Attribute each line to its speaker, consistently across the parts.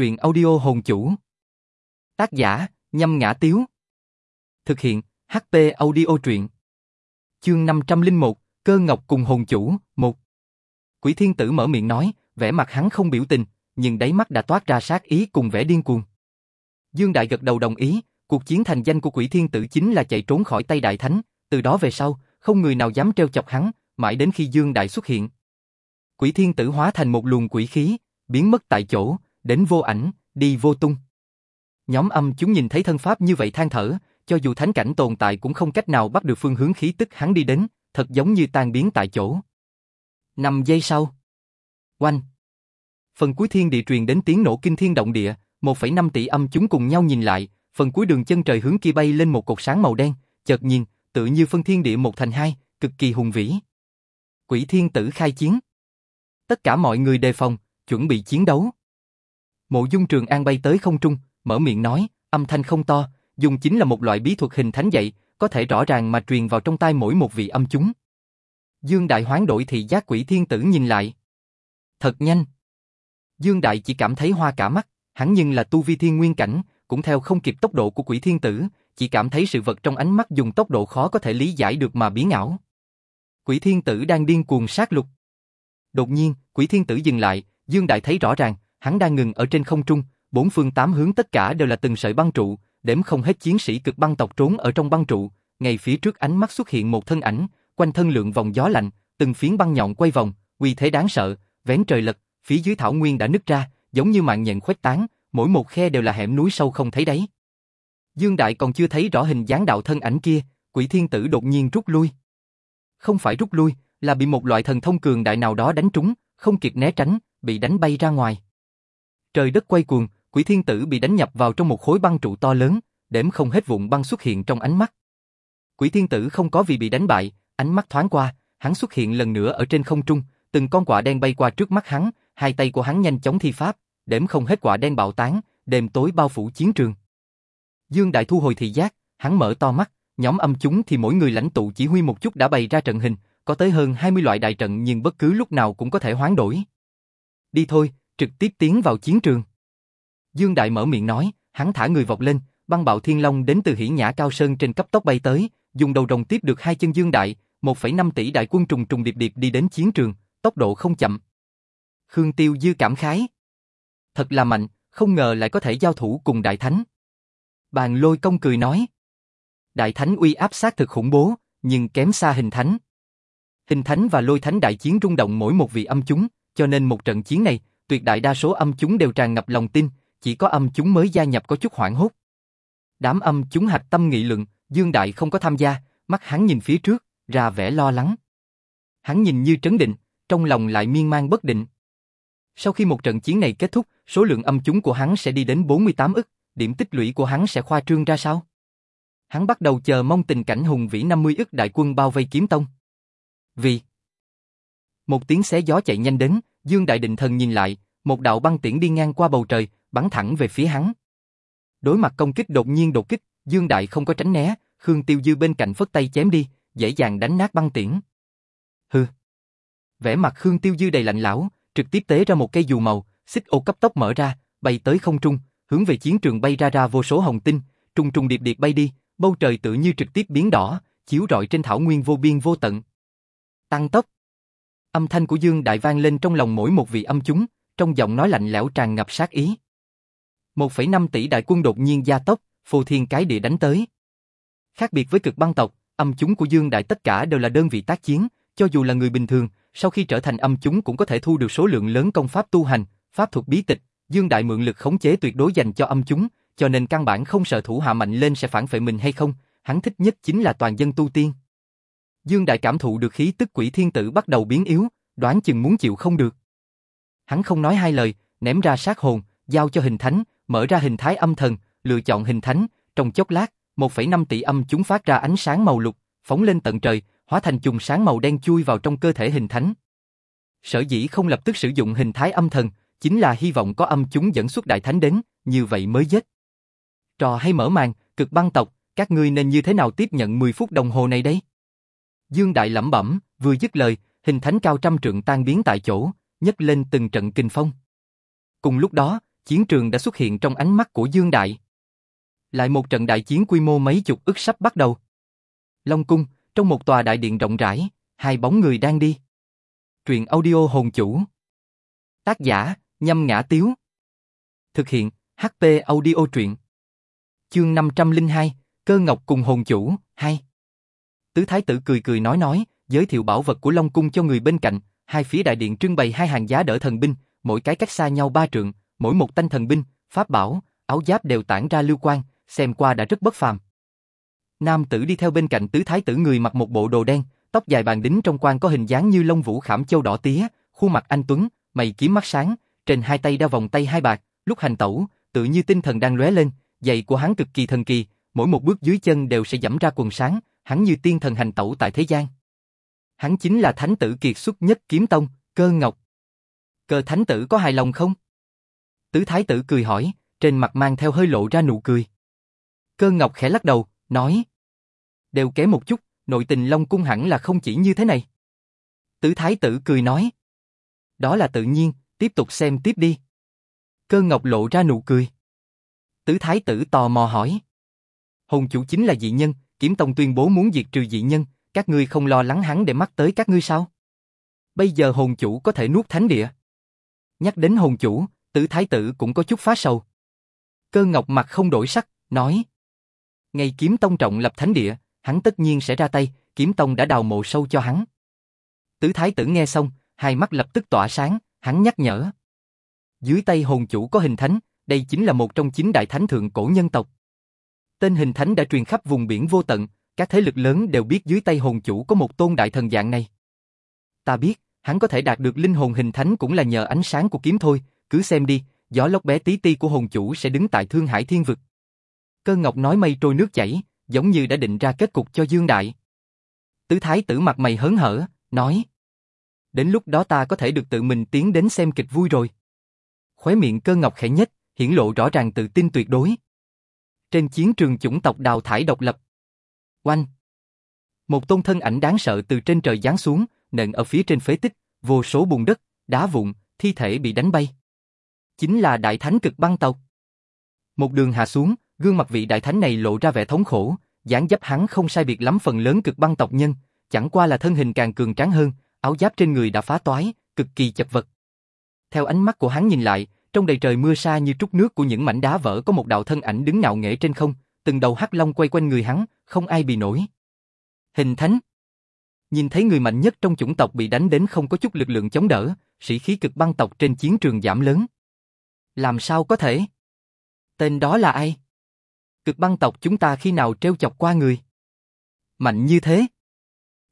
Speaker 1: truyện audio hồn chủ. Tác giả, nhâm ngã tiếu. Thực hiện, HP audio truyện. Chương 501, cơ ngọc cùng hồn chủ, một. Quỷ thiên tử mở miệng nói, vẻ mặt hắn không biểu tình, nhưng đáy mắt đã toát ra sát ý cùng vẻ điên cuồng. Dương Đại gật đầu đồng ý, cuộc chiến thành danh của quỷ thiên tử chính là chạy trốn khỏi tay đại thánh, từ đó về sau, không người nào dám treo chọc hắn, mãi đến khi Dương Đại xuất hiện. Quỷ thiên tử hóa thành một luồng quỷ khí, biến mất tại chỗ, đến vô ảnh, đi vô tung. Nhóm âm chúng nhìn thấy thân pháp như vậy than thở, cho dù thánh cảnh tồn tại cũng không cách nào bắt được phương hướng khí tức hắn đi đến, thật giống như tan biến tại chỗ. Năm giây sau. Oanh. Phần cuối thiên địa truyền đến tiếng nổ kinh thiên động địa, 1,5 tỷ âm chúng cùng nhau nhìn lại, phần cuối đường chân trời hướng kia bay lên một cột sáng màu đen, chợt nhìn, tự như phân thiên địa một thành hai, cực kỳ hùng vĩ. Quỷ thiên tử khai chiến. Tất cả mọi người đề phòng, chuẩn bị chiến đấu. Mộ Dung Trường An bay tới không trung, mở miệng nói, âm thanh không to, dùng chính là một loại bí thuật hình thánh dậy, có thể rõ ràng mà truyền vào trong tai mỗi một vị âm chúng. Dương Đại hoán đổi thị giác quỷ thiên tử nhìn lại. Thật nhanh. Dương Đại chỉ cảm thấy hoa cả mắt, hắn nhưng là tu vi thiên nguyên cảnh, cũng theo không kịp tốc độ của quỷ thiên tử, chỉ cảm thấy sự vật trong ánh mắt dùng tốc độ khó có thể lý giải được mà biến ảo. Quỷ thiên tử đang điên cuồng sát lục. Đột nhiên, quỷ thiên tử dừng lại, Dương Đại thấy rõ ràng, hắn đang ngừng ở trên không trung, bốn phương tám hướng tất cả đều là từng sợi băng trụ, đếm không hết chiến sĩ cực băng tộc trốn ở trong băng trụ, ngay phía trước ánh mắt xuất hiện một thân ảnh, quanh thân lượng vòng gió lạnh, từng phiến băng nhọn quay vòng, uy thế đáng sợ, vén trời lật, phía dưới thảo nguyên đã nứt ra, giống như mạng nhện khuếch tán, mỗi một khe đều là hẻm núi sâu không thấy đáy. Dương Đại còn chưa thấy rõ hình dáng đạo thân ảnh kia, Quỷ Thiên Tử đột nhiên rút lui. Không phải rút lui, là bị một loại thần thông cường đại nào đó đánh trúng, không kịp né tránh, bị đánh bay ra ngoài. Trời đất quay cuồng, Quỷ Thiên Tử bị đánh nhập vào trong một khối băng trụ to lớn, đếm không hết vụn băng xuất hiện trong ánh mắt. Quỷ Thiên Tử không có vì bị đánh bại, ánh mắt thoáng qua, hắn xuất hiện lần nữa ở trên không trung, từng con quạ đen bay qua trước mắt hắn, hai tay của hắn nhanh chóng thi pháp, đếm không hết quạ đen bạo tán, đêm tối bao phủ chiến trường. Dương Đại thu hồi thị giác, hắn mở to mắt, nhóm âm chúng thì mỗi người lãnh tụ chỉ huy một chút đã bày ra trận hình, có tới hơn 20 loại đại trận nhưng bất cứ lúc nào cũng có thể hoán đổi. Đi thôi, trực tiếp tiến vào chiến trường. Dương Đại mở miệng nói, hắn thả người vọt lên, băng bạo thiên long đến từ hỉ nhã cao sơn trên cấp tốc bay tới, dùng đầu rồng tiếp được hai chân Dương Đại, 1,5 tỷ đại quân trùng trùng điệp điệp đi đến chiến trường, tốc độ không chậm. Khương Tiêu dư cảm khái. Thật là mạnh, không ngờ lại có thể giao thủ cùng Đại Thánh. Bàn lôi công cười nói. Đại Thánh uy áp sát thực khủng bố, nhưng kém xa hình Thánh. Hình Thánh và lôi Thánh đại chiến rung động mỗi một vị âm chúng, cho nên một trận chiến này, tuyệt đại đa số âm chúng đều tràn ngập lòng tin, chỉ có âm chúng mới gia nhập có chút hoảng hốt. Đám âm chúng hạch tâm nghị luận, Dương Đại không có tham gia, mắt hắn nhìn phía trước, ra vẻ lo lắng. Hắn nhìn như trấn định, trong lòng lại miên man bất định. Sau khi một trận chiến này kết thúc, số lượng âm chúng của hắn sẽ đi đến 48 ức, điểm tích lũy của hắn sẽ khoa trương ra sao? Hắn bắt đầu chờ mong tình cảnh hùng vĩ 50 ức đại quân bao vây kiếm tông. Vì một tiếng xé gió chạy nhanh đến, Dương Đại Định Thần nhìn lại, một đạo băng tiễn đi ngang qua bầu trời, bắn thẳng về phía hắn. Đối mặt công kích đột nhiên đột kích, Dương Đại không có tránh né, Khương Tiêu Dư bên cạnh phất tay chém đi, dễ dàng đánh nát băng tiễn. Hừ. Vẻ mặt Khương Tiêu Dư đầy lạnh lão, trực tiếp tế ra một cây dù màu, xích ô cấp tốc mở ra, bay tới không trung, hướng về chiến trường bay ra ra vô số hồng tinh, trùng trùng điệp điệp bay đi, bầu trời tự như trực tiếp biến đỏ, chiếu rọi trên thảo nguyên vô biên vô tận. Tăng tốc. Âm thanh của Dương Đại vang lên trong lòng mỗi một vị âm chúng, trong giọng nói lạnh lẽo tràn ngập sát ý. 1,5 tỷ đại quân đột nhiên gia tốc, phù thiên cái địa đánh tới. Khác biệt với cực băng tộc, âm chúng của Dương Đại tất cả đều là đơn vị tác chiến, cho dù là người bình thường, sau khi trở thành âm chúng cũng có thể thu được số lượng lớn công pháp tu hành, pháp thuật bí tịch, Dương Đại mượn lực khống chế tuyệt đối dành cho âm chúng, cho nên căn bản không sợ thủ hạ mạnh lên sẽ phản phệ mình hay không, hắn thích nhất chính là toàn dân tu tiên. Dương Đại cảm thụ được khí tức quỷ thiên tử bắt đầu biến yếu, đoán chừng muốn chịu không được. Hắn không nói hai lời, ném ra sát hồn, giao cho hình thánh, mở ra hình thái âm thần, lựa chọn hình thánh, trong chốc lát, 1,5 tỷ âm chúng phát ra ánh sáng màu lục, phóng lên tận trời, hóa thành chùm sáng màu đen chui vào trong cơ thể hình thánh. Sở dĩ không lập tức sử dụng hình thái âm thần, chính là hy vọng có âm chúng dẫn xuất đại thánh đến, như vậy mới giết. Trò hay mở màn, cực băng tộc, các ngươi nên như thế nào tiếp nhận 10 phút đồng hồ này đấy? Dương Đại lẩm bẩm, vừa dứt lời, hình thánh cao trăm trượng tan biến tại chỗ, nhấc lên từng trận kinh phong. Cùng lúc đó, chiến trường đã xuất hiện trong ánh mắt của Dương Đại. Lại một trận đại chiến quy mô mấy chục ức sắp bắt đầu. Long Cung, trong một tòa đại điện rộng rãi, hai bóng người đang đi. Truyện audio hồn chủ. Tác giả, nhâm ngã tiếu. Thực hiện, HP audio truyện. Chương 502, Cơ Ngọc cùng hồn chủ, 2. Tứ Thái tử cười cười nói nói, giới thiệu bảo vật của Long Cung cho người bên cạnh, hai phía đại điện trưng bày hai hàng giá đỡ thần binh, mỗi cái cách xa nhau ba trượng, mỗi một thanh thần binh, pháp bảo, áo giáp đều tản ra lưu quang, xem qua đã rất bất phàm. Nam tử đi theo bên cạnh tứ thái tử người mặc một bộ đồ đen, tóc dài bàn đính trong quan có hình dáng như lông vũ khảm châu đỏ tía, khuôn mặt anh tuấn, mày kiếm mắt sáng, trên hai tay đeo vòng tay hai bạc, lúc hành tẩu, tự như tinh thần đang lóe lên, giày của hắn cực kỳ thần kỳ, mỗi một bước dưới chân đều sẽ dẫm ra quần sáng, hắn như tiên thần hành tẩu tại thế gian. Hắn chính là thánh tử kiệt xuất nhất kiếm tông, Cơ Ngọc. Cơ thánh tử có hài lòng không? Tứ thái tử cười hỏi, trên mặt mang theo hơi lộ ra nụ cười. Cơ Ngọc khẽ lắc đầu, nói. Đều kém một chút, nội tình Long Cung hẳn là không chỉ như thế này. Tứ thái tử cười nói. Đó là tự nhiên, tiếp tục xem tiếp đi. Cơ Ngọc lộ ra nụ cười. Tứ thái tử tò mò hỏi. Hồn chủ chính là dị nhân, Kiếm Tông tuyên bố muốn diệt trừ dị nhân, các ngươi không lo lắng hắn để mắt tới các ngươi sao? Bây giờ hồn chủ có thể nuốt thánh địa. Nhắc đến hồn chủ, tử thái tử cũng có chút phá sầu. Cơ ngọc mặt không đổi sắc, nói. Ngày kiếm tông trọng lập thánh địa, hắn tất nhiên sẽ ra tay, kiếm tông đã đào mộ sâu cho hắn. Tử thái tử nghe xong, hai mắt lập tức tỏa sáng, hắn nhắc nhở. Dưới tay hồn chủ có hình thánh, đây chính là một trong chín đại thánh thượng cổ nhân tộc. Tên hình thánh đã truyền khắp vùng biển vô tận, các thế lực lớn đều biết dưới tay hồn chủ có một tôn đại thần dạng này. Ta biết, hắn có thể đạt được linh hồn hình thánh cũng là nhờ ánh sáng của kiếm thôi, cứ xem đi, gió lốc bé tí ti của hồn chủ sẽ đứng tại Thương Hải Thiên Vực. Cơ Ngọc nói mây trôi nước chảy, giống như đã định ra kết cục cho Dương Đại. Tứ Thái tử mặt mày hớn hở, nói. Đến lúc đó ta có thể được tự mình tiến đến xem kịch vui rồi. Khóe miệng cơ ngọc khẽ nhất, hiển lộ rõ ràng tự tin tuyệt đối. Trên chiến trường chủng tộc đào thải độc lập. Oanh! Một tôn thân ảnh đáng sợ từ trên trời giáng xuống, nện ở phía trên phế tích, vô số bùn đất, đá vụn, thi thể bị đánh bay. Chính là đại thánh cực băng tộc. Một đường hạ xuống, gương mặt vị đại thánh này lộ ra vẻ thống khổ, dáng dấp hắn không sai biệt lắm phần lớn cực băng tộc nhân, chẳng qua là thân hình càng cường tráng hơn, áo giáp trên người đã phá toái, cực kỳ chật vật. Theo ánh mắt của hắn nhìn lại, trong đầy trời mưa sa như trút nước của những mảnh đá vỡ có một đạo thân ảnh đứng ngạo nghễ trên không, từng đầu hắc long quay quanh người hắn, không ai bị nổi. Hình thánh Nhìn thấy người mạnh nhất trong chủng tộc bị đánh đến không có chút lực lượng chống đỡ, sĩ khí cực băng tộc trên chiến trường giảm lớn. Làm sao có thể? Tên đó là ai? Cực băng tộc chúng ta khi nào treo chọc qua người? Mạnh như thế?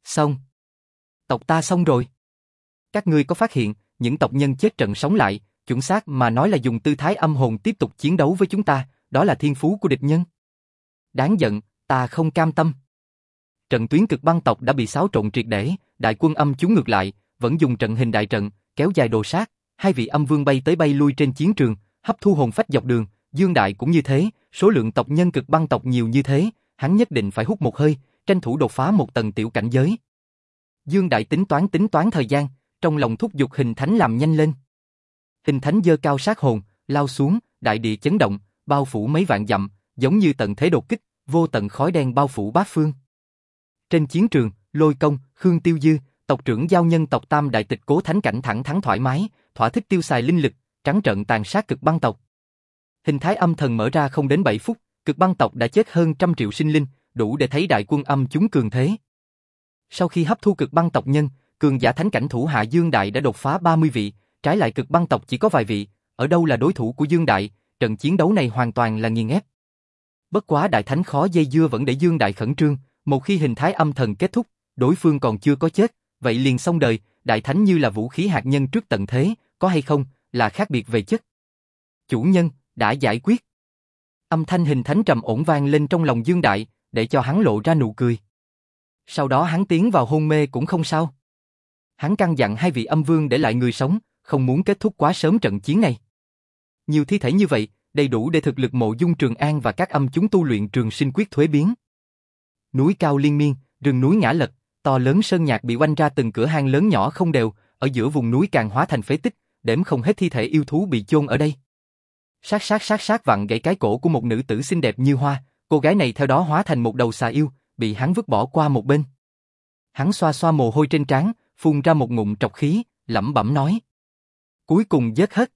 Speaker 1: Xong. Tộc ta xong rồi. Các ngươi có phát hiện, những tộc nhân chết trận sống lại, chuẩn xác mà nói là dùng tư thái âm hồn tiếp tục chiến đấu với chúng ta, đó là thiên phú của địch nhân. Đáng giận, ta không cam tâm. Trận tuyến cực băng tộc đã bị xáo trộn triệt để, đại quân âm chúng ngược lại, vẫn dùng trận hình đại trận, kéo dài đồ sát, hai vị âm vương bay tới bay lui trên chiến trường, hấp thu hồn phách dọc đường, Dương Đại cũng như thế, số lượng tộc nhân cực băng tộc nhiều như thế, hắn nhất định phải hút một hơi, tranh thủ đột phá một tầng tiểu cảnh giới. Dương Đại tính toán tính toán thời gian, trong lòng thúc giục hình thánh làm nhanh lên. Hình thánh dơ cao sát hồn, lao xuống, đại địa chấn động, bao phủ mấy vạn dặm, giống như tận thế đột kích, vô tận khói đen bao phủ bát phương. Trên chiến trường, Lôi Công, Khương Tiêu Dư, tộc trưởng giao nhân tộc Tam đại tịch cố thánh cảnh thẳng thắn thoải mái, thỏa thích tiêu xài linh lực, trắng trận tàn sát cực băng tộc. Hình thái âm thần mở ra không đến 7 phút, cực băng tộc đã chết hơn trăm triệu sinh linh, đủ để thấy đại quân âm chúng cường thế. Sau khi hấp thu cực băng tộc nhân, cường giả thánh cảnh thủ hạ Dương Đại đã đột phá 30 vị, trái lại cực băng tộc chỉ có vài vị, ở đâu là đối thủ của Dương Đại, trận chiến đấu này hoàn toàn là nghiền ép. Bất quá đại thánh khó dây dưa vẫn để Dương Đại khẩn trương, một khi hình thái âm thần kết thúc, đối phương còn chưa có chết, vậy liền xong đời, đại thánh như là vũ khí hạt nhân trước tận thế, có hay không, là khác biệt về chất. Chủ nhân, đã giải quyết. Âm thanh hình thánh trầm ổn vang lên trong lòng Dương Đại, để cho hắn lộ ra nụ cười. Sau đó hắn tiến vào hôn mê cũng không sao. Hắn căn dặn hai vị âm vương để lại người sống, không muốn kết thúc quá sớm trận chiến này. Nhiều thi thể như vậy, đầy đủ để thực lực mộ dung trường an và các âm chúng tu luyện trường sinh quyết thuế biến. Núi cao liên miên, rừng núi ngã lật, to lớn sơn nhạc bị oanh ra từng cửa hang lớn nhỏ không đều, ở giữa vùng núi càng hóa thành phế tích, đếm không hết thi thể yêu thú bị chôn ở đây. Sát sát sát sát vặn gãy cái cổ của một nữ tử xinh đẹp như hoa, cô gái này theo đó hóa thành một đầu xà yêu, bị hắn vứt bỏ qua một bên. Hắn xoa xoa mồ hôi trên trán, phun ra một ngụm trọc khí, lẩm bẩm nói. Cuối cùng giết hết.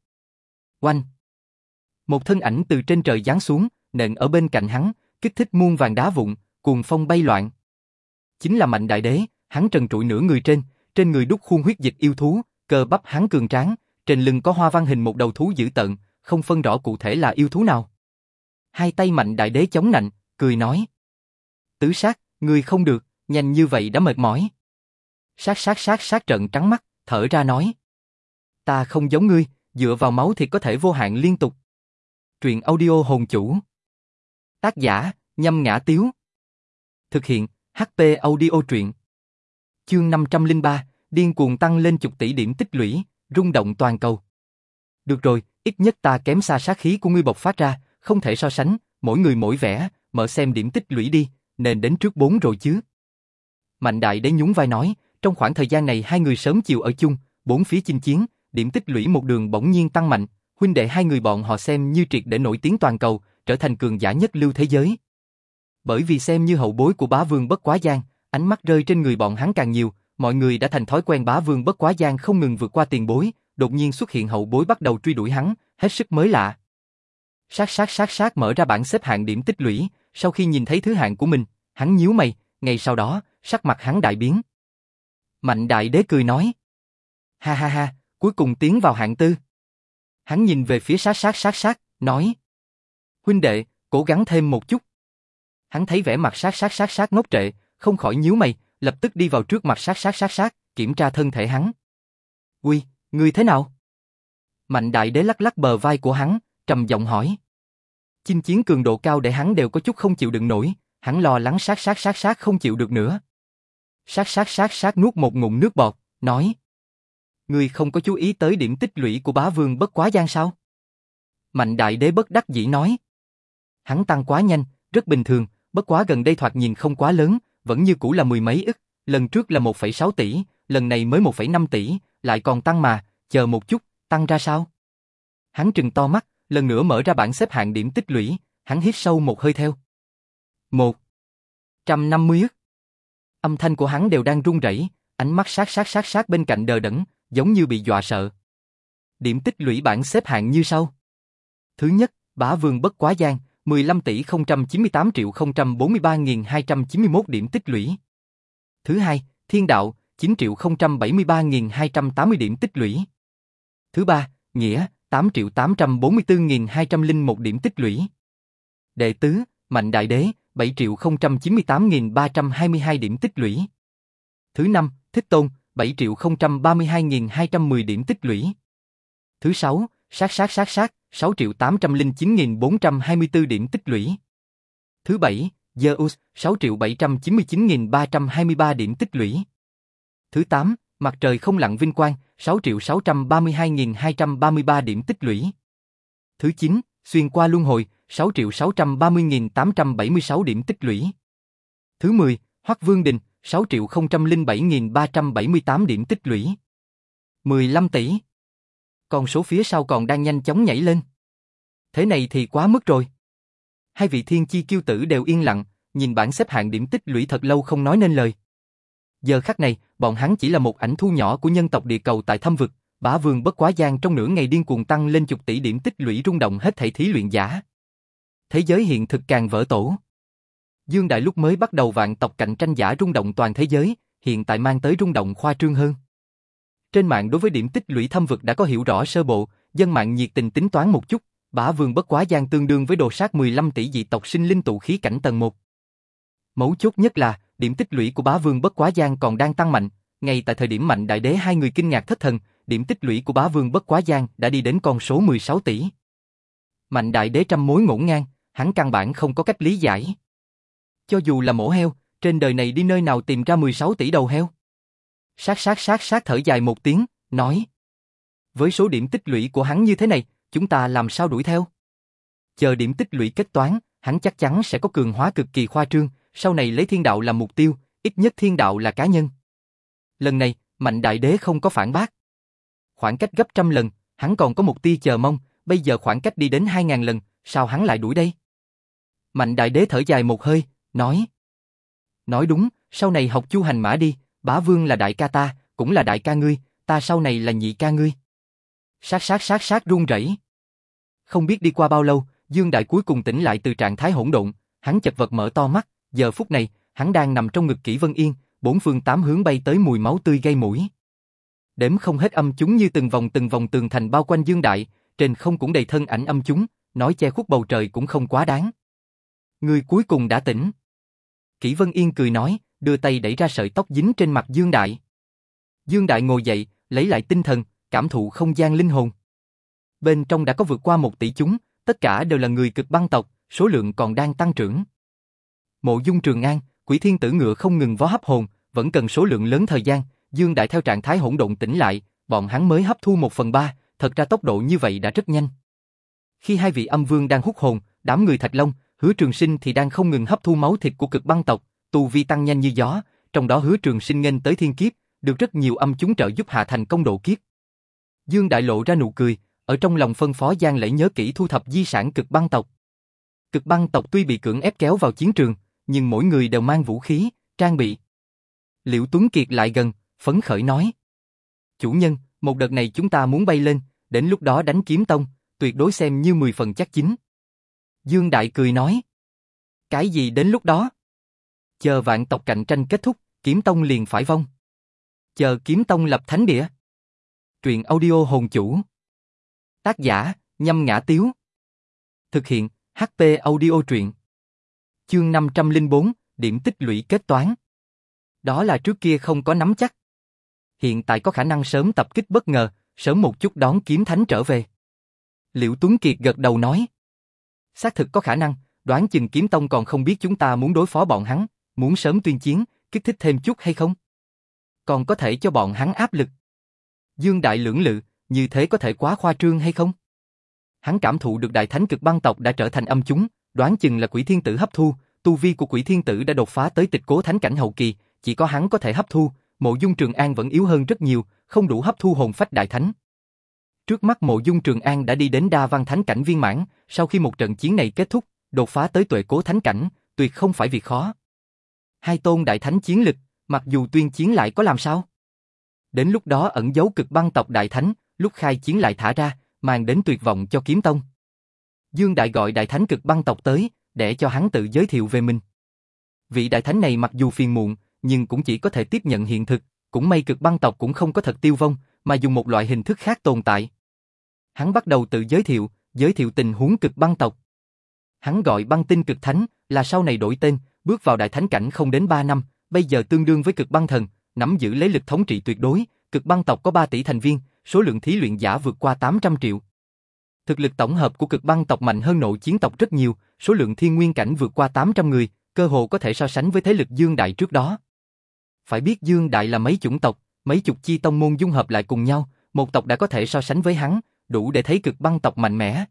Speaker 1: Oanh. Một thân ảnh từ trên trời giáng xuống, nện ở bên cạnh hắn, kích thích muôn vàng đá vụn, cuồng phong bay loạn. Chính là mạnh đại đế, hắn trần trụi nửa người trên, trên người đúc khuôn huyết dịch yêu thú, cơ bắp hắn cường tráng, trên lưng có hoa văn hình một đầu thú dữ tợn, không phân rõ cụ thể là yêu thú nào. Hai tay mạnh đại đế chống nạnh, cười nói. Tứ sát, người không được, nhanh như vậy đã mệt mỏi. Sát sát sát sát trận trắng mắt, thở ra nói. Ta không giống ngươi, dựa vào máu thì có thể vô hạn liên tục. Truyện audio hồn chủ. Tác giả, nhâm ngã tiếu. Thực hiện, HP audio truyện. Chương 503, điên cuồng tăng lên chục tỷ điểm tích lũy, rung động toàn cầu. Được rồi, ít nhất ta kém xa sát khí của ngươi bộc phát ra, không thể so sánh, mỗi người mỗi vẻ, mở xem điểm tích lũy đi, nên đến trước bốn rồi chứ. Mạnh đại đế nhún vai nói, trong khoảng thời gian này hai người sớm chiều ở chung, bốn phía chinh chiến, điểm tích lũy một đường bỗng nhiên tăng mạnh, huynh đệ hai người bọn họ xem như triệt để nổi tiếng toàn cầu, trở thành cường giả nhất lưu thế giới. Bởi vì xem như hậu bối của bá vương bất quá giang, ánh mắt rơi trên người bọn hắn càng nhiều, mọi người đã thành thói quen bá vương bất quá giang không ngừng vượt qua tiền bối, đột nhiên xuất hiện hậu bối bắt đầu truy đuổi hắn, hết sức mới lạ. Sát sát sát sát mở ra bảng xếp hạng điểm tích lũy, sau khi nhìn thấy thứ hạng của mình, hắn nhíu mày, ngay sau đó, sắc mặt hắn đại biến. Mạnh đại đế cười nói. Ha ha ha, cuối cùng tiến vào hạng tư. Hắn nhìn về phía sát sát sát sát, nói. Huynh đệ, cố gắng thêm một chút. Hắn thấy vẻ mặt sát sát sát sát ngốc trệ, không khỏi nhíu mày, lập tức đi vào trước mặt sát sát sát sát, kiểm tra thân thể hắn. quy, ngươi thế nào? Mạnh đại đế lắc lắc bờ vai của hắn, trầm giọng hỏi. Chinh chiến cường độ cao để hắn đều có chút không chịu đựng nổi, hắn lo lắng sát sát sát sát không chịu được nữa. Sát sát sát sát nuốt một ngụm nước bọt, nói. Ngươi không có chú ý tới điểm tích lũy của bá vương bất quá gian sao? Mạnh đại đế bất đắc dĩ nói. Hắn tăng quá nhanh, rất bình thường, bất quá gần đây thoạt nhìn không quá lớn, vẫn như cũ là mười mấy ức, lần trước là 1,6 tỷ, lần này mới 1,5 tỷ, lại còn tăng mà, chờ một chút, tăng ra sao? Hắn trừng to mắt, lần nữa mở ra bảng xếp hạng điểm tích lũy, hắn hít sâu một hơi theo. Một. Trăm năm mươi ức. Âm thanh của hắn đều đang run rẩy, ánh mắt sát sát sát sát bên cạnh đờ đẫn, giống như bị dọa sợ. Điểm tích lũy bảng xếp hạng như sau. Thứ nhất, bá vương bất quá giang, 15 tỷ 098 triệu 043.291 điểm tích lũy. Thứ hai, thiên đạo, 9 triệu 073.280 điểm tích lũy. Thứ ba, nghĩa, 8 triệu 844.201 điểm tích lũy. Đệ tứ, mạnh đại đế, 7 triệu 098.322 điểm tích lũy. Thứ năm, thích tôn, 7.032.210 điểm tích lũy. Thứ 6, sát sát sát sát, 6.809.424 điểm tích lũy. Thứ 7, Zeus, 6.799.323 điểm tích lũy. Thứ 8, Mặt trời không lặng vinh quang, 6.632.233 điểm tích lũy. Thứ 9, Xuyên qua luân hồi, 6.630.876 điểm tích lũy. Thứ 10, Hoắc Vương Đình, 6 triệu 007.378 điểm tích lũy. 15 tỷ. Còn số phía sau còn đang nhanh chóng nhảy lên. Thế này thì quá mức rồi. Hai vị thiên chi kiêu tử đều yên lặng, nhìn bảng xếp hạng điểm tích lũy thật lâu không nói nên lời. Giờ khắc này, bọn hắn chỉ là một ảnh thu nhỏ của nhân tộc địa cầu tại thâm vực, bá vương bất quá gian trong nửa ngày điên cuồng tăng lên chục tỷ điểm tích lũy rung động hết thảy thí luyện giả. Thế giới hiện thực càng vỡ tổ. Dương Đại lúc mới bắt đầu vạn tộc cạnh tranh giả rung động toàn thế giới, hiện tại mang tới rung động khoa trương hơn. Trên mạng đối với điểm tích lũy thâm vực đã có hiểu rõ sơ bộ, dân mạng nhiệt tình tính toán một chút, bá vương bất quá gian tương đương với đồ sát 15 tỷ dị tộc sinh linh tụ khí cảnh tầng 1. Mấu chốt nhất là, điểm tích lũy của bá vương bất quá gian còn đang tăng mạnh, ngay tại thời điểm mạnh đại đế hai người kinh ngạc thất thần, điểm tích lũy của bá vương bất quá gian đã đi đến con số 16 tỷ. Mạnh đại đế trăm mối ngổn ngang, hắn căn bản không có cách lý giải. Cho dù là mổ heo, trên đời này đi nơi nào tìm ra 16 tỷ đầu heo? Sát sát sát sát thở dài một tiếng, nói. Với số điểm tích lũy của hắn như thế này, chúng ta làm sao đuổi theo? Chờ điểm tích lũy kết toán, hắn chắc chắn sẽ có cường hóa cực kỳ khoa trương, sau này lấy thiên đạo làm mục tiêu, ít nhất thiên đạo là cá nhân. Lần này, Mạnh Đại Đế không có phản bác. Khoảng cách gấp trăm lần, hắn còn có một tia chờ mong, bây giờ khoảng cách đi đến hai ngàn lần, sao hắn lại đuổi đây? Mạnh đại đế thở dài một hơi, nói. Nói đúng, sau này học chu hành mã đi, bá vương là đại ca ta, cũng là đại ca ngươi, ta sau này là nhị ca ngươi. Sát sát sát sát run rẩy. Không biết đi qua bao lâu, Dương Đại cuối cùng tỉnh lại từ trạng thái hỗn độn, hắn chật vật mở to mắt, giờ phút này, hắn đang nằm trong ngực Kỷ Vân Yên, bốn phương tám hướng bay tới mùi máu tươi gây mũi. Đếm không hết âm chúng như từng vòng từng vòng tường thành bao quanh Dương Đại, trên không cũng đầy thân ảnh âm chúng, nói che khuất bầu trời cũng không quá đáng. Người cuối cùng đã tỉnh. Kỷ Vân Yên cười nói, đưa tay đẩy ra sợi tóc dính trên mặt Dương Đại. Dương Đại ngồi dậy, lấy lại tinh thần, cảm thụ không gian linh hồn. Bên trong đã có vượt qua một tỷ chúng, tất cả đều là người cực băng tộc, số lượng còn đang tăng trưởng. Mộ Dung Trường An, Quỷ Thiên Tử ngựa không ngừng vó hấp hồn, vẫn cần số lượng lớn thời gian, Dương Đại theo trạng thái hỗn độn tỉnh lại, bọn hắn mới hấp thu một phần ba, thật ra tốc độ như vậy đã rất nhanh. Khi hai vị âm vương đang hút hồn, đám người Thạch Long, Hứa Trường Sinh thì đang không ngừng hấp thu máu thịt của cực băng tộc, tu vi tăng nhanh như gió, trong đó Hứa Trường Sinh nghênh tới thiên kiếp, được rất nhiều âm chúng trợ giúp hạ thành công độ kiếp. Dương Đại lộ ra nụ cười, ở trong lòng phân phó Giang Lễ nhớ kỹ thu thập di sản cực băng tộc. Cực băng tộc tuy bị cưỡng ép kéo vào chiến trường, nhưng mỗi người đều mang vũ khí, trang bị. Liễu Tuấn Kiệt lại gần, phấn khởi nói. Chủ nhân, một đợt này chúng ta muốn bay lên, đến lúc đó đánh kiếm tông, tuyệt đối xem như 10 phần chắc chính. Dương Đại cười nói. Cái gì đến lúc đó? Chờ vạn tộc cạnh tranh kết thúc, kiếm tông liền phải vong. Chờ kiếm tông lập thánh địa. Truyện audio hồn chủ. Tác giả, nhâm ngã tiếu. Thực hiện, HP audio truyện. Chương 504, điểm tích lũy kết toán. Đó là trước kia không có nắm chắc. Hiện tại có khả năng sớm tập kích bất ngờ, sớm một chút đón kiếm thánh trở về. Liễu Tuấn Kiệt gật đầu nói. Xác thực có khả năng, đoán chừng kiếm tông còn không biết chúng ta muốn đối phó bọn hắn, muốn sớm tuyên chiến, kích thích thêm chút hay không? Còn có thể cho bọn hắn áp lực. Dương Đại lưỡng lự, như thế có thể quá khoa trương hay không? Hắn cảm thụ được đại thánh cực băng tộc đã trở thành âm chúng, đoán chừng là quỷ thiên tử hấp thu, tu vi của quỷ thiên tử đã đột phá tới tịch cố thánh cảnh hậu kỳ, chỉ có hắn có thể hấp thu, mộ dung trường an vẫn yếu hơn rất nhiều, không đủ hấp thu hồn phách đại thánh. Trước mắt mộ dung trường an đã đi đến đa văn thánh cảnh viên mãn, sau khi một trận chiến này kết thúc, đột phá tới tuệ cố thánh cảnh, tuyệt không phải việc khó. Hai tôn đại thánh chiến lực, mặc dù tuyên chiến lại có làm sao? Đến lúc đó ẩn giấu cực băng tộc đại thánh, lúc khai chiến lại thả ra, mang đến tuyệt vọng cho kiếm tông. Dương Đại gọi đại thánh cực băng tộc tới, để cho hắn tự giới thiệu về mình. Vị đại thánh này mặc dù phiền muộn, nhưng cũng chỉ có thể tiếp nhận hiện thực, cũng may cực băng tộc cũng không có thật tiêu vong, mà dùng một loại hình thức khác tồn tại. Hắn bắt đầu tự giới thiệu, giới thiệu tình huống cực băng tộc. Hắn gọi băng tinh cực thánh, là sau này đổi tên, bước vào đại thánh cảnh không đến 3 năm, bây giờ tương đương với cực băng thần, nắm giữ lấy lực thống trị tuyệt đối, cực băng tộc có 3 tỷ thành viên, số lượng thí luyện giả vượt qua 800 triệu. Thực lực tổng hợp của cực băng tộc mạnh hơn nội chiến tộc rất nhiều, số lượng thiên nguyên cảnh vượt qua 800 người, cơ hồ có thể so sánh với thế lực Dương Đại trước đó. Phải biết Dương Đại là mấy chủng tộc, mấy chục chi tông môn dung hợp lại cùng nhau, một tộc đã có thể so sánh với hắn, đủ để thấy cực băng tộc mạnh mẽ.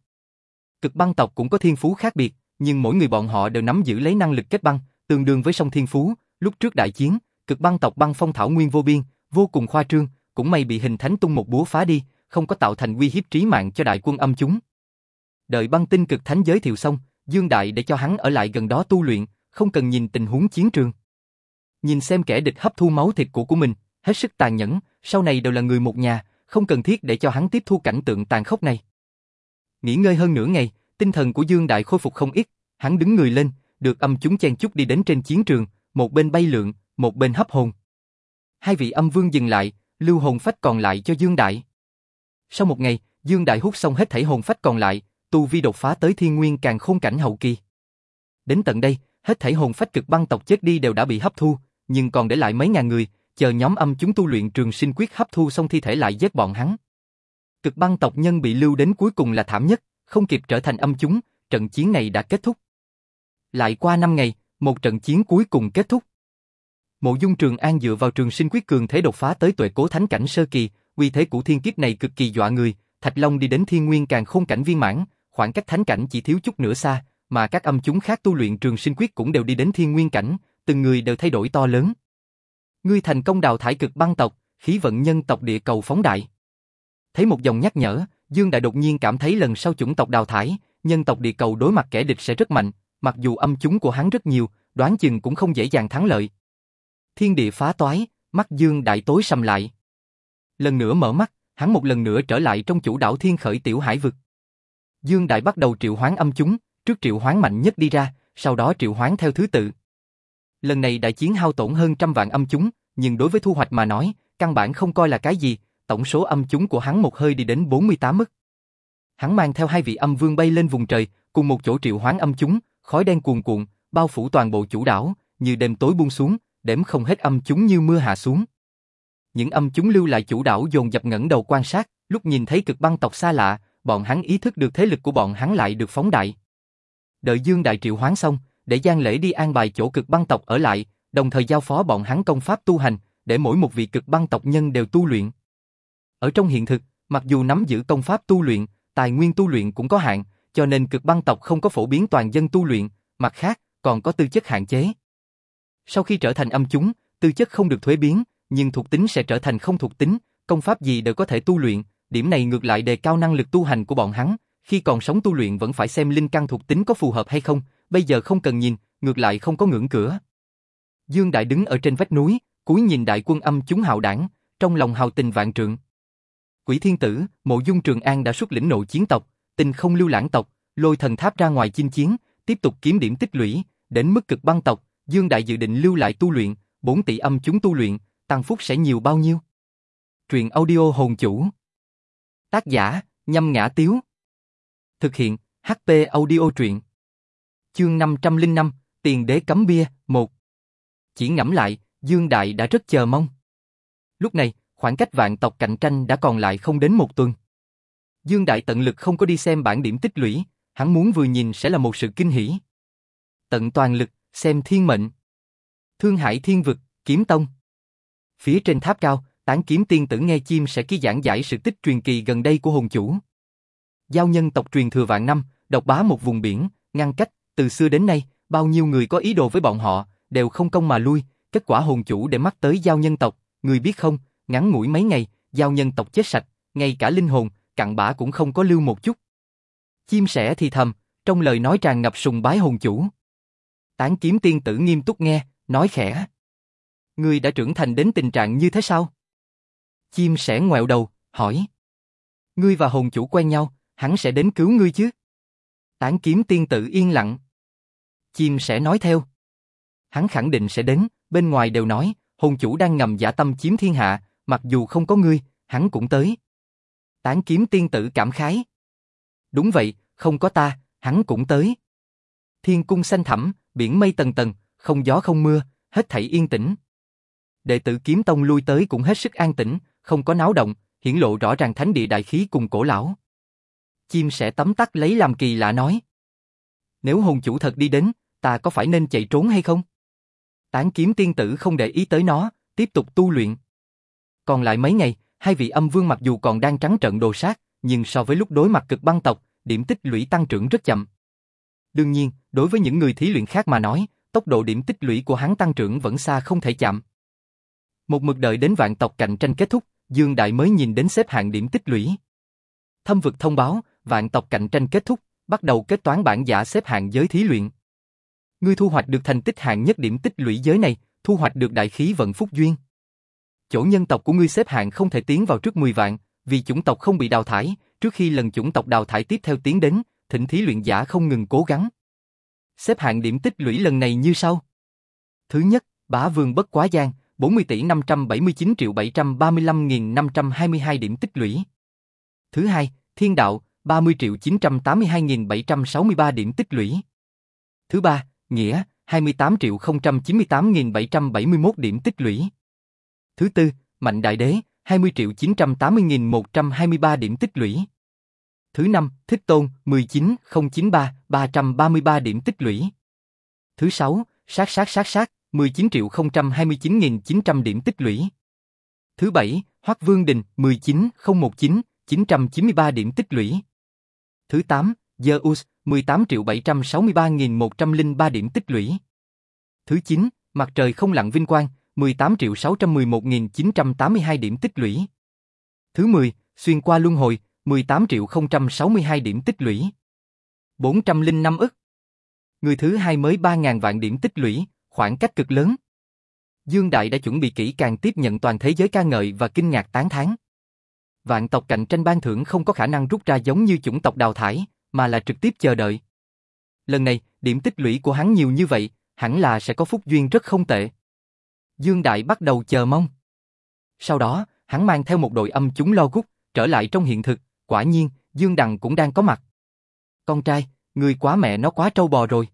Speaker 1: Cực băng tộc cũng có thiên phú khác biệt, nhưng mỗi người bọn họ đều nắm giữ lấy năng lực kết băng, tương đương với sông thiên phú, lúc trước đại chiến, cực băng tộc băng phong thảo nguyên vô biên, vô cùng khoa trương, cũng may bị hình thánh tung một búa phá đi, không có tạo thành uy hiếp trí mạng cho đại quân âm chúng. Đợi băng tinh cực thánh giới thiệu xong, Dương Đại để cho hắn ở lại gần đó tu luyện, không cần nhìn tình huống chiến trường. Nhìn xem kẻ địch hấp thu máu thịt của của mình, hết sức tàn nhẫn, sau này đều là người một nhà, không cần thiết để cho hắn tiếp thu cảnh tượng tàn khốc này. Nghỉ ngơi hơn nửa ngày, tinh thần của Dương Đại khôi phục không ít, hắn đứng người lên, được âm chúng chen chúc đi đến trên chiến trường, một bên bay lượn, một bên hấp hồn. Hai vị âm vương dừng lại, lưu hồn phách còn lại cho Dương Đại. Sau một ngày, Dương Đại hút xong hết thảy hồn phách còn lại, tu vi đột phá tới thiên nguyên càng khôn cảnh hậu kỳ. Đến tận đây, hết thảy hồn phách cực băng tộc chết đi đều đã bị hấp thu, nhưng còn để lại mấy ngàn người, chờ nhóm âm chúng tu luyện trường sinh quyết hấp thu xong thi thể lại giết bọn hắn. Cực băng tộc nhân bị lưu đến cuối cùng là thảm nhất, không kịp trở thành âm chúng, trận chiến này đã kết thúc. Lại qua 5 ngày, một trận chiến cuối cùng kết thúc. Mộ Dung Trường An dựa vào trường sinh quyết cường thế đột phá tới tuệ cố thánh cảnh sơ kỳ, uy thế của thiên kiếp này cực kỳ dọa người, Thạch Long đi đến thiên nguyên càng khôn cảnh viên mãn, khoảng cách thánh cảnh chỉ thiếu chút nữa xa, mà các âm chúng khác tu luyện trường sinh quyết cũng đều đi đến thiên nguyên cảnh, từng người đều thay đổi to lớn. Ngươi thành công đào thải cực băng tộc, khí vận nhân tộc địa cầu phóng đại. Thấy một dòng nhắc nhở, Dương Đại đột nhiên cảm thấy lần sau chủng tộc đào thải, nhân tộc địa cầu đối mặt kẻ địch sẽ rất mạnh, mặc dù âm chúng của hắn rất nhiều, đoán chừng cũng không dễ dàng thắng lợi. Thiên địa phá toái, mắt Dương Đại tối sầm lại. Lần nữa mở mắt, hắn một lần nữa trở lại trong chủ đảo thiên khởi tiểu hải vực. Dương Đại bắt đầu triệu hoán âm chúng, trước triệu hoán mạnh nhất đi ra, sau đó triệu hoán theo thứ tự. Lần này đại chiến hao tổn hơn trăm vạn âm chúng, nhưng đối với thu hoạch mà nói, căn bản không coi là cái gì, tổng số âm chúng của hắn một hơi đi đến 48 mức. Hắn mang theo hai vị âm vương bay lên vùng trời, cùng một chỗ triệu hoán âm chúng, khói đen cuồn cuộn, bao phủ toàn bộ chủ đảo, như đêm tối buông xuống, đếm không hết âm chúng như mưa hạ xuống. Những âm chúng lưu lại chủ đảo dồn dập ngẩng đầu quan sát, lúc nhìn thấy cực băng tộc xa lạ, bọn hắn ý thức được thế lực của bọn hắn lại được phóng đại. Đợi Dương Đại triệu hoán xong, để Giang Lễ đi an bài chỗ cực băng tộc ở lại, đồng thời giao phó bọn hắn công pháp tu hành, để mỗi một vị cực băng tộc nhân đều tu luyện. Ở trong hiện thực, mặc dù nắm giữ công pháp tu luyện, tài nguyên tu luyện cũng có hạn, cho nên cực băng tộc không có phổ biến toàn dân tu luyện, mặt khác, còn có tư chất hạn chế. Sau khi trở thành âm chúng, tư chất không được thuế biến, nhưng thuộc tính sẽ trở thành không thuộc tính, công pháp gì đều có thể tu luyện, điểm này ngược lại đề cao năng lực tu hành của bọn hắn, khi còn sống tu luyện vẫn phải xem linh căn thuộc tính có phù hợp hay không, bây giờ không cần nhìn, ngược lại không có ngưỡng cửa. Dương Đại đứng ở trên vách núi, cúi nhìn đại quân âm chúng hào đảng, trong lòng hào tình vạn trượng. Quỷ Thiên Tử, Mộ Dung Trường An đã xuất lĩnh nội chiến tộc, tình không lưu lãng tộc, lôi thần tháp ra ngoài chinh chiến, tiếp tục kiếm điểm tích lũy, đến mức cực băng tộc, Dương Đại dự định lưu lại tu luyện, 4 tỷ âm chúng tu luyện, tăng phúc sẽ nhiều bao nhiêu? Truyện audio hồn chủ. Tác giả, nhâm ngã tiếu. Thực hiện, HP audio truyện. Chương 505, Tiền đế cấm bia, 1. Chỉ ngẫm lại, Dương Đại đã rất chờ mong. Lúc này, khoảng cách vạn tộc cạnh tranh đã còn lại không đến một tuần. Dương Đại tận lực không có đi xem bản điểm tích lũy, hắn muốn vừa nhìn sẽ là một sự kinh hỉ. Tận toàn lực, xem thiên mệnh. Thương Hải Thiên Vực, Kiếm Tông. Phía trên tháp cao, tán kiếm tiên tử nghe chim sẽ ký giảng giải sự tích truyền kỳ gần đây của hồn chủ. Giao nhân tộc truyền thừa vạn năm, độc bá một vùng biển, ngăn cách, từ xưa đến nay, bao nhiêu người có ý đồ với bọn họ, đều không công mà lui, kết quả hồn chủ để mắt tới giao nhân tộc, người biết không, ngắn ngủi mấy ngày, giao nhân tộc chết sạch, ngay cả linh hồn, cặn bã cũng không có lưu một chút. Chim sẻ thì thầm, trong lời nói tràn ngập sùng bái hồn chủ. Tán kiếm tiên tử nghiêm túc nghe, nói khẽ. Ngươi đã trưởng thành đến tình trạng như thế sao? Chim sẻ ngoẹo đầu, hỏi. Ngươi và hồn chủ quen nhau, hắn sẽ đến cứu ngươi chứ? Tán kiếm tiên tử yên lặng. Chim sẽ nói theo. Hắn khẳng định sẽ đến, bên ngoài đều nói, hồn chủ đang ngầm giả tâm chiếm thiên hạ, mặc dù không có ngươi, hắn cũng tới. Tán kiếm tiên tử cảm khái. Đúng vậy, không có ta, hắn cũng tới. Thiên cung xanh thẳm, biển mây tầng tầng, không gió không mưa, hết thảy yên tĩnh. Đệ tử kiếm tông lui tới cũng hết sức an tĩnh, không có náo động, hiển lộ rõ ràng thánh địa đại khí cùng cổ lão. Chim sẽ tấm tắc lấy làm kỳ lạ nói. Nếu hồn chủ thật đi đến, ta có phải nên chạy trốn hay không? Tán kiếm tiên tử không để ý tới nó, tiếp tục tu luyện. Còn lại mấy ngày, hai vị âm vương mặc dù còn đang trắng trận đồ sát, nhưng so với lúc đối mặt cực băng tộc, điểm tích lũy tăng trưởng rất chậm. Đương nhiên, đối với những người thí luyện khác mà nói, tốc độ điểm tích lũy của hắn tăng trưởng vẫn xa không thể chạm. Một mực đợi đến vạn tộc cạnh tranh kết thúc, Dương Đại mới nhìn đến xếp hạng điểm tích lũy. Thâm vực thông báo, vạn tộc cạnh tranh kết thúc, bắt đầu kết toán bảng giả xếp hạng giới thí luyện. Ngươi thu hoạch được thành tích hạng nhất điểm tích lũy giới này, thu hoạch được đại khí vận phúc duyên. Chỗ nhân tộc của ngươi xếp hạng không thể tiến vào trước 10 vạn, vì chủng tộc không bị đào thải, trước khi lần chủng tộc đào thải tiếp theo tiến đến, thỉnh thí luyện giả không ngừng cố gắng. Xếp hạng điểm tích lũy lần này như sau. Thứ nhất, Bá Vương Bất Quá Giang, 40 tỷ 579 triệu 735.522 điểm tích lũy. Thứ hai, Thiên Đạo, 30.982.763 điểm tích lũy. Thứ ba, Nghĩa, 28.098.771 điểm tích lũy. Thứ tư, Mạnh Đại Đế, 20.980.123 điểm tích lũy. Thứ năm, Thích Tôn, 19 093 333 điểm tích lũy. Thứ sáu, Sát sát sát sát, 19.029.900 điểm tích lũy. Thứ bảy, Hoắc Vương Đình, 19 019 993 điểm tích lũy. Thứ 8, Zeus, 18.763.103 điểm tích lũy. Thứ 9, Mặt trời không lặn vinh quang, 18.611.982 điểm tích lũy. Thứ 10, Xuyên qua luân hồi, 18.062 điểm tích lũy. 405 ức. Người thứ hai mới 3.000 vạn điểm tích lũy, khoảng cách cực lớn. Dương Đại đã chuẩn bị kỹ càng tiếp nhận toàn thế giới ca ngợi và kinh ngạc tán thán. Vạn tộc cạnh tranh ban thưởng không có khả năng rút ra giống như chủng tộc đào thải, mà là trực tiếp chờ đợi. Lần này, điểm tích lũy của hắn nhiều như vậy, hẳn là sẽ có phúc duyên rất không tệ. Dương Đại bắt đầu chờ mong. Sau đó, hắn mang theo một đội âm chúng lo gút, trở lại trong hiện thực, quả nhiên, Dương Đằng cũng đang có mặt. Con trai, người quá mẹ nó quá trâu bò rồi.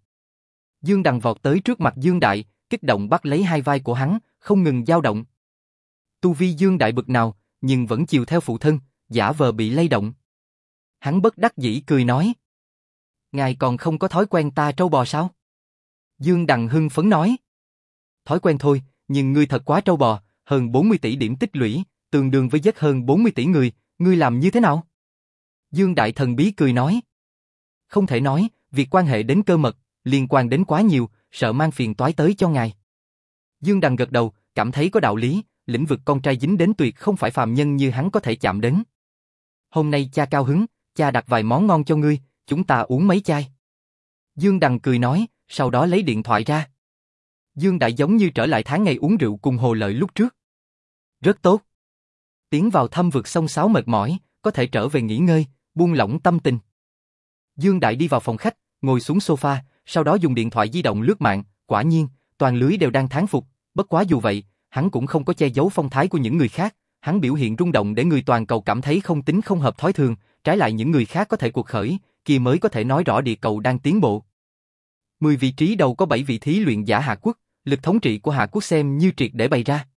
Speaker 1: Dương Đằng vọt tới trước mặt Dương Đại, kích động bắt lấy hai vai của hắn, không ngừng dao động. Tu vi Dương Đại bực nào, nhưng vẫn chiều theo phụ thân, giả vờ bị lay động. Hắn bất đắc dĩ cười nói. Ngài còn không có thói quen ta trâu bò sao? Dương Đằng hưng phấn nói. Thói quen thôi, nhưng ngươi thật quá trâu bò, hơn 40 tỷ điểm tích lũy, tương đương với giấc hơn 40 tỷ người, ngươi làm như thế nào? Dương Đại Thần Bí cười nói. Không thể nói, việc quan hệ đến cơ mật, liên quan đến quá nhiều, sợ mang phiền toái tới cho ngài. Dương Đằng gật đầu, cảm thấy có đạo lý, lĩnh vực con trai dính đến tuyệt không phải phàm nhân như hắn có thể chạm đến. Hôm nay cha cao hứng, cha đặt vài món ngon cho ngươi, chúng ta uống mấy chai. Dương Đằng cười nói, sau đó lấy điện thoại ra. Dương Đại giống như trở lại tháng ngày uống rượu cùng Hồ Lợi lúc trước. Rất tốt. Tiến vào thâm vực sông sáo mệt mỏi, có thể trở về nghỉ ngơi, buông lỏng tâm tình. Dương Đại đi vào phòng khách, ngồi xuống sofa, sau đó dùng điện thoại di động lướt mạng, quả nhiên, toàn lưới đều đang thán phục, bất quá dù vậy, hắn cũng không có che giấu phong thái của những người khác, hắn biểu hiện rung động để người toàn cầu cảm thấy không tính không hợp thói thường, trái lại những người khác có thể cuộc khởi, kia mới có thể nói rõ địa cầu đang tiến bộ. 10 vị trí đầu có 7 vị thí luyện giả Hạ Quốc, lực thống trị của Hạ Quốc xem như triệt để bày ra.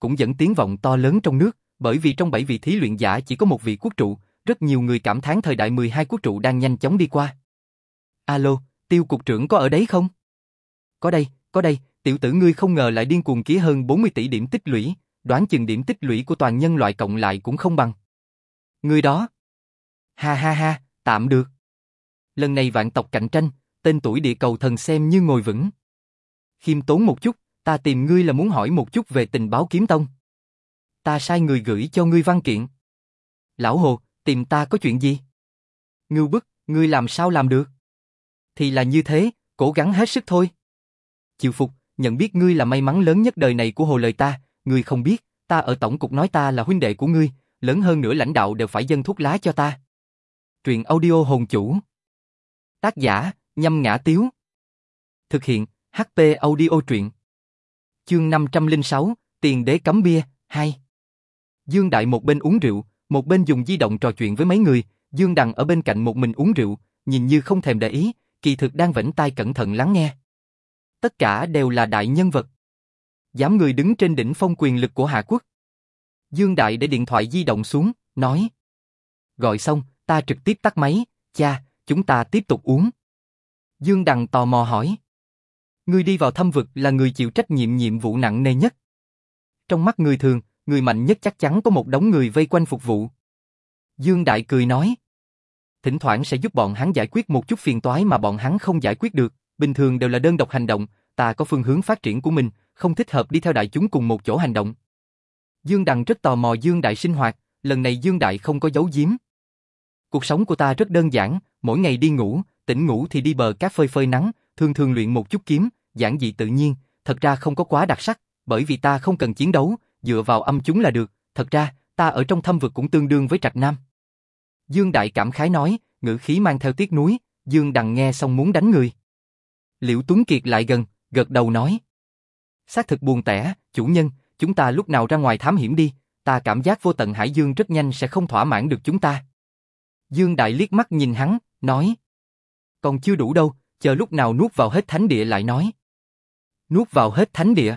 Speaker 1: Cũng dẫn tiếng vọng to lớn trong nước, bởi vì trong 7 vị thí luyện giả chỉ có một vị quốc trụ, rất nhiều người cảm thán thời đại 12 quốc trụ đang nhanh chóng đi qua. Alo, tiêu cục trưởng có ở đấy không? Có đây, có đây, tiểu tử ngươi không ngờ lại điên cuồng ký hơn 40 tỷ điểm tích lũy, đoán chừng điểm tích lũy của toàn nhân loại cộng lại cũng không bằng. Người đó. Ha ha ha, tạm được. Lần này vạn tộc cạnh tranh, tên tuổi địa cầu thần xem như ngồi vững. Khiêm tốn một chút, ta tìm ngươi là muốn hỏi một chút về tình báo kiếm tông. Ta sai người gửi cho ngươi văn kiện. Lão Hồ, tìm ta có chuyện gì? Ngưu bức, ngươi làm sao làm được? Thì là như thế, cố gắng hết sức thôi. Chịu phục, nhận biết ngươi là may mắn lớn nhất đời này của hồ lời ta, ngươi không biết, ta ở tổng cục nói ta là huynh đệ của ngươi, lớn hơn nữa lãnh đạo đều phải dân thuốc lá cho ta. Truyện audio hồn chủ. Tác giả, nhâm ngã tiếu. Thực hiện, HP audio truyện. Chương 506, tiền đế cấm bia, 2. Dương Đại một bên uống rượu, một bên dùng di động trò chuyện với mấy người, Dương Đằng ở bên cạnh một mình uống rượu, nhìn như không thèm để ý, kỳ thực đang vẫn tai cẩn thận lắng nghe. Tất cả đều là đại nhân vật. Dám người đứng trên đỉnh phong quyền lực của Hạ Quốc. Dương Đại để điện thoại di động xuống, nói. Gọi xong, ta trực tiếp tắt máy, cha, chúng ta tiếp tục uống. Dương Đằng tò mò hỏi. Người đi vào thâm vực là người chịu trách nhiệm nhiệm vụ nặng nề nhất. Trong mắt người thường, người mạnh nhất chắc chắn có một đống người vây quanh phục vụ. Dương Đại cười nói. Thỉnh thoảng sẽ giúp bọn hắn giải quyết một chút phiền toái mà bọn hắn không giải quyết được, bình thường đều là đơn độc hành động, ta có phương hướng phát triển của mình, không thích hợp đi theo đại chúng cùng một chỗ hành động. Dương Đằng rất tò mò Dương Đại sinh hoạt, lần này Dương Đại không có giấu giếm. Cuộc sống của ta rất đơn giản, mỗi ngày đi ngủ, tỉnh ngủ thì đi bờ cát phơi phơi nắng, thường thường luyện một chút kiếm, giản dị tự nhiên, thật ra không có quá đặc sắc, bởi vì ta không cần chiến đấu, dựa vào âm chúng là được, thật ra, ta ở trong thâm vực cũng tương đương với Trạch Nam. Dương Đại cảm khái nói, ngữ khí mang theo tiếc núi, Dương Đằng nghe xong muốn đánh người. Liễu Tuấn Kiệt lại gần, gật đầu nói. Xác thực buồn tẻ, chủ nhân, chúng ta lúc nào ra ngoài thám hiểm đi, ta cảm giác vô tận Hải Dương rất nhanh sẽ không thỏa mãn được chúng ta. Dương Đại liếc mắt nhìn hắn, nói. Còn chưa đủ đâu, chờ lúc nào nuốt vào hết thánh địa lại nói. Nuốt vào hết thánh địa.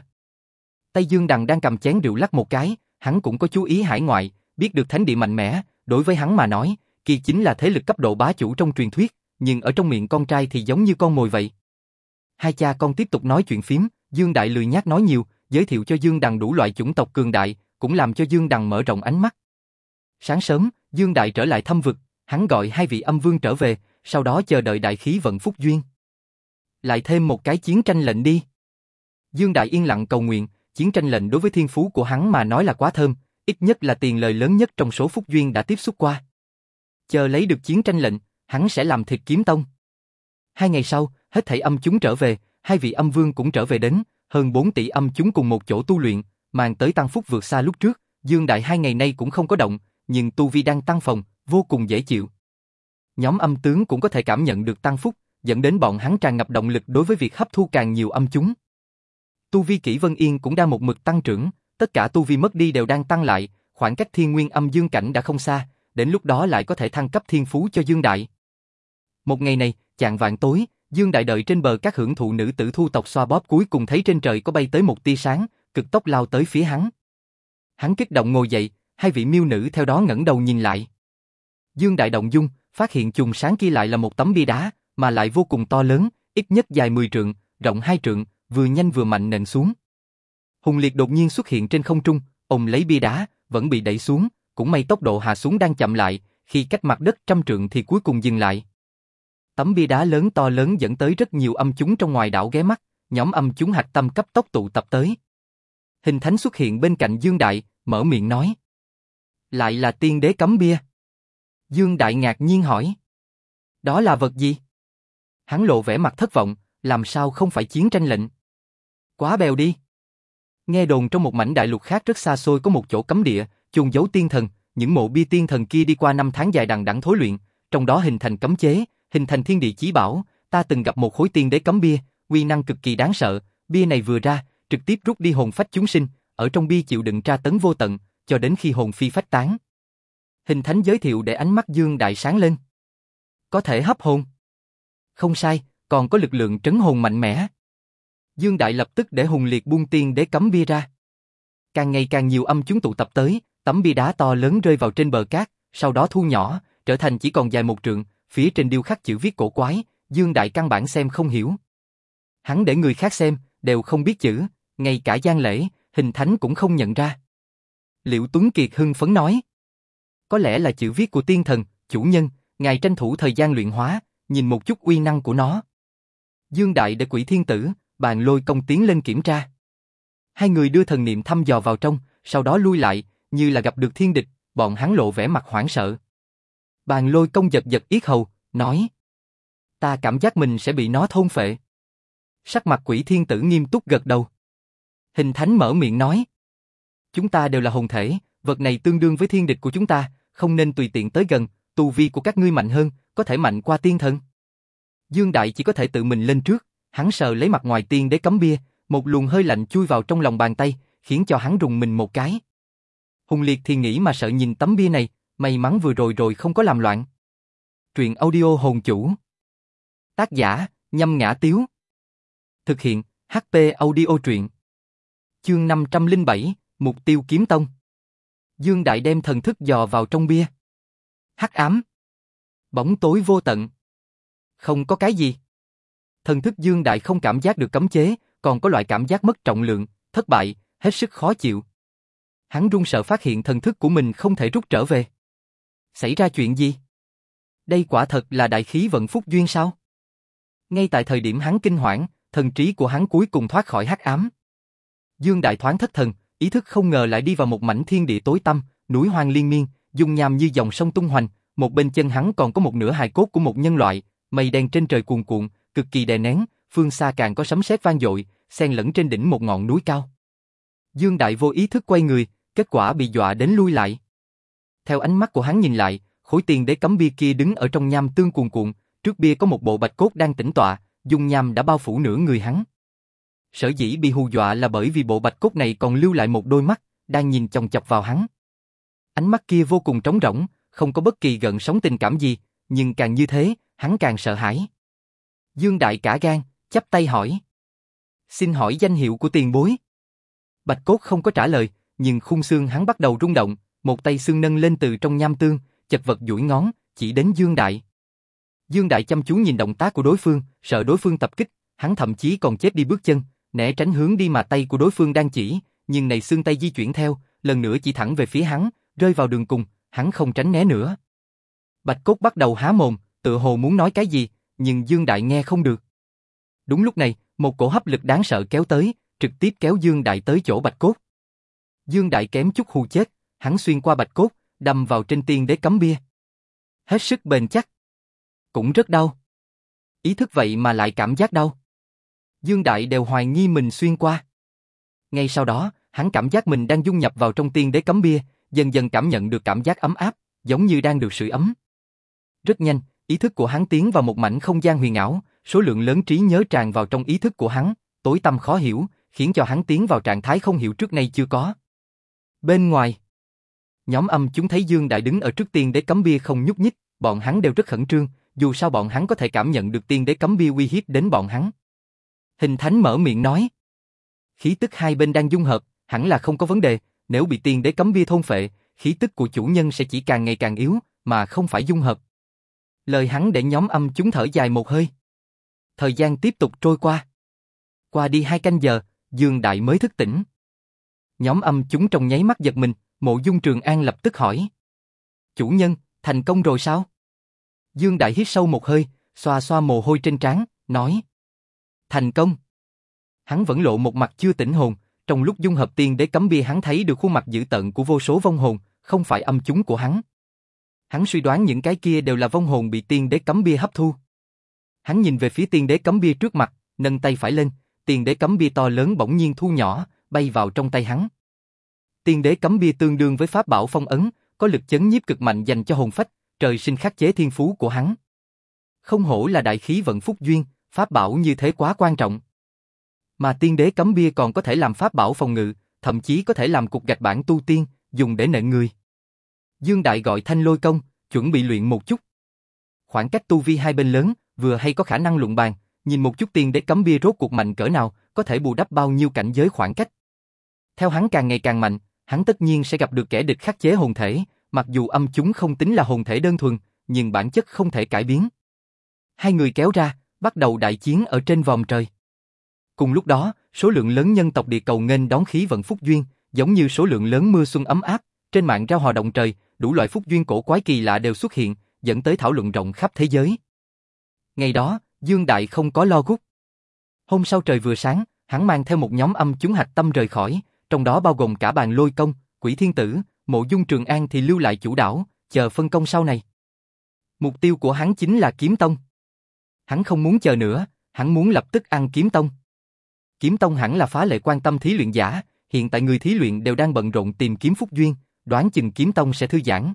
Speaker 1: Tay Dương Đằng đang cầm chén rượu lắc một cái, hắn cũng có chú ý hải ngoại, biết được thánh địa mạnh mẽ, đối với hắn mà nói, kỳ chính là thế lực cấp độ bá chủ trong truyền thuyết, nhưng ở trong miệng con trai thì giống như con mồi vậy. Hai cha con tiếp tục nói chuyện phím, Dương Đại lười nhác nói nhiều, giới thiệu cho Dương Đằng đủ loại chủng tộc cường đại, cũng làm cho Dương Đằng mở rộng ánh mắt. Sáng sớm, Dương Đại trở lại thâm vực, hắn gọi hai vị âm vương trở về, sau đó chờ đợi đại khí vận phúc duyên. Lại thêm một cái chiến tranh lệnh đi. Dương Đại yên lặng cầu nguyện, chiến tranh lệnh đối với thiên phú của hắn mà nói là quá thơm, ít nhất là tiền lời lớn nhất trong số phúc duyên đã tiếp xúc qua. Chờ lấy được chiến tranh lệnh, hắn sẽ làm thịt kiếm tông. Hai ngày sau, hết thảy âm chúng trở về, hai vị âm vương cũng trở về đến, hơn 4 tỷ âm chúng cùng một chỗ tu luyện, mang tới tăng phúc vượt xa lúc trước, Dương Đại hai ngày nay cũng không có động, nhưng tu vi đang tăng phòng, vô cùng dễ chịu. Nhóm âm tướng cũng có thể cảm nhận được tăng phúc, dẫn đến bọn hắn tràn ngập động lực đối với việc hấp thu càng nhiều âm chúng. Tu vi kỹ Vân Yên cũng đang một mực tăng trưởng, tất cả tu vi mất đi đều đang tăng lại, khoảng cách thiên nguyên âm dương cảnh đã không xa, đến lúc đó lại có thể thăng cấp thiên phú cho Dương Đại. Một ngày này, chạng vạn tối, Dương Đại đợi trên bờ các hưởng thụ nữ tử thu tộc xoa bóp cuối cùng thấy trên trời có bay tới một tia sáng, cực tốc lao tới phía hắn. Hắn kích động ngồi dậy, hai vị miêu nữ theo đó ngẩng đầu nhìn lại. Dương Đại động dung, phát hiện chùm sáng kia lại là một tấm bia đá, mà lại vô cùng to lớn, ít nhất dài 10 trượng, rộng 2 trượng, vừa nhanh vừa mạnh nện xuống. Hùng Liệt đột nhiên xuất hiện trên không trung, ông lấy bia đá, vẫn bị đẩy xuống, cũng may tốc độ hạ xuống đang chậm lại, khi cách mặt đất trăm trượng thì cuối cùng dừng lại. Tấm bia đá lớn to lớn dẫn tới rất nhiều âm chúng trong ngoài đảo ghé mắt, nhóm âm chúng hạch tâm cấp tốc tụ tập tới. Hình thánh xuất hiện bên cạnh Dương Đại, mở miệng nói. Lại là tiên đế cấm bia. Dương Đại ngạc nhiên hỏi. Đó là vật gì? Hắn lộ vẻ mặt thất vọng, làm sao không phải chiến tranh lệnh? Quá bèo đi. Nghe đồn trong một mảnh đại lục khác rất xa xôi có một chỗ cấm địa, chôn giấu tiên thần, những mộ bia tiên thần kia đi qua năm tháng dài đằng đẵng thối luyện, trong đó hình thành cấm chế, hình thành thiên địa chí bảo, ta từng gặp một khối tiên đế cấm bia, uy năng cực kỳ đáng sợ, bia này vừa ra, trực tiếp rút đi hồn phách chúng sinh, ở trong bia chịu đựng tra tấn vô tận, cho đến khi hồn phi phách tán. Hình thánh giới thiệu để ánh mắt Dương Đại sáng lên. Có thể hấp hồn. Không sai, còn có lực lượng trấn hồn mạnh mẽ. Dương Đại lập tức để hùng liệt buông tiên để cấm bia ra. Càng ngày càng nhiều âm chúng tụ tập tới, tấm bia đá to lớn rơi vào trên bờ cát, sau đó thu nhỏ, trở thành chỉ còn dài một trượng, phía trên điêu khắc chữ viết cổ quái, Dương Đại căn bản xem không hiểu. Hắn để người khác xem, đều không biết chữ, ngay cả gian lễ, hình thánh cũng không nhận ra. Liệu Tuấn Kiệt hưng phấn nói. Có lẽ là chữ viết của tiên thần, chủ nhân, ngài tranh thủ thời gian luyện hóa, nhìn một chút uy năng của nó. Dương Đại để quỷ thiên tử, bàn lôi công tiến lên kiểm tra. Hai người đưa thần niệm thăm dò vào trong, sau đó lui lại, như là gặp được thiên địch, bọn hắn lộ vẻ mặt hoảng sợ. Bàn lôi công giật giật yết hầu, nói. Ta cảm giác mình sẽ bị nó thôn phệ. Sắc mặt quỷ thiên tử nghiêm túc gật đầu. Hình thánh mở miệng nói. Chúng ta đều là hồn thể, vật này tương đương với thiên địch của chúng ta, không nên tùy tiện tới gần, tu vi của các ngươi mạnh hơn, có thể mạnh qua tiên thần. Dương Đại chỉ có thể tự mình lên trước, hắn sờ lấy mặt ngoài tiên để cấm bia, một luồng hơi lạnh chui vào trong lòng bàn tay, khiến cho hắn rùng mình một cái. Hùng Liệt thì nghĩ mà sợ nhìn tấm bia này, may mắn vừa rồi rồi không có làm loạn. Truyện audio hồn chủ. Tác giả, nhâm ngã tiếu. Thực hiện, HP audio truyện. Chương 507, Mục tiêu kiếm tông. Dương Đại đem thần thức dò vào trong bia. Hắc ám. Bóng tối vô tận. Không có cái gì. Thần thức Dương Đại không cảm giác được cấm chế, còn có loại cảm giác mất trọng lượng, thất bại, hết sức khó chịu. Hắn run sợ phát hiện thần thức của mình không thể rút trở về. Xảy ra chuyện gì? Đây quả thật là đại khí vận phúc duyên sao? Ngay tại thời điểm hắn kinh hoảng, thần trí của hắn cuối cùng thoát khỏi hắc ám. Dương Đại thoáng thất thần, ý thức không ngờ lại đi vào một mảnh thiên địa tối tăm, núi hoang liên miên, dung nham như dòng sông tung hoành, một bên chân hắn còn có một nửa hài cốt của một nhân loại, mây đen trên trời cuồn cuộn, cực kỳ đè nén, phương xa càng có sấm sét vang dội, xen lẫn trên đỉnh một ngọn núi cao. Dương Đại vô ý thức quay người, kết quả bị dọa đến lui lại. Theo ánh mắt của hắn nhìn lại, khối tiền đế cấm bia kia đứng ở trong nham tương cuồn cuộn, trước bia có một bộ bạch cốt đang tĩnh tọa, dung nham đã bao phủ nửa người hắn. Sở dĩ bị hù dọa là bởi vì bộ bạch cốt này còn lưu lại một đôi mắt, đang nhìn chòng chọc vào hắn. Ánh mắt kia vô cùng trống rỗng, không có bất kỳ gợn sóng tình cảm gì, nhưng càng như thế, hắn càng sợ hãi. Dương Đại cả gan, chắp tay hỏi. Xin hỏi danh hiệu của tiền bối. Bạch cốt không có trả lời, nhưng khung xương hắn bắt đầu rung động, một tay xương nâng lên từ trong nham tương, chật vật duỗi ngón, chỉ đến Dương Đại. Dương Đại chăm chú nhìn động tác của đối phương, sợ đối phương tập kích, hắn thậm chí còn chết đi bước chân, né tránh hướng đi mà tay của đối phương đang chỉ, nhưng này xương tay di chuyển theo, lần nữa chỉ thẳng về phía hắn, rơi vào đường cùng, hắn không tránh né nữa. Bạch Cốt bắt đầu há mồm, tự hồ muốn nói cái gì, nhưng Dương Đại nghe không được. Đúng lúc này, một cổ hấp lực đáng sợ kéo tới, trực tiếp kéo Dương Đại tới chỗ Bạch Cốt. Dương Đại kém chút hù chết, hắn xuyên qua Bạch Cốt, đâm vào trên tiên đế cấm bia. Hết sức bền chắc. Cũng rất đau. Ý thức vậy mà lại cảm giác đau. Dương Đại đều hoài nghi mình xuyên qua. Ngay sau đó, hắn cảm giác mình đang dung nhập vào trong tiên đế cấm bia, dần dần cảm nhận được cảm giác ấm áp, giống như đang được sưởi ấm. Rất nhanh, ý thức của hắn tiến vào một mảnh không gian huyền ảo, số lượng lớn trí nhớ tràn vào trong ý thức của hắn, tối tâm khó hiểu, khiến cho hắn tiến vào trạng thái không hiểu trước nay chưa có. Bên ngoài, nhóm âm chúng thấy Dương Đại đứng ở trước tiên đế cấm bia không nhúc nhích, bọn hắn đều rất khẩn trương, dù sao bọn hắn có thể cảm nhận được tiên đế cấm bia uy hiếp đến bọn hắn. Hình Thánh mở miệng nói. Khí tức hai bên đang dung hợp, hẳn là không có vấn đề, nếu bị tiên đế cấm bia thôn phệ, khí tức của chủ nhân sẽ chỉ càng ngày càng yếu, mà không phải dung hợp. Lời hắn để nhóm âm chúng thở dài một hơi. Thời gian tiếp tục trôi qua. Qua đi hai canh giờ, Dương Đại mới thức tỉnh. Nhóm âm chúng trong nháy mắt giật mình, mộ dung trường an lập tức hỏi. Chủ nhân, thành công rồi sao? Dương Đại hít sâu một hơi, xoa xoa mồ hôi trên trán, nói. Thành công. Hắn vẫn lộ một mặt chưa tỉnh hồn, trong lúc dung hợp tiên đế cấm bia hắn thấy được khuôn mặt dữ tợn của vô số vong hồn, không phải âm chúng của hắn. Hắn suy đoán những cái kia đều là vong hồn bị tiên đế cấm bia hấp thu. Hắn nhìn về phía tiên đế cấm bia trước mặt, nâng tay phải lên, tiên đế cấm bia to lớn bỗng nhiên thu nhỏ, bay vào trong tay hắn. Tiên đế cấm bia tương đương với pháp bảo phong ấn, có lực chấn nhiếp cực mạnh dành cho hồn phách, trời sinh khắc chế thiên phú của hắn. Không hổ là đại khí vận phúc duyên, pháp bảo như thế quá quan trọng. Mà tiên đế cấm bia còn có thể làm pháp bảo phòng ngự, thậm chí có thể làm cục gạch bản tu tiên, dùng để nện người. Dương Đại gọi thanh lôi công, chuẩn bị luyện một chút. Khoảng cách tu vi hai bên lớn, vừa hay có khả năng luận bàn, nhìn một chút tiên đế cấm bia rốt cuộc mạnh cỡ nào, có thể bù đắp bao nhiêu cảnh giới khoảng cách. Theo hắn càng ngày càng mạnh, hắn tất nhiên sẽ gặp được kẻ địch khắc chế hồn thể, mặc dù âm chúng không tính là hồn thể đơn thuần, nhưng bản chất không thể cải biến. Hai người kéo ra, bắt đầu đại chiến ở trên vòm trời. Cùng lúc đó, số lượng lớn nhân tộc địa cầu nghênh đón khí vận phúc duyên, giống như số lượng lớn mưa xuân ấm áp, trên mạng rao hòa động trời, đủ loại phúc duyên cổ quái kỳ lạ đều xuất hiện, dẫn tới thảo luận rộng khắp thế giới. Ngày đó, Dương Đại không có lo gút. Hôm sau trời vừa sáng, hắn mang theo một nhóm âm chúng hạch tâm rời khỏi, trong đó bao gồm cả bàn lôi công, quỷ thiên tử, mộ dung trường an thì lưu lại chủ đảo, chờ phân công sau này. Mục tiêu của hắn chính là kiếm tông. Hắn không muốn chờ nữa, hắn muốn lập tức ăn kiếm tông. Kiếm tông hẳn là phá lệ quan tâm thí luyện giả, hiện tại người thí luyện đều đang bận rộn tìm kiếm phúc duyên, đoán chừng kiếm tông sẽ thư giãn.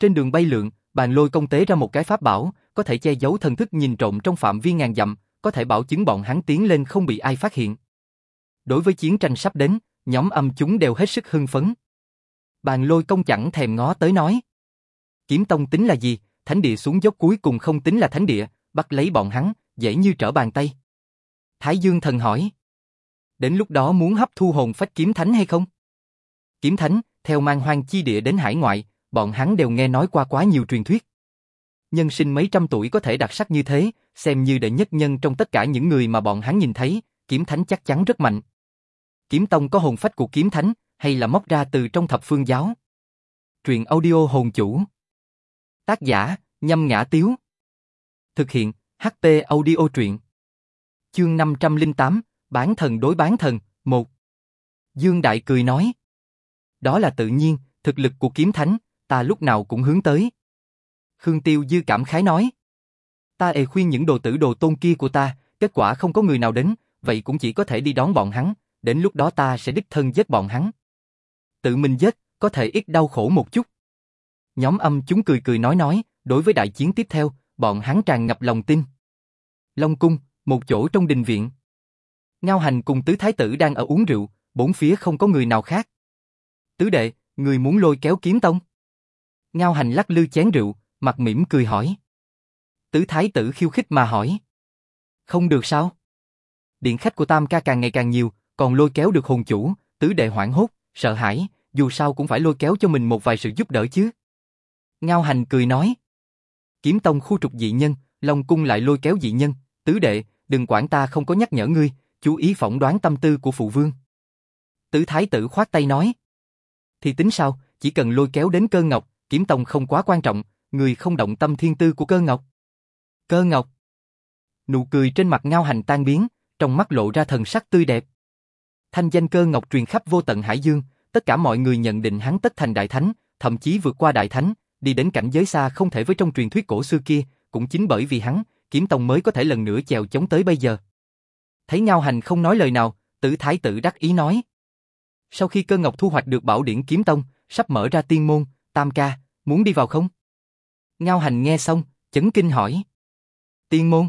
Speaker 1: Trên đường bay lượn, bàn lôi công tế ra một cái pháp bảo, có thể che giấu thần thức nhìn trộm trong phạm vi ngàn dặm, có thể bảo chứng bọn hắn tiến lên không bị ai phát hiện. Đối với chiến tranh sắp đến, nhóm âm chúng đều hết sức hưng phấn. Bàn lôi công chẳng thèm ngó tới nói. Kiếm tông tính là gì, thánh địa xuống dốc cuối cùng không tính là thánh địa, bắt lấy bọn hắn, dễ như trở bàn tay. Thái Dương thần hỏi. Đến lúc đó muốn hấp thu hồn phách kiếm thánh hay không? Kiếm thánh, theo mang hoang chi địa đến hải ngoại, bọn hắn đều nghe nói qua quá nhiều truyền thuyết. Nhân sinh mấy trăm tuổi có thể đặc sắc như thế, xem như đệ nhất nhân trong tất cả những người mà bọn hắn nhìn thấy, kiếm thánh chắc chắn rất mạnh. Kiếm tông có hồn phách của kiếm thánh, hay là móc ra từ trong thập phương giáo? Truyện audio hồn chủ. Tác giả, nhâm ngã tiếu. Thực hiện, HP audio truyện. Chương 508, Bán thần đối bán thần, 1. Dương Đại cười nói. Đó là tự nhiên, thực lực của kiếm thánh, ta lúc nào cũng hướng tới. Khương Tiêu dư cảm khái nói. Ta ề khuyên những đồ tử đồ tôn kia của ta, kết quả không có người nào đến, vậy cũng chỉ có thể đi đón bọn hắn, đến lúc đó ta sẽ đích thân giết bọn hắn. Tự mình giết, có thể ít đau khổ một chút. Nhóm âm chúng cười cười nói nói, đối với đại chiến tiếp theo, bọn hắn tràn ngập lòng tin. Long cung, một chỗ trong đình viện. Ngao hành cùng tứ thái tử đang ở uống rượu, bốn phía không có người nào khác. Tứ đệ, người muốn lôi kéo kiếm tông? Ngao hành lắc lư chén rượu, mặt mỉm cười hỏi. Tứ thái tử khiêu khích mà hỏi. Không được sao? Điện khách của Tam ca càng ngày càng nhiều, còn lôi kéo được hồn chủ, tứ đệ hoảng hốt, sợ hãi, dù sao cũng phải lôi kéo cho mình một vài sự giúp đỡ chứ. Ngao hành cười nói. Kiếm tông khu trục dị nhân, Long cung lại lôi kéo dị nhân, tứ đệ, đừng quản ta không có nhắc nhở ngươi, chú ý phỏng đoán tâm tư của phụ vương. Tứ thái tử khoát tay nói. Thì tính sao, chỉ cần lôi kéo đến cơ ngọc, kiếm tông không quá quan trọng, người không động tâm thiên tư của cơ ngọc. Cơ ngọc. Nụ cười trên mặt ngao hành tan biến, trong mắt lộ ra thần sắc tươi đẹp. Thanh danh cơ ngọc truyền khắp vô tận hải dương, tất cả mọi người nhận định hắn tất thành đại thánh, thậm chí vượt qua đại thánh, đi đến cảnh giới xa không thể với trong truyền thuyết cổ xưa kia, cũng chính bởi vì hắn, kiếm tông mới có thể lần nữa chèo chống tới bây giờ. Thấy Ngao Hành không nói lời nào, tử thái tử đắc ý nói. Sau khi cơ ngọc thu hoạch được bảo điển kiếm tông, sắp mở ra tiên môn, tam ca, muốn đi vào không? Ngao Hành nghe xong, chấn kinh hỏi. Tiên môn?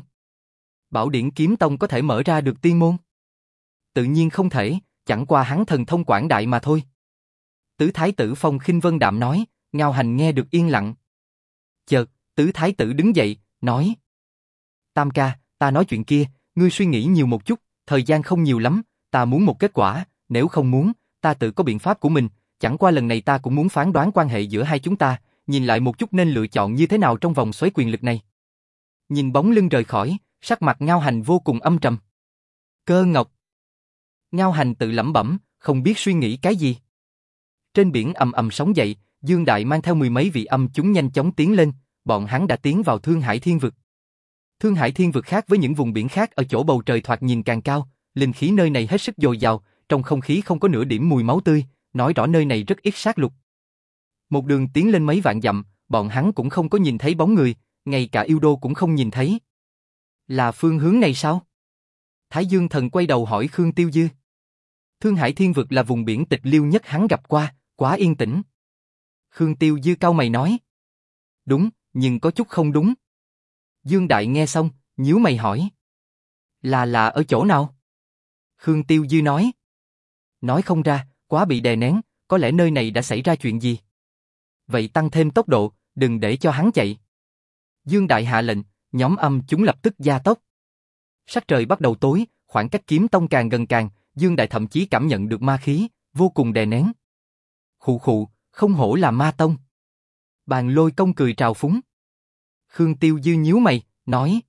Speaker 1: Bảo điển kiếm tông có thể mở ra được tiên môn? Tự nhiên không thể, chẳng qua hắn thần thông quảng đại mà thôi. Tứ Thái tử Phong khinh vân đạm nói, Ngao Hành nghe được yên lặng. Chợt, Tứ Thái tử đứng dậy, nói. Tam ca, ta nói chuyện kia, ngươi suy nghĩ nhiều một chút, thời gian không nhiều lắm, ta muốn một kết quả, nếu không muốn, ta tự có biện pháp của mình, chẳng qua lần này ta cũng muốn phán đoán quan hệ giữa hai chúng ta, nhìn lại một chút nên lựa chọn như thế nào trong vòng xoáy quyền lực này. Nhìn bóng lưng rời khỏi, sắc mặt Ngao Hành vô cùng âm trầm. Cơ Ngọc. Ngao Hành tự lẩm bẩm, không biết suy nghĩ cái gì. Trên biển ầm ầm sóng dậy, Dương Đại mang theo mười mấy vị âm chúng nhanh chóng tiến lên, bọn hắn đã tiến vào Thương Hải Thiên Vực. Thương Hải Thiên Vực khác với những vùng biển khác ở chỗ bầu trời thoạt nhìn càng cao, linh khí nơi này hết sức dồi dào, trong không khí không có nửa điểm mùi máu tươi, nói rõ nơi này rất ít sát lục. Một đường tiến lên mấy vạn dặm, bọn hắn cũng không có nhìn thấy bóng người, ngay cả yêu đô cũng không nhìn thấy. Là phương hướng này sao? Thái Dương thần quay đầu hỏi Khương Tiêu Dư. Thương Hải Thiên Vực là vùng biển tịch liêu nhất hắn gặp qua, quá yên tĩnh. Khương Tiêu Dư cao mày nói. Đúng, nhưng có chút không đúng. Dương Đại nghe xong, nhíu mày hỏi. Là là ở chỗ nào? Khương Tiêu Dư nói. Nói không ra, quá bị đè nén, có lẽ nơi này đã xảy ra chuyện gì. Vậy tăng thêm tốc độ, đừng để cho hắn chạy. Dương Đại hạ lệnh, nhóm âm chúng lập tức gia tốc. Sắc trời bắt đầu tối, khoảng cách kiếm tông càng gần càng, Dương Đại thậm chí cảm nhận được ma khí, vô cùng đè nén. Khụ khụ, không hổ là ma tông. Bàn lôi công cười trào phúng. Khương Tiêu Dư nhíu mày, nói.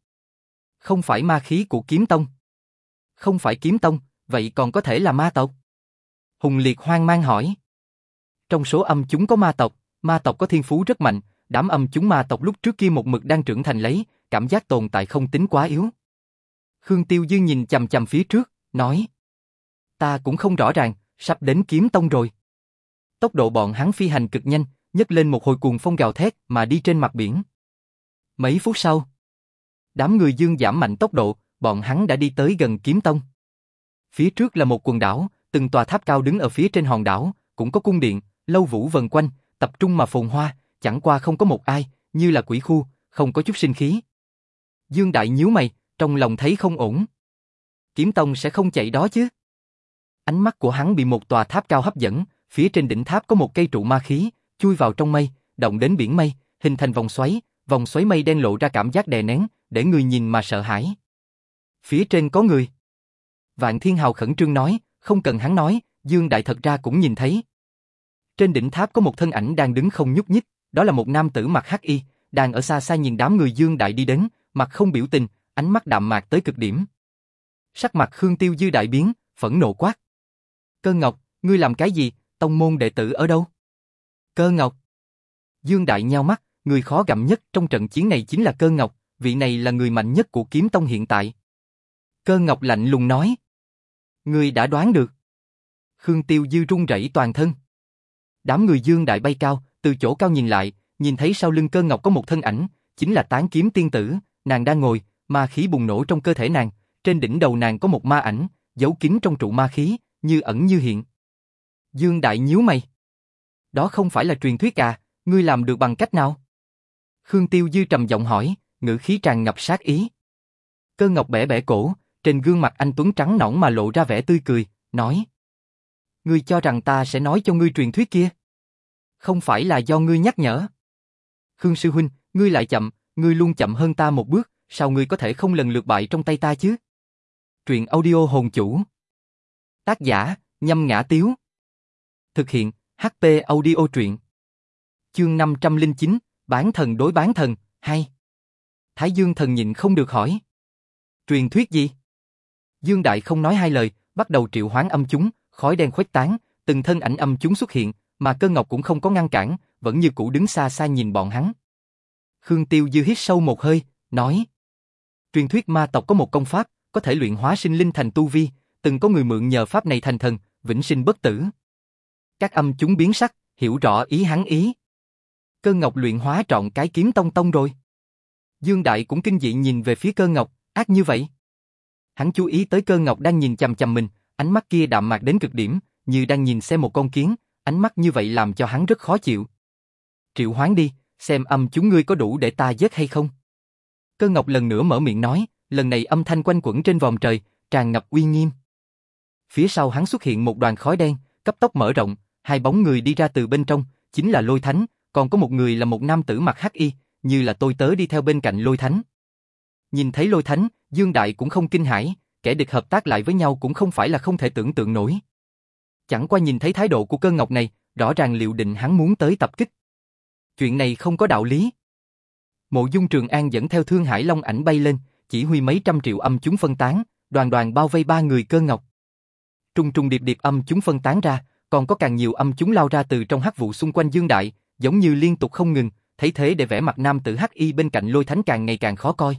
Speaker 1: Không phải ma khí của kiếm tông. Không phải kiếm tông, vậy còn có thể là ma tộc. Hùng Liệt hoang mang hỏi. Trong số âm chúng có ma tộc, ma tộc có thiên phú rất mạnh, đám âm chúng ma tộc lúc trước kia một mực đang trưởng thành lấy, cảm giác tồn tại không tính quá yếu. Khương Tiêu Dư nhìn chầm chầm phía trước, nói. Ta cũng không rõ ràng, sắp đến kiếm tông rồi. Tốc độ bọn hắn phi hành cực nhanh, nhấc lên một hồi cuồng phong gào thét mà đi trên mặt biển. Mấy phút sau, đám người dương giảm mạnh tốc độ, bọn hắn đã đi tới gần kiếm tông. Phía trước là một quần đảo, từng tòa tháp cao đứng ở phía trên hòn đảo, cũng có cung điện, lâu vũ vần quanh, tập trung mà phồn hoa, chẳng qua không có một ai, như là quỷ khu, không có chút sinh khí. Dương Đại nhíu mày, trong lòng thấy không ổn. Kiếm Tông sẽ không chạy đó chứ? Ánh mắt của hắn bị một tòa tháp cao hấp dẫn, phía trên đỉnh tháp có một cây trụ ma khí, chui vào trong mây, động đến biển mây, hình thành vòng xoáy, vòng xoáy mây đen lộ ra cảm giác đè nén, để người nhìn mà sợ hãi. Phía trên có người. Vạn Thiên Hào khẩn trương nói, không cần hắn nói, Dương Đại thật ra cũng nhìn thấy. Trên đỉnh tháp có một thân ảnh đang đứng không nhúc nhích, đó là một nam tử mặc hắc y, đang ở xa xa nhìn đám người Dương Đại đi đến, mặt không biểu tình, ánh mắt đạm mạc tới cực điểm. Sắc mặt Khương Tiêu Dư đại biến, phẫn nộ quát. Cơ Ngọc, ngươi làm cái gì, tông môn đệ tử ở đâu? Cơ Ngọc. Dương Đại nheo mắt, người khó gặm nhất trong trận chiến này chính là Cơ Ngọc, vị này là người mạnh nhất của kiếm tông hiện tại. Cơ Ngọc lạnh lùng nói. Ngươi đã đoán được. Khương Tiêu Dư run rẩy toàn thân. Đám người Dương Đại bay cao, từ chỗ cao nhìn lại, nhìn thấy sau lưng Cơ Ngọc có một thân ảnh, chính là tán kiếm tiên tử, nàng đang ngồi, ma khí bùng nổ trong cơ thể nàng, trên đỉnh đầu nàng có một ma ảnh, giấu kín trong trụ ma khí, như ẩn như hiện. Dương Đại nhíu mày. Đó không phải là truyền thuyết à, ngươi làm được bằng cách nào? Khương Tiêu Dư trầm giọng hỏi, ngữ khí tràn ngập sát ý. Cơ ngọc bẻ bẻ cổ, trên gương mặt anh Tuấn trắng nõn mà lộ ra vẻ tươi cười, nói. Ngươi cho rằng ta sẽ nói cho ngươi truyền thuyết kia? Không phải là do ngươi nhắc nhở. Khương Sư Huynh, ngươi lại chậm, ngươi luôn chậm hơn ta một bước, sao ngươi có thể không lần lượt bại trong tay ta chứ? Truyện audio hồn chủ. Tác giả, nhâm ngã tiếu. Thực hiện, HP audio truyện. Chương 509, Bán thần đối bán thần, hay. Thái Dương thần nhịn không được hỏi. Truyền thuyết gì? Dương Đại không nói hai lời, bắt đầu triệu hoán âm chúng, khói đen khuếch tán, từng thân ảnh âm chúng xuất hiện, mà cơ ngọc cũng không có ngăn cản, vẫn như cũ đứng xa xa nhìn bọn hắn. Khương Tiêu Dư hít sâu một hơi, nói. Truyền thuyết ma tộc có một công pháp, có thể luyện hóa sinh linh thành tu vi, từng có người mượn nhờ pháp này thành thần, vĩnh sinh bất tử. Các âm chúng biến sắc, hiểu rõ ý hắn ý. Cơ ngọc luyện hóa trọn cái kiếm tông tông rồi. Dương Đại cũng kinh dị nhìn về phía cơ ngọc, ác như vậy. Hắn chú ý tới cơ ngọc đang nhìn chằm chằm mình, ánh mắt kia đạm mạc đến cực điểm, như đang nhìn xem một con kiến, ánh mắt như vậy làm cho hắn rất khó chịu. Triệu hoán đi, xem âm chúng ngươi có đủ để ta giết hay không. Cơ ngọc lần nữa mở miệng nói, lần này âm thanh quanh quẩn trên vòng trời, tràn ngập uy nghiêm. Phía sau hắn xuất hiện một đoàn khói đen, cấp tốc mở rộng, hai bóng người đi ra từ bên trong, chính là Lôi Thánh, còn có một người là một nam tử mặc hắc y, như là tôi tớ đi theo bên cạnh Lôi Thánh. Nhìn thấy Lôi Thánh, Dương Đại cũng không kinh hãi, kẻ địch hợp tác lại với nhau cũng không phải là không thể tưởng tượng nổi. Chẳng qua nhìn thấy thái độ của cơ ngọc này, rõ ràng liệu định hắn muốn tới tập kích. Chuyện này không có đạo lý. Mộ dung Trường An dẫn theo Thương Hải Long ảnh bay lên, chỉ huy mấy trăm triệu âm chúng phân tán, đoàn đoàn bao vây ba người cơ ngọc. Trung trung điệp điệp âm chúng phân tán ra, còn có càng nhiều âm chúng lao ra từ trong hắc vụ xung quanh Dương Đại, giống như liên tục không ngừng, thấy thế để vẽ mặt nam tử hắc y bên cạnh lôi thánh càng ngày càng khó coi.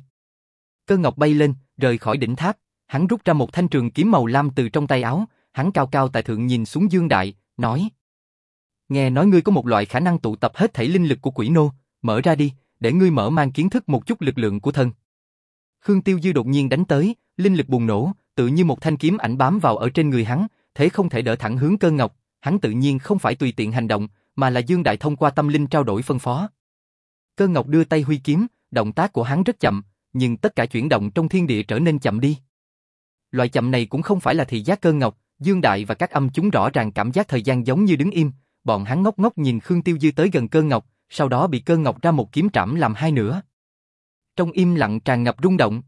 Speaker 1: Cơ ngọc bay lên, rời khỏi đỉnh tháp, hắn rút ra một thanh trường kiếm màu lam từ trong tay áo, hắn cao cao tại thượng nhìn xuống Dương Đại, nói: Nghe nói ngươi có một loại khả năng tụ tập hết thảy linh lực của quỷ nô, mở ra đi, để ngươi mở mang kiến thức một chút lực lượng của thân. Khương Tiêu Dư đột nhiên đánh tới, linh lực bùng nổ, tự như một thanh kiếm ảnh bám vào ở trên người hắn, thế không thể đỡ thẳng hướng cơ ngọc, hắn tự nhiên không phải tùy tiện hành động, mà là Dương Đại thông qua tâm linh trao đổi phân phó. Cơ ngọc đưa tay huy kiếm, động tác của hắn rất chậm, nhưng tất cả chuyển động trong thiên địa trở nên chậm đi. Loại chậm này cũng không phải là thị giác cơ ngọc, Dương Đại và các âm chúng rõ ràng cảm giác thời gian giống như đứng im, bọn hắn ngốc ngốc nhìn Khương Tiêu Dư tới gần cơ ngọc, sau đó bị cơ ngọc ra một kiếm trảm làm hai nửa. Trong im lặng tràn ngập rung động.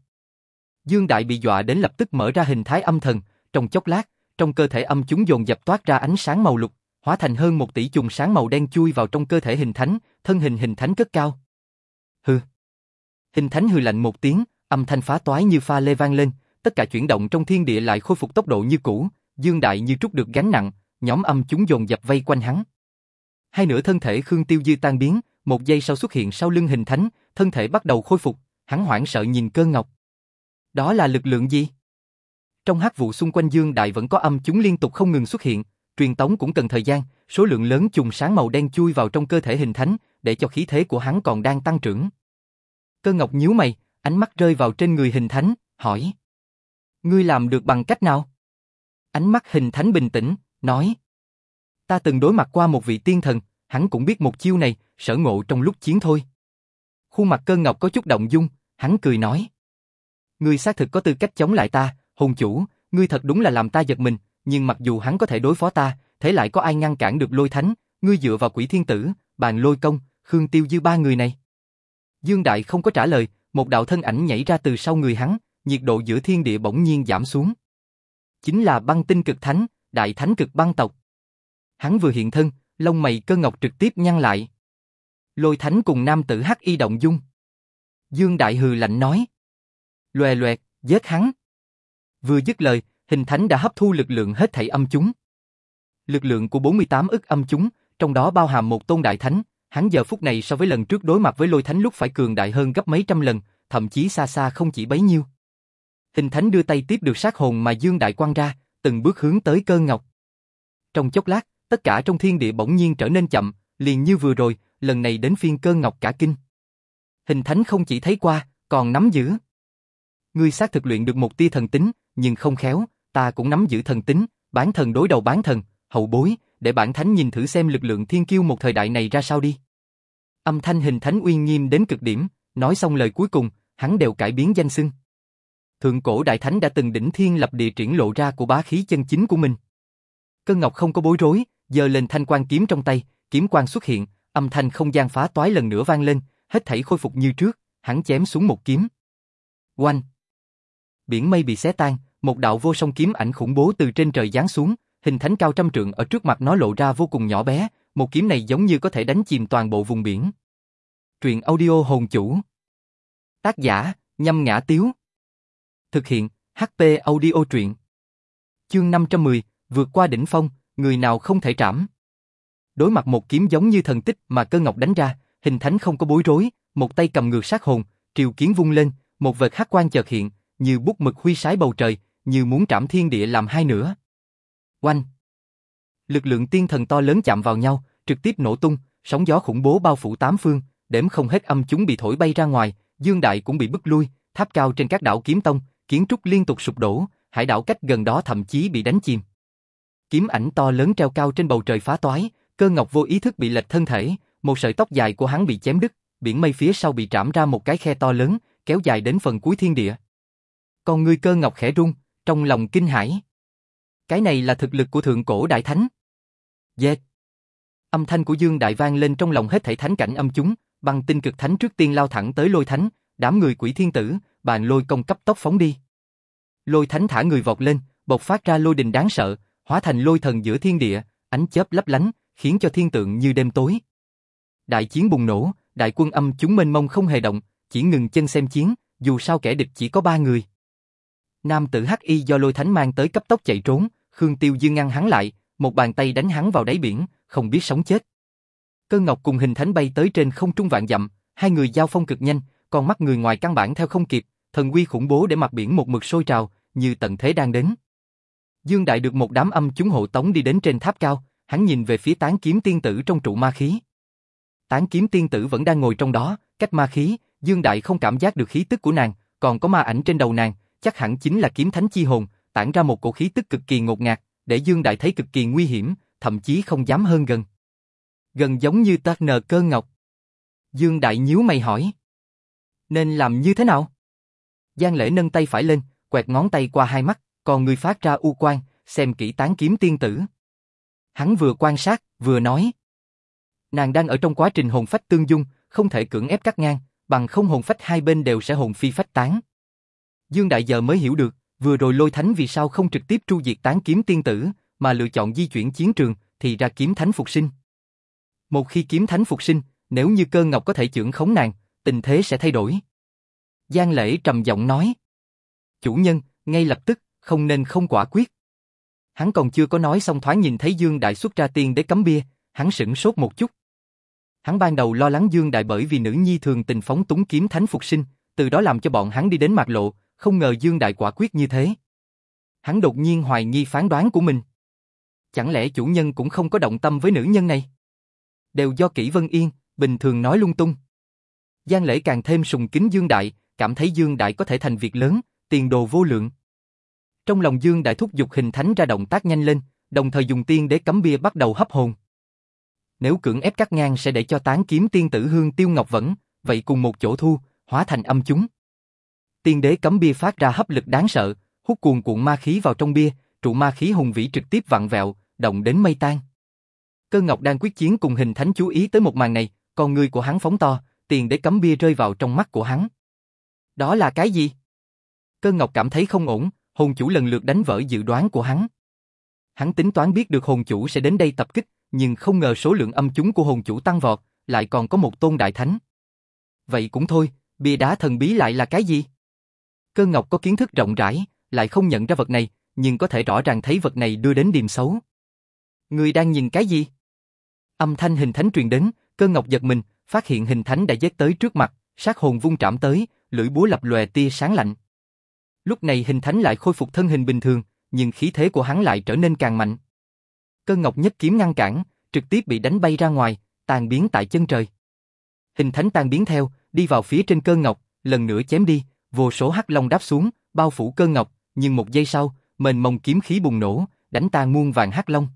Speaker 1: Dương Đại bị dọa đến lập tức mở ra hình thái âm thần, trong chốc lát, trong cơ thể âm chúng dồn dập toát ra ánh sáng màu lục, hóa thành hơn một tỷ chùm sáng màu đen chui vào trong cơ thể hình thánh, thân hình hình thánh cất cao. Hừ. Hình thánh hừ lạnh một tiếng, âm thanh phá toái như pha lê vang lên, tất cả chuyển động trong thiên địa lại khôi phục tốc độ như cũ, Dương Đại như trút được gánh nặng, nhóm âm chúng dồn dập vây quanh hắn. Hai nửa thân thể Khương Tiêu Dư tan biến, một giây sau xuất hiện sau lưng hình thánh, thân thể bắt đầu khôi phục, hắn hoảng sợ nhìn cơ ngọc. Đó là lực lượng gì? Trong hắc vụ xung quanh Dương Đại vẫn có âm chúng liên tục không ngừng xuất hiện, truyền tống cũng cần thời gian, số lượng lớn trùng sáng màu đen chui vào trong cơ thể hình thánh, để cho khí thế của hắn còn đang tăng trưởng. Cơ ngọc nhíu mày, ánh mắt rơi vào trên người hình thánh, hỏi. Ngươi làm được bằng cách nào? Ánh mắt hình thánh bình tĩnh, nói. Ta từng đối mặt qua một vị tiên thần, hắn cũng biết một chiêu này, sở ngộ trong lúc chiến thôi. Khuôn mặt cơ ngọc có chút động dung, hắn cười nói. Ngươi xác thực có tư cách chống lại ta, hồn chủ, ngươi thật đúng là làm ta giật mình, nhưng mặc dù hắn có thể đối phó ta, thế lại có ai ngăn cản được lôi thánh, ngươi dựa vào quỷ thiên tử, bàn lôi công, khương tiêu dư ba người này. Dương Đại không có trả lời, một đạo thân ảnh nhảy ra từ sau người hắn, nhiệt độ giữa thiên địa bỗng nhiên giảm xuống. Chính là băng tinh cực thánh, đại thánh cực băng tộc. Hắn vừa hiện thân, lông mày cơ ngọc trực tiếp nhăn lại. Lôi thánh cùng nam tử hắc y động dung. Dương Đại hừ lạnh nói. Loè loẹt, giết hắn. Vừa dứt lời, hình thánh đã hấp thu lực lượng hết thảy âm chúng. Lực lượng của 48 ức âm chúng, trong đó bao hàm một tôn đại thánh, hắn giờ phút này so với lần trước đối mặt với lôi thánh lúc phải cường đại hơn gấp mấy trăm lần, thậm chí xa xa không chỉ bấy nhiêu. Hình thánh đưa tay tiếp được sát hồn mà Dương Đại Quang ra, từng bước hướng tới cơ ngọc. Trong chốc lát, tất cả trong thiên địa bỗng nhiên trở nên chậm, liền như vừa rồi, lần này đến phiên cơ ngọc cả kinh. Hình thánh không chỉ thấy qua, còn nắm giữ. Ngươi xác thực luyện được một tia thần tính, nhưng không khéo, ta cũng nắm giữ thần tính, bán thần đối đầu bán thần, hậu bối, để bản thánh nhìn thử xem lực lượng thiên kiêu một thời đại này ra sao đi. Âm thanh hình thánh uy nghiêm đến cực điểm, nói xong lời cuối cùng, hắn đều cải biến danh xưng. Thượng cổ đại thánh đã từng đỉnh thiên lập địa triển lộ ra của bá khí chân chính của mình. Cơn Ngọc không có bối rối, giơ lên thanh quan kiếm trong tay, kiếm quang xuất hiện, âm thanh không gian phá toái lần nữa vang lên, hết thảy khôi phục như trước, hắn chém xuống một kiếm. Oanh! Biển mây bị xé tan, một đạo vô song kiếm ảnh khủng bố từ trên trời giáng xuống, hình thánh cao trăm trượng ở trước mặt nó lộ ra vô cùng nhỏ bé, một kiếm này giống như có thể đánh chìm toàn bộ vùng biển. Truyện audio hồn chủ. Tác giả, nhâm ngã tiếu. Thực hiện, HP audio truyện. Chương 510, vượt qua đỉnh phong, người nào không thể trảm. Đối mặt một kiếm giống như thần tích mà cơ ngọc đánh ra, hình thánh không có bối rối, một tay cầm ngược sát hồn, triều kiến vung lên, một vệt hắc quang chợt hiện, như bút mực huy sái bầu trời, như muốn trảm thiên địa làm hai nửa. Oanh! Lực lượng tiên thần to lớn chạm vào nhau, trực tiếp nổ tung, sóng gió khủng bố bao phủ tám phương, đếm không hết âm chúng bị thổi bay ra ngoài, Dương Đại cũng bị bức lui, tháp cao trên các đảo Kiếm Tông, kiến trúc liên tục sụp đổ, hải đảo cách gần đó thậm chí bị đánh chìm. Kiếm ảnh to lớn treo cao trên bầu trời phá toái, cơ ngọc vô ý thức bị lệch thân thể, một sợi tóc dài của hắn bị chém đứt, biển mây phía sau bị trảm ra một cái khe to lớn, kéo dài đến phần cuối thiên địa. Còn người cơ ngọc khẽ rung, trong lòng kinh hãi. Cái này là thực lực của thượng cổ đại thánh. Dệt. Âm thanh của Dương Đại vang lên trong lòng hết thảy thánh cảnh âm chúng, băng tinh cực thánh trước tiên lao thẳng tới lôi thánh, đám người quỷ thiên tử, bàn lôi công cấp tốc phóng đi. Lôi thánh thả người vọt lên, bộc phát ra lôi đình đáng sợ, hóa thành lôi thần giữa thiên địa, ánh chớp lấp lánh, khiến cho thiên tượng như đêm tối. Đại chiến bùng nổ, đại quân âm chúng mênh mông không hề động, chỉ ngừng chân xem chiến, dù sao kẻ địch chỉ có ba người. Nam tử Hắc Y do lôi thánh mang tới cấp tốc chạy trốn, Khương Tiêu Dương ngăn hắn lại, một bàn tay đánh hắn vào đáy biển, không biết sống chết. Cơ Ngọc cùng hình thánh bay tới trên không trung vạn dặm, hai người giao phong cực nhanh, còn mắt người ngoài căn bản theo không kịp, thần uy khủng bố để mặt biển một mực sôi trào, như tận thế đang đến. Dương Đại được một đám âm chúng hộ tống đi đến trên tháp cao, hắn nhìn về phía tán kiếm tiên tử trong trụ ma khí. Tán kiếm tiên tử vẫn đang ngồi trong đó, cách ma khí, Dương Đại không cảm giác được khí tức của nàng, còn có ma ảnh trên đầu nàng, chắc hẳn chính là kiếm thánh chi hồn, tản ra một cổ khí tức cực kỳ ngột ngạt, để Dương Đại thấy cực kỳ nguy hiểm, thậm chí không dám hơn gần. Gần giống như tác nờ cơ ngọc. Dương Đại nhíu mày hỏi. Nên làm như thế nào? Giang Lễ nâng tay phải lên, quẹt ngón tay qua hai mắt, còn người phát ra u quan, xem kỹ tán kiếm tiên tử. Hắn vừa quan sát, vừa nói. Nàng đang ở trong quá trình hồn phách tương dung, không thể cưỡng ép cắt ngang, bằng không hồn phách hai bên đều sẽ hồn phi phách tán. Dương Đại giờ mới hiểu được, vừa rồi lôi thánh vì sao không trực tiếp tru diệt tán kiếm tiên tử, mà lựa chọn di chuyển chiến trường, thì ra kiếm thánh phục sinh. Một khi kiếm thánh phục sinh, nếu như cơ ngọc có thể trưởng khống nàng, tình thế sẽ thay đổi. Giang lễ trầm giọng nói. Chủ nhân, ngay lập tức, không nên không quả quyết. Hắn còn chưa có nói xong thoáng nhìn thấy Dương Đại xuất ra tiên để cấm bia, hắn sững sốt một chút. Hắn ban đầu lo lắng Dương Đại bởi vì nữ nhi thường tình phóng túng kiếm thánh phục sinh, từ đó làm cho bọn hắn đi đến mạc lộ, không ngờ Dương Đại quả quyết như thế. Hắn đột nhiên hoài nghi phán đoán của mình. Chẳng lẽ chủ nhân cũng không có động tâm với nữ nhân này? Đều do Kỷ Vân Yên, bình thường nói lung tung. Giang Lễ càng thêm sùng kính Dương Đại, cảm thấy Dương Đại có thể thành việc lớn, tiền đồ vô lượng. Trong lòng Dương Đại thúc giục hình thánh ra động tác nhanh lên, đồng thời dùng tiên để cấm bia bắt đầu hấp hồn. Nếu cưỡng ép cắt ngang sẽ để cho tán kiếm tiên tử hương tiêu ngọc vẫn, vậy cùng một chỗ thu, hóa thành âm chúng. Tiên đế cấm bia phát ra hấp lực đáng sợ, hút cuồn cuộn ma khí vào trong bia, trụ ma khí hùng vĩ trực tiếp vặn vẹo, động đến mây tan. Cơ Ngọc đang quyết chiến cùng hình thánh chú ý tới một màn này, con người của hắn phóng to, tiền đế cấm bia rơi vào trong mắt của hắn. Đó là cái gì? Cơ Ngọc cảm thấy không ổn, hồn chủ lần lượt đánh vỡ dự đoán của hắn. Hắn tính toán biết được hồn chủ sẽ đến đây tập kích, nhưng không ngờ số lượng âm chúng của hồn chủ tăng vọt, lại còn có một tôn đại thánh. Vậy cũng thôi, bia đá thần bí lại là cái gì? Cơ Ngọc có kiến thức rộng rãi, lại không nhận ra vật này, nhưng có thể rõ ràng thấy vật này đưa đến điềm xấu. Người đang nhìn cái gì? Âm thanh hình thánh truyền đến, cơ ngọc giật mình, phát hiện hình thánh đã dết tới trước mặt, sát hồn vung trảm tới, lưỡi búa lập lòe tia sáng lạnh. Lúc này hình thánh lại khôi phục thân hình bình thường, nhưng khí thế của hắn lại trở nên càng mạnh. Cơ ngọc nhất kiếm ngăn cản, trực tiếp bị đánh bay ra ngoài, tan biến tại chân trời. Hình thánh tan biến theo, đi vào phía trên cơ ngọc, lần nữa chém đi, vô số hắc long đáp xuống, bao phủ cơ ngọc, nhưng một giây sau, mền mông kiếm khí bùng nổ, đánh tan muôn vàng hắc long.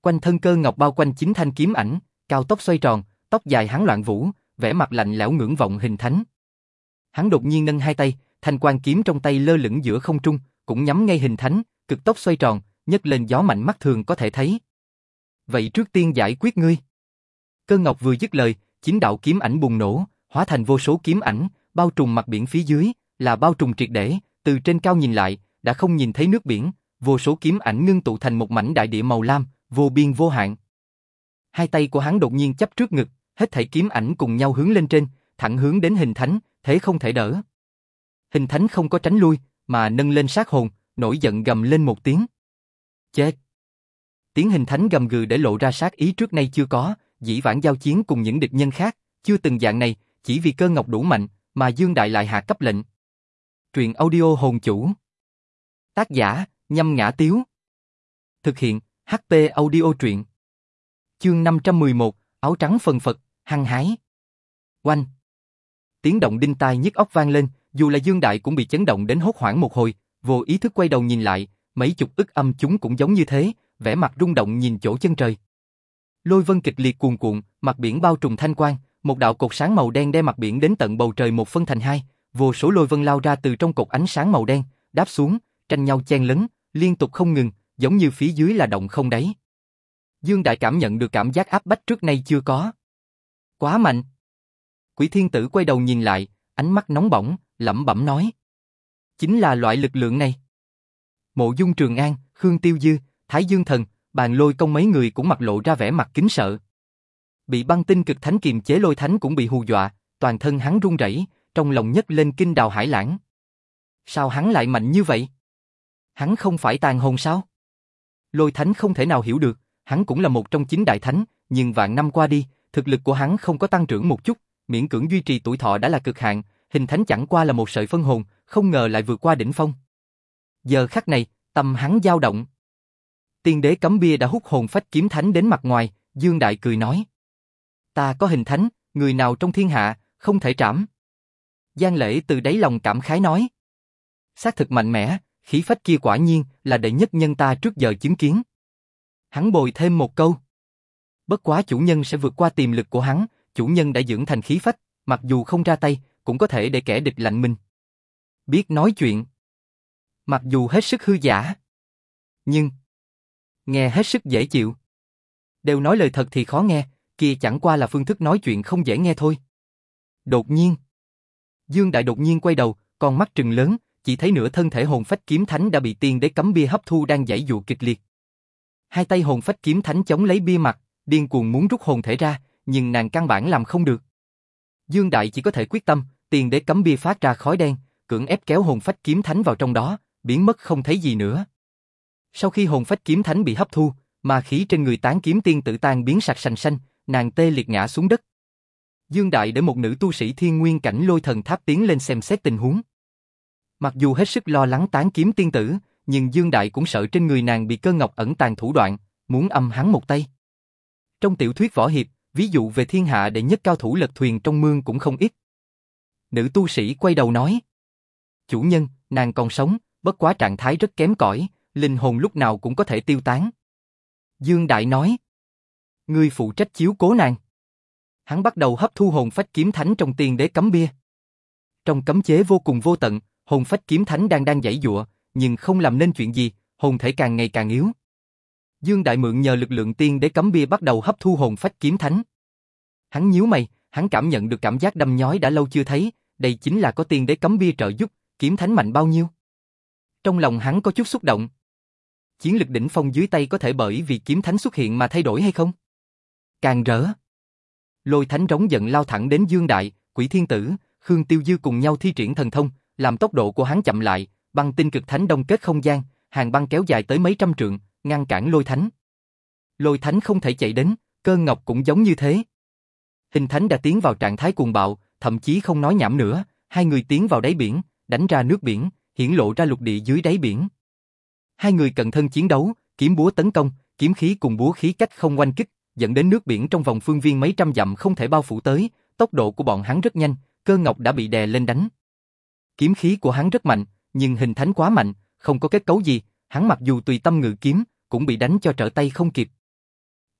Speaker 1: Quanh thân cơ ngọc bao quanh chín thanh kiếm ảnh, cao tốc xoay tròn, tóc dài hắn loạn vũ, vẻ mặt lạnh lẽo ngưỡng vọng hình thánh. Hắn đột nhiên nâng hai tay, thanh quan kiếm trong tay lơ lửng giữa không trung, cũng nhắm ngay hình thánh, cực tốc xoay tròn, nhấc lên gió mạnh mắt thường có thể thấy. Vậy trước tiên giải quyết ngươi. Cơ ngọc vừa dứt lời, chín đạo kiếm ảnh bùng nổ, hóa thành vô số kiếm ảnh, bao trùm mặt biển phía dưới, là bao trùm triệt để, từ trên cao nhìn lại, đã không nhìn thấy nước biển, vô số kiếm ảnh ngưng tụ thành một mảnh đại địa màu lam, vô biên vô hạn. Hai tay của hắn đột nhiên chấp trước ngực, hết thảy kiếm ảnh cùng nhau hướng lên trên, thẳng hướng đến hình thánh, thế không thể đỡ. Hình thánh không có tránh lui, mà nâng lên sát hồn, nổi giận gầm lên một tiếng. Chết! Tiếng hình thánh gầm gừ để lộ ra sát ý trước nay chưa có, dĩ vãng giao chiến cùng những địch nhân khác, chưa từng dạng này, chỉ vì cơ ngọc đủ mạnh, mà Dương Đại lại hạ cấp lệnh. Truyện audio hồn chủ. Tác giả, nhâm ngã tiếu. Thực hiện, HP audio truyện. Chương 511, áo trắng phần phật, hăng hái. Oanh! Tiếng động đinh tai nhức óc vang lên, dù là Dương Đại cũng bị chấn động đến hốt hoảng một hồi, vô ý thức quay đầu nhìn lại, mấy chục ức âm chúng cũng giống như thế, vẻ mặt rung động nhìn chỗ chân trời. Lôi vân kịch liệt cuồn cuộn, mặt biển bao trùm thanh quang, một đạo cột sáng màu đen đe mặt biển đến tận bầu trời một phân thành hai, vô số lôi vân lao ra từ trong cột ánh sáng màu đen, đáp xuống, tranh nhau chen lấn, liên tục không ngừng, giống như phía dưới là động không đáy. Dương Đại cảm nhận được cảm giác áp bách trước nay chưa có. Quá mạnh. Quỷ thiên tử quay đầu nhìn lại, ánh mắt nóng bỏng, lẩm bẩm nói. Chính là loại lực lượng này. Mộ Dung Trường An, Khương Tiêu Dư, Thái Dương Thần, bàn lôi công mấy người cũng mặt lộ ra vẻ mặt kính sợ. Bị băng tinh cực thánh kiềm chế lôi thánh cũng bị hù dọa, toàn thân hắn run rẩy, trong lòng nhất lên kinh đào hải lãng. Sao hắn lại mạnh như vậy? Hắn không phải tàn hồn sao? Lôi thánh không thể nào hiểu được, hắn cũng là một trong chín đại thánh, nhưng vạn năm qua đi, thực lực của hắn không có tăng trưởng một chút, miễn cưỡng duy trì tuổi thọ đã là cực hạn, hình thánh chẳng qua là một sợi phân hồn, không ngờ lại vượt qua đỉnh phong. Giờ khắc này, tâm hắn dao động. Tiên đế cấm bia đã hút hồn phách kiếm thánh đến mặt ngoài, Dương Đại cười nói. Ta có hình thánh, người nào trong thiên hạ, không thể trảm. Giang lễ từ đáy lòng cảm khái nói. Xác thực mạnh mẽ, khí phách kia quả nhiên là đệ nhất nhân ta trước giờ chứng kiến. Hắn bồi thêm một câu. Bất quá chủ nhân sẽ vượt qua tiềm lực của hắn, chủ nhân đã dưỡng thành khí phách, mặc dù không ra tay, cũng có thể để kẻ địch lạnh mình. Biết nói chuyện. Mặc dù hết sức hư giả. Nhưng, nghe hết sức dễ chịu. Đều nói lời thật thì khó nghe, kia chẳng qua là phương thức nói chuyện không dễ nghe thôi. Đột nhiên, Dương Đại đột nhiên quay đầu, con mắt trừng lớn, chỉ thấy nửa thân thể hồn phách kiếm thánh đã bị tiên đế cấm bia hấp thu đang giải dụ kịch liệt. Hai tay hồn phách kiếm thánh chống lấy bia mặt, điên cuồng muốn rút hồn thể ra, nhưng nàng căn bản làm không được. Dương Đại chỉ có thể quyết tâm, tiên đế cấm bia phát ra khói đen, cưỡng ép kéo hồn phách kiếm thánh vào trong đó, biến mất không thấy gì nữa. Sau khi hồn phách kiếm thánh bị hấp thu, ma khí trên người tán kiếm tiên tử tan biến sạch sành xanh, nàng tê liệt ngã xuống đất. Dương Đại để một nữ tu sĩ thiên nguyên cảnh lôi thần tháp tiến lên xem xét tình huống. Mặc dù hết sức lo lắng tán kiếm tiên tử, nhưng Dương Đại cũng sợ trên người nàng bị cơ ngọc ẩn tàng thủ đoạn, muốn âm hắn một tay. Trong tiểu thuyết võ hiệp, ví dụ về thiên hạ đệ nhất cao thủ lật thuyền trong mương cũng không ít. Nữ tu sĩ quay đầu nói. Chủ nhân, nàng còn sống, bất quá trạng thái rất kém cỏi, linh hồn lúc nào cũng có thể tiêu tán. Dương Đại nói. Ngươi phụ trách chiếu cố nàng. Hắn bắt đầu hấp thu hồn phách kiếm thánh trong tiền đế cấm bia. Trong cấm chế vô cùng vô tận, hồn phách kiếm thánh đang đang giãy giụa, nhưng không làm nên chuyện gì, hồn thể càng ngày càng yếu. Dương Đại mượn nhờ lực lượng tiên đế cấm bia bắt đầu hấp thu hồn phách kiếm thánh. Hắn nhíu mày, hắn cảm nhận được cảm giác đâm nhói đã lâu chưa thấy, đây chính là có tiên đế cấm bia trợ giúp, kiếm thánh mạnh bao nhiêu. Trong lòng hắn có chút xúc động. Chiến lực đỉnh phong dưới tay có thể bởi vì kiếm thánh xuất hiện mà thay đổi hay không? Càng rỡ. Lôi thánh rống giận lao thẳng đến Dương Đại, quỷ thiên tử, Khương Tiêu Dư cùng nhau thi triển thần thông, làm tốc độ của hắn chậm lại, băng tinh cực thánh đông kết không gian, hàng băng kéo dài tới mấy trăm trượng, ngăn cản lôi thánh. Lôi thánh không thể chạy đến, cơ ngọc cũng giống như thế. Hình thánh đã tiến vào trạng thái cuồng bạo, thậm chí không nói nhảm nữa, hai người tiến vào đáy biển, đánh ra nước biển, hiển lộ ra lục địa dưới đáy biển. Hai người cận thân chiến đấu, kiếm búa tấn công, kiếm khí cùng búa khí cách không quanh kích, dẫn đến nước biển trong vòng phương viên mấy trăm dặm không thể bao phủ tới, tốc độ của bọn hắn rất nhanh, cơ ngọc đã bị đè lên đánh. Kiếm khí của hắn rất mạnh, nhưng hình thánh quá mạnh, không có kết cấu gì, hắn mặc dù tùy tâm ngự kiếm, cũng bị đánh cho trở tay không kịp.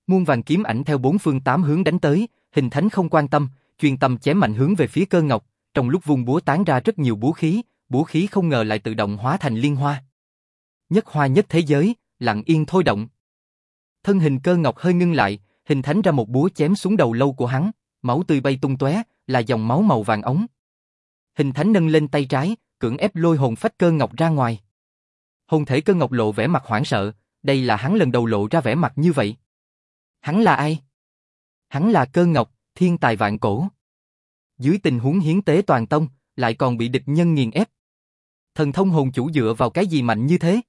Speaker 1: Muôn vàng kiếm ảnh theo bốn phương tám hướng đánh tới, hình thánh không quan tâm, chuyên tâm chém mạnh hướng về phía cơ ngọc, trong lúc vung búa tán ra rất nhiều búa khí, búa khí không ngờ lại tự động hóa thành liên hoa. Nhất hoa nhất thế giới, lặng yên thôi động. Thân hình cơ ngọc hơi ngưng lại, hình thánh ra một búa chém xuống đầu lâu của hắn, máu tươi bay tung tóe, là dòng máu màu vàng ống. Hình thánh nâng lên tay trái, cưỡng ép lôi hồn phách cơ ngọc ra ngoài. Hồn thể cơ ngọc lộ vẻ mặt hoảng sợ, đây là hắn lần đầu lộ ra vẻ mặt như vậy. Hắn là ai? Hắn là cơ ngọc, thiên tài vạn cổ. Dưới tình huống hiến tế toàn tông, lại còn bị địch nhân nghiền ép. Thần thông hồn chủ dựa vào cái gì mạnh như thế?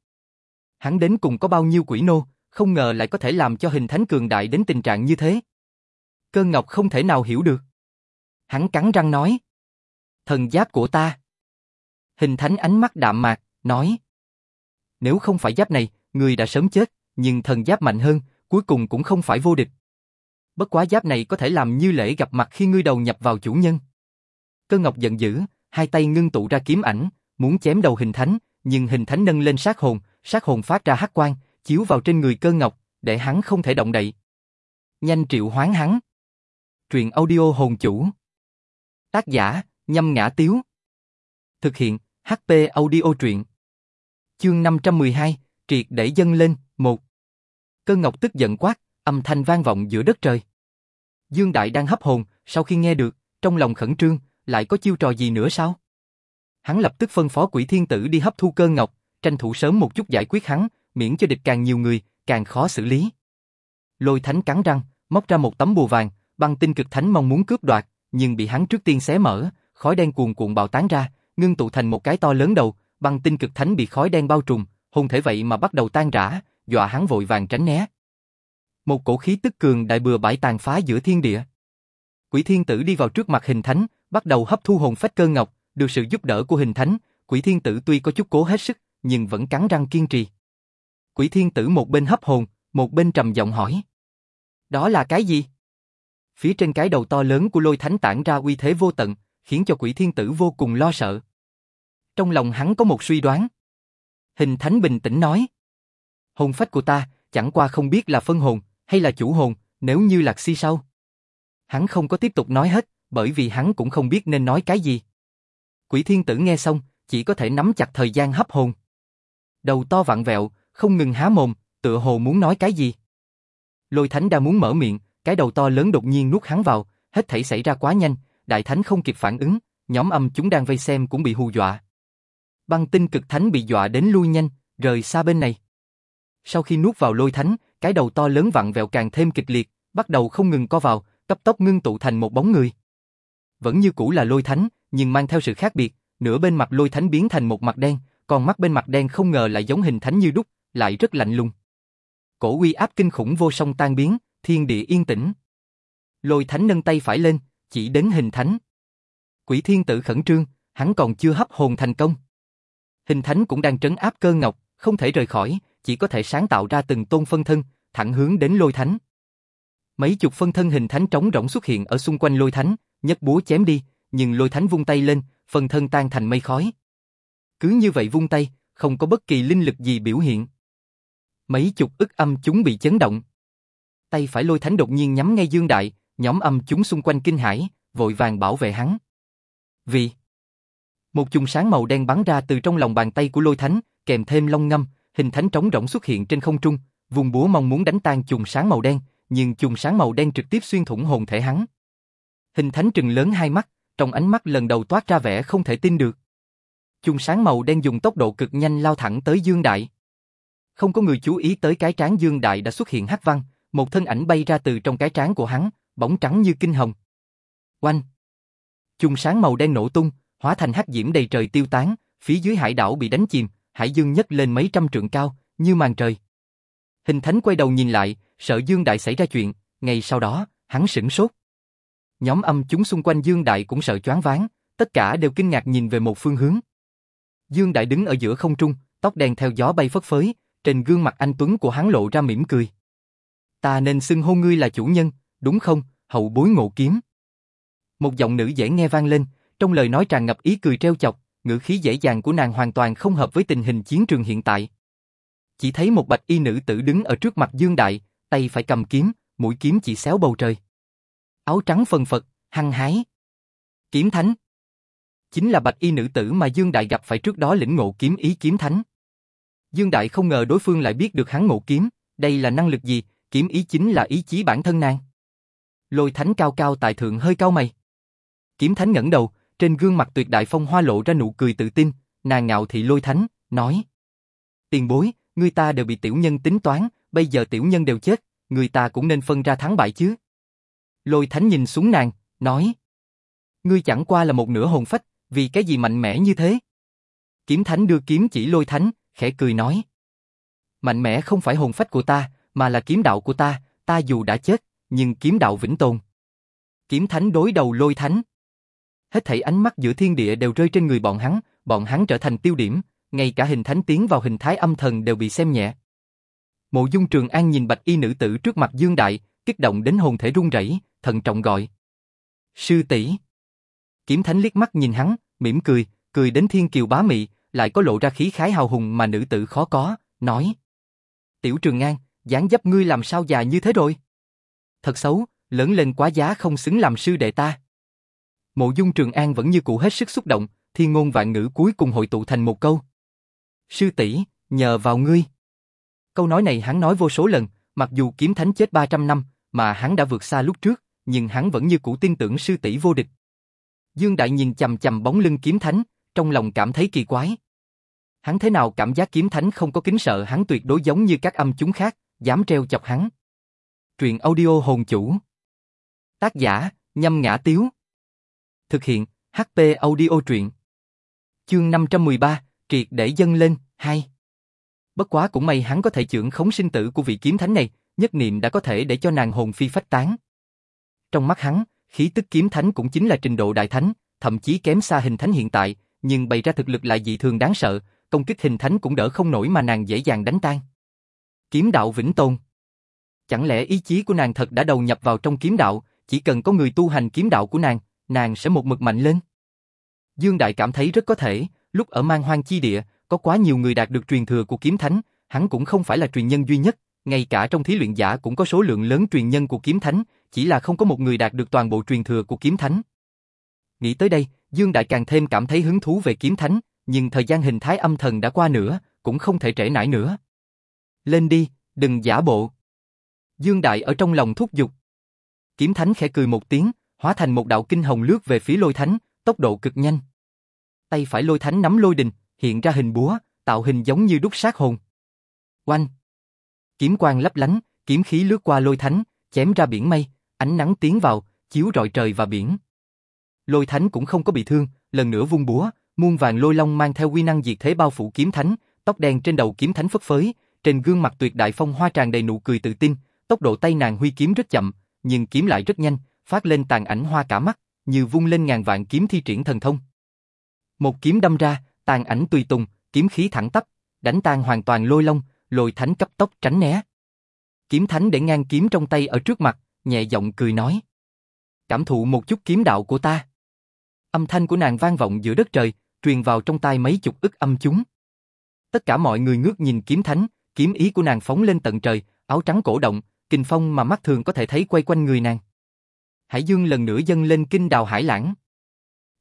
Speaker 1: Hắn đến cùng có bao nhiêu quỷ nô, không ngờ lại có thể làm cho hình thánh cường đại đến tình trạng như thế. Cơ ngọc không thể nào hiểu được. Hắn cắn răng nói. Thần giáp của ta. Hình thánh ánh mắt đạm mạc, nói. Nếu không phải giáp này, người đã sớm chết, nhưng thần giáp mạnh hơn, cuối cùng cũng không phải vô địch. Bất quá giáp này có thể làm như lễ gặp mặt khi ngươi đầu nhập vào chủ nhân. Cơ ngọc giận dữ, hai tay ngưng tụ ra kiếm ảnh, muốn chém đầu hình thánh, nhưng hình thánh nâng lên sát hồn, sát hồn phát ra hắc quang, chiếu vào trên người cơ ngọc, để hắn không thể động đậy. Nhanh triệu hoán hắn. Truyện audio hồn chủ. Tác giả, nhâm ngã tiếu. Thực hiện, HP audio truyện. Chương 512, triệt để dân lên, một. Cơ ngọc tức giận quát, âm thanh vang vọng giữa đất trời. Dương Đại đang hấp hồn, sau khi nghe được, trong lòng khẩn trương, lại có chiêu trò gì nữa sao? Hắn lập tức phân phó quỷ thiên tử đi hấp thu cơ ngọc, tranh thủ sớm một chút giải quyết hắn, miễn cho địch càng nhiều người, càng khó xử lý. Lôi thánh cắn răng, móc ra một tấm bùa vàng, băng tinh cực thánh mong muốn cướp đoạt, nhưng bị hắn trước tiên xé mở, khói đen cuồn cuộn bạo tán ra, ngưng tụ thành một cái to lớn đầu, băng tinh cực thánh bị khói đen bao trùm, hung thể vậy mà bắt đầu tan rã, dọa hắn vội vàng tránh né. Một cổ khí tức cường đại bừa bãi tàn phá giữa thiên địa. Quỷ thiên tử đi vào trước mặt hình thánh, bắt đầu hấp thu hồn phách cơ ngọc, được sự giúp đỡ của hình thánh, quỷ thiên tử tuy có chút cố hết sức, nhưng vẫn cắn răng kiên trì. Quỷ thiên tử một bên hấp hồn, một bên trầm giọng hỏi. Đó là cái gì? Phía trên cái đầu to lớn của lôi thánh tản ra uy thế vô tận, khiến cho quỷ thiên tử vô cùng lo sợ. Trong lòng hắn có một suy đoán. Hình thánh bình tĩnh nói. Hồn phách của ta, chẳng qua không biết là phân hồn, hay là chủ hồn, nếu như lạc si sau. Hắn không có tiếp tục nói hết, bởi vì hắn cũng không biết nên nói cái gì. Quỷ thiên tử nghe xong, chỉ có thể nắm chặt thời gian hấp hồn. Đầu to vặn vẹo, không ngừng há mồm, tựa hồ muốn nói cái gì. Lôi thánh đang muốn mở miệng, cái đầu to lớn đột nhiên nuốt hắn vào, hết thảy xảy ra quá nhanh, đại thánh không kịp phản ứng, nhóm âm chúng đang vây xem cũng bị hù dọa. Băng tinh cực thánh bị dọa đến lui nhanh, rời xa bên này. Sau khi nuốt vào lôi thánh, cái đầu to lớn vặn vẹo càng thêm kịch liệt, bắt đầu không ngừng co vào, cấp tốc ngưng tụ thành một bóng người. Vẫn như cũ là lôi thánh, nhưng mang theo sự khác biệt, nửa bên mặt lôi thánh biến thành một mặt đen, còn mắt bên mặt đen không ngờ lại giống hình thánh như đúc, lại rất lạnh lùng. Cổ uy áp kinh khủng vô song tan biến, thiên địa yên tĩnh. Lôi thánh nâng tay phải lên, chỉ đến hình thánh. Quỷ thiên tử khẩn trương, hắn còn chưa hấp hồn thành công. Hình thánh cũng đang trấn áp cơ ngọc, không thể rời khỏi, chỉ có thể sáng tạo ra từng tôn phân thân, thẳng hướng đến lôi thánh. Mấy chục phân thân hình thánh trống rỗng xuất hiện ở xung quanh lôi thánh, nhấc búa chém đi, nhưng lôi thánh vung tay lên, phân thân tan thành mây khói. Cứ như vậy vung tay, không có bất kỳ linh lực gì biểu hiện. Mấy chục ức âm chúng bị chấn động. Tay phải lôi thánh đột nhiên nhắm ngay Dương Đại, nhóm âm chúng xung quanh kinh hãi, vội vàng bảo vệ hắn. Vì một chùm sáng màu đen bắn ra từ trong lòng bàn tay của lôi thánh, kèm thêm long ngâm, hình thánh trống rỗng xuất hiện trên không trung, vùng búa mong muốn đánh tan chùm sáng màu đen, nhưng chùm sáng màu đen trực tiếp xuyên thủng hồn thể hắn. Hình thánh trừng lớn hai mắt, trong ánh mắt lần đầu toát ra vẻ không thể tin được. Chùm sáng màu đen dùng tốc độ cực nhanh lao thẳng tới Dương Đại. Không có người chú ý tới cái trán Dương Đại đã xuất hiện hắc văn, một thân ảnh bay ra từ trong cái trán của hắn, bóng trắng như kinh hồng. Oanh! Chùm sáng màu đen nổ tung, hóa thành hắc diễm đầy trời tiêu tán, phía dưới hải đảo bị đánh chìm, hải dương nhấc lên mấy trăm trượng cao, như màn trời. Hình thánh quay đầu nhìn lại, sợ Dương Đại xảy ra chuyện, ngay sau đó, hắn sửng sốt. Nhóm âm chúng xung quanh Dương Đại cũng sợ choáng váng, tất cả đều kinh ngạc nhìn về một phương hướng. Dương Đại đứng ở giữa không trung, tóc đen theo gió bay phất phới, trên gương mặt anh Tuấn của hắn lộ ra mỉm cười. Ta nên xưng hô ngươi là chủ nhân, đúng không, hậu bối ngộ kiếm. Một giọng nữ dễ nghe vang lên, trong lời nói tràn ngập ý cười treo chọc, ngữ khí dễ dàng của nàng hoàn toàn không hợp với tình hình chiến trường hiện tại. Chỉ thấy một bạch y nữ tử đứng ở trước mặt Dương Đại, tay phải cầm kiếm, mũi kiếm chỉ xéo bầu trời. Áo trắng phần phật, hăng hái. Kiếm thánh. Chính là bạch y nữ tử mà Dương Đại gặp phải trước đó lĩnh ngộ kiếm ý kiếm thánh. Dương Đại không ngờ đối phương lại biết được hắn ngộ kiếm, đây là năng lực gì, kiếm ý chính là ý chí bản thân nàng. Lôi thánh cao cao tại thượng hơi cao mày. Kiếm thánh ngẩng đầu, trên gương mặt tuyệt đại phong hoa lộ ra nụ cười tự tin, nàng ngạo thị lôi thánh, nói. Tiền bối, người ta đều bị tiểu nhân tính toán, bây giờ tiểu nhân đều chết, người ta cũng nên phân ra thắng bại chứ. Lôi thánh nhìn xuống nàng, nói. Ngươi chẳng qua là một nửa hồn phách, vì cái gì mạnh mẽ như thế? Kiếm thánh đưa kiếm chỉ lôi thánh, khẽ cười nói. Mạnh mẽ không phải hồn phách của ta, mà là kiếm đạo của ta, ta dù đã chết, nhưng kiếm đạo vĩnh tồn. Kiếm thánh đối đầu lôi thánh. Hết thảy ánh mắt giữa thiên địa đều rơi trên người bọn hắn, bọn hắn trở thành tiêu điểm, ngay cả hình thánh tiến vào hình thái âm thần đều bị xem nhẹ. Mộ Dung Trường An nhìn bạch y nữ tử trước mặt Dương Đại, kích động đến hồn thể run rẩy, thận trọng gọi. Sư tỷ. Kiếm thánh liếc mắt nhìn hắn, mỉm cười, cười đến thiên kiều bá mị, lại có lộ ra khí khái hào hùng mà nữ tử khó có, nói. Tiểu Trường An, dáng dấp ngươi làm sao già như thế rồi? Thật xấu, lớn lên quá giá không xứng làm sư đệ ta. Mộ dung Trường An vẫn như cũ hết sức xúc động, thiên ngôn vạn ngữ cuối cùng hội tụ thành một câu. Sư tỷ, nhờ vào ngươi. Câu nói này hắn nói vô số lần, mặc dù kiếm thánh chết 300 năm, mà hắn đã vượt xa lúc trước, nhưng hắn vẫn như cũ tin tưởng sư tỷ vô địch. Dương Đại nhìn chầm chầm bóng lưng kiếm thánh, trong lòng cảm thấy kỳ quái. Hắn thế nào cảm giác kiếm thánh không có kính sợ hắn tuyệt đối giống như các âm chúng khác, dám treo chọc hắn. Truyện audio hồn chủ. Tác giả, nhâm ngã tiếu. Thực hiện, HP audio truyện. Chương 513, triệt để dâng lên, 2. Bất quá cũng may hắn có thể trưởng khống sinh tử của vị kiếm thánh này, nhất niệm đã có thể để cho nàng hồn phi phách tán. Trong mắt hắn, khí tức kiếm thánh cũng chính là trình độ đại thánh, thậm chí kém xa hình thánh hiện tại, nhưng bày ra thực lực lại dị thường đáng sợ, công kích hình thánh cũng đỡ không nổi mà nàng dễ dàng đánh tan. Kiếm đạo vĩnh tồn. Chẳng lẽ ý chí của nàng thật đã đầu nhập vào trong kiếm đạo, chỉ cần có người tu hành kiếm đạo của nàng, nàng sẽ một mực mạnh lên? Dương Đại cảm thấy rất có thể, lúc ở mang hoang chi địa, có quá nhiều người đạt được truyền thừa của kiếm thánh, hắn cũng không phải là truyền nhân duy nhất, ngay cả trong thí luyện giả cũng có số lượng lớn truyền nhân của kiếm thánh, chỉ là không có một người đạt được toàn bộ truyền thừa của kiếm thánh. Nghĩ tới đây, Dương Đại càng thêm cảm thấy hứng thú về kiếm thánh, nhưng thời gian hình thái âm thần đã qua nữa, cũng không thể trễ nải nữa. Lên đi, đừng giả bộ. Dương Đại ở trong lòng thúc giục. Kiếm thánh khẽ cười một tiếng, hóa thành một đạo kinh hồng lướt về phía lôi thánh, tốc độ cực nhanh. Tay phải lôi thánh nắm lôi đình, hiện ra hình búa, tạo hình giống như đúc sát hồn. Oanh! Kiếm quang lấp lánh, kiếm khí lướt qua lôi thánh, chém ra biển mây, ánh nắng tiến vào, chiếu rọi trời và biển. Lôi thánh cũng không có bị thương, lần nữa vung búa, muôn vàng lôi long mang theo quy năng diệt thế bao phủ kiếm thánh, tóc đen trên đầu kiếm thánh phất phới, trên gương mặt tuyệt đại phong hoa tràn đầy nụ cười tự tin, tốc độ tay nàng huy kiếm rất chậm, nhưng kiếm lại rất nhanh, phát lên tàn ảnh hoa cả mắt, như vung lên ngàn vạn kiếm thi triển thần thông. Một kiếm đâm ra, tàn ảnh tùy tùng, kiếm khí thẳng tắp, đánh tan hoàn toàn lôi long, lôi thánh cấp tốc tránh né. Kiếm thánh để ngang kiếm trong tay ở trước mặt, nhẹ giọng cười nói. Cảm thụ một chút kiếm đạo của ta. Âm thanh của nàng vang vọng giữa đất trời, truyền vào trong tai mấy chục ức âm chúng. Tất cả mọi người ngước nhìn kiếm thánh, kiếm ý của nàng phóng lên tận trời, áo trắng cổ động, kinh phong mà mắt thường có thể thấy quay quanh người nàng. Hải Dương lần nữa dâng lên kinh đào hải lãng.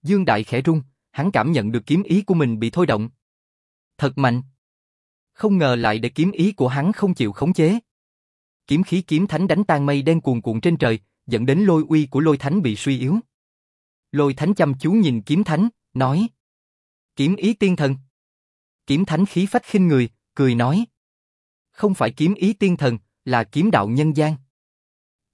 Speaker 1: Dương Đại khẽ rung, hắn cảm nhận được kiếm ý của mình bị thôi động. Thật mạnh. Không ngờ lại để kiếm ý của hắn không chịu khống chế. Kiếm khí kiếm thánh đánh tan mây đen cuồn cuộn trên trời, dẫn đến lôi uy của lôi thánh bị suy yếu. Lôi thánh chăm chú nhìn kiếm thánh, nói. Kiếm ý tiên thần. Kiếm thánh khí phách khinh người, cười nói. Không phải kiếm ý tiên thần, là kiếm đạo nhân gian.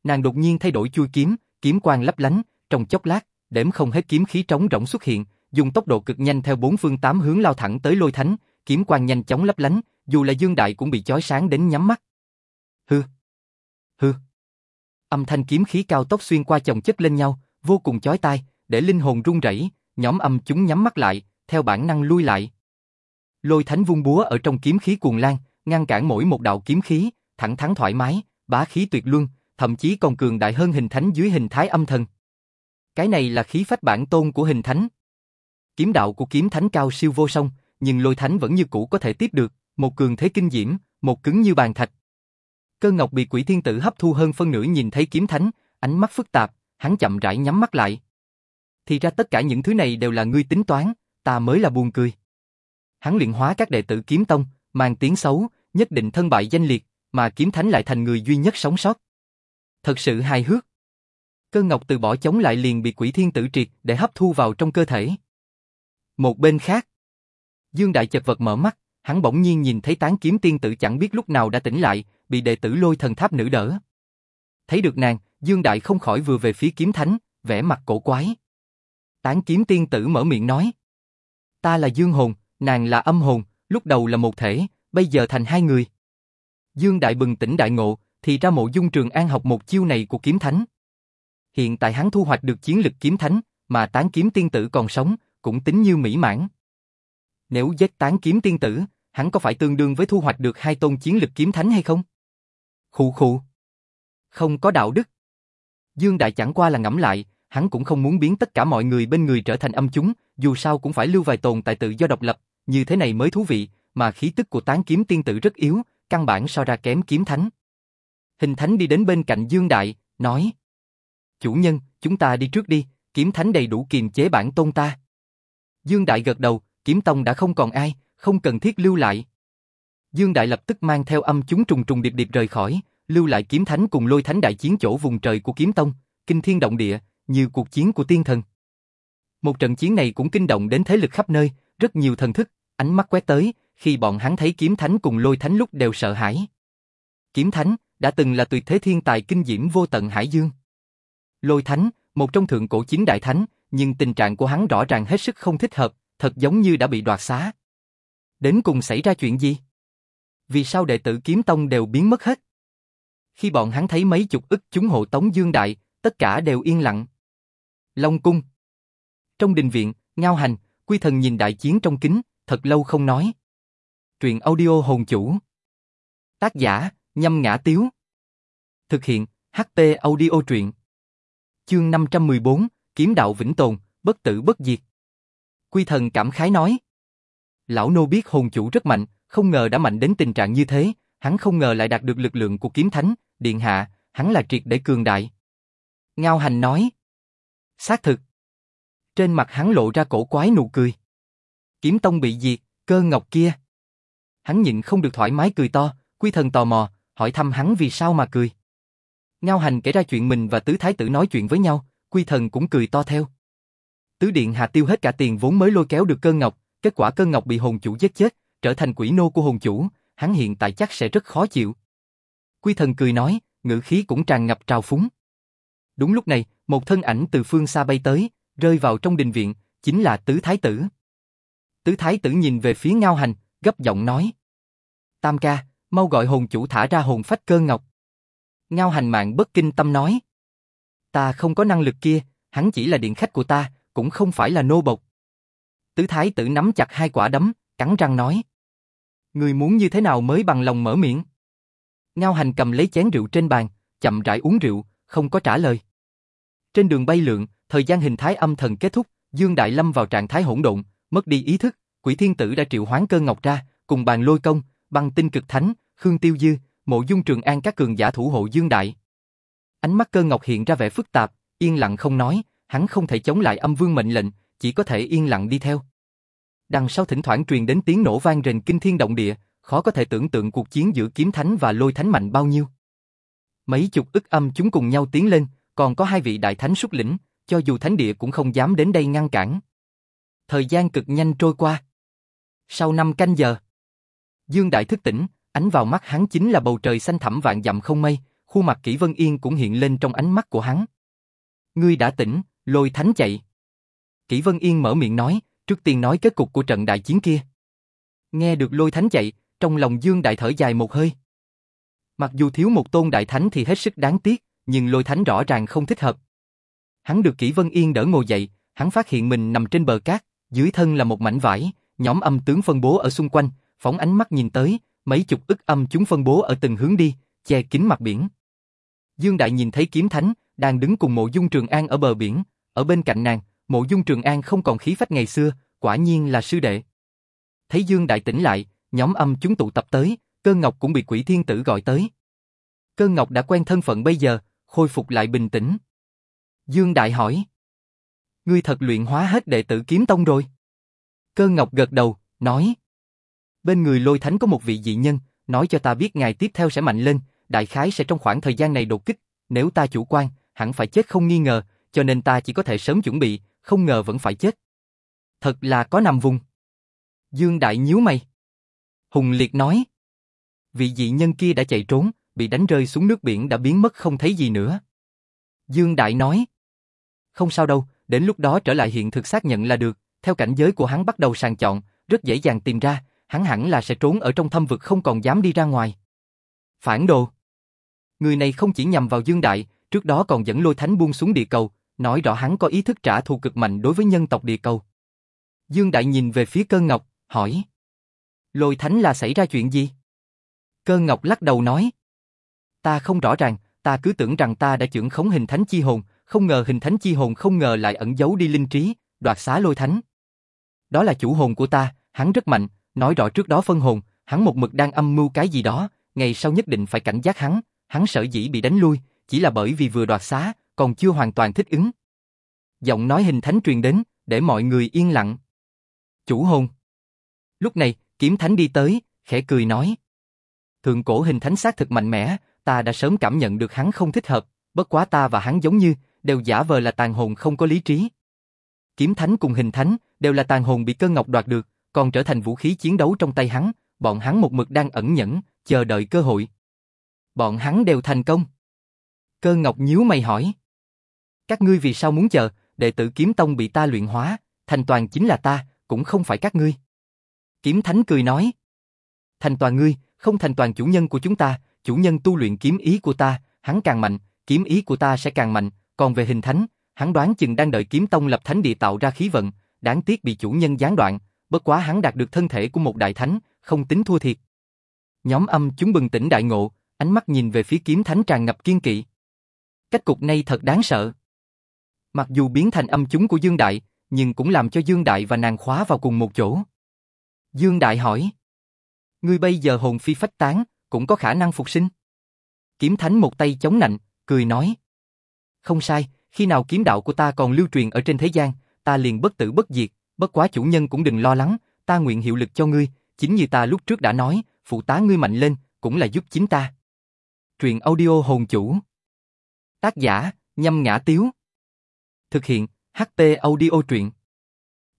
Speaker 1: Nàng đột nhiên thay đổi chui kiếm, kiếm quang lấp lánh, trong chốc lát, đếm không hết kiếm khí trống rỗng xuất hiện, dùng tốc độ cực nhanh theo bốn phương tám hướng lao thẳng tới lôi thánh, kiếm quang nhanh chóng lấp lánh, dù là Dương Đại cũng bị chói sáng đến nhắm mắt. Hư, hư. Âm thanh kiếm khí cao tốc xuyên qua chồng chất lên nhau, vô cùng chói tai, để linh hồn run rẩy, nhóm âm chúng nhắm mắt lại, theo bản năng lui lại. Lôi thánh vung búa ở trong kiếm khí cuồng lan, ngăn cản mỗi một đạo kiếm khí, thẳng thắn thoải mái, bá khí tuyệt luân, thậm chí còn cường đại hơn hình thánh dưới hình thái âm thần. Cái này là khí phách bản tôn của hình thánh. Kiếm đạo của kiếm thánh cao siêu vô song, nhưng lôi thánh vẫn như cũ có thể tiếp được, một cường thế kinh diễm, một cứng như bàn thạch. Cơ ngọc bị quỷ thiên tử hấp thu hơn phân nửa nhìn thấy kiếm thánh, ánh mắt phức tạp, hắn chậm rãi nhắm mắt lại. Thì ra tất cả những thứ này đều là ngươi tính toán, ta mới là buồn cười. Hắn luyện hóa các đệ tử kiếm tông, mang tiếng xấu, nhất định thân bại danh liệt, mà kiếm thánh lại thành người duy nhất sống sót. Thật sự hài hước. Cơ ngọc từ bỏ chống lại liền bị quỷ thiên tử triệt để hấp thu vào trong cơ thể. Một bên khác, Dương Đại chật vật mở mắt, hắn bỗng nhiên nhìn thấy tán kiếm tiên tử chẳng biết lúc nào đã tỉnh lại, bị đệ tử lôi thần tháp nữ đỡ. Thấy được nàng, Dương Đại không khỏi vừa về phía kiếm thánh, vẻ mặt cổ quái. Tán kiếm tiên tử mở miệng nói. Ta là Dương hồn, nàng là âm hồn, lúc đầu là một thể, bây giờ thành hai người. Dương Đại bừng tỉnh đại ngộ, thì ra mộ dung trường an học một chiêu này của kiếm thánh. Hiện tại hắn thu hoạch được chiến lực kiếm thánh, mà tán kiếm tiên tử còn sống, cũng tính như mỹ mãn. Nếu giết tán kiếm tiên tử, hắn có phải tương đương với thu hoạch được hai tôn chiến lực kiếm thánh hay không? Khụ khụ. không có đạo đức. Dương Đại chẳng qua là ngẫm lại, hắn cũng không muốn biến tất cả mọi người bên người trở thành âm chúng, dù sao cũng phải lưu vài tồn tại tự do độc lập, như thế này mới thú vị, mà khí tức của tán kiếm tiên tử rất yếu, căn bản so ra kém kiếm thánh. Hình thánh đi đến bên cạnh Dương Đại, nói Chủ nhân, chúng ta đi trước đi, kiếm thánh đầy đủ kiềm chế bản tôn ta. Dương Đại gật đầu, kiếm tông đã không còn ai, không cần thiết lưu lại. Dương Đại lập tức mang theo âm chúng trùng trùng điệp điệp rời khỏi, lưu lại kiếm thánh cùng lôi thánh đại chiến chỗ vùng trời của kiếm tông, kinh thiên động địa, như cuộc chiến của tiên thần. Một trận chiến này cũng kinh động đến thế lực khắp nơi, rất nhiều thần thức, ánh mắt quét tới, khi bọn hắn thấy kiếm thánh cùng lôi thánh lúc đều sợ hãi. Kiếm thánh đã từng là tuyệt thế thiên tài kinh diễm vô tận hải dương. Lôi thánh, một trong thượng cổ chính đại thánh, nhưng tình trạng của hắn rõ ràng hết sức không thích hợp, thật giống như đã bị đoạt xá. Đến cùng xảy ra chuyện gì? Vì sao đệ tử kiếm tông đều biến mất hết? Khi bọn hắn thấy mấy chục ức chúng hộ tống dương đại, tất cả đều yên lặng. Long cung. Trong đình viện, ngao hành, quy thần nhìn đại chiến trong kính, thật lâu không nói. Truyện audio hồn chủ. Tác giả, nhâm ngã tiếu. Thực hiện, HP audio truyện. Chương 514, Kiếm đạo vĩnh tồn, bất tử bất diệt. Quy thần cảm khái nói. Lão nô biết hồn chủ rất mạnh, không ngờ đã mạnh đến tình trạng như thế, hắn không ngờ lại đạt được lực lượng của kiếm thánh, điện hạ, hắn là triệt để cường đại. Ngao hành nói. Xác thực. Trên mặt hắn lộ ra cổ quái nụ cười. Kiếm tông bị diệt, cơ ngọc kia. Hắn nhịn không được thoải mái cười to, quy thần tò mò, hỏi thăm hắn vì sao mà cười. Ngao hành kể ra chuyện mình và tứ thái tử nói chuyện với nhau, quy thần cũng cười to theo. Tứ điện hạ tiêu hết cả tiền vốn mới lôi kéo được cơ ngọc, kết quả cơ ngọc bị hồn chủ giết chết, trở thành quỷ nô của hồn chủ, hắn hiện tại chắc sẽ rất khó chịu. Quy thần cười nói, ngữ khí cũng tràn ngập trào phúng. Đúng lúc này, một thân ảnh từ phương xa bay tới, rơi vào trong đình viện, chính là tứ thái tử. Tứ thái tử nhìn về phía ngao hành, gấp giọng nói. Tam ca, mau gọi hồn chủ thả ra hồn phách cơ ngọc. Ngao hành mạng bất kinh tâm nói. Ta không có năng lực kia, hắn chỉ là điện khách của ta, cũng không phải là nô bộc. Tứ thái tử nắm chặt hai quả đấm, cắn răng nói. Người muốn như thế nào mới bằng lòng mở miệng? Ngao hành cầm lấy chén rượu trên bàn, chậm rãi uống rượu, không có trả lời. Trên đường bay lượn, thời gian hình thái âm thần kết thúc, Dương Đại Lâm vào trạng thái hỗn độn, mất đi ý thức, Quỷ Thiên Tử đã triệu hoán cơ ngọc ra, cùng bàn lôi công, băng tinh cực thánh, Khương Tiêu Dư, Mộ Dung Trường An các cường giả thủ hộ Dương Đại. Ánh mắt cơ ngọc hiện ra vẻ phức tạp, yên lặng không nói, hắn không thể chống lại âm vương mệnh lệnh, chỉ có thể yên lặng đi theo. Đằng sau thỉnh thoảng truyền đến tiếng nổ vang rền kinh thiên động địa, khó có thể tưởng tượng cuộc chiến giữa kiếm thánh và lôi thánh mạnh bao nhiêu. Mấy chục ức âm chúng cùng nhau tiến lên, còn có hai vị đại thánh xuất lĩnh, cho dù thánh địa cũng không dám đến đây ngăn cản. Thời gian cực nhanh trôi qua. Sau năm canh giờ, Dương Đại thức tỉnh, ánh vào mắt hắn chính là bầu trời xanh thẳm vạn dặm không mây, khuôn mặt Kỷ Vân Yên cũng hiện lên trong ánh mắt của hắn. Ngươi đã tỉnh, lôi thánh chạy. Kỷ Vân Yên mở miệng nói, trước tiên nói kết cục của trận đại chiến kia. Nghe được lôi thánh chạy, trong lòng Dương Đại thở dài một hơi. Mặc dù thiếu một tôn đại thánh thì hết sức đáng tiếc, nhưng lôi thánh rõ ràng không thích hợp. Hắn được Kỷ Vân Yên đỡ ngồi dậy, hắn phát hiện mình nằm trên bờ cát, dưới thân là một mảnh vải, nhóm âm tướng phân bố ở xung quanh, phóng ánh mắt nhìn tới, mấy chục ức âm chúng phân bố ở từng hướng đi, che kín mặt biển. Dương Đại nhìn thấy kiếm thánh, đang đứng cùng mộ dung Trường An ở bờ biển, ở bên cạnh nàng, mộ dung Trường An không còn khí phách ngày xưa, quả nhiên là sư đệ. Thấy Dương Đại tỉnh lại, nhóm âm chúng tụ tập tới, cơ ngọc cũng bị quỷ thiên tử gọi tới. Cơ ngọc đã quen thân phận bây giờ, khôi phục lại bình tĩnh. Dương Đại hỏi. Ngươi thật luyện hóa hết đệ tử kiếm tông rồi. Cơ ngọc gật đầu, nói. Bên người lôi thánh có một vị dị nhân, nói cho ta biết ngày tiếp theo sẽ mạnh lên, đại khái sẽ trong khoảng thời gian này đột kích, nếu ta chủ quan, hẳn phải chết không nghi ngờ, cho nên ta chỉ có thể sớm chuẩn bị, không ngờ vẫn phải chết. Thật là có nằm vùng. Dương Đại nhíu mày. Hùng Liệt nói. Vị dị nhân kia đã chạy trốn, bị đánh rơi xuống nước biển đã biến mất không thấy gì nữa. Dương Đại nói. Không sao đâu, đến lúc đó trở lại hiện thực xác nhận là được, theo cảnh giới của hắn bắt đầu sàng chọn, rất dễ dàng tìm ra, hắn hẳn là sẽ trốn ở trong thâm vực không còn dám đi ra ngoài. Phản đồ. Người này không chỉ nhằm vào Dương Đại, trước đó còn dẫn lôi thánh buông xuống địa cầu, nói rõ hắn có ý thức trả thù cực mạnh đối với nhân tộc địa cầu. Dương Đại nhìn về phía cơ ngọc, hỏi. Lôi thánh là xảy ra chuyện gì? Cơ ngọc lắc đầu nói. Ta không rõ ràng, ta cứ tưởng rằng ta đã trưởng khống hình thánh chi hồn, không ngờ hình thánh chi hồn không ngờ lại ẩn giấu đi linh trí, đoạt xá lôi thánh. Đó là chủ hồn của ta, hắn rất mạnh, nói rõ trước đó phân hồn, hắn một mực đang âm mưu cái gì đó, ngày sau nhất định phải cảnh giác hắn, hắn sợ dĩ bị đánh lui, chỉ là bởi vì vừa đoạt xá, còn chưa hoàn toàn thích ứng. Giọng nói hình thánh truyền đến, để mọi người yên lặng. Chủ hồn. Lúc này, kiếm thánh đi tới, khẽ cười nói. Thượng cổ hình thánh xác thực mạnh mẽ, ta đã sớm cảm nhận được hắn không thích hợp, bất quá ta và hắn giống như, đều giả vờ là tàn hồn không có lý trí. Kiếm thánh cùng hình thánh, đều là tàn hồn bị cơ ngọc đoạt được, còn trở thành vũ khí chiến đấu trong tay hắn, bọn hắn một mực đang ẩn nhẫn, chờ đợi cơ hội. Bọn hắn đều thành công. Cơ ngọc nhíu mày hỏi. Các ngươi vì sao muốn chờ, đệ tử kiếm tông bị ta luyện hóa, thành toàn chính là ta, cũng không phải các ngươi. Kiếm thánh cười nói. Thành toàn ngươi, không thành toàn chủ nhân của chúng ta, chủ nhân tu luyện kiếm ý của ta, hắn càng mạnh, kiếm ý của ta sẽ càng mạnh, còn về hình thánh, hắn đoán chừng đang đợi kiếm tông lập thánh địa tạo ra khí vận, đáng tiếc bị chủ nhân gián đoạn, bất quá hắn đạt được thân thể của một đại thánh, không tính thua thiệt. Nhóm âm chúng bừng tỉnh đại ngộ, ánh mắt nhìn về phía kiếm thánh tràn ngập kiên kỵ. Cách cục này thật đáng sợ. Mặc dù biến thành âm chúng của Dương Đại, nhưng cũng làm cho Dương Đại và nàng khóa vào cùng một chỗ. Dương Đại hỏi. Ngươi bây giờ hồn phi phách tán, cũng có khả năng phục sinh. Kiếm Thánh một tay chống nạnh, cười nói. Không sai, khi nào kiếm đạo của ta còn lưu truyền ở trên thế gian, ta liền bất tử bất diệt, bất quá chủ nhân cũng đừng lo lắng, ta nguyện hiệu lực cho ngươi, chính như ta lúc trước đã nói, phụ tá ngươi mạnh lên, cũng là giúp chính ta. Truyện audio hồn chủ. Tác giả, nhâm ngã tiếu. Thực hiện, HT audio truyện.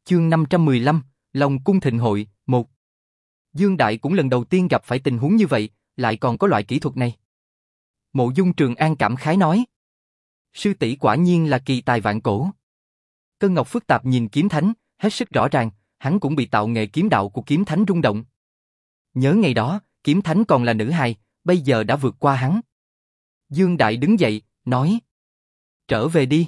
Speaker 1: Chương 515, Lòng cung thịnh hội, 1. Dương Đại cũng lần đầu tiên gặp phải tình huống như vậy, lại còn có loại kỹ thuật này. Mộ Dung Trường An cảm khái nói. Sư tỷ quả nhiên là kỳ tài vạn cổ. Cân Ngọc phức tạp nhìn kiếm thánh, hết sức rõ ràng, hắn cũng bị tạo nghệ kiếm đạo của kiếm thánh rung động. Nhớ ngày đó, kiếm thánh còn là nữ hài, bây giờ đã vượt qua hắn. Dương Đại đứng dậy, nói. Trở về đi.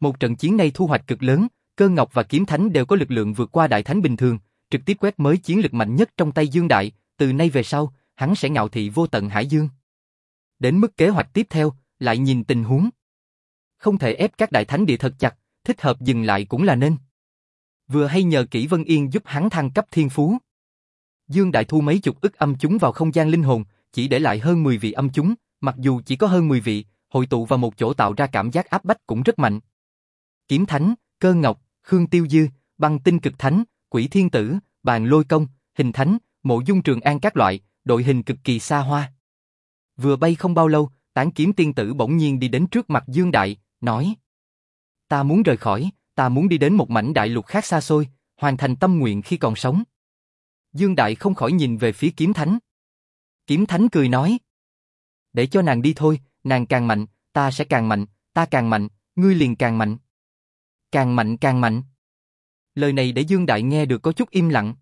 Speaker 1: Một trận chiến này thu hoạch cực lớn, cơ ngọc và kiếm thánh đều có lực lượng vượt qua đại thánh bình thường, trực tiếp quét mới chiến lực mạnh nhất trong tay Dương Đại, từ nay về sau, hắn sẽ ngạo thị vô tận Hải Dương. Đến mức kế hoạch tiếp theo, lại nhìn tình huống. Không thể ép các đại thánh địa thật chặt, thích hợp dừng lại cũng là nên. Vừa hay nhờ Kỷ Vân Yên giúp hắn thăng cấp thiên phú. Dương Đại thu mấy chục ức âm chúng vào không gian linh hồn, chỉ để lại hơn 10 vị âm chúng, mặc dù chỉ có hơn 10 vị, hội tụ vào một chỗ tạo ra cảm giác áp bách cũng rất mạnh. Kiếm Thánh, Cơ Ngọc, Khương Tiêu Dư, Băng Tinh Cực Thánh, Quỷ Thiên Tử, Bàn Lôi Công, Hình Thánh, Mộ Dung Trường An các loại, đội hình cực kỳ xa hoa. Vừa bay không bao lâu, tán kiếm tiên tử bỗng nhiên đi đến trước mặt Dương Đại, nói Ta muốn rời khỏi, ta muốn đi đến một mảnh đại lục khác xa xôi, hoàn thành tâm nguyện khi còn sống. Dương Đại không khỏi nhìn về phía kiếm thánh. Kiếm thánh cười nói Để cho nàng đi thôi, nàng càng mạnh, ta sẽ càng mạnh, ta càng mạnh, ngươi liền càng mạnh. Càng mạnh càng mạnh. Lời này để Dương Đại nghe được có chút im lặng.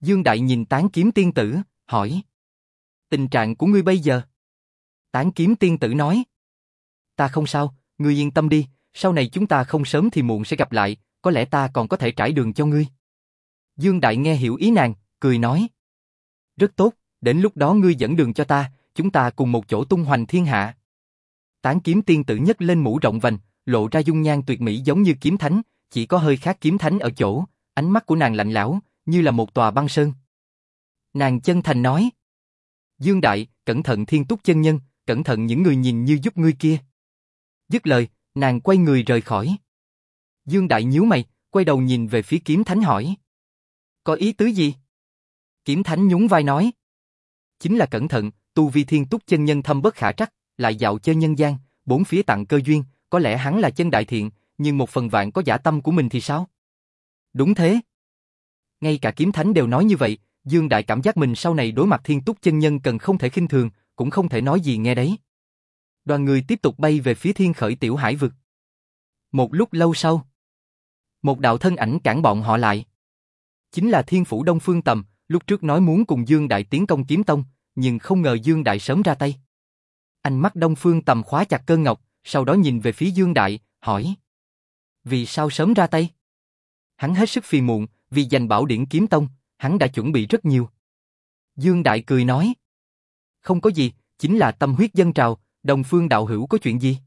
Speaker 1: Dương Đại nhìn tán kiếm tiên tử, hỏi. Tình trạng của ngươi bây giờ? Tán kiếm tiên tử nói. Ta không sao, ngươi yên tâm đi, sau này chúng ta không sớm thì muộn sẽ gặp lại, có lẽ ta còn có thể trải đường cho ngươi. Dương Đại nghe hiểu ý nàng, cười nói. Rất tốt, đến lúc đó ngươi dẫn đường cho ta, chúng ta cùng một chỗ tung hoành thiên hạ. Tán kiếm tiên tử nhất lên mũ rộng vành, lộ ra dung nhan tuyệt mỹ giống như kiếm thánh, chỉ có hơi khác kiếm thánh ở chỗ, ánh mắt của nàng lạnh lẽo, như là một tòa băng sơn. Nàng chân thành nói. Dương Đại, cẩn thận thiên túc chân nhân, cẩn thận những người nhìn như giúp ngươi kia. Dứt lời, nàng quay người rời khỏi. Dương Đại nhíu mày, quay đầu nhìn về phía kiếm thánh hỏi. Có ý tứ gì? Kiếm thánh nhún vai nói. Chính là cẩn thận, tu vi thiên túc chân nhân thâm bất khả trắc, lại dạo chơi nhân gian, bốn phía tặng cơ duyên, có lẽ hắn là chân đại thiện, nhưng một phần vạn có giả tâm của mình thì sao? Đúng thế. Ngay cả kiếm thánh đều nói như vậy, Dương Đại cảm giác mình sau này đối mặt thiên túc chân nhân cần không thể khinh thường, cũng không thể nói gì nghe đấy. Đoàn người tiếp tục bay về phía thiên khởi tiểu hải vực. Một lúc lâu sau, một đạo thân ảnh cản bọn họ lại. Chính là thiên phủ Đông Phương Tầm, lúc trước nói muốn cùng Dương Đại tiến công kiếm tông, nhưng không ngờ Dương Đại sớm ra tay. Ánh mắt Đông Phương Tầm khóa chặt cơ ngọc, sau đó nhìn về phía Dương Đại, hỏi. Vì sao sớm ra tay? Hắn hết sức phiền muộn, vì giành bảo điển kiếm tông, hắn đã chuẩn bị rất nhiều. Dương Đại cười nói. Không có gì, chính là tâm huyết dân trào, Đông Phương đạo hữu có chuyện gì?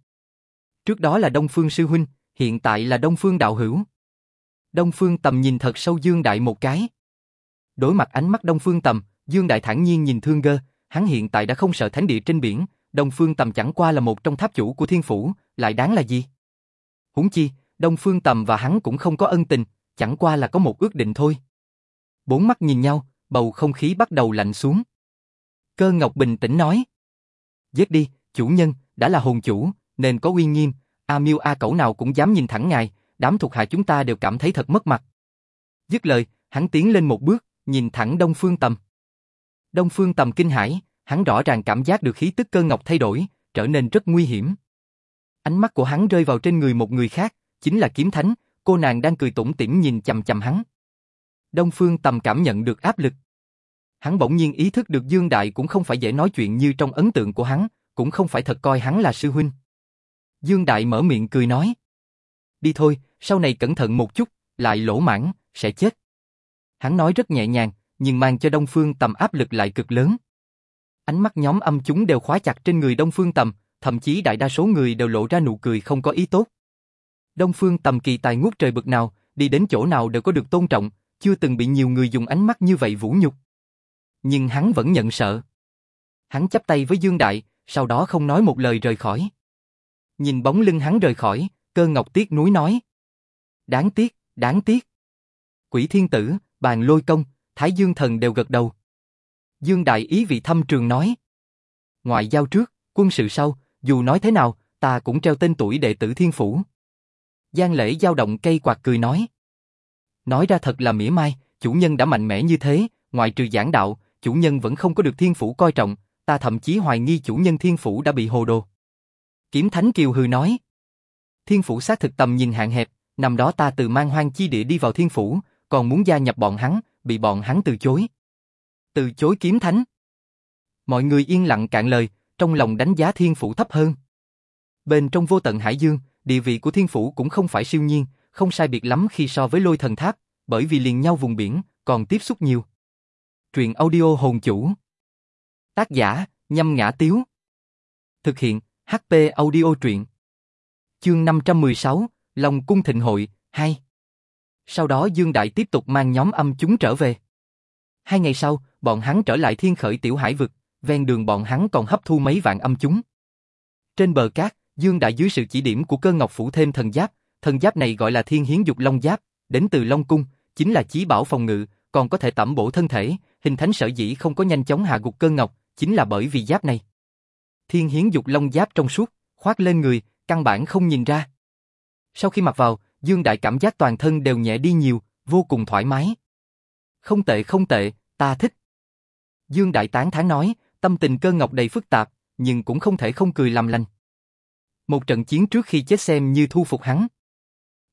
Speaker 1: Trước đó là Đông Phương sư huynh, hiện tại là Đông Phương đạo hữu. Đông Phương Tầm nhìn thật sâu Dương Đại một cái. Đối mặt ánh mắt Đông Phương Tầm, Dương Đại thản nhiên nhìn Thương Gơ, hắn hiện tại đã không sợ thánh địa trên biển, Đông Phương Tầm chẳng qua là một trong tháp chủ của Thiên Phủ, lại đáng là gì? Huống chi, Đông Phương Tầm và hắn cũng không có ân tình, chẳng qua là có một ước định thôi. Bốn mắt nhìn nhau, bầu không khí bắt đầu lạnh xuống. Cơ Ngọc bình tĩnh nói. Giết đi, chủ nhân, đã là hồn chủ, nên có uy nghiêm, A Miêu A Cẩu nào cũng dám nhìn thẳng ngài, đám thuộc hạ chúng ta đều cảm thấy thật mất mặt. Dứt lời, hắn tiến lên một bước, nhìn thẳng Đông Phương Tầm. Đông Phương Tầm kinh hãi, hắn rõ ràng cảm giác được khí tức cơ ngọc thay đổi, trở nên rất nguy hiểm. Ánh mắt của hắn rơi vào trên người một người khác, chính là Kiếm Thánh, cô nàng đang cười tủm tỉm nhìn chầm chầm hắn. Đông Phương Tầm cảm nhận được áp lực. Hắn bỗng nhiên ý thức được Dương Đại cũng không phải dễ nói chuyện như trong ấn tượng của hắn, cũng không phải thật coi hắn là sư huynh. Dương Đại mở miệng cười nói. Đi thôi, sau này cẩn thận một chút, lại lỗ mãn, sẽ chết. Hắn nói rất nhẹ nhàng, nhưng mang cho Đông Phương Tầm áp lực lại cực lớn. Ánh mắt nhóm âm chúng đều khóa chặt trên người Đông Phương Tầm, thậm chí đại đa số người đều lộ ra nụ cười không có ý tốt. Đông Phương Tầm kỳ tài ngút trời bực nào, đi đến chỗ nào đều có được tôn trọng, chưa từng bị nhiều người dùng ánh mắt như vậy vũ nhục. Nhưng hắn vẫn nhận sợ. Hắn chắp tay với Dương Đại, sau đó không nói một lời rời khỏi. Nhìn bóng lưng hắn rời khỏi, cơ ngọc tiếc núi nói. Đáng tiếc, đáng tiếc. Quỷ thiên tử, bàn lôi công, thái dương thần đều gật đầu. Dương Đại ý vị thâm trường nói. Ngoại giao trước, quân sự sau, dù nói thế nào, ta cũng treo tên tuổi đệ tử thiên phủ. Giang lễ giao động cây quạt cười nói. Nói ra thật là mỉa mai, chủ nhân đã mạnh mẽ như thế, ngoài trừ giảng đạo, chủ nhân vẫn không có được thiên phủ coi trọng, ta thậm chí hoài nghi chủ nhân thiên phủ đã bị hồ đồ. Kiếm Thánh Kiều hừ nói. Thiên phủ xác thực tầm nhìn hạn hẹp, năm đó ta từ mang hoang chi địa đi vào thiên phủ, còn muốn gia nhập bọn hắn, bị bọn hắn từ chối. Từ chối kiếm thánh. Mọi người yên lặng cạn lời, trong lòng đánh giá thiên phủ thấp hơn. Bên trong vô tận hải dương, địa vị của thiên phủ cũng không phải siêu nhiên, không sai biệt lắm khi so với lôi thần tháp, bởi vì liền nhau vùng biển, còn tiếp xúc nhiều. Truyện audio hồn chủ. Tác giả, nhâm ngã tiếu. Thực hiện, HP audio truyện. Chương 516, Long cung thịnh hội, 2. Sau đó Dương Đại tiếp tục mang nhóm âm chúng trở về. Hai ngày sau, bọn hắn trở lại thiên khởi tiểu hải vực, ven đường bọn hắn còn hấp thu mấy vạn âm chúng. Trên bờ cát, Dương Đại dưới sự chỉ điểm của cơ ngọc phủ thêm thần giáp, thần giáp này gọi là thiên hiến dục long giáp, đến từ Long Cung, chính là chí bảo phòng ngự, còn có thể tẩm bổ thân thể, hình thánh sở dĩ không có nhanh chóng hạ gục cơ ngọc, chính là bởi vì giáp này. Thiên hiến dục long giáp trong suốt, khoác lên người, căn bản không nhìn ra. Sau khi mặc vào, Dương Đại cảm giác toàn thân đều nhẹ đi nhiều, vô cùng thoải mái. Không tệ không tệ, ta thích. Dương Đại tán thán nói, tâm tình cơ ngọc đầy phức tạp, nhưng cũng không thể không cười làm lành. Một trận chiến trước khi chết xem như thu phục hắn.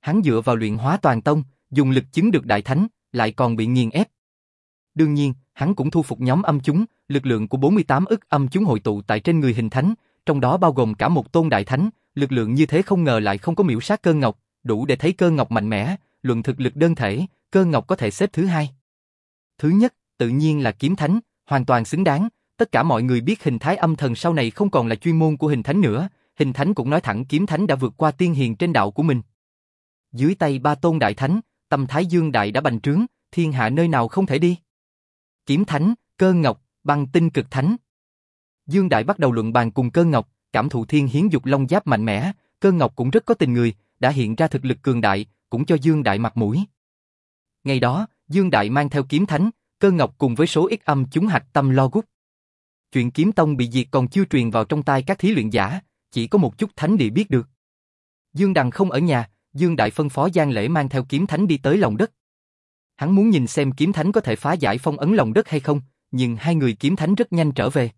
Speaker 1: Hắn dựa vào luyện hóa toàn tông, dùng lực chứng được đại thánh, lại còn bị nghiền ép. Đương nhiên, hắn cũng thu phục nhóm âm chúng, lực lượng của 48 ức âm chúng hội tụ tại trên người hình thánh, trong đó bao gồm cả một tôn đại thánh, lực lượng như thế không ngờ lại không có miểu sát cơ ngọc, đủ để thấy cơ ngọc mạnh mẽ, luận thực lực đơn thể, cơ ngọc có thể xếp thứ hai. Thứ nhất, tự nhiên là kiếm thánh, hoàn toàn xứng đáng, tất cả mọi người biết hình thái âm thần sau này không còn là chuyên môn của hình thánh nữa, hình thánh cũng nói thẳng kiếm thánh đã vượt qua tiên hiền trên đạo của mình. Dưới tay ba tôn đại thánh, tâm thái dương đại đã bành trướng, thiên hạ nơi nào không thể đi. Kiếm thánh, cơ ngọc, băng tinh cực thánh. Dương đại bắt đầu luận bàn cùng cơ ngọc, cảm thụ thiên hiến dục long giáp mạnh mẽ, cơ ngọc cũng rất có tình người, đã hiện ra thực lực cường đại, cũng cho Dương đại mặt mũi. Ngày đó, Dương đại mang theo kiếm thánh, cơ ngọc cùng với số ít âm chúng hạch tâm lo gút. Chuyện kiếm tông bị diệt còn chưa truyền vào trong tai các thí luyện giả, chỉ có một chút thánh địa biết được. Dương Đằng không ở nhà, Dương Đại phân phó Giang Lễ mang theo kiếm thánh đi tới lòng đất. Hắn muốn nhìn xem kiếm thánh có thể phá giải phong ấn lòng đất hay không, nhưng hai người kiếm thánh rất nhanh trở về.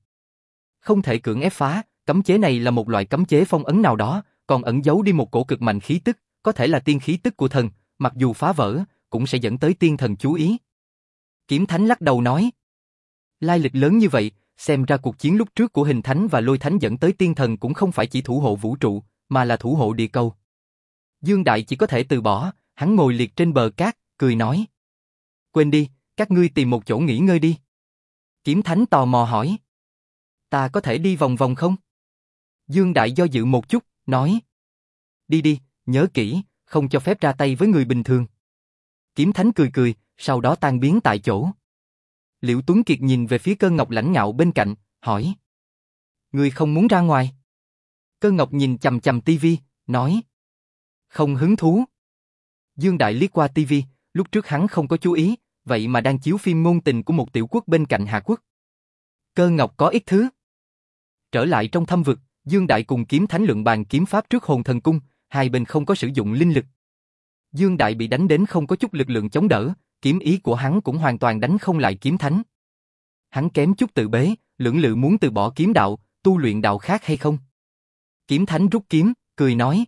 Speaker 1: Không thể cưỡng ép phá, cấm chế này là một loại cấm chế phong ấn nào đó, còn ẩn giấu đi một cổ cực mạnh khí tức, có thể là tiên khí tức của thần, mặc dù phá vỡ, cũng sẽ dẫn tới tiên thần chú ý. Kiếm thánh lắc đầu nói, lai lịch lớn như vậy, xem ra cuộc chiến lúc trước của hình thánh và lôi thánh dẫn tới tiên thần cũng không phải chỉ thủ hộ vũ trụ, mà là thủ hộ địa cầu. Dương Đại chỉ có thể từ bỏ, hắn ngồi liệt trên bờ cát, cười nói. Quên đi, các ngươi tìm một chỗ nghỉ ngơi đi. Kiếm Thánh tò mò hỏi. Ta có thể đi vòng vòng không? Dương Đại do dự một chút, nói. Đi đi, nhớ kỹ, không cho phép ra tay với người bình thường. Kiếm Thánh cười cười, sau đó tan biến tại chỗ. Liễu Tuấn Kiệt nhìn về phía cơ ngọc lãnh ngạo bên cạnh, hỏi. Người không muốn ra ngoài? Cơ ngọc nhìn chầm chầm tivi, nói. Không hứng thú. Dương Đại liếc qua TV, lúc trước hắn không có chú ý, vậy mà đang chiếu phim ngôn tình của một tiểu quốc bên cạnh Hà Quốc. Cơ ngọc có ít thứ. Trở lại trong thâm vực, Dương Đại cùng kiếm thánh lượng bàn kiếm pháp trước hồn thần cung, hai bên không có sử dụng linh lực. Dương Đại bị đánh đến không có chút lực lượng chống đỡ, kiếm ý của hắn cũng hoàn toàn đánh không lại kiếm thánh. Hắn kém chút tự bế, lưỡng lự muốn từ bỏ kiếm đạo, tu luyện đạo khác hay không. Kiếm thánh rút kiếm, cười nói.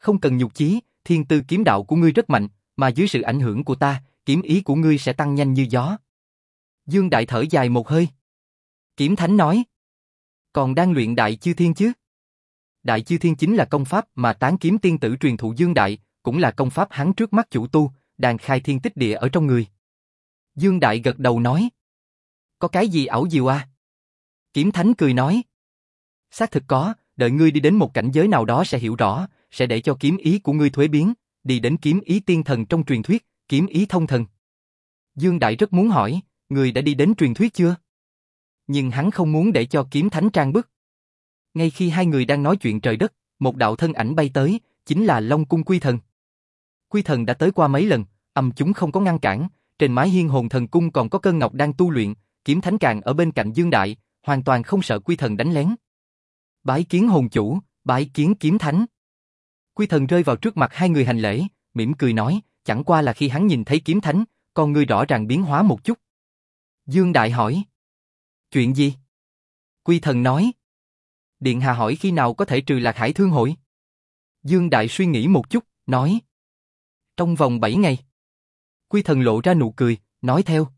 Speaker 1: Không cần nhục chí, thiên tư kiếm đạo của ngươi rất mạnh, mà dưới sự ảnh hưởng của ta, kiếm ý của ngươi sẽ tăng nhanh như gió. Dương Đại thở dài một hơi. Kiếm thánh nói. Còn đang luyện đại chư thiên chứ? Đại chư thiên chính là công pháp mà tán kiếm tiên tử truyền thụ Dương Đại, cũng là công pháp hắn trước mắt chủ tu, đang khai thiên tích địa ở trong người. Dương Đại gật đầu nói. Có cái gì ảo diệu à? Kiếm Thánh cười nói. Xác thực có, đợi ngươi đi đến một cảnh giới nào đó sẽ hiểu rõ, sẽ để cho kiếm ý của ngươi thuế biến, đi đến kiếm ý tiên thần trong truyền thuyết, kiếm ý thông thần. Dương Đại rất muốn hỏi, người đã đi đến truyền thuyết chưa? Nhưng hắn không muốn để cho kiếm thánh trang bức. Ngay khi hai người đang nói chuyện trời đất, một đạo thân ảnh bay tới, chính là Long Cung Quy Thần. Quy Thần đã tới qua mấy lần, âm chúng không có ngăn cản, trên mái hiên hồn thần cung còn có cơn ngọc đang tu luyện, kiếm thánh càng ở bên cạnh Dương Đại, hoàn toàn không sợ Quy Thần đánh lén. Bái kiến hồn chủ, bái kiến kiếm thánh. Quy Thần rơi vào trước mặt hai người hành lễ, mỉm cười nói, chẳng qua là khi hắn nhìn thấy kiếm thánh, con người rõ ràng biến hóa một chút. Dương Đại hỏi. Chuyện gì? Quy Thần nói. Điện Hà hỏi khi nào có thể trừ lạc hải thương hội. Dương Đại suy nghĩ một chút, nói. Trong vòng 7 ngày. Quy thần lộ ra nụ cười, nói theo.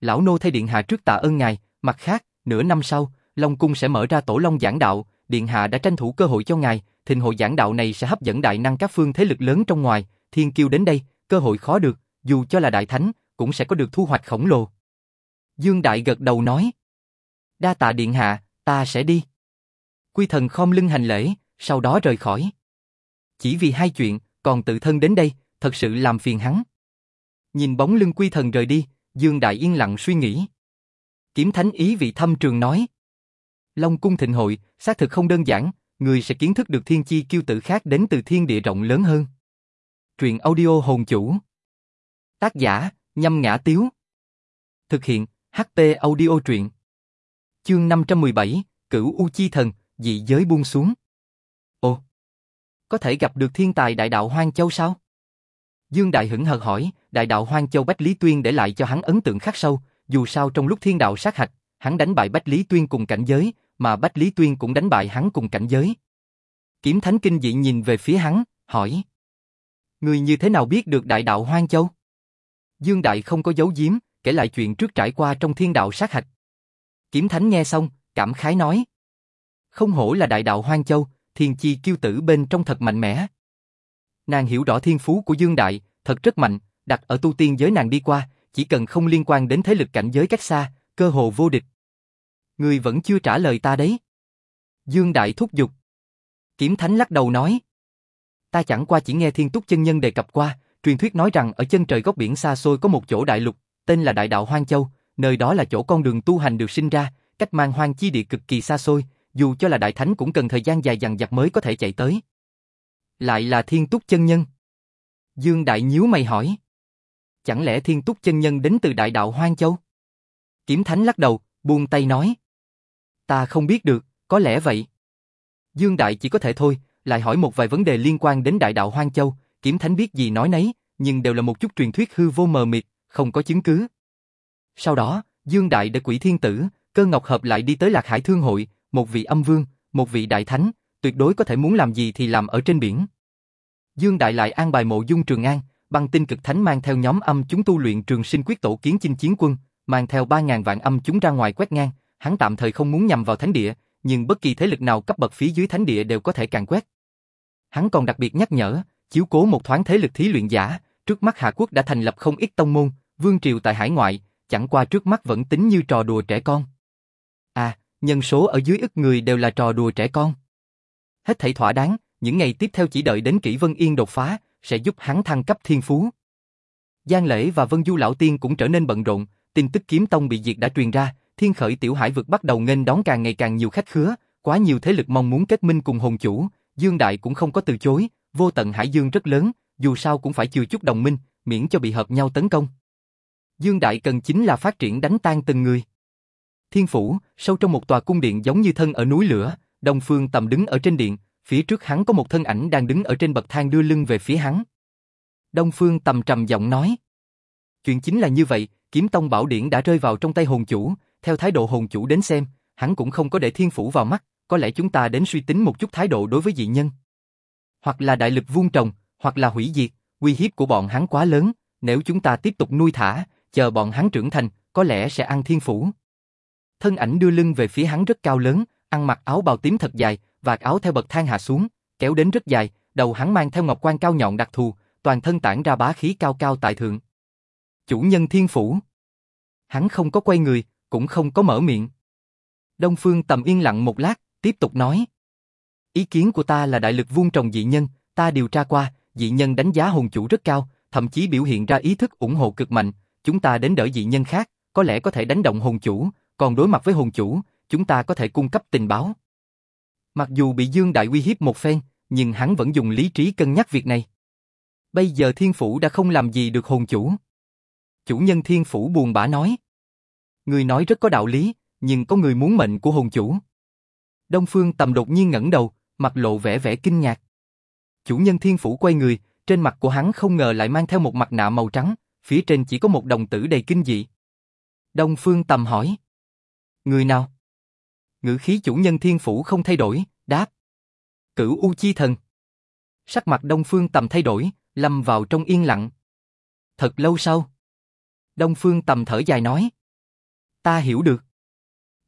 Speaker 1: Lão nô thay Điện Hạ trước tạ ơn ngài, mặt khác, nửa năm sau, Long Cung sẽ mở ra tổ Long giảng đạo, Điện Hạ đã tranh thủ cơ hội cho ngài, thịnh hội giảng đạo này sẽ hấp dẫn đại năng các phương thế lực lớn trong ngoài, thiên kiêu đến đây, cơ hội khó được, dù cho là đại thánh, cũng sẽ có được thu hoạch khổng lồ. Dương Đại gật đầu nói. Đa tạ Điện Hạ, ta sẽ đi. Quy thần khom lưng hành lễ, sau đó rời khỏi. Chỉ vì hai chuyện, còn tự thân đến đây, thật sự làm phiền hắn. Nhìn bóng lưng quy thần rời đi, Dương Đại yên lặng suy nghĩ. Kiếm Thánh ý vị thâm trường nói. Long cung thịnh hội, xác thực không đơn giản, người sẽ kiến thức được thiên chi kiêu tử khác đến từ thiên địa rộng lớn hơn. Truyện audio hồn chủ. Tác giả, nhâm ngã tiếu. Thực hiện, HT audio truyện. Chương 517, Cửu U Chi Thần, dị giới buông xuống. Ồ, có thể gặp được thiên tài đại đạo Hoang Châu sao? Dương Đại hững hờ hỏi, đại đạo Hoang Châu Bách Lý Tuyên để lại cho hắn ấn tượng khắc sâu, dù sao trong lúc thiên đạo sát hạch, hắn đánh bại Bách Lý Tuyên cùng cảnh giới, mà Bách Lý Tuyên cũng đánh bại hắn cùng cảnh giới. Kiếm Thánh kinh dị nhìn về phía hắn, hỏi. Người như thế nào biết được đại đạo Hoang Châu? Dương Đại không có giấu giếm, kể lại chuyện trước trải qua trong thiên đạo sát hạch. Kiếm Thánh nghe xong, cảm khái nói. Không hổ là đại đạo Hoang Châu, thiên chi kiêu tử bên trong thật mạnh mẽ. Nàng hiểu rõ thiên phú của Dương Đại, thật rất mạnh, đặt ở tu tiên giới nàng đi qua, chỉ cần không liên quan đến thế lực cảnh giới cách xa, cơ hồ vô địch. Người vẫn chưa trả lời ta đấy. Dương Đại thúc giục. Kiếm Thánh lắc đầu nói. Ta chẳng qua chỉ nghe thiên túc chân nhân đề cập qua, truyền thuyết nói rằng ở chân trời góc biển xa xôi có một chỗ đại lục, tên là Đại Đạo Hoang Châu, nơi đó là chỗ con đường tu hành được sinh ra, cách mang hoang chi địa cực kỳ xa xôi, dù cho là đại thánh cũng cần thời gian dài dằng dặc mới có thể chạy tới. Lại là thiên túc chân nhân. Dương Đại nhíu mày hỏi. Chẳng lẽ thiên túc chân nhân đến từ đại đạo Hoang Châu? Kiếm Thánh lắc đầu, buông tay nói. Ta không biết được, có lẽ vậy. Dương Đại chỉ có thể thôi, lại hỏi một vài vấn đề liên quan đến đại đạo Hoang Châu, Kiếm Thánh biết gì nói nấy, nhưng đều là một chút truyền thuyết hư vô mờ mịt, không có chứng cứ. Sau đó, Dương Đại để quỷ thiên tử, cơ ngọc hợp lại đi tới Lạc Hải Thương Hội, một vị âm vương, một vị đại thánh, tuyệt đối có thể muốn làm gì thì làm ở trên biển. Dương Đại lại an bài mộ dung Trường An, băng tinh cực thánh mang theo nhóm âm chúng tu luyện trường sinh quyết tổ kiến chinh chiến quân, mang theo 3.000 vạn âm chúng ra ngoài quét ngang, hắn tạm thời không muốn nhằm vào thánh địa, nhưng bất kỳ thế lực nào cấp bậc phía dưới thánh địa đều có thể càn quét. Hắn còn đặc biệt nhắc nhở, chiếu cố một thoáng thế lực thí luyện giả, trước mắt Hạ Quốc đã thành lập không ít tông môn, vương triều tại hải ngoại, chẳng qua trước mắt vẫn tính như trò đùa trẻ con. À, nhân số ở dưới ức người đều là trò đùa trẻ con. Hết thảy thỏa đáng, những ngày tiếp theo chỉ đợi đến Kỷ Vân Yên đột phá, sẽ giúp hắn thăng cấp thiên phú. Giang Lễ và Vân Du Lão Tiên cũng trở nên bận rộn, tin tức kiếm tông bị diệt đã truyền ra, thiên khởi tiểu hải vực bắt đầu nghênh đón càng ngày càng nhiều khách khứa, quá nhiều thế lực mong muốn kết minh cùng hồn chủ, Dương Đại cũng không có từ chối, vô tận hải dương rất lớn, dù sao cũng phải chừa chút đồng minh, miễn cho bị hợp nhau tấn công. Dương Đại cần chính là phát triển đánh tan từng người. Thiên phủ, sâu trong một tòa cung điện giống như thân ở núi lửa, Đông Phương Tầm đứng ở trên điện, phía trước hắn có một thân ảnh đang đứng ở trên bậc thang đưa lưng về phía hắn. Đông Phương Tầm trầm giọng nói. Chuyện chính là như vậy, kiếm tông bảo điển đã rơi vào trong tay hồn chủ, theo thái độ hồn chủ đến xem, hắn cũng không có để thiên phủ vào mắt, có lẽ chúng ta đến suy tính một chút thái độ đối với dị nhân. Hoặc là đại lực vuông trồng, hoặc là hủy diệt, uy hiếp của bọn hắn quá lớn, nếu chúng ta tiếp tục nuôi thả, chờ bọn hắn trưởng thành, có lẽ sẽ ăn thiên phủ. Thân ảnh đưa lưng về phía hắn rất cao lớn, ăn mặc áo bào tím thật dài, vạt áo theo bậc thang hạ xuống, kéo đến rất dài, đầu hắn mang theo ngọc quan cao nhọn đặc thù, toàn thân tản ra bá khí cao cao tại thượng. Chủ nhân thiên phủ. Hắn không có quay người, cũng không có mở miệng. Đông Phương tầm yên lặng một lát, tiếp tục nói. Ý kiến của ta là đại lực vuông trồng dị nhân, ta điều tra qua, dị nhân đánh giá hồn chủ rất cao, thậm chí biểu hiện ra ý thức ủng hộ cực mạnh, chúng ta đến đỡ dị nhân khác, có lẽ có thể đánh động hồn chủ, còn đối mặt với hồn chủ, chúng ta có thể cung cấp tình báo. Mặc dù bị Dương Đại uy hiếp một phen, nhưng hắn vẫn dùng lý trí cân nhắc việc này. Bây giờ thiên phủ đã không làm gì được hồn chủ. Chủ nhân thiên phủ buồn bã nói. Người nói rất có đạo lý, nhưng có người muốn mệnh của hồn chủ. Đông Phương Tầm đột nhiên ngẩng đầu, mặt lộ vẻ vẻ kinh ngạc. Chủ nhân thiên phủ quay người, trên mặt của hắn không ngờ lại mang theo một mặt nạ màu trắng, phía trên chỉ có một đồng tử đầy kinh dị. Đông Phương Tầm hỏi. Người nào? Ngữ khí chủ nhân thiên phủ không thay đổi, đáp. Cửu U Chi Thần. Sắc mặt Đông Phương Tầm thay đổi, lâm vào trong yên lặng. Thật lâu sau. Đông Phương Tầm thở dài nói. Ta hiểu được.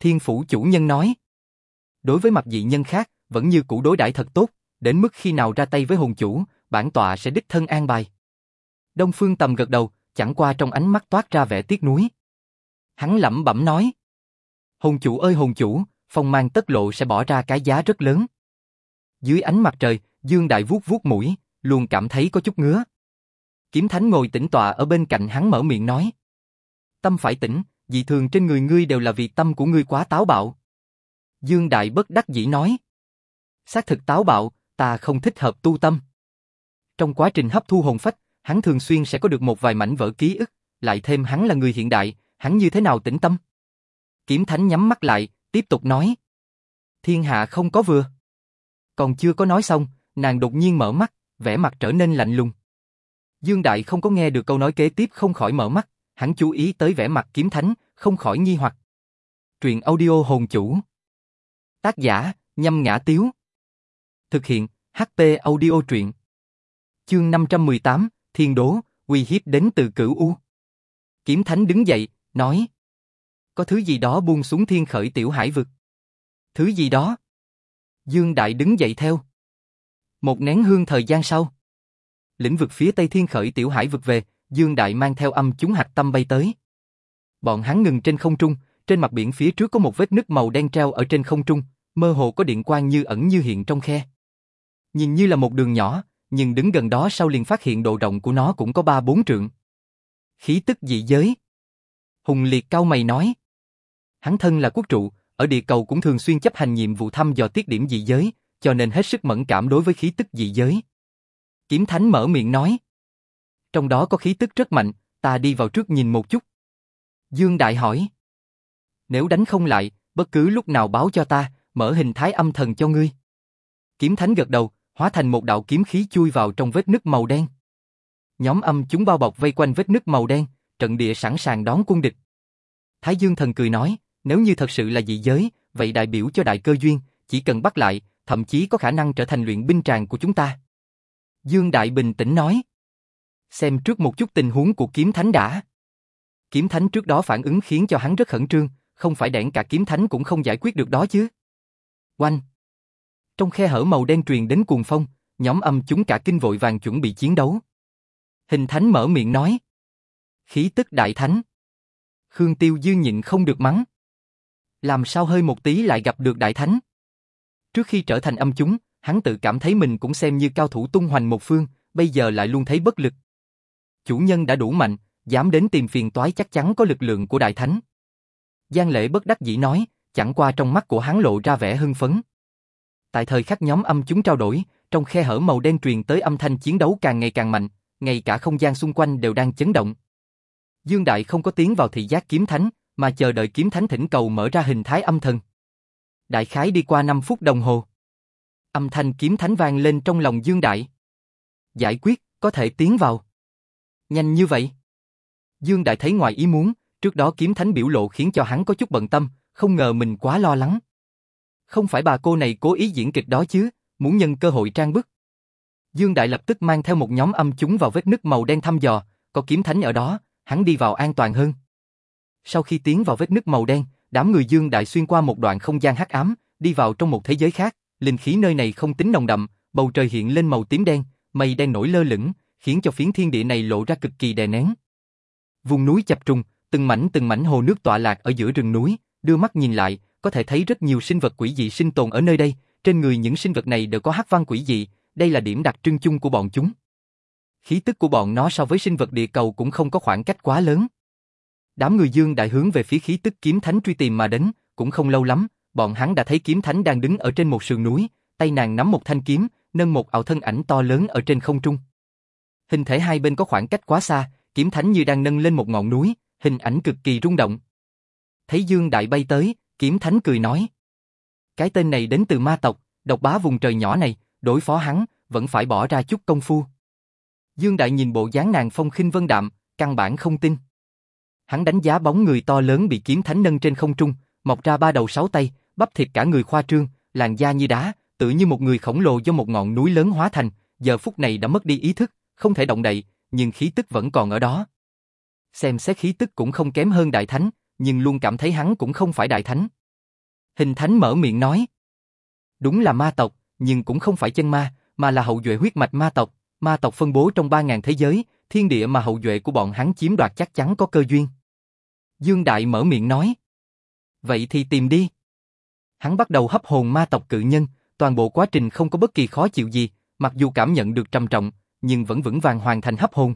Speaker 1: Thiên phủ chủ nhân nói. Đối với mặt dị nhân khác, vẫn như cũ đối đãi thật tốt, đến mức khi nào ra tay với hồn chủ, bản tọa sẽ đích thân an bài. Đông Phương Tầm gật đầu, chẳng qua trong ánh mắt toát ra vẻ tiếc nuối. Hắn lẩm bẩm nói. Hồn chủ ơi hồn chủ, phong mang tất lộ sẽ bỏ ra cái giá rất lớn. Dưới ánh mặt trời, Dương Đại vuốt vuốt mũi, luôn cảm thấy có chút ngứa. Kiếm Thánh ngồi tĩnh tọa ở bên cạnh hắn mở miệng nói. Tâm phải tỉnh, dị thường trên người ngươi đều là vì tâm của ngươi quá táo bạo. Dương Đại bất đắc dĩ nói. Xác thực táo bạo, ta không thích hợp tu tâm. Trong quá trình hấp thu hồn phách, hắn thường xuyên sẽ có được một vài mảnh vỡ ký ức, lại thêm hắn là người hiện đại, hắn như thế nào tĩnh tâm? Kiếm Thánh nhắm mắt lại, tiếp tục nói. Thiên hạ không có vừa. Còn chưa có nói xong, nàng đột nhiên mở mắt, vẻ mặt trở nên lạnh lùng. Dương Đại không có nghe được câu nói kế tiếp không khỏi mở mắt, hắn chú ý tới vẻ mặt kiếm thánh, không khỏi nghi hoặc. Truyện audio hồn chủ. Tác giả, nhâm ngã tiếu. Thực hiện, HP audio truyện. Chương 518, Thiên đố, uy hiếp đến từ cửu U. Kiếm thánh đứng dậy, nói. Có thứ gì đó buông xuống thiên khởi tiểu hải vực. Thứ gì đó? Dương Đại đứng dậy theo. Một nén hương thời gian sau. Lĩnh vực phía tây thiên khởi tiểu hải vực về, Dương Đại mang theo âm chúng hạch tâm bay tới. Bọn hắn ngừng trên không trung, trên mặt biển phía trước có một vết nứt màu đen treo ở trên không trung, mơ hồ có điện quang như ẩn như hiện trong khe. Nhìn như là một đường nhỏ, nhưng đứng gần đó sau liền phát hiện độ rộng của nó cũng có ba bốn trượng. Khí tức dị giới. Hùng Liệt cao mày nói. Hắn thân là quốc trụ, ở địa cầu cũng thường xuyên chấp hành nhiệm vụ thăm dò tiết điểm dị giới, cho nên hết sức mẫn cảm đối với khí tức dị giới. Kiếm Thánh mở miệng nói. Trong đó có khí tức rất mạnh, ta đi vào trước nhìn một chút. Dương Đại hỏi. Nếu đánh không lại, bất cứ lúc nào báo cho ta, mở hình thái âm thần cho ngươi. Kiếm Thánh gật đầu, hóa thành một đạo kiếm khí chui vào trong vết nứt màu đen. Nhóm âm chúng bao bọc vây quanh vết nứt màu đen, trận địa sẵn sàng đón quân địch. Thái Dương Thần cười nói, nếu như thật sự là dị giới, vậy đại biểu cho đại cơ duyên, chỉ cần bắt lại, thậm chí có khả năng trở thành luyện binh tràng của chúng ta. Dương Đại bình tĩnh nói. Xem trước một chút tình huống của kiếm thánh đã. Kiếm thánh trước đó phản ứng khiến cho hắn rất khẩn trương, không phải đẻn cả kiếm thánh cũng không giải quyết được đó chứ. Oanh! Trong khe hở màu đen truyền đến cuồng phong, nhóm âm chúng cả kinh vội vàng chuẩn bị chiến đấu. Hình thánh mở miệng nói. Khí tức đại thánh. Khương Tiêu Dương nhịn không được mắng. Làm sao hơi một tí lại gặp được đại thánh? Trước khi trở thành âm chúng, hắn tự cảm thấy mình cũng xem như cao thủ tung hoành một phương, bây giờ lại luôn thấy bất lực. Chủ nhân đã đủ mạnh, dám đến tìm phiền toái chắc chắn có lực lượng của đại thánh. Giang lễ bất đắc dĩ nói, chẳng qua trong mắt của hắn lộ ra vẻ hưng phấn. Tại thời khắc nhóm âm chúng trao đổi, trong khe hở màu đen truyền tới âm thanh chiến đấu càng ngày càng mạnh, ngay cả không gian xung quanh đều đang chấn động. Dương Đại không có tiến vào thị giác kiếm thánh, mà chờ đợi kiếm thánh thỉnh cầu mở ra hình thái âm thần. Đại khái đi qua 5 phút đồng hồ. Âm thanh kiếm thánh vang lên trong lòng Dương Đại. Giải quyết, có thể tiến vào. Nhanh như vậy. Dương Đại thấy ngoài ý muốn, trước đó kiếm thánh biểu lộ khiến cho hắn có chút bận tâm, không ngờ mình quá lo lắng. Không phải bà cô này cố ý diễn kịch đó chứ, muốn nhân cơ hội trang bức. Dương Đại lập tức mang theo một nhóm âm chúng vào vết nứt màu đen thăm dò, có kiếm thánh ở đó, hắn đi vào an toàn hơn. Sau khi tiến vào vết nứt màu đen, đám người Dương Đại xuyên qua một đoạn không gian hắc ám, đi vào trong một thế giới khác, linh khí nơi này không tính nồng đậm, bầu trời hiện lên màu tím đen, mây đen nổi lơ lửng, khiến cho phiến thiên địa này lộ ra cực kỳ đè nén. Vùng núi chập trùng, từng mảnh từng mảnh hồ nước tọa lạc ở giữa rừng núi, đưa mắt nhìn lại, có thể thấy rất nhiều sinh vật quỷ dị sinh tồn ở nơi đây, trên người những sinh vật này đều có hắc văn quỷ dị, đây là điểm đặc trưng chung của bọn chúng. Khí tức của bọn nó so với sinh vật địa cầu cũng không có khoảng cách quá lớn. Đám người dương đại hướng về phía khí tức kiếm thánh truy tìm mà đến, cũng không lâu lắm, bọn hắn đã thấy kiếm thánh đang đứng ở trên một sườn núi, tay nàng nắm một thanh kiếm, nâng một ảo thân ảnh to lớn ở trên không trung. Hình thể hai bên có khoảng cách quá xa, kiếm thánh như đang nâng lên một ngọn núi, hình ảnh cực kỳ rung động. Thấy Dương Đại bay tới, kiếm thánh cười nói. Cái tên này đến từ ma tộc, độc bá vùng trời nhỏ này, đối phó hắn, vẫn phải bỏ ra chút công phu. Dương Đại nhìn bộ dáng nàng phong khinh vân đạm, căn bản không tin. Hắn đánh giá bóng người to lớn bị kiếm thánh nâng trên không trung, mọc ra ba đầu sáu tay, bắp thịt cả người khoa trương, làn da như đá, tự như một người khổng lồ do một ngọn núi lớn hóa thành, giờ phút này đã mất đi ý thức, không thể động đậy, nhưng khí tức vẫn còn ở đó. Xem xét khí tức cũng không kém hơn đại thánh, nhưng luôn cảm thấy hắn cũng không phải đại thánh. Hình thánh mở miệng nói. Đúng là ma tộc, nhưng cũng không phải chân ma, mà là hậu duệ huyết mạch ma tộc. Ma tộc phân bố trong 3.000 thế giới, thiên địa mà hậu duệ của bọn hắn chiếm đoạt chắc chắn có cơ duyên. Dương Đại mở miệng nói. Vậy thì tìm đi. Hắn bắt đầu hấp hồn ma tộc cự nhân, toàn bộ quá trình không có bất kỳ khó chịu gì, mặc dù cảm nhận được trầm trọng, nhưng vẫn vững vàng hoàn thành hấp hồn.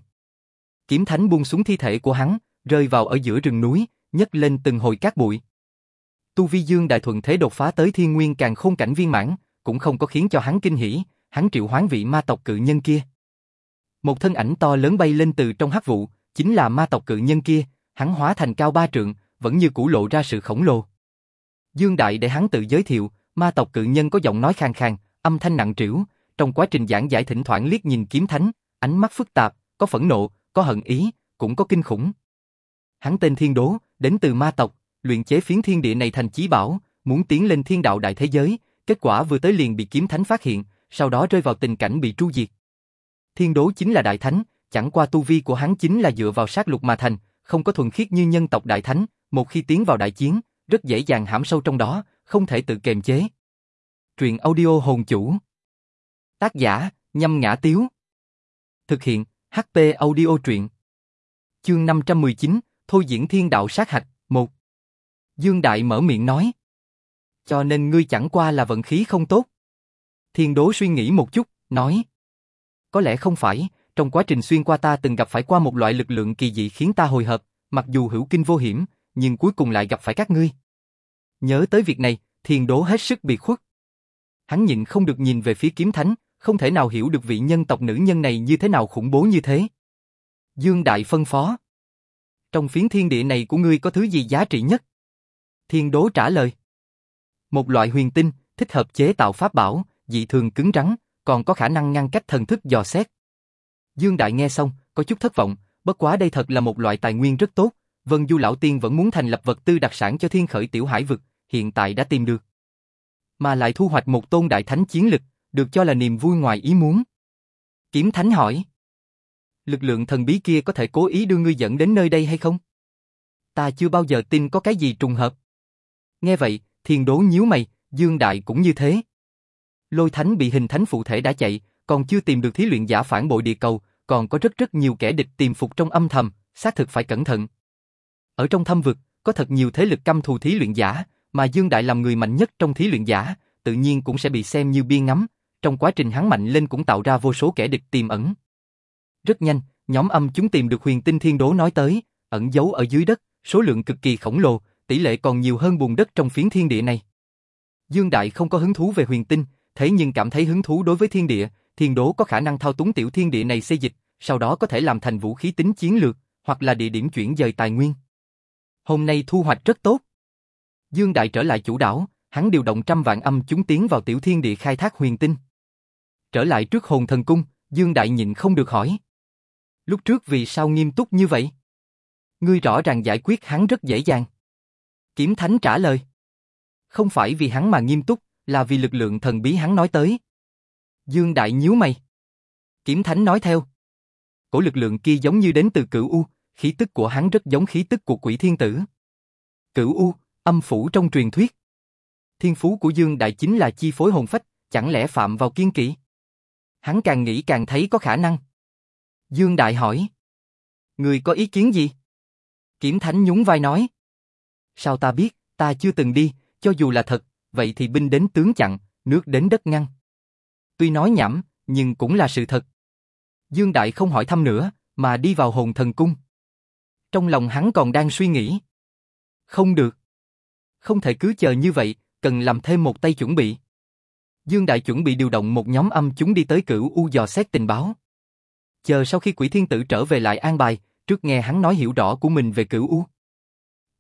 Speaker 1: Kiếm thánh buông xuống thi thể của hắn, rơi vào ở giữa rừng núi, nhấc lên từng hồi cát bụi. Tu Vi Dương Đại Thuận thế đột phá tới thiên nguyên càng không cảnh viên mãn, cũng không có khiến cho hắn kinh hỉ, hắn triệu hoán vị ma tộc cự nhân kia. Một thân ảnh to lớn bay lên từ trong hắc vụ, chính là ma tộc cự nhân kia, hắn hóa thành cao ba trượng, vẫn như cũ lộ ra sự khổng lồ. Dương Đại để hắn tự giới thiệu, ma tộc cự nhân có giọng nói khang khang, âm thanh nặng trĩu, trong quá trình giảng giải thỉnh thoảng liếc nhìn kiếm thánh, ánh mắt phức tạp, có phẫn nộ, có hận ý, cũng có kinh khủng. Hắn tên Thiên Đố, đến từ ma tộc, luyện chế phiến thiên địa này thành chí bảo, muốn tiến lên thiên đạo đại thế giới, kết quả vừa tới liền bị kiếm thánh phát hiện, sau đó rơi vào tình cảnh bị tru diệt. Thiên Đố chính là đại thánh, chẳng qua tu vi của hắn chính là dựa vào sát lục mà thành, không có thuần khiết như nhân tộc đại thánh, một khi tiến vào đại chiến, rất dễ dàng hãm sâu trong đó, không thể tự kềm chế. Truyện audio hồn chủ. Tác giả, nhâm ngã tiếu. Thực hiện, HP audio truyện. Chương 519, Thôi diễn thiên đạo sát hạch, 1. Dương Đại mở miệng nói. Cho nên ngươi chẳng qua là vận khí không tốt. Thiên đố suy nghĩ một chút, nói. Có lẽ không phải, trong quá trình xuyên qua ta từng gặp phải qua một loại lực lượng kỳ dị khiến ta hồi hộp, mặc dù hữu kinh vô hiểm, nhưng cuối cùng lại gặp phải các ngươi. Nhớ tới việc này, thiên đố hết sức bị khuất. Hắn nhịn không được nhìn về phía kiếm thánh, không thể nào hiểu được vị nhân tộc nữ nhân này như thế nào khủng bố như thế. Dương Đại phân phó. Trong phiến thiên địa này của ngươi có thứ gì giá trị nhất? Thiên đố trả lời. Một loại huyền tinh, thích hợp chế tạo pháp bảo, dị thường cứng rắn, còn có khả năng ngăn cách thần thức dò xét. Dương Đại nghe xong, có chút thất vọng, bất quá đây thật là một loại tài nguyên rất tốt, Vân Du Lão Tiên vẫn muốn thành lập vật tư đặc sản cho thiên khởi tiểu hải vực, hiện tại đã tìm được. Mà lại thu hoạch một tôn đại thánh chiến lực, được cho là niềm vui ngoài ý muốn. Kiếm Thánh hỏi. Lực lượng thần bí kia có thể cố ý đưa ngươi dẫn đến nơi đây hay không? Ta chưa bao giờ tin có cái gì trùng hợp. Nghe vậy, thiền đố nhíu mày, Dương Đại cũng như thế. Lôi Thánh bị hình thánh phụ thể đã chạy, còn chưa tìm được thí luyện giả phản bội địa cầu, còn có rất rất nhiều kẻ địch tìm phục trong âm thầm, xác thực phải cẩn thận. Ở trong thâm vực, có thật nhiều thế lực căm thù thí luyện giả, mà Dương Đại làm người mạnh nhất trong thí luyện giả, tự nhiên cũng sẽ bị xem như biên ngắm, trong quá trình hắn mạnh lên cũng tạo ra vô số kẻ địch tiềm ẩn. Rất nhanh, nhóm âm chúng tìm được huyền tinh thiên đố nói tới, ẩn giấu ở dưới đất, số lượng cực kỳ khổng lồ, tỷ lệ còn nhiều hơn bùn đất trong phiến thiên địa này. Dương Đại không có hứng thú về huyền tinh, thế nhưng cảm thấy hứng thú đối với thiên địa, thiên đố có khả năng thao túng tiểu thiên địa này xây dịch, sau đó có thể làm thành vũ khí tính chiến lược, hoặc là địa điểm chuyển dời tài nguyên. Hôm nay thu hoạch rất tốt. Dương Đại trở lại chủ đảo, hắn điều động trăm vạn âm chúng tiến vào tiểu thiên địa khai thác huyền tinh. Trở lại trước hồn thần cung, Dương Đại nhịn không được hỏi. Lúc trước vì sao nghiêm túc như vậy? Ngươi rõ ràng giải quyết hắn rất dễ dàng. Kiếm Thánh trả lời. Không phải vì hắn mà nghiêm túc, là vì lực lượng thần bí hắn nói tới. Dương Đại nhíu mày. Kiếm Thánh nói theo. Cổ lực lượng kia giống như đến từ cửu U, khí tức của hắn rất giống khí tức của quỷ thiên tử. Cửu U, âm phủ trong truyền thuyết. Thiên phú của Dương Đại chính là chi phối hồn phách, chẳng lẽ phạm vào kiên kỵ? Hắn càng nghĩ càng thấy có khả năng. Dương Đại hỏi. Người có ý kiến gì? Kiểm Thánh nhún vai nói. Sao ta biết, ta chưa từng đi, cho dù là thật, vậy thì binh đến tướng chặn, nước đến đất ngăn. Tuy nói nhảm, nhưng cũng là sự thật. Dương Đại không hỏi thăm nữa, mà đi vào hồn thần cung. Trong lòng hắn còn đang suy nghĩ. Không được. Không thể cứ chờ như vậy, cần làm thêm một tay chuẩn bị. Dương Đại chuẩn bị điều động một nhóm âm chúng đi tới cửu U dò xét tình báo. Chờ sau khi quỷ thiên tử trở về lại an bài, trước nghe hắn nói hiểu rõ của mình về cửu U.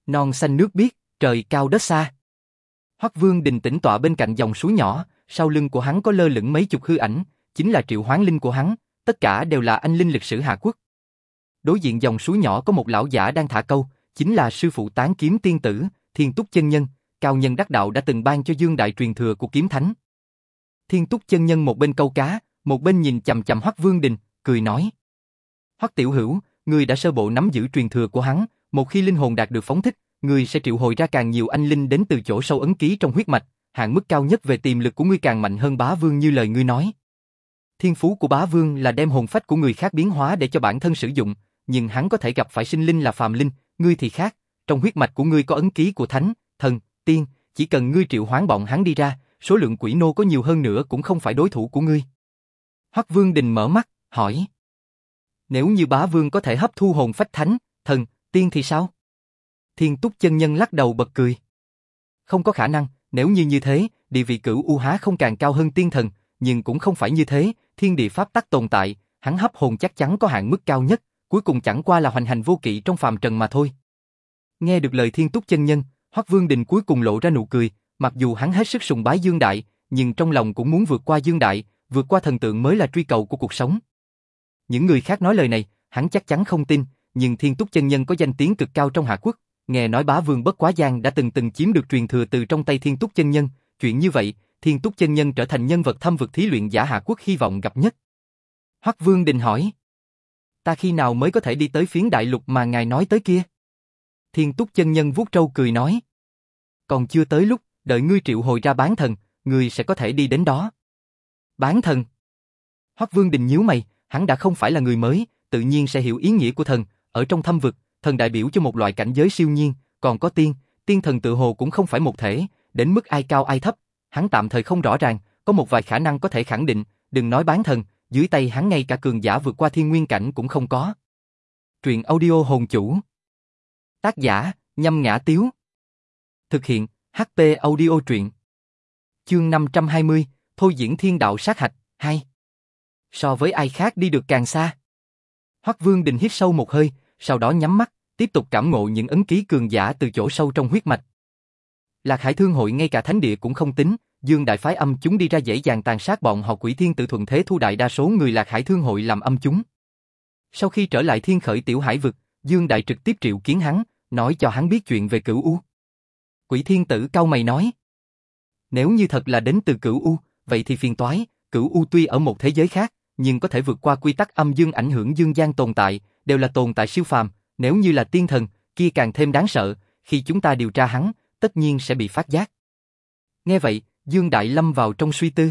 Speaker 1: Non xanh nước biếc, trời cao đất xa. Hoắc Vương đình tĩnh tọa bên cạnh dòng suối nhỏ, sau lưng của hắn có lơ lửng mấy chục hư ảnh, chính là triệu hoán linh của hắn, tất cả đều là anh linh lịch sử Hạ Quốc. Đối diện dòng suối nhỏ có một lão giả đang thả câu, chính là sư phụ tán kiếm tiên tử, Thiên Túc chân nhân, cao nhân đắc đạo đã từng ban cho Dương Đại truyền thừa của kiếm thánh. Thiên Túc chân nhân một bên câu cá, một bên nhìn chầm chầm Hoắc Vương Đình, cười nói: "Hoắc tiểu hữu, người đã sơ bộ nắm giữ truyền thừa của hắn, một khi linh hồn đạt được phóng thích, người sẽ triệu hồi ra càng nhiều anh linh đến từ chỗ sâu ấn ký trong huyết mạch, hạn mức cao nhất về tiềm lực của ngươi càng mạnh hơn bá vương như lời ngươi nói. Thiên phú của bá vương là đem hồn phách của người khác biến hóa để cho bản thân sử dụng, nhưng hắn có thể gặp phải sinh linh là phàm linh, ngươi thì khác, trong huyết mạch của ngươi có ấn ký của thánh, thần, tiên, chỉ cần ngươi triệu hoán bọn hắn đi ra, số lượng quỷ nô có nhiều hơn nữa cũng không phải đối thủ của ngươi. Hoắc Vương Đình mở mắt, hỏi. Nếu như bá vương có thể hấp thu hồn phách thánh, thần, tiên thì sao? Thiên túc chân nhân lắc đầu bật cười. Không có khả năng, nếu như như thế, địa vị cửu U Há không càng cao hơn tiên thần, nhưng cũng không phải như thế, thiên địa pháp tắc tồn tại, hắn hấp hồn chắc chắn có hạn mức cao nhất, cuối cùng chẳng qua là hoành hành vô kỵ trong phàm trần mà thôi. Nghe được lời thiên túc chân nhân, Hoắc Vương Đình cuối cùng lộ ra nụ cười, mặc dù hắn hết sức sùng bái Dương Đại, nhưng trong lòng cũng muốn vượt qua Dương Đại, vượt qua thần tượng mới là truy cầu của cuộc sống. Những người khác nói lời này, hắn chắc chắn không tin, nhưng Thiên Túc chân nhân có danh tiếng cực cao trong Hạ Quốc, nghe nói bá vương bất quá giang đã từng từng chiếm được truyền thừa từ trong tay Thiên Túc chân nhân, chuyện như vậy, Thiên Túc chân nhân trở thành nhân vật thâm vực thí luyện giả Hạ Quốc hy vọng gặp nhất. Hoắc Vương Đình hỏi, ta khi nào mới có thể đi tới phiến đại lục mà ngài nói tới kia? Thiên Túc chân nhân vuốt trâu cười nói, còn chưa tới lúc, đợi ngươi triệu hồi ra bán thần, ngươi sẽ có thể đi đến đó. Bán thần? Hoắc Vương Đình nhíu mày, hắn đã không phải là người mới, tự nhiên sẽ hiểu ý nghĩa của thần, ở trong thâm vực, thần đại biểu cho một loại cảnh giới siêu nhiên, còn có tiên, tiên thần tự hồ cũng không phải một thể, đến mức ai cao ai thấp, hắn tạm thời không rõ ràng, có một vài khả năng có thể khẳng định, đừng nói bán thần, dưới tay hắn ngay cả cường giả vượt qua thiên nguyên cảnh cũng không có. Truyện audio hồn chủ Tác giả, nhâm ngã tiếu Thực hiện, HP audio truyện Chương 520, Thôi diễn thiên đạo sát hạch, 2 So với ai khác đi được càng xa. Hoắc Vương Đình hít sâu một hơi, sau đó nhắm mắt, tiếp tục cảm ngộ những ấn ký cường giả từ chỗ sâu trong huyết mạch. Lạc Hải Thương hội ngay cả thánh địa cũng không tính, Dương Đại phái âm chúng đi ra dễ dàng tàn sát bọn họ quỷ thiên tự thuận thế thu đại đa số người Lạc Hải Thương hội làm âm chúng. Sau khi trở lại thiên khởi tiểu hải vực, Dương Đại trực tiếp triệu kiến hắn, nói cho hắn biết chuyện về cửu U. Quỷ thiên tử cao mày nói. Nếu như thật là đến từ cửu U, vậy thì phiền toái, cửu U tuy ở một thế giới khác, nhưng có thể vượt qua quy tắc âm dương ảnh hưởng dương gian tồn tại, đều là tồn tại siêu phàm, nếu như là tiên thần, kia càng thêm đáng sợ, khi chúng ta điều tra hắn, tất nhiên sẽ bị phát giác. Nghe vậy, Dương Đại lâm vào trong suy tư.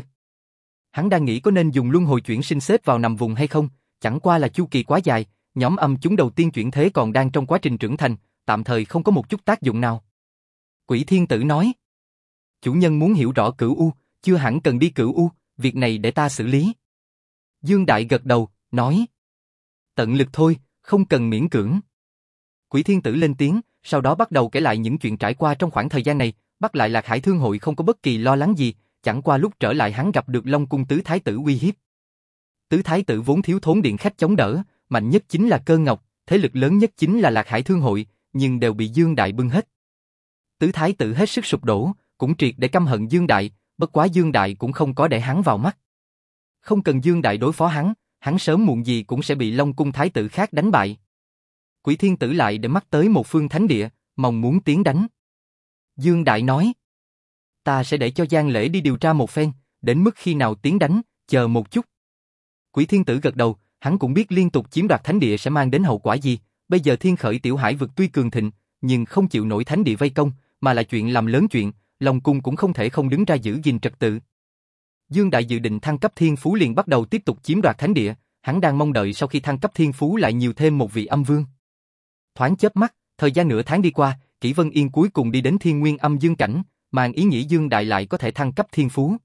Speaker 1: Hắn đang nghĩ có nên dùng luân hồi chuyển sinh xếp vào nằm vùng hay không, chẳng qua là chu kỳ quá dài, nhóm âm chúng đầu tiên chuyển thế còn đang trong quá trình trưởng thành, tạm thời không có một chút tác dụng nào. Quỷ thiên tử nói. Chủ nhân muốn hiểu rõ cửu U, chưa hẳn cần đi cửu U, việc này để ta xử lý. Dương Đại gật đầu, nói. Tận lực thôi, không cần miễn cưỡng. Quỷ thiên tử lên tiếng, sau đó bắt đầu kể lại những chuyện trải qua trong khoảng thời gian này, bắt lại Lạc Hải Thương hội không có bất kỳ lo lắng gì, chẳng qua lúc trở lại hắn gặp được Long cung tứ thái tử uy hiếp. Tứ thái tử vốn thiếu thốn điện khách chống đỡ, mạnh nhất chính là cơ ngọc, thế lực lớn nhất chính là Lạc Hải Thương hội, nhưng đều bị Dương Đại bưng hết. Tứ thái tử hết sức sụp đổ, cũng triệt để căm hận Dương Đại, bất quá Dương Đại cũng không có để hắn vào mắt. Không cần Dương Đại đối phó hắn, hắn sớm muộn gì cũng sẽ bị Long cung thái tử khác đánh bại. Quỷ thiên tử lại để mắt tới một phương thánh địa, mong muốn tiến đánh. Dương Đại nói, ta sẽ để cho Giang Lễ đi điều tra một phen, đến mức khi nào tiến đánh, chờ một chút. Quỷ thiên tử gật đầu, hắn cũng biết liên tục chiếm đoạt thánh địa sẽ mang đến hậu quả gì, bây giờ thiên khởi tiểu hải vực tuy cường thịnh, nhưng không chịu nổi thánh địa vây công, mà là chuyện làm lớn chuyện, Long cung cũng không thể không đứng ra giữ gìn trật tự. Dương Đại dự định thăng cấp thiên phú liền bắt đầu tiếp tục chiếm đoạt thánh địa, hắn đang mong đợi sau khi thăng cấp thiên phú lại nhiều thêm một vị âm vương. Thoáng chớp mắt, thời gian nửa tháng đi qua, Kỷ Vân Yên cuối cùng đi đến thiên nguyên âm dương cảnh, màn ý nghĩ Dương Đại lại có thể thăng cấp thiên phú.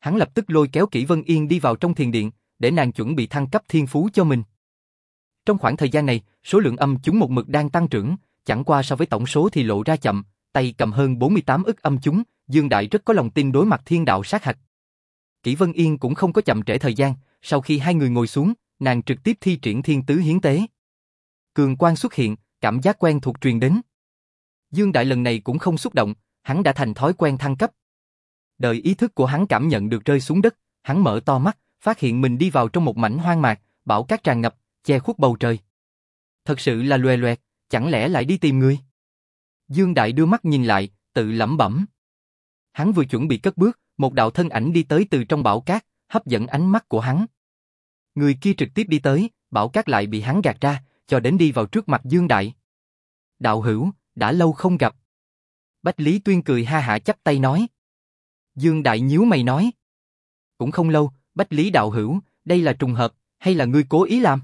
Speaker 1: Hắn lập tức lôi kéo Kỷ Vân Yên đi vào trong thiền điện, để nàng chuẩn bị thăng cấp thiên phú cho mình. Trong khoảng thời gian này, số lượng âm chúng một mực đang tăng trưởng, chẳng qua so với tổng số thì lộ ra chậm, tay cầm hơn 48 ức âm chúng, Dương Đại rất có lòng tin đối mặt thiên đạo sát hạch. Kỷ Vân Yên cũng không có chậm trễ thời gian, sau khi hai người ngồi xuống, nàng trực tiếp thi triển thiên tứ hiến tế. Cường quang xuất hiện, cảm giác quen thuộc truyền đến. Dương Đại lần này cũng không xúc động, hắn đã thành thói quen thăng cấp. Đợi ý thức của hắn cảm nhận được rơi xuống đất, hắn mở to mắt, phát hiện mình đi vào trong một mảnh hoang mạc, bão cát tràn ngập, che khuất bầu trời. Thật sự là loè loẹt, chẳng lẽ lại đi tìm người? Dương Đại đưa mắt nhìn lại, tự lẩm bẩm. Hắn vừa chuẩn bị cất bước, một đạo thân ảnh đi tới từ trong bão cát, hấp dẫn ánh mắt của hắn. Người kia trực tiếp đi tới, bão cát lại bị hắn gạt ra, cho đến đi vào trước mặt Dương Đại. Đạo hữu, đã lâu không gặp. Bách Lý Tuyên cười ha hả chắp tay nói. Dương Đại nhíu mày nói. Cũng không lâu, Bách Lý Đạo hữu, đây là trùng hợp, hay là ngươi cố ý làm?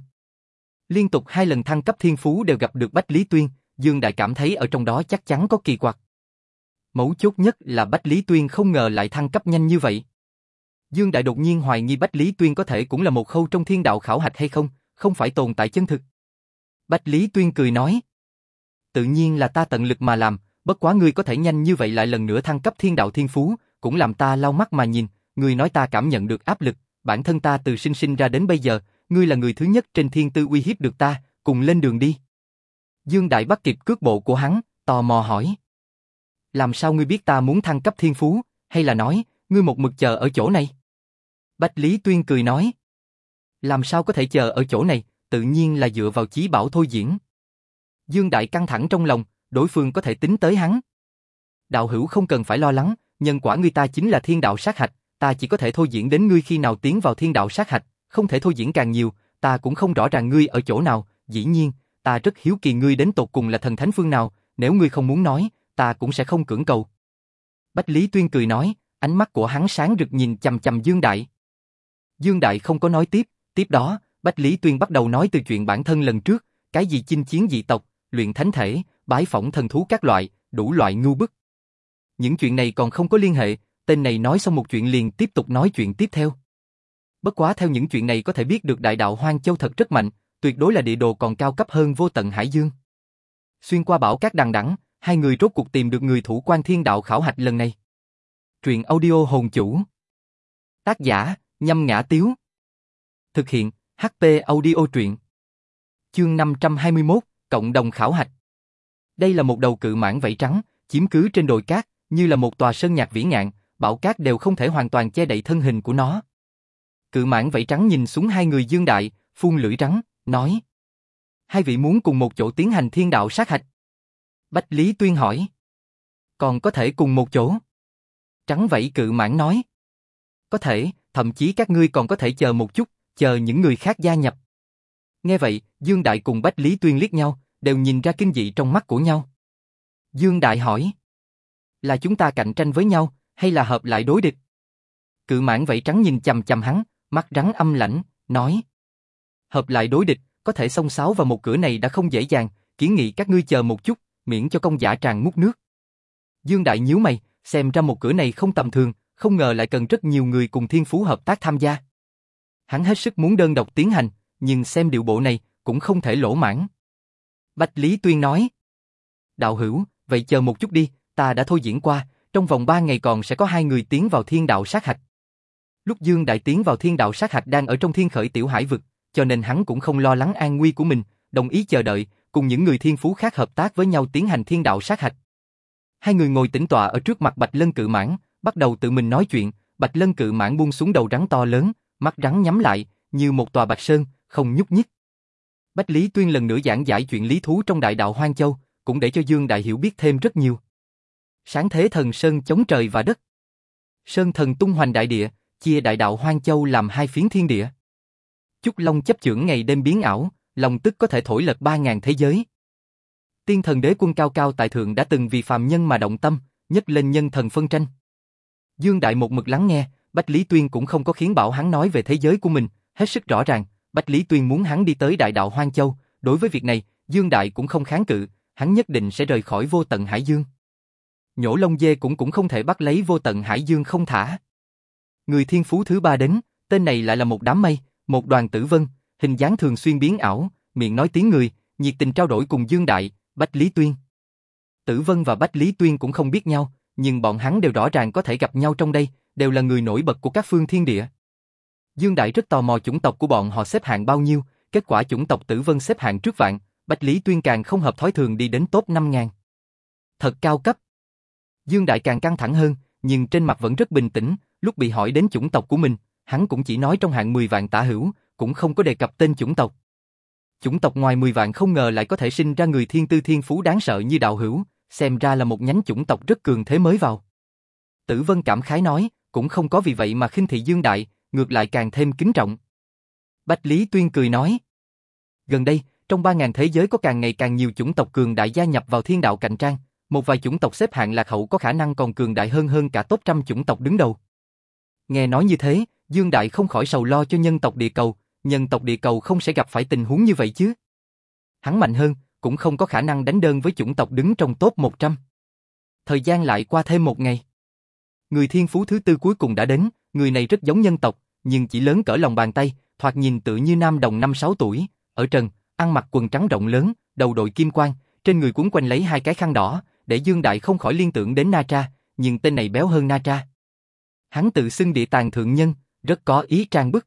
Speaker 1: Liên tục hai lần thăng cấp thiên phú đều gặp được Bách Lý Tuyên, Dương Đại cảm thấy ở trong đó chắc chắn có kỳ quặc. Mấu chốt nhất là Bách Lý Tuyên không ngờ lại thăng cấp nhanh như vậy. Dương Đại đột nhiên hoài nghi Bách Lý Tuyên có thể cũng là một khâu trong thiên đạo khảo hạch hay không, không phải tồn tại chân thực. Bách Lý Tuyên cười nói. Tự nhiên là ta tận lực mà làm, bất quá ngươi có thể nhanh như vậy lại lần nữa thăng cấp thiên đạo thiên phú, cũng làm ta lau mắt mà nhìn, ngươi nói ta cảm nhận được áp lực, bản thân ta từ sinh sinh ra đến bây giờ, ngươi là người thứ nhất trên thiên tư uy hiếp được ta, cùng lên đường đi. Dương Đại bắt kịp cước bộ của hắn, tò mò hỏi. Làm sao ngươi biết ta muốn thăng cấp thiên phú, hay là nói, ngươi một mực chờ ở chỗ này? Bách Lý Tuyên cười nói. Làm sao có thể chờ ở chỗ này, tự nhiên là dựa vào chí bảo thôi diễn. Dương Đại căng thẳng trong lòng, đối phương có thể tính tới hắn. Đạo hữu không cần phải lo lắng, nhân quả ngươi ta chính là thiên đạo sát hạch, ta chỉ có thể thôi diễn đến ngươi khi nào tiến vào thiên đạo sát hạch, không thể thôi diễn càng nhiều, ta cũng không rõ ràng ngươi ở chỗ nào, dĩ nhiên, ta rất hiếu kỳ ngươi đến tột cùng là thần thánh phương nào, nếu ngươi không muốn nói, ta cũng sẽ không cưỡng cầu. Bách Lý Tuyên cười nói, ánh mắt của hắn sáng rực nhìn chầm chầm Dương Đại. Dương Đại không có nói tiếp, tiếp đó, Bách Lý Tuyên bắt đầu nói từ chuyện bản thân lần trước, cái gì chinh chiến dị tộc, luyện thánh thể, bái phỏng thần thú các loại, đủ loại ngu bức. Những chuyện này còn không có liên hệ, tên này nói xong một chuyện liền tiếp tục nói chuyện tiếp theo. Bất quá theo những chuyện này có thể biết được đại đạo Hoang Châu thật rất mạnh, tuyệt đối là địa đồ còn cao cấp hơn vô tận Hải Dương. Xuyên qua bảo các đằng đẵng, hai người rốt cuộc tìm được người thủ quan thiên đạo khảo hạch lần này. Truyện audio hồn chủ. Tác giả, nhâm ngã tiếu. Thực hiện, HP audio truyện. Chương 521, Cộng đồng khảo hạch. Đây là một đầu cự mãng vảy trắng, chiếm cứ trên đồi cát, như là một tòa sơn nhạc vĩ ngạn, bảo cát đều không thể hoàn toàn che đậy thân hình của nó. Cự mãng vảy trắng nhìn xuống hai người dương đại, phun lưỡi trắng, nói. Hai vị muốn cùng một chỗ tiến hành thiên đạo sát hạch. Bách Lý Tuyên hỏi. Còn có thể cùng một chỗ? Trắng vẫy cự mãn nói. Có thể, thậm chí các ngươi còn có thể chờ một chút, chờ những người khác gia nhập. Nghe vậy, Dương Đại cùng Bách Lý Tuyên liếc nhau, đều nhìn ra kinh dị trong mắt của nhau. Dương Đại hỏi. Là chúng ta cạnh tranh với nhau, hay là hợp lại đối địch? Cự mãn vẫy trắng nhìn chầm chầm hắn, mắt rắn âm lãnh, nói. Hợp lại đối địch, có thể xông sáo vào một cửa này đã không dễ dàng, kiến nghị các ngươi chờ một chút, miễn cho công giả tràn mút nước. Dương Đại nhíu mày, xem ra một cửa này không tầm thường, không ngờ lại cần rất nhiều người cùng thiên phú hợp tác tham gia. Hắn hết sức muốn đơn độc tiến hành, nhưng xem điệu bộ này, cũng không thể lỗ mãn. Bạch Lý Tuyên nói. Đạo hữu, vậy chờ một chút đi, ta đã thôi diễn qua, trong vòng ba ngày còn sẽ có hai người tiến vào thiên đạo sát hạch. Lúc Dương Đại tiến vào thiên đạo sát hạch đang ở trong thiên khởi tiểu hải vực, cho nên hắn cũng không lo lắng an nguy của mình, đồng ý chờ đợi, cùng những người thiên phú khác hợp tác với nhau tiến hành thiên đạo sát hạch. Hai người ngồi tĩnh tọa ở trước mặt Bạch Lân Cự Mãn, bắt đầu tự mình nói chuyện, Bạch Lân Cự Mãn buông xuống đầu rắn to lớn, mắt rắn nhắm lại, như một tòa bạch sơn, không nhúc nhích. Bách Lý Tuyên lần nữa giảng giải chuyện lý thú trong đại đạo Hoang Châu, cũng để cho Dương Đại hiểu biết thêm rất nhiều. Sáng thế thần Sơn chống trời và đất. Sơn thần tung hoành đại địa, chia đại đạo Hoang Châu làm hai phiến thiên địa. Chúc Long chấp chưởng ngày đêm biến ảo, lòng tức có thể thổi lật ba ngàn thế giới. Tiên thần đế quân cao cao tại thượng đã từng vì phàm nhân mà động tâm, nhất lên nhân thần phân tranh. Dương Đại một mực lắng nghe, Bách Lý Tuyên cũng không có khiến bảo hắn nói về thế giới của mình, hết sức rõ ràng, Bách Lý Tuyên muốn hắn đi tới đại đạo Hoang Châu, đối với việc này, Dương Đại cũng không kháng cự, hắn nhất định sẽ rời khỏi vô tận Hải Dương. Nhổ lông dê cũng cũng không thể bắt lấy vô tận Hải Dương không thả. Người thiên phú thứ ba đến, tên này lại là một đám mây, một đoàn tử vân, hình dáng thường xuyên biến ảo, miệng nói tiếng người, nhiệt tình trao đổi cùng Dương Đại, Bách Lý Tuyên. Tử Vân và Bách Lý Tuyên cũng không biết nhau, nhưng bọn hắn đều rõ ràng có thể gặp nhau trong đây, đều là người nổi bật của các phương thiên địa. Dương Đại rất tò mò chủng tộc của bọn họ xếp hạng bao nhiêu, kết quả chủng tộc Tử Vân xếp hạng trước vạn, Bách Lý Tuyên càng không hợp thói thường đi đến top 5000. Thật cao cấp. Dương Đại càng căng thẳng hơn, nhưng trên mặt vẫn rất bình tĩnh, lúc bị hỏi đến chủng tộc của mình, hắn cũng chỉ nói trong hạng 10 vạn tả hữu, cũng không có đề cập tên chủng tộc. Chủng tộc ngoài 10 vạn không ngờ lại có thể sinh ra người thiên tư thiên phú đáng sợ như đạo hữu, xem ra là một nhánh chủng tộc rất cường thế mới vào. Tử Vân cảm khái nói, cũng không có vì vậy mà khinh thị Dương Đại, ngược lại càng thêm kính trọng. Bách Lý Tuyên cười nói, gần đây, trong 3.000 thế giới có càng ngày càng nhiều chủng tộc cường đại gia nhập vào thiên đạo cạnh tranh, một vài chủng tộc xếp hạng lạc hậu có khả năng còn cường đại hơn hơn cả top trăm chủng tộc đứng đầu. Nghe nói như thế, Dương Đại không khỏi sầu lo cho nhân tộc địa cầu, nhân tộc địa cầu không sẽ gặp phải tình huống như vậy chứ. Hắn mạnh hơn, cũng không có khả năng đánh đơn với chủng tộc đứng trong top 100. Thời gian lại qua thêm một ngày. Người thiên phú thứ tư cuối cùng đã đến, người này rất giống nhân tộc, nhưng chỉ lớn cỡ lòng bàn tay, thoạt nhìn tự như nam đồng 5-6 tuổi, ở trần, ăn mặc quần trắng rộng lớn, đầu đội kim quang, trên người cuốn quanh lấy hai cái khăn đỏ, để Dương Đại không khỏi liên tưởng đến Na Tra, nhưng tên này béo hơn Na Tra. Hắn tự xưng địa tàng thượng nhân, rất có ý trang bức.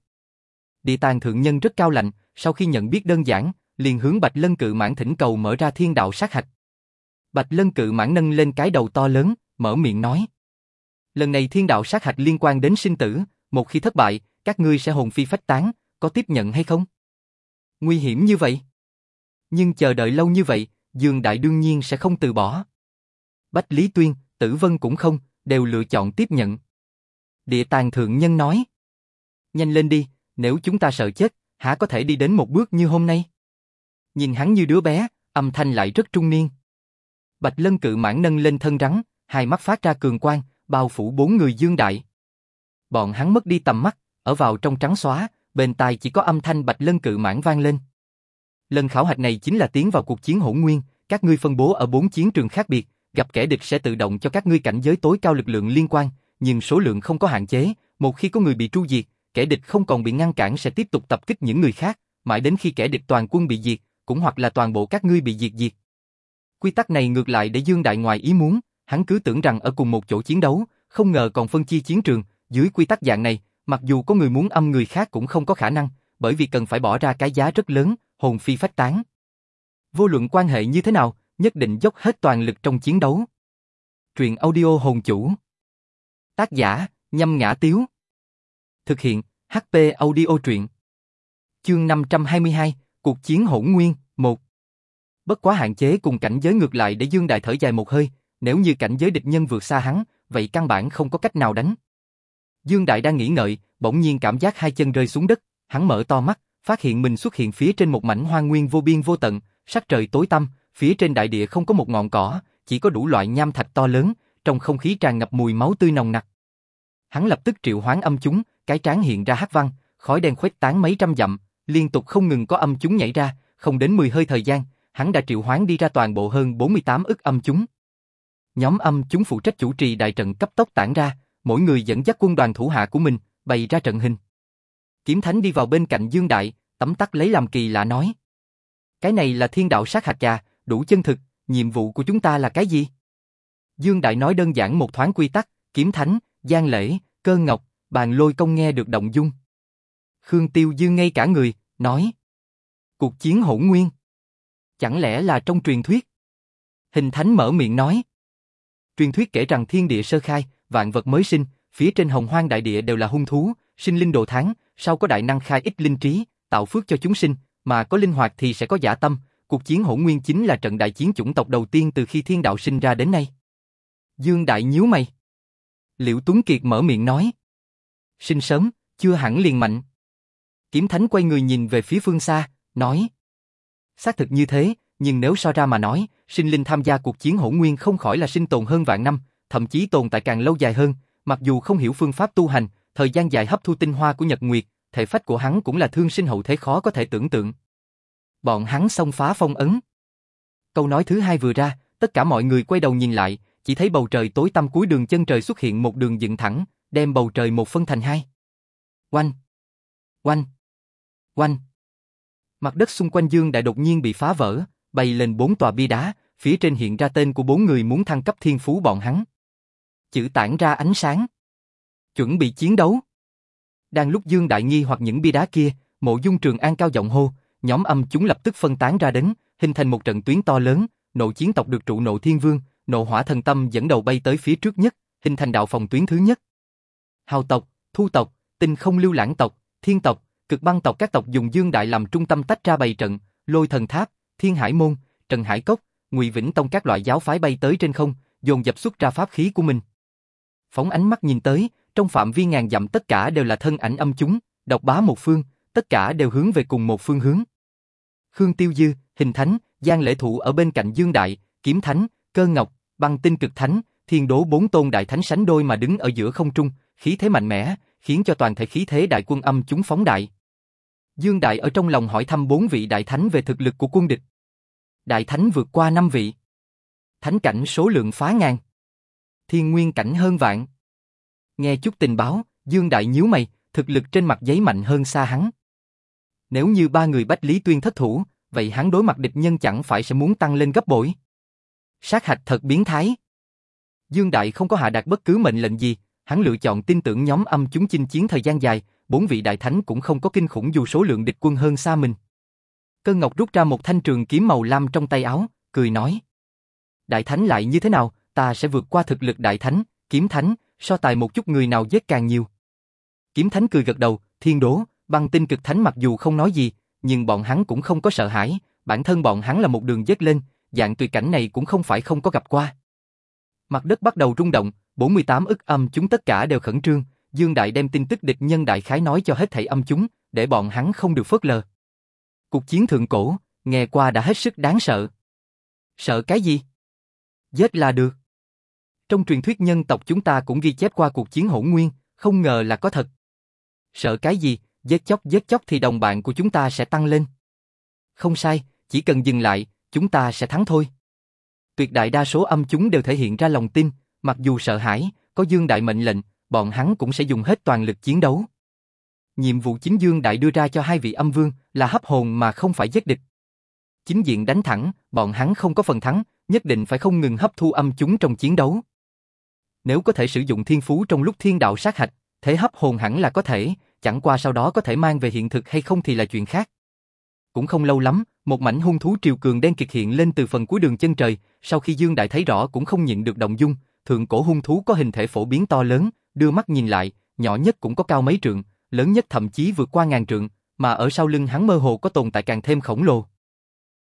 Speaker 1: Địa tàng thượng nhân rất cao lạnh, sau khi nhận biết đơn giản, liền hướng Bạch Lân Cự Mãn thỉnh cầu mở ra thiên đạo sát hạch. Bạch Lân Cự Mãn nâng lên cái đầu to lớn, mở miệng nói. Lần này thiên đạo sát hạch liên quan đến sinh tử, một khi thất bại, các ngươi sẽ hồn phi phách tán, có tiếp nhận hay không? Nguy hiểm như vậy. Nhưng chờ đợi lâu như vậy, Dương Đại đương nhiên sẽ không từ bỏ. Bách Lý Tuyên, Tử Vân cũng không, đều lựa chọn tiếp nhận. Địa tàng thượng nhân nói. Nhanh lên đi, nếu chúng ta sợ chết, hả có thể đi đến một bước như hôm nay? Nhìn hắn như đứa bé, âm thanh lại rất trung niên. Bạch Lân cự mãn nâng lên thân rắn, hai mắt phát ra cường quang, bao phủ bốn người dương đại. Bọn hắn mất đi tầm mắt, ở vào trong trắng xóa, bên tai chỉ có âm thanh Bạch Lân cự mãn vang lên. Lần khảo hạch này chính là tiến vào cuộc chiến hỗn nguyên, các ngươi phân bố ở bốn chiến trường khác biệt, gặp kẻ địch sẽ tự động cho các ngươi cảnh giới tối cao lực lượng liên quan, nhưng số lượng không có hạn chế, một khi có người bị tru diệt, kẻ địch không còn bị ngăn cản sẽ tiếp tục tập kích những người khác, mãi đến khi kẻ địch toàn quân bị diệt, cũng hoặc là toàn bộ các ngươi bị diệt diệt. Quy tắc này ngược lại để Dương Đại ngoài ý muốn, hắn cứ tưởng rằng ở cùng một chỗ chiến đấu, không ngờ còn phân chia chiến trường, dưới quy tắc dạng này, mặc dù có người muốn âm người khác cũng không có khả năng, bởi vì cần phải bỏ ra cái giá rất lớn, hồn phi phách tán. Vô luận quan hệ như thế nào, nhất định dốc hết toàn lực trong chiến đấu. Truyện audio hồn chủ. Tác giả, nhâm ngã tiếu. Thực hiện, HP audio truyện. Chương 522, Cuộc chiến hỗn nguyên, 1. Bất quá hạn chế cùng cảnh giới ngược lại để Dương Đại thở dài một hơi, nếu như cảnh giới địch nhân vượt xa hắn, vậy căn bản không có cách nào đánh. Dương Đại đang nghĩ ngợi, bỗng nhiên cảm giác hai chân rơi xuống đất, hắn mở to mắt, phát hiện mình xuất hiện phía trên một mảnh hoang nguyên vô biên vô tận, sắc trời tối tăm, phía trên đại địa không có một ngọn cỏ, chỉ có đủ loại nham thạch to lớn, trong không khí tràn ngập mùi máu tươi nồng nặc. Hắn lập tức triệu hoán âm chúng, cái trán hiện ra hắc văn, khói đen khuếch tán mấy trăm dặm, liên tục không ngừng có âm chúng nhảy ra, không đến 10 hơi thời gian, hắn đã triệu hoán đi ra toàn bộ hơn 48 ức âm chúng. Nhóm âm chúng phụ trách chủ trì đại trận cấp tốc tản ra, mỗi người dẫn dắt quân đoàn thủ hạ của mình, bày ra trận hình. Kiếm Thánh đi vào bên cạnh Dương Đại, tấm tắc lấy làm kỳ lạ nói. Cái này là thiên đạo sát hạt già, đủ chân thực, nhiệm vụ của chúng ta là cái gì? Dương Đại nói đơn giản một thoáng quy tắc, kiếm thánh, giang lễ, cơ ngọc, bàn lôi công nghe được động dung. Khương Tiêu Dương ngay cả người, nói. Cuộc chiến hỗn nguyên. Chẳng lẽ là trong truyền thuyết? Hình thánh mở miệng nói. Truyền thuyết kể rằng thiên địa sơ khai, vạn vật mới sinh, phía trên hồng hoang đại địa đều là hung thú, sinh linh đồ tháng, sau có đại năng khai ít linh trí, tạo phước cho chúng sinh, mà có linh hoạt thì sẽ có giả tâm, cuộc chiến hỗn nguyên chính là trận đại chiến chủng tộc đầu tiên từ khi thiên đạo sinh ra đến nay. Dương Đại nhíu mày. Liễu Tuấn Kiệt mở miệng nói. Sinh sớm, chưa hẳn liền mạnh. Kiếm Thánh quay người nhìn về phía phương xa, nói. Xác thực như thế, nhưng nếu so ra mà nói, sinh linh tham gia cuộc chiến hỗn nguyên không khỏi là sinh tồn hơn vạn năm, thậm chí tồn tại càng lâu dài hơn, mặc dù không hiểu phương pháp tu hành, thời gian dài hấp thu tinh hoa của Nhật Nguyệt, thể phách của hắn cũng là thương sinh hậu thế khó có thể tưởng tượng. Bọn hắn xông phá phong ấn. Câu nói thứ hai vừa ra, tất cả mọi người quay đầu nhìn lại, chỉ thấy bầu trời tối tăm cuối đường chân trời xuất hiện một đường dựng thẳng, đem bầu trời một phân thành hai. Oanh! Oanh! Oanh! Mặt đất xung quanh Dương Đại đột nhiên bị phá vỡ, bay lên bốn tòa bia đá, phía trên hiện ra tên của bốn người muốn thăng cấp thiên phú bọn hắn. Chữ tản ra ánh sáng. Chuẩn bị chiến đấu. Đang lúc Dương Đại nghi hoặc những bia đá kia, mộ dung trường an cao giọng hô, nhóm âm chúng lập tức phân tán ra đến, hình thành một trận tuyến to lớn, nộ chiến tộc được trụ nộ thiên vương, nộ hỏa thần tâm dẫn đầu bay tới phía trước nhất, hình thành đạo phòng tuyến thứ nhất. Hào tộc, thu tộc, tinh không lưu lãng tộc, thiên tộc, cực băng tộc các tộc dùng dương đại làm trung tâm tách ra bày trận, lôi thần tháp, thiên hải môn, trần hải cốc, ngụy vĩnh tông các loại giáo phái bay tới trên không, dồn dập xuất ra pháp khí của mình. Phóng ánh mắt nhìn tới, trong phạm vi ngàn dặm tất cả đều là thân ảnh âm chúng, độc bá một phương, tất cả đều hướng về cùng một phương hướng. Khương Tiêu Dư, Hình Thánh, Giang Lễ Thụ ở bên cạnh Dương Đại, Kiếm Thánh, Cơ Ngọc, Băng Tinh Cực Thánh, Thiên Đố bốn tôn đại thánh sánh đôi mà đứng ở giữa không trung, khí thế mạnh mẽ, khiến cho toàn thể khí thế đại quân âm chúng phóng đại. Dương Đại ở trong lòng hỏi thăm bốn vị đại thánh về thực lực của quân địch. Đại thánh vượt qua năm vị. Thánh cảnh số lượng phá ngàn. Thiên nguyên cảnh hơn vạn. Nghe chút tình báo, Dương Đại nhíu mày, thực lực trên mặt giấy mạnh hơn xa hắn. Nếu như ba người Bách Lý Tuyên thất thủ, vậy hắn đối mặt địch nhân chẳng phải sẽ muốn tăng lên gấp bội. Sát hạch thật biến thái. Dương Đại không có hạ đạt bất cứ mệnh lệnh gì, hắn lựa chọn tin tưởng nhóm âm chúng chinh chiến thời gian dài, bốn vị đại thánh cũng không có kinh khủng dù số lượng địch quân hơn xa mình. Cơ Ngọc rút ra một thanh trường kiếm màu lam trong tay áo, cười nói. Đại thánh lại như thế nào, ta sẽ vượt qua thực lực đại thánh, kiếm thánh, so tài một chút người nào giết càng nhiều. Kiếm thánh cười gật đầu, thiên đố, băng tinh cực thánh mặc dù không nói gì, nhưng bọn hắn cũng không có sợ hãi, bản thân bọn hắn là một đường dứt lên, dạng tuyệt cảnh này cũng không phải không có gặp qua. Mặt đất bắt đầu rung động, 48 ức âm chúng tất cả đều khẩn trương, Dương Đại đem tin tức địch nhân đại khái nói cho hết thảy âm chúng, để bọn hắn không được phớt lờ. Cuộc chiến thượng cổ, nghe qua đã hết sức đáng sợ. Sợ cái gì? Giết là được. Trong truyền thuyết nhân tộc chúng ta cũng ghi chép qua cuộc chiến hỗn nguyên, không ngờ là có thật. Sợ cái gì, giết chóc giết chóc thì đồng bạn của chúng ta sẽ tăng lên. Không sai, chỉ cần dừng lại, chúng ta sẽ thắng thôi. Tuyệt đại đa số âm chúng đều thể hiện ra lòng tin, mặc dù sợ hãi, có Dương Đại mệnh lệnh, bọn hắn cũng sẽ dùng hết toàn lực chiến đấu. Nhiệm vụ chính Dương Đại đưa ra cho hai vị âm vương là hấp hồn mà không phải giết địch. Chính diện đánh thẳng, bọn hắn không có phần thắng, nhất định phải không ngừng hấp thu âm chúng trong chiến đấu. Nếu có thể sử dụng thiên phú trong lúc thiên đạo sát hạch, thế hấp hồn hẳn là có thể, chẳng qua sau đó có thể mang về hiện thực hay không thì là chuyện khác. Cũng không lâu lắm, một mảnh hung thú triều cường đen kịch hiện lên từ phần cuối đường chân trời, sau khi Dương Đại thấy rõ cũng không nhịn được động dung, thượng cổ hung thú có hình thể phổ biến to lớn, đưa mắt nhìn lại, nhỏ nhất cũng có cao mấy trượng, lớn nhất thậm chí vượt qua ngàn trượng, mà ở sau lưng hắn mơ hồ có tồn tại càng thêm khổng lồ.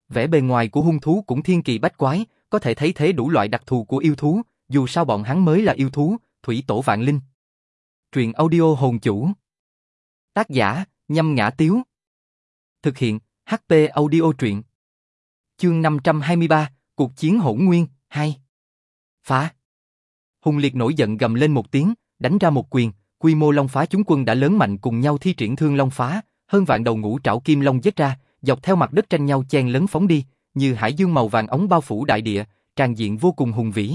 Speaker 1: Vẻ bề ngoài của hung thú cũng thiên kỳ bách quái, có thể thấy thế đủ loại đặc thù của yêu thú, dù sao bọn hắn mới là yêu thú, thủy tổ vạn linh. Truyện audio hồn chủ. Tác giả, nhâm ngã tiếu. Thực hiện, HP audio truyện. Chương 523, Cuộc chiến hỗn nguyên, 2. Phá. Hùng liệt nổi giận gầm lên một tiếng, đánh ra một quyền, quy mô long phá chúng quân đã lớn mạnh cùng nhau thi triển thương long phá, hơn vạn đầu ngũ trảo kim long giết ra, dọc theo mặt đất tranh nhau chen lấn phóng đi, như hải dương màu vàng ống bao phủ đại địa, tràn diện vô cùng hùng vĩ.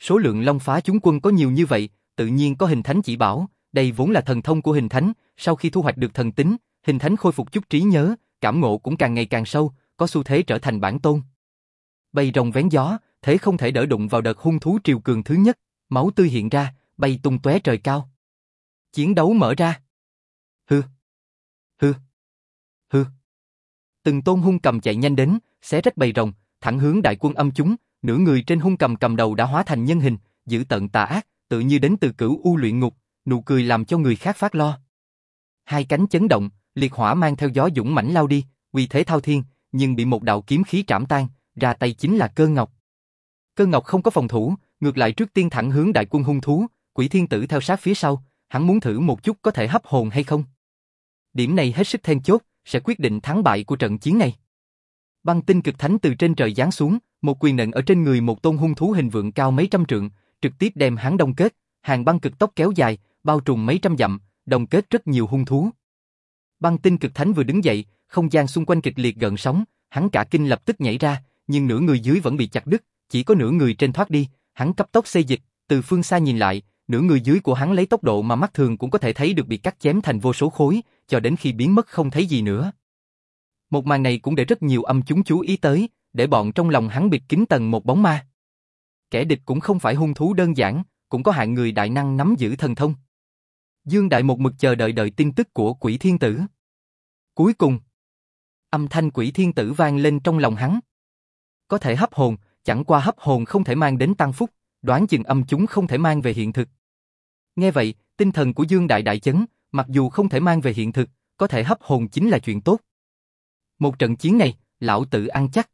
Speaker 1: Số lượng long phá chúng quân có nhiều như vậy, tự nhiên có hình thánh chỉ bảo, đây vốn là thần thông của hình thánh, sau khi thu hoạch được thần tính, hình thánh khôi phục chút trí nhớ, cảm ngộ cũng càng ngày càng sâu, có xu thế trở thành bản tôn. Bay rồng vén gió, thế không thể đỡ đụng vào đợt hung thú triều cường thứ nhất, máu tươi hiện ra, bay tung tóe trời cao. Chiến đấu mở ra. Hư. Hư. Hư. Từng tôn hung cầm chạy nhanh đến, xé rách bầy rồng, thẳng hướng đại quân âm chúng, nửa người trên hung cầm cầm đầu đã hóa thành nhân hình, giữ tận tà ác, tự như đến từ cửu u luyện ngục, nụ cười làm cho người khác phát lo. Hai cánh chấn động, liệt hỏa mang theo gió dũng mãnh lao đi, uy thế thao thiên, nhưng bị một đạo kiếm khí trảm tan, ra tay chính là cơ ngọc. Cơ ngọc không có phòng thủ, ngược lại trước tiên thẳng hướng đại quân hung thú, quỷ thiên tử theo sát phía sau, hắn muốn thử một chút có thể hấp hồn hay không. Điểm này hết sức then chốt, sẽ quyết định thắng bại của trận chiến này. Băng tinh cực thánh từ trên trời giáng xuống, một quyền nện ở trên người một tôn hung thú hình vượng cao mấy trăm trượng, trực tiếp đem hắn đông kết, hàng băng cực tốc kéo dài, bao trùm mấy trăm dặm, đông kết rất nhiều hung thú. Băng tinh cực thánh vừa đứng dậy, không gian xung quanh kịch liệt gợn sóng, hắn cả kinh lập tức nhảy ra, nhưng nửa người dưới vẫn bị chặt đứt, chỉ có nửa người trên thoát đi, hắn cấp tốc xây dịch, từ phương xa nhìn lại, nửa người dưới của hắn lấy tốc độ mà mắt thường cũng có thể thấy được bị cắt chém thành vô số khối, cho đến khi biến mất không thấy gì nữa. Một màn này cũng để rất nhiều âm chúng chú ý tới, để bọn trong lòng hắn bịt kín tầng một bóng ma. Kẻ địch cũng không phải hung thú đơn giản, cũng có hạng người đại năng nắm giữ thần thông. Dương Đại một mực chờ đợi đợi tin tức của quỷ thiên tử. Cuối cùng, âm thanh quỷ thiên tử vang lên trong lòng hắn. Có thể hấp hồn, chẳng qua hấp hồn không thể mang đến tăng phúc, đoán chừng âm chúng không thể mang về hiện thực. Nghe vậy, tinh thần của Dương Đại đại chấn, mặc dù không thể mang về hiện thực, có thể hấp hồn chính là chuyện tốt. Một trận chiến này, lão tự ăn chắc.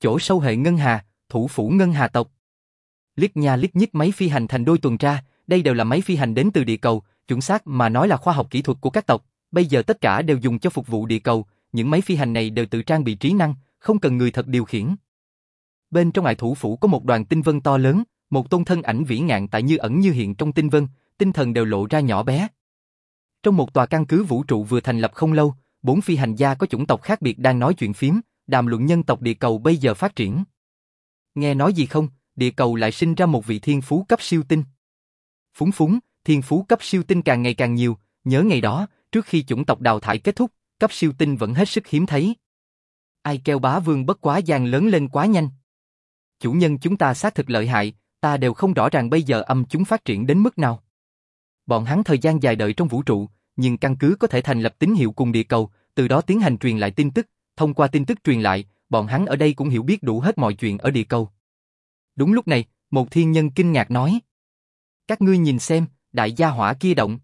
Speaker 1: Chỗ sâu hệ ngân hà, thủ phủ ngân hà tộc. Liếc nha liếc nhích máy phi hành thành đôi tuần tra, đây đều là máy phi hành đến từ địa cầu, chuẩn xác mà nói là khoa học kỹ thuật của các tộc. Bây giờ tất cả đều dùng cho phục vụ địa cầu, những máy phi hành này đều tự trang bị trí năng, không cần người thật điều khiển. Bên trong ngoại thủ phủ có một đoàn tinh vân to lớn, một tôn thân ảnh vĩ ngạn tại như ẩn như hiện trong tinh vân, tinh thần đều lộ ra nhỏ bé. Trong một tòa căn cứ vũ trụ vừa thành lập không lâu, bốn phi hành gia có chủng tộc khác biệt đang nói chuyện phím, đàm luận nhân tộc địa cầu bây giờ phát triển. Nghe nói gì không, địa cầu lại sinh ra một vị thiên phú cấp siêu tinh. Phúng phúng, thiên phú cấp siêu tinh càng ngày càng nhiều, nhớ ngày đó, trước khi chủng tộc đào thải kết thúc, cấp siêu tinh vẫn hết sức hiếm thấy. Ai kêu bá vương bất quá gian lớn lên quá nhanh. Chủ nhân chúng ta xác thực lợi hại, ta đều không rõ ràng bây giờ âm chúng phát triển đến mức nào. Bọn hắn thời gian dài đợi trong vũ trụ, nhưng căn cứ có thể thành lập tín hiệu cùng địa cầu, từ đó tiến hành truyền lại tin tức, thông qua tin tức truyền lại, bọn hắn ở đây cũng hiểu biết đủ hết mọi chuyện ở địa cầu. Đúng lúc này, một thiên nhân kinh ngạc nói. Các ngươi nhìn xem, đại gia hỏa kia động.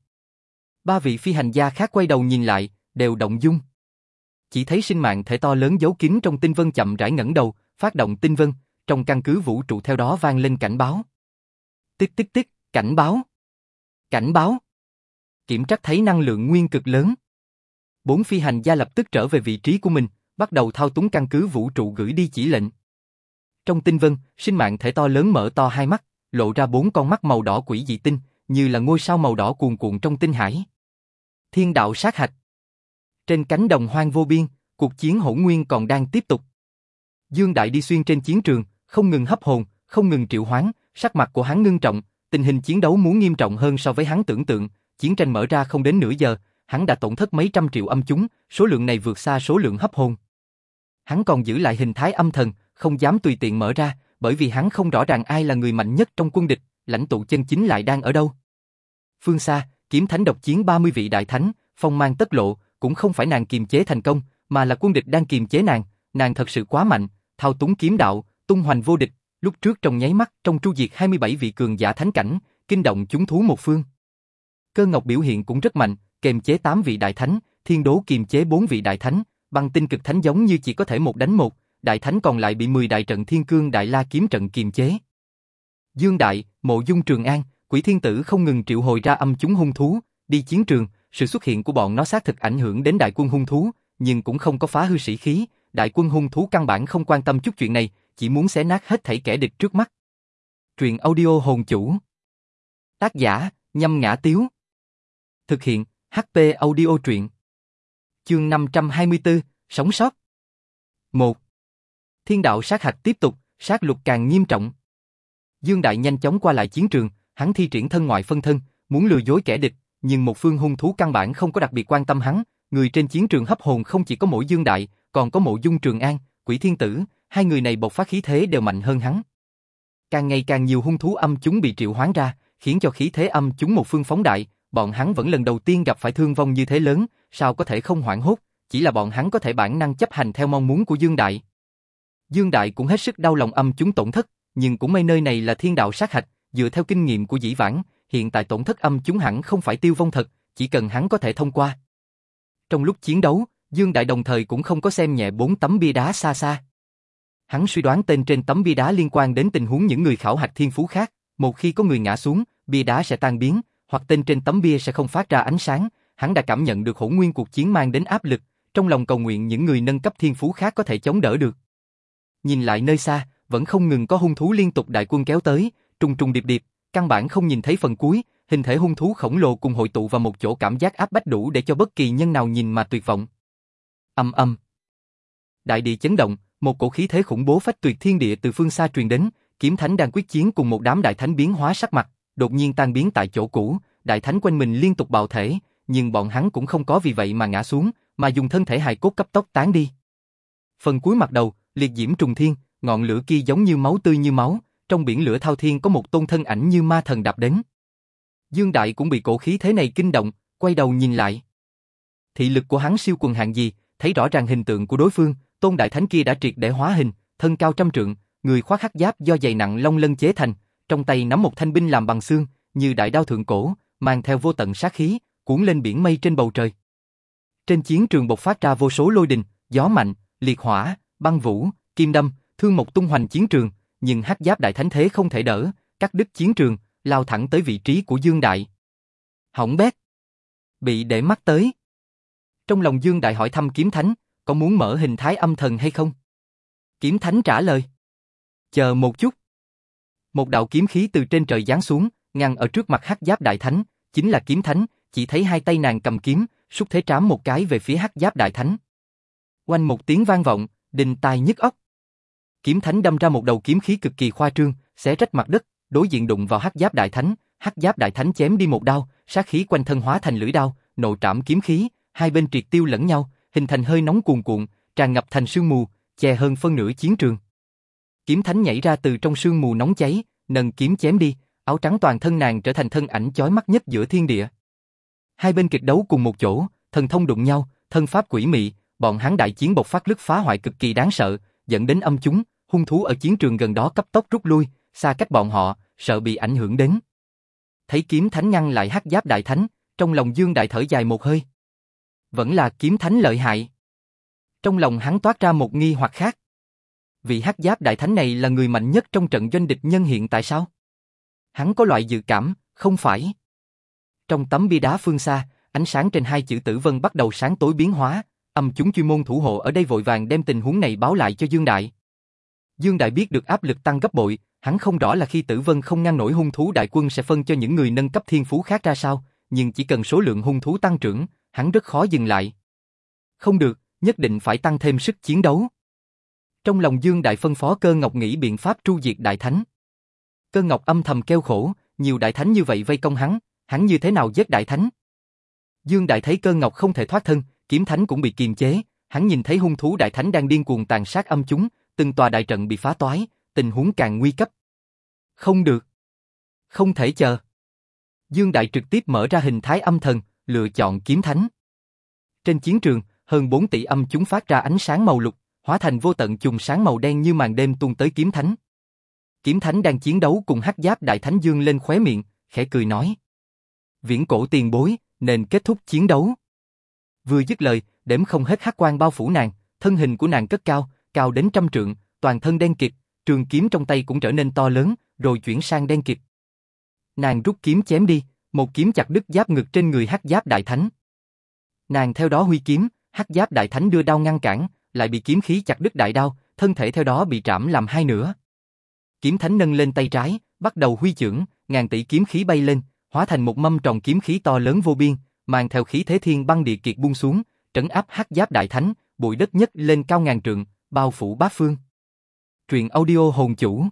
Speaker 1: Ba vị phi hành gia khác quay đầu nhìn lại, đều động dung. Chỉ thấy sinh mạng thể to lớn giấu kín trong tinh vân chậm rãi ngẩng đầu, phát động tinh vân, trong căn cứ vũ trụ theo đó vang lên cảnh báo. Tích tích tích, cảnh báo. Cảnh báo. Kiểm trắc thấy năng lượng nguyên cực lớn. Bốn phi hành gia lập tức trở về vị trí của mình, bắt đầu thao túng căn cứ vũ trụ gửi đi chỉ lệnh. Trong tinh vân, sinh mạng thể to lớn mở to hai mắt, lộ ra bốn con mắt màu đỏ quỷ dị tinh, như là ngôi sao màu đỏ cuồn cuộn trong tinh hải. Thiên đạo sát hạch. Trên cánh đồng hoang vô biên, cuộc chiến hỗn nguyên còn đang tiếp tục. Dương Đại đi xuyên trên chiến trường, không ngừng hấp hồn, không ngừng triệu hoán, sắc mặt của hắn ngưng trọng, tình hình chiến đấu muốn nghiêm trọng hơn so với hắn tưởng tượng, chiến tranh mở ra không đến nửa giờ, hắn đã tổn thất mấy trăm triệu âm chúng, số lượng này vượt xa số lượng hấp hồn. Hắn còn giữ lại hình thái âm thần, không dám tùy tiện mở ra, bởi vì hắn không rõ ràng ai là người mạnh nhất trong quân địch, lãnh tụ chân chính lại đang ở đâu. Phương xa, kiếm thánh độc chiến 30 vị đại thánh, phong mang tất lộ, cũng không phải nàng kiềm chế thành công, mà là quân địch đang kiềm chế nàng, nàng thật sự quá mạnh, thao túng kiếm đạo, tung hoành vô địch, lúc trước trong nháy mắt trong tru diệt 27 vị cường giả thánh cảnh, kinh động chúng thú một phương. Cơ ngọc biểu hiện cũng rất mạnh, kềm chế 8 vị đại thánh, thiên đố kiềm chế 4 vị đại thánh, băng tinh cực thánh giống như chỉ có thể một đánh một, đại thánh còn lại bị 10 đại trận thiên cương đại la kiếm trận kiềm chế. Dương Đại, Mộ Dung Trường An, Quỷ Thiên Tử không ngừng triệu hồi ra âm chúng hung thú, đi chiến trường, sự xuất hiện của bọn nó xác thực ảnh hưởng đến đại quân hung thú, nhưng cũng không có phá hư sĩ khí, đại quân hung thú căn bản không quan tâm chút chuyện này, chỉ muốn xé nát hết thảy kẻ địch trước mắt. Truyện audio hồn chủ. Tác giả, nhâm ngã tiếu. Thực hiện, HP audio truyện. Chương 524, Sống sót. 1. Thiên đạo sát hạch tiếp tục, sát lục càng nghiêm trọng. Dương Đại nhanh chóng qua lại chiến trường, hắn thi triển thân ngoại phân thân, muốn lừa dối kẻ địch, nhưng một phương hung thú căn bản không có đặc biệt quan tâm hắn, người trên chiến trường hấp hồn không chỉ có mỗi Dương Đại, còn có Mộ Dung Trường An, Quỷ Thiên Tử, hai người này bộc phát khí thế đều mạnh hơn hắn. Càng ngày càng nhiều hung thú âm chúng bị triệu hoán ra, khiến cho khí thế âm chúng một phương phóng đại, bọn hắn vẫn lần đầu tiên gặp phải thương vong như thế lớn, sao có thể không hoảng hốt, chỉ là bọn hắn có thể bản năng chấp hành theo mong muốn của Dương Đại. Dương Đại cũng hết sức đau lòng âm chúng tổn thất, nhưng cũng may nơi này là thiên đạo sát hạch, dựa theo kinh nghiệm của dĩ vãng, hiện tại tổn thất âm chúng hẳn không phải tiêu vong thật, chỉ cần hắn có thể thông qua. Trong lúc chiến đấu, Dương Đại đồng thời cũng không có xem nhẹ bốn tấm bia đá xa xa. Hắn suy đoán tên trên tấm bia đá liên quan đến tình huống những người khảo hạch thiên phú khác, một khi có người ngã xuống, bia đá sẽ tan biến, hoặc tên trên tấm bia sẽ không phát ra ánh sáng, hắn đã cảm nhận được hỗn nguyên cuộc chiến mang đến áp lực, trong lòng cầu nguyện những người nâng cấp thiên phú khác có thể chống đỡ được. Nhìn lại nơi xa, vẫn không ngừng có hung thú liên tục đại quân kéo tới, trùng trùng điệp điệp, căn bản không nhìn thấy phần cuối, hình thể hung thú khổng lồ cùng hội tụ vào một chỗ cảm giác áp bách đủ để cho bất kỳ nhân nào nhìn mà tuyệt vọng. Âm âm. Đại địa chấn động, một cổ khí thế khủng bố phách tuyệt thiên địa từ phương xa truyền đến, kiếm thánh đang quyết chiến cùng một đám đại thánh biến hóa sắc mặt, đột nhiên tan biến tại chỗ cũ, đại thánh quanh mình liên tục bạo thể, nhưng bọn hắn cũng không có vì vậy mà ngã xuống, mà dùng thân thể hài cốt cấp tốc tán đi. Phần cuối mặt đầu, liệt diễm trùng thiên, ngọn lửa kia giống như máu tươi như máu, trong biển lửa thao thiên có một tôn thân ảnh như ma thần đạp đến. Dương Đại cũng bị cổ khí thế này kinh động, quay đầu nhìn lại. Thị lực của hắn siêu quần hạng gì, thấy rõ ràng hình tượng của đối phương, tôn đại thánh kia đã triệt để hóa hình, thân cao trăm trượng, người khoác khắc giáp do dày nặng long lân chế thành, trong tay nắm một thanh binh làm bằng xương, như đại đao thượng cổ, mang theo vô tận sát khí, cuốn lên biển mây trên bầu trời. Trên chiến trường bộc phát ra vô số lôi đình, gió mạnh, liệt hỏa, băng vũ, kim đâm, thương mộc tung hoành chiến trường, nhưng hắc giáp đại thánh thế không thể đỡ, cắt đứt chiến trường, lao thẳng tới vị trí của Dương Đại. Hỏng bét. Bị để mắt tới. Trong lòng Dương Đại hỏi thăm kiếm thánh, có muốn mở hình thái âm thần hay không? Kiếm thánh trả lời. Chờ một chút. Một đạo kiếm khí từ trên trời giáng xuống, ngăn ở trước mặt hắc giáp đại thánh, chính là kiếm thánh, chỉ thấy hai tay nàng cầm kiếm, xúc thế trám một cái về phía hắc giáp đại thánh. Quanh một tiếng vang vọng, đình tai nhức óc. Kiếm thánh đâm ra một đầu kiếm khí cực kỳ khoa trương, xé rách mặt đất, đối diện đụng vào hắc giáp đại thánh, hắc giáp đại thánh chém đi một đao, sát khí quanh thân hóa thành lưỡi đao, nộ trảm kiếm khí, hai bên triệt tiêu lẫn nhau, hình thành hơi nóng cuồn cuộn, tràn ngập thành sương mù, che hơn phân nửa chiến trường. Kiếm thánh nhảy ra từ trong sương mù nóng cháy, nâng kiếm chém đi, áo trắng toàn thân nàng trở thành thân ảnh chói mắt nhất giữa thiên địa. Hai bên kịch đấu cùng một chỗ, thần thông đụng nhau, thân pháp quỷ mị, bọn hắn đại chiến bộc phát lực phá hoại cực kỳ đáng sợ, dẫn đến âm chúng, hung thú ở chiến trường gần đó cấp tốc rút lui, xa cách bọn họ, sợ bị ảnh hưởng đến. Thấy kiếm thánh ngăn lại hắc giáp đại thánh, trong lòng Dương đại thở dài một hơi. Vẫn là kiếm thánh lợi hại. Trong lòng hắn toát ra một nghi hoặc khác. Vị hắc giáp đại thánh này là người mạnh nhất trong trận doanh địch nhân hiện tại sao? Hắn có loại dự cảm, không phải. Trong tấm bia đá phương xa, ánh sáng trên hai chữ tử vân bắt đầu sáng tối biến hóa, âm chúng chuyên môn thủ hộ ở đây vội vàng đem tình huống này báo lại cho Dương Đại. Dương Đại biết được áp lực tăng gấp bội, hắn không rõ là khi tử vân không ngăn nổi hung thú đại quân sẽ phân cho những người nâng cấp thiên phú khác ra sao, nhưng chỉ cần số lượng hung thú tăng trưởng, hắn rất khó dừng lại. Không được, nhất định phải tăng thêm sức chiến đấu. Trong lòng Dương Đại phân phó cơ ngọc nghĩ biện pháp tru diệt đại thánh. Cơ ngọc âm thầm kêu khổ, nhiều đại thánh như vậy vây công hắn, hắn như thế nào giết đại thánh? Dương Đại thấy cơ ngọc không thể thoát thân, kiếm thánh cũng bị kiềm chế, hắn nhìn thấy hung thú đại thánh đang điên cuồng tàn sát âm chúng, từng tòa đại trận bị phá toái, tình huống càng nguy cấp. Không được. Không thể chờ. Dương Đại trực tiếp mở ra hình thái âm thần, lựa chọn kiếm thánh. Trên chiến trường, hơn 4 tỷ âm chúng phát ra ánh sáng màu lục, hóa thành vô tận chùm sáng màu đen như màn đêm tuôn tới kiếm thánh. Kiếm thánh đang chiến đấu cùng hắc giáp đại thánh dương lên khóe miệng, khẽ cười nói. Viễn cổ tiền bối, nên kết thúc chiến đấu. Vừa dứt lời, đếm không hết hắc quan bao phủ nàng, thân hình của nàng cất cao, cao đến trăm trượng, toàn thân đen kịt, trường kiếm trong tay cũng trở nên to lớn, rồi chuyển sang đen kịt. Nàng rút kiếm chém đi, một kiếm chặt đứt giáp ngực trên người hắc giáp đại thánh. Nàng theo đó huy kiếm, hắc giáp đại thánh đưa đao ngăn cản, lại bị kiếm khí chặt đứt đại đao, thân thể theo đó bị trảm làm hai nửa. Kiếm thánh nâng lên tay trái, bắt đầu huy chưởng, ngàn tỷ kiếm khí bay lên, hóa thành một mâm tròn kiếm khí to lớn vô biên, mang theo khí thế thiên băng địa kiệt buông xuống, trấn áp hắc giáp đại thánh, bụi đất nhất lên cao ngàn trượng, bao phủ bát phương. Truyện audio hồn chủ.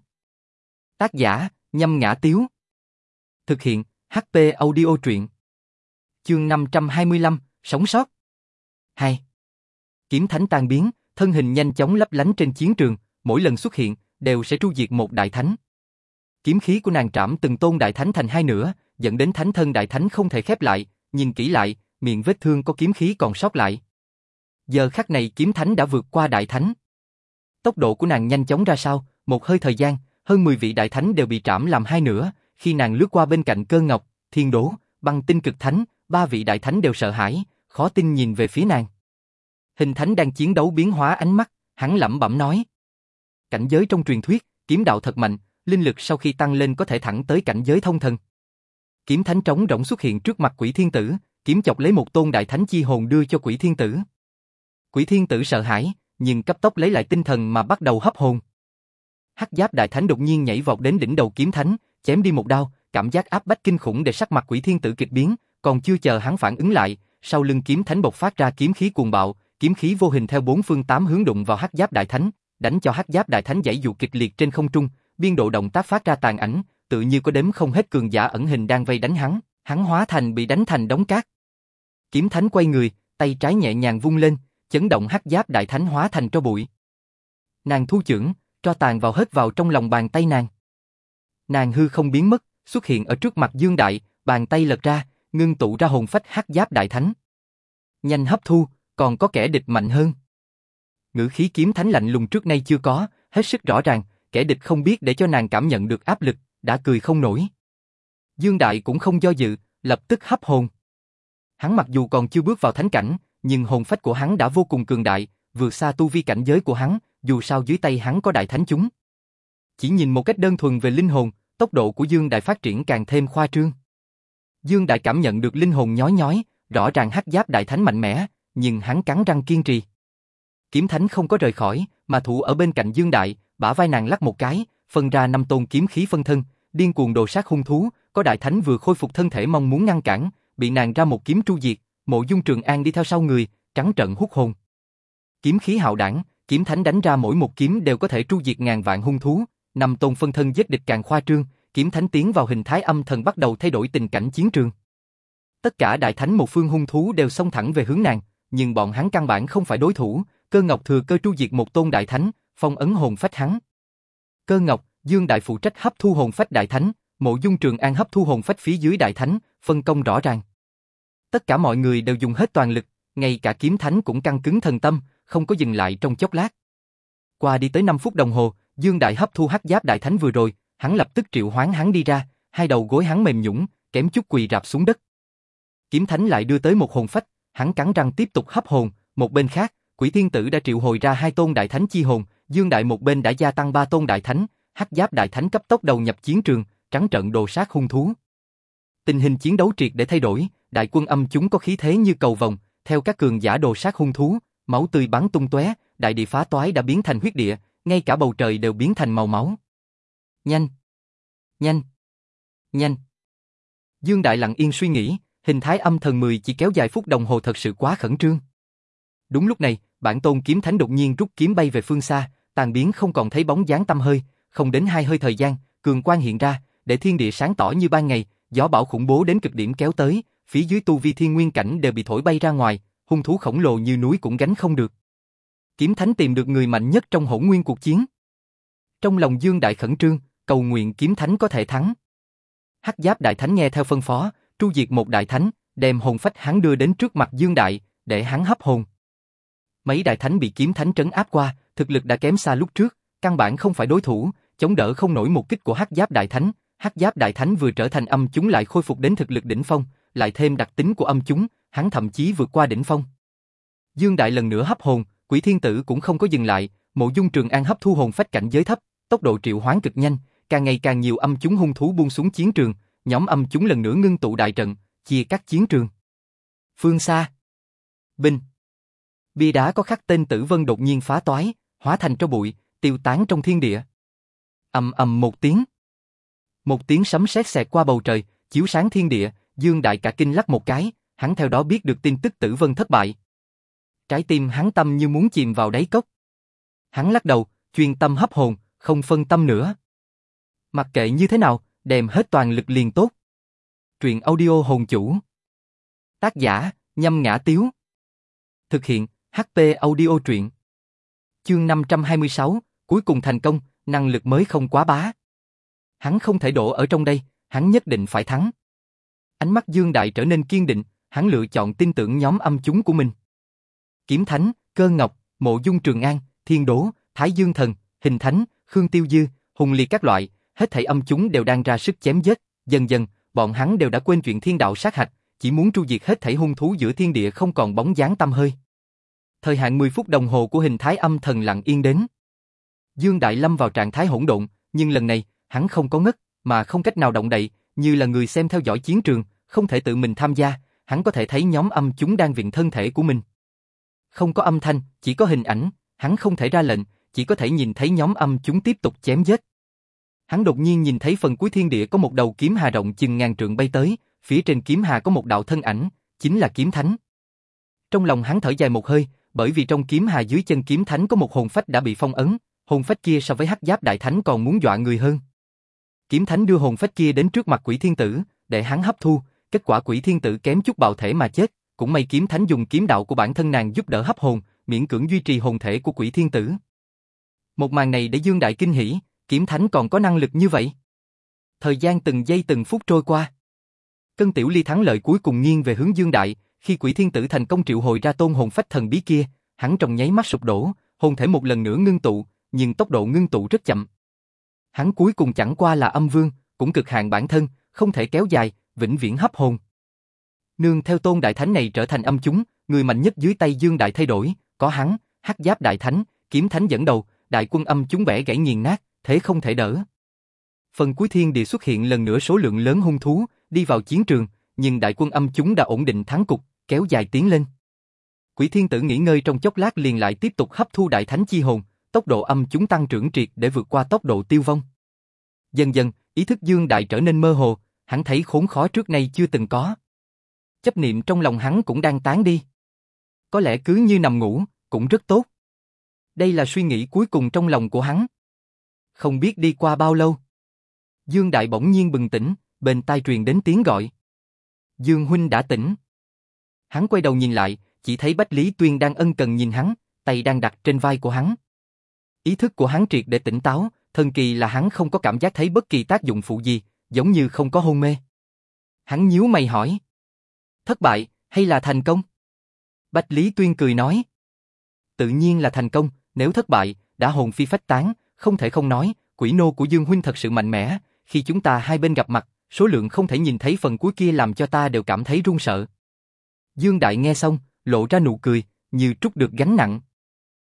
Speaker 1: Tác giả, nhâm ngã tiếu. Thực hiện, HP audio truyện. Chương 525, sống sót. 2. Kiếm thánh tan biến, thân hình nhanh chóng lấp lánh trên chiến trường, mỗi lần xuất hiện, đều sẽ tru diệt một đại thánh. Kiếm khí của nàng trảm từng tôn đại thánh thành hai nửa, dẫn đến thánh thân đại thánh không thể khép lại, nhìn kỹ lại, miệng vết thương có kiếm khí còn sót lại. Giờ khắc này kiếm thánh đã vượt qua đại thánh. Tốc độ của nàng nhanh chóng ra sao, một hơi thời gian, hơn 10 vị đại thánh đều bị trảm làm hai nửa, khi nàng lướt qua bên cạnh cơ ngọc, thiên đố, băng tinh cực thánh, ba vị đại thánh đều sợ hãi, khó tin nhìn về phía nàng. Hình thánh đang chiến đấu biến hóa ánh mắt, hắn lẩm bẩm nói. Cảnh giới trong truyền thuyết, kiếm đạo thật mạnh, linh lực sau khi tăng lên có thể thẳng tới cảnh giới thông thần. Kiếm thánh trống rỗng xuất hiện trước mặt quỷ thiên tử, kiếm chọc lấy một tôn đại thánh chi hồn đưa cho quỷ thiên tử. Quỷ thiên tử sợ hãi, nhưng cấp tốc lấy lại tinh thần mà bắt đầu hấp hồn. Hắc giáp đại thánh đột nhiên nhảy vọt đến đỉnh đầu kiếm thánh, chém đi một đao, cảm giác áp bách kinh khủng để sắc mặt quỷ thiên tử kịch biến, còn chưa chờ hắn phản ứng lại, sau lưng kiếm thánh bộc phát ra kiếm khí cuồng bạo, kiếm khí vô hình theo bốn phương tám hướng đụng vào hắc giáp đại thánh, đánh cho hắc giáp đại thánh giãy dụ kịch liệt trên không trung, biên độ động tác phát ra tàn ảnh, tự như có đếm không hết cường giả ẩn hình đang vây đánh hắn, hắn hóa thành bị đánh thành đống cát. Kiếm thánh quay người, tay trái nhẹ nhàng vung lên, chấn động hắc giáp đại thánh hóa thành tro bụi. Nàng thu chưởng, cho tàn vào hết vào trong lòng bàn tay nàng. Nàng hư không biến mất, xuất hiện ở trước mặt Dương Đại, bàn tay lật ra, ngưng tụ ra hồn phách hắc giáp đại thánh. Nhanh hấp thu, còn có kẻ địch mạnh hơn. Ngữ khí kiếm thánh lạnh lùng trước nay chưa có, hết sức rõ ràng, kẻ địch không biết để cho nàng cảm nhận được áp lực, đã cười không nổi. Dương Đại cũng không do dự, lập tức hấp hồn. Hắn mặc dù còn chưa bước vào thánh cảnh, nhưng hồn phách của hắn đã vô cùng cường đại, vượt xa tu vi cảnh giới của hắn, dù sao dưới tay hắn có đại thánh chúng. Chỉ nhìn một cách đơn thuần về linh hồn, tốc độ của Dương Đại phát triển càng thêm khoa trương. Dương Đại cảm nhận được linh hồn nhói nhói, rõ ràng hắc giáp đại thánh mạnh mẽ, nhưng hắn cắn răng kiên trì. Kiếm thánh không có rời khỏi, mà thủ ở bên cạnh Dương Đại, bả vai nàng lắc một cái, phân ra năm tôn kiếm khí phân thân, điên cuồng đồ sát hung thú, có đại thánh vừa khôi phục thân thể mong muốn ngăn cản, bị nàng ra một kiếm tru diệt, Mộ Dung Trường An đi theo sau người, trắng trận hút hồn. Kiếm khí hạo đảng, kiếm thánh đánh ra mỗi một kiếm đều có thể tru diệt ngàn vạn hung thú, năm tôn phân thân giết địch càng khoa trương, kiếm thánh tiến vào hình thái âm thần bắt đầu thay đổi tình cảnh chiến trường. Tất cả đại thánh một phương hung thú đều xông thẳng về hướng nàng, nhưng bọn hắn căn bản không phải đối thủ, Cơ Ngọc thừa cơ tru diệt một tôn đại thánh, phong ấn hồn phách hắn. Cơ Ngọc, Dương Đại phụ trách hấp thu hồn phách đại thánh, Mộ Dung Trường An hấp thu hồn phách phía dưới đại thánh, phân công rõ ràng. Tất cả mọi người đều dùng hết toàn lực, ngay cả kiếm thánh cũng căng cứng thần tâm, không có dừng lại trong chốc lát. Qua đi tới 5 phút đồng hồ, Dương Đại hấp thu hắc giáp đại thánh vừa rồi, hắn lập tức triệu hoán hắn đi ra, hai đầu gối hắn mềm nhũn, kém chút quỳ rạp xuống đất. Kiếm thánh lại đưa tới một hồn phách, hắn cắn răng tiếp tục hấp hồn, một bên khác, Quỷ Thiên Tử đã triệu hồi ra hai tôn đại thánh chi hồn, Dương Đại một bên đã gia tăng ba tôn đại thánh, hắc giáp đại thánh cấp tốc đầu nhập chiến trường, trắng trận đồ sát hung thú. Tình hình chiến đấu triệt để thay đổi, đại quân âm chúng có khí thế như cầu vồng, theo các cường giả đồ sát hung thú, máu tươi bắn tung tóe, đại địa phá toái đã biến thành huyết địa, ngay cả bầu trời đều biến thành màu máu. Nhanh, nhanh, nhanh. Dương Đại lặng yên suy nghĩ, hình thái âm thần 10 chỉ kéo dài phút đồng hồ thật sự quá khẩn trương. Đúng lúc này, bản tôn kiếm thánh đột nhiên rút kiếm bay về phương xa, tàn biến không còn thấy bóng dáng tâm hơi, không đến hai hơi thời gian, cường quang hiện ra, để thiên địa sáng tỏ như ban ngày, gió bão khủng bố đến cực điểm kéo tới, phía dưới tu vi thiên nguyên cảnh đều bị thổi bay ra ngoài, hung thú khổng lồ như núi cũng gánh không được. Kiếm Thánh tìm được người mạnh nhất trong hỗn nguyên cuộc chiến. Trong lòng Dương Đại khẩn trương, cầu nguyện Kiếm Thánh có thể thắng. Hắc Giáp Đại Thánh nghe theo phân phó, tru diệt một đại thánh, đem hồn phách hắn đưa đến trước mặt Dương Đại, để hắn hấp hồn. Mấy đại thánh bị kiếm thánh trấn áp qua, thực lực đã kém xa lúc trước, căn bản không phải đối thủ, chống đỡ không nổi một kích của Hắc Giáp Đại Thánh. Hắc Giáp Đại Thánh vừa trở thành âm chúng lại khôi phục đến thực lực đỉnh phong, lại thêm đặc tính của âm chúng, hắn thậm chí vượt qua đỉnh phong. Dương Đại lần nữa hấp hồn, Quỷ Thiên Tử cũng không có dừng lại, Mộ Dung Trường An hấp thu hồn phách cảnh giới thấp, tốc độ triệu hoán cực nhanh, càng ngày càng nhiều âm chúng hung thú buông xuống chiến trường, nhóm âm chúng lần nữa ngưng tụ đại trận, chia cắt chiến trường. Phương xa, Binh, bia đá có khắc tên Tử Vân đột nhiên phá toái, hóa thành tro bụi, tiêu tán trong thiên địa. ầm ầm một tiếng, một tiếng sấm sét xẹt qua bầu trời, chiếu sáng thiên địa, Dương Đại cả kinh lắc một cái, hắn theo đó biết được tin tức Tử Vân thất bại. Trái tim hắn tâm như muốn chìm vào đáy cốc. Hắn lắc đầu, chuyên tâm hấp hồn, không phân tâm nữa. Mặc kệ như thế nào, đem hết toàn lực liền tốt. Truyện audio hồn chủ. Tác giả, nhâm ngã tiếu. Thực hiện, HP audio truyện. Chương 526, cuối cùng thành công, năng lực mới không quá bá. Hắn không thể đổ ở trong đây, hắn nhất định phải thắng. Ánh mắt Dương Đại trở nên kiên định, hắn lựa chọn tin tưởng nhóm âm chúng của mình. Kiếm Thánh, Cơ Ngọc, Mộ Dung Trường An, Thiên Đố, Thái Dương Thần, Hình Thánh, Khương Tiêu Dư, Hùng Liệt các loại, hết thảy âm chúng đều đang ra sức chém giết, dần dần, bọn hắn đều đã quên chuyện thiên đạo sát hạch, chỉ muốn tru diệt hết thảy hung thú giữa thiên địa không còn bóng dáng tâm hơi. Thời hạn 10 phút đồng hồ của hình thái âm thần lặng yên đến. Dương Đại Lâm vào trạng thái hỗn độn, nhưng lần này, hắn không có ngất, mà không cách nào động đậy, như là người xem theo dõi chiến trường, không thể tự mình tham gia, hắn có thể thấy nhóm âm chúng đang viện thân thể của mình. Không có âm thanh, chỉ có hình ảnh, hắn không thể ra lệnh, chỉ có thể nhìn thấy nhóm âm chúng tiếp tục chém giết. Hắn đột nhiên nhìn thấy phần cuối thiên địa có một đầu kiếm hà rộng chừng ngàn trượng bay tới, phía trên kiếm hà có một đạo thân ảnh, chính là kiếm thánh. Trong lòng hắn thở dài một hơi, bởi vì trong kiếm hà dưới chân kiếm thánh có một hồn phách đã bị phong ấn, hồn phách kia so với hắc giáp đại thánh còn muốn dọa người hơn. Kiếm thánh đưa hồn phách kia đến trước mặt quỷ thiên tử, để hắn hấp thu, kết quả quỷ thiên tử kém chút bạo thể mà chết, cũng may kiếm thánh dùng kiếm đạo của bản thân nàng giúp đỡ hấp hồn, miễn cưỡng duy trì hồn thể của quỷ thiên tử. Một màn này để Dương Đại kinh hỉ, kiếm thánh còn có năng lực như vậy. Thời gian từng giây từng phút trôi qua. Cân tiểu ly thắng lợi cuối cùng nghiêng về hướng Dương Đại, khi quỷ thiên tử thành công triệu hồi ra tôn hồn phách thần bí kia, hắn trong nháy mắt sụp đổ, hồn thể một lần nữa ngưng tụ, nhưng tốc độ ngưng tụ rất chậm. Hắn cuối cùng chẳng qua là âm vương, cũng cực hạn bản thân, không thể kéo dài, vĩnh viễn hấp hồn. Nương theo tôn đại thánh này trở thành âm chúng, người mạnh nhất dưới tay Dương Đại thay đổi, có hắn, hắc giáp đại thánh, kiếm thánh dẫn đầu, đại quân âm chúng bẻ gãy nghiền nát, thế không thể đỡ. Phần cuối thiên địa xuất hiện lần nữa số lượng lớn hung thú, đi vào chiến trường, nhưng đại quân âm chúng đã ổn định thắng cục, kéo dài tiến lên. Quỷ thiên tử nghỉ ngơi trong chốc lát liền lại tiếp tục hấp thu đại thánh chi hồn, tốc độ âm chúng tăng trưởng triệt để vượt qua tốc độ tiêu vong. Dần dần, ý thức dương đại trở nên mơ hồ, hắn thấy khốn khó trước nay chưa từng có. Chấp niệm trong lòng hắn cũng đang tán đi. Có lẽ cứ như nằm ngủ, cũng rất tốt. Đây là suy nghĩ cuối cùng trong lòng của hắn. Không biết đi qua bao lâu. Dương Đại bỗng nhiên bừng tỉnh, bên tai truyền đến tiếng gọi. Dương Huynh đã tỉnh. Hắn quay đầu nhìn lại, chỉ thấy Bách Lý Tuyên đang ân cần nhìn hắn, tay đang đặt trên vai của hắn. Ý thức của hắn triệt để tỉnh táo, thần kỳ là hắn không có cảm giác thấy bất kỳ tác dụng phụ gì, giống như không có hôn mê. Hắn nhíu mày hỏi. Thất bại, hay là thành công? Bách Lý Tuyên cười nói. Tự nhiên là thành công, nếu thất bại, đã hồn phi phách tán, không thể không nói, quỷ nô của Dương Huynh thật sự mạnh mẽ, khi chúng ta hai bên gặp mặt, số lượng không thể nhìn thấy phần cuối kia làm cho ta đều cảm thấy run sợ. Dương Đại nghe xong, lộ ra nụ cười, như trút được gánh nặng.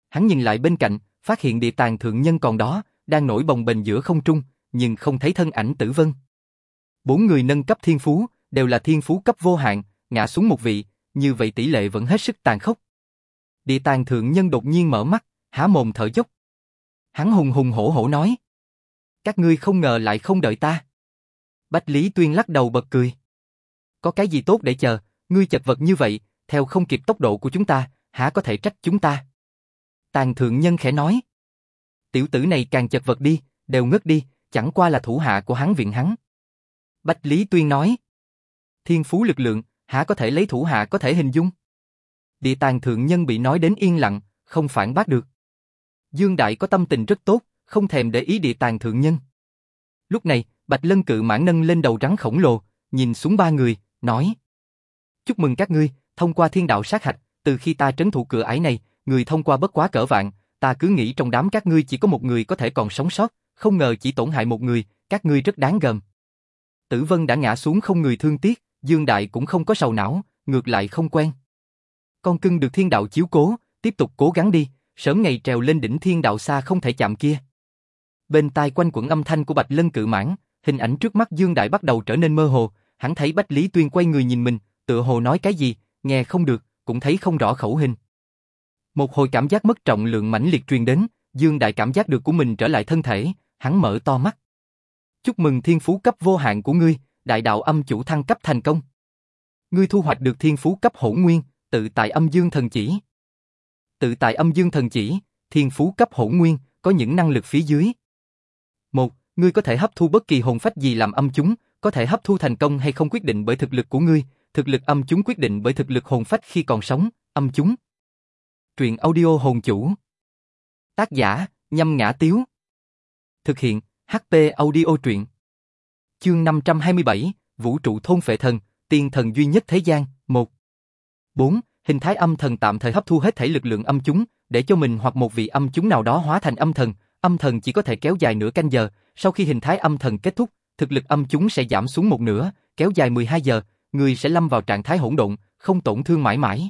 Speaker 1: Hắn nhìn lại bên cạnh, phát hiện địa tàng thượng nhân còn đó, đang nổi bồng bềnh giữa không trung, nhưng không thấy thân ảnh tử vân. Bốn người nâng cấp thiên phú, đều là thiên phú cấp vô hạn, ngã xuống một vị, như vậy tỷ lệ vẫn hết sức tàn khốc. Địa tàng thượng nhân đột nhiên mở mắt, há mồm thở dốc. Hắn hùng hùng hổ hổ nói. Các ngươi không ngờ lại không đợi ta. Bách Lý Tuyên lắc đầu bật cười. Có cái gì tốt để chờ, ngươi chật vật như vậy, theo không kịp tốc độ của chúng ta, há có thể trách chúng ta. Tàn thượng nhân khẽ nói. Tiểu tử này càng chật vật đi, đều ngất đi, chẳng qua là thủ hạ của hắn viện hắn. Bách Lý Tuyên nói. Thiên phú lực lượng, há có thể lấy thủ hạ có thể hình dung. Địa tàn thượng nhân bị nói đến yên lặng, không phản bác được. Dương Đại có tâm tình rất tốt, không thèm để ý địa tàn thượng nhân. Lúc này, Bạch Lân cự mãn nâng lên đầu rắn khổng lồ, nhìn xuống ba người, nói. Chúc mừng các ngươi, thông qua thiên đạo sát hạch, từ khi ta trấn thủ cửa ải này, người thông qua bất quá cỡ vạn, ta cứ nghĩ trong đám các ngươi chỉ có một người có thể còn sống sót, không ngờ chỉ tổn hại một người, các ngươi rất đáng gờm. Tử Vân đã ngã xuống không người thương tiếc, Dương Đại cũng không có sầu não, ngược lại không quen. Con cưng được thiên đạo chiếu cố, tiếp tục cố gắng đi, sớm ngày trèo lên đỉnh thiên đạo xa không thể chạm kia. Bên tai quanh quẩn âm thanh của Bạch Lân cự mãn, hình ảnh trước mắt Dương Đại bắt đầu trở nên mơ hồ, hắn thấy Bách Lý Tuyên quay người nhìn mình, tựa hồ nói cái gì, nghe không được, cũng thấy không rõ khẩu hình. Một hồi cảm giác mất trọng lượng mãnh liệt truyền đến, Dương Đại cảm giác được của mình trở lại thân thể, hắn mở to mắt. Chúc mừng thiên phú cấp vô hạn của ngươi, đại đạo âm chủ thăng cấp thành công. Ngươi thu hoạch được thiên phú cấp hỗn nguyên, tự tại âm dương thần chỉ. Tự tại âm dương thần chỉ, thiên phú cấp hỗn nguyên, có những năng lực phía dưới. một ngươi có thể hấp thu bất kỳ hồn phách gì làm âm chúng, có thể hấp thu thành công hay không quyết định bởi thực lực của ngươi, thực lực âm chúng quyết định bởi thực lực hồn phách khi còn sống, âm chúng. Truyện audio hồn chủ. Tác giả, nhâm ngã tiếu. Thực hiện, HP audio truyện. Chương 527, Vũ trụ thôn phệ thần, tiên thần duy nhất thế gian, 1. 4. Hình thái âm thần tạm thời hấp thu hết thể lực lượng âm chúng, để cho mình hoặc một vị âm chúng nào đó hóa thành âm thần, âm thần chỉ có thể kéo dài nửa canh giờ, sau khi hình thái âm thần kết thúc, thực lực âm chúng sẽ giảm xuống một nửa, kéo dài 12 giờ, người sẽ lâm vào trạng thái hỗn độn, không tổn thương mãi mãi.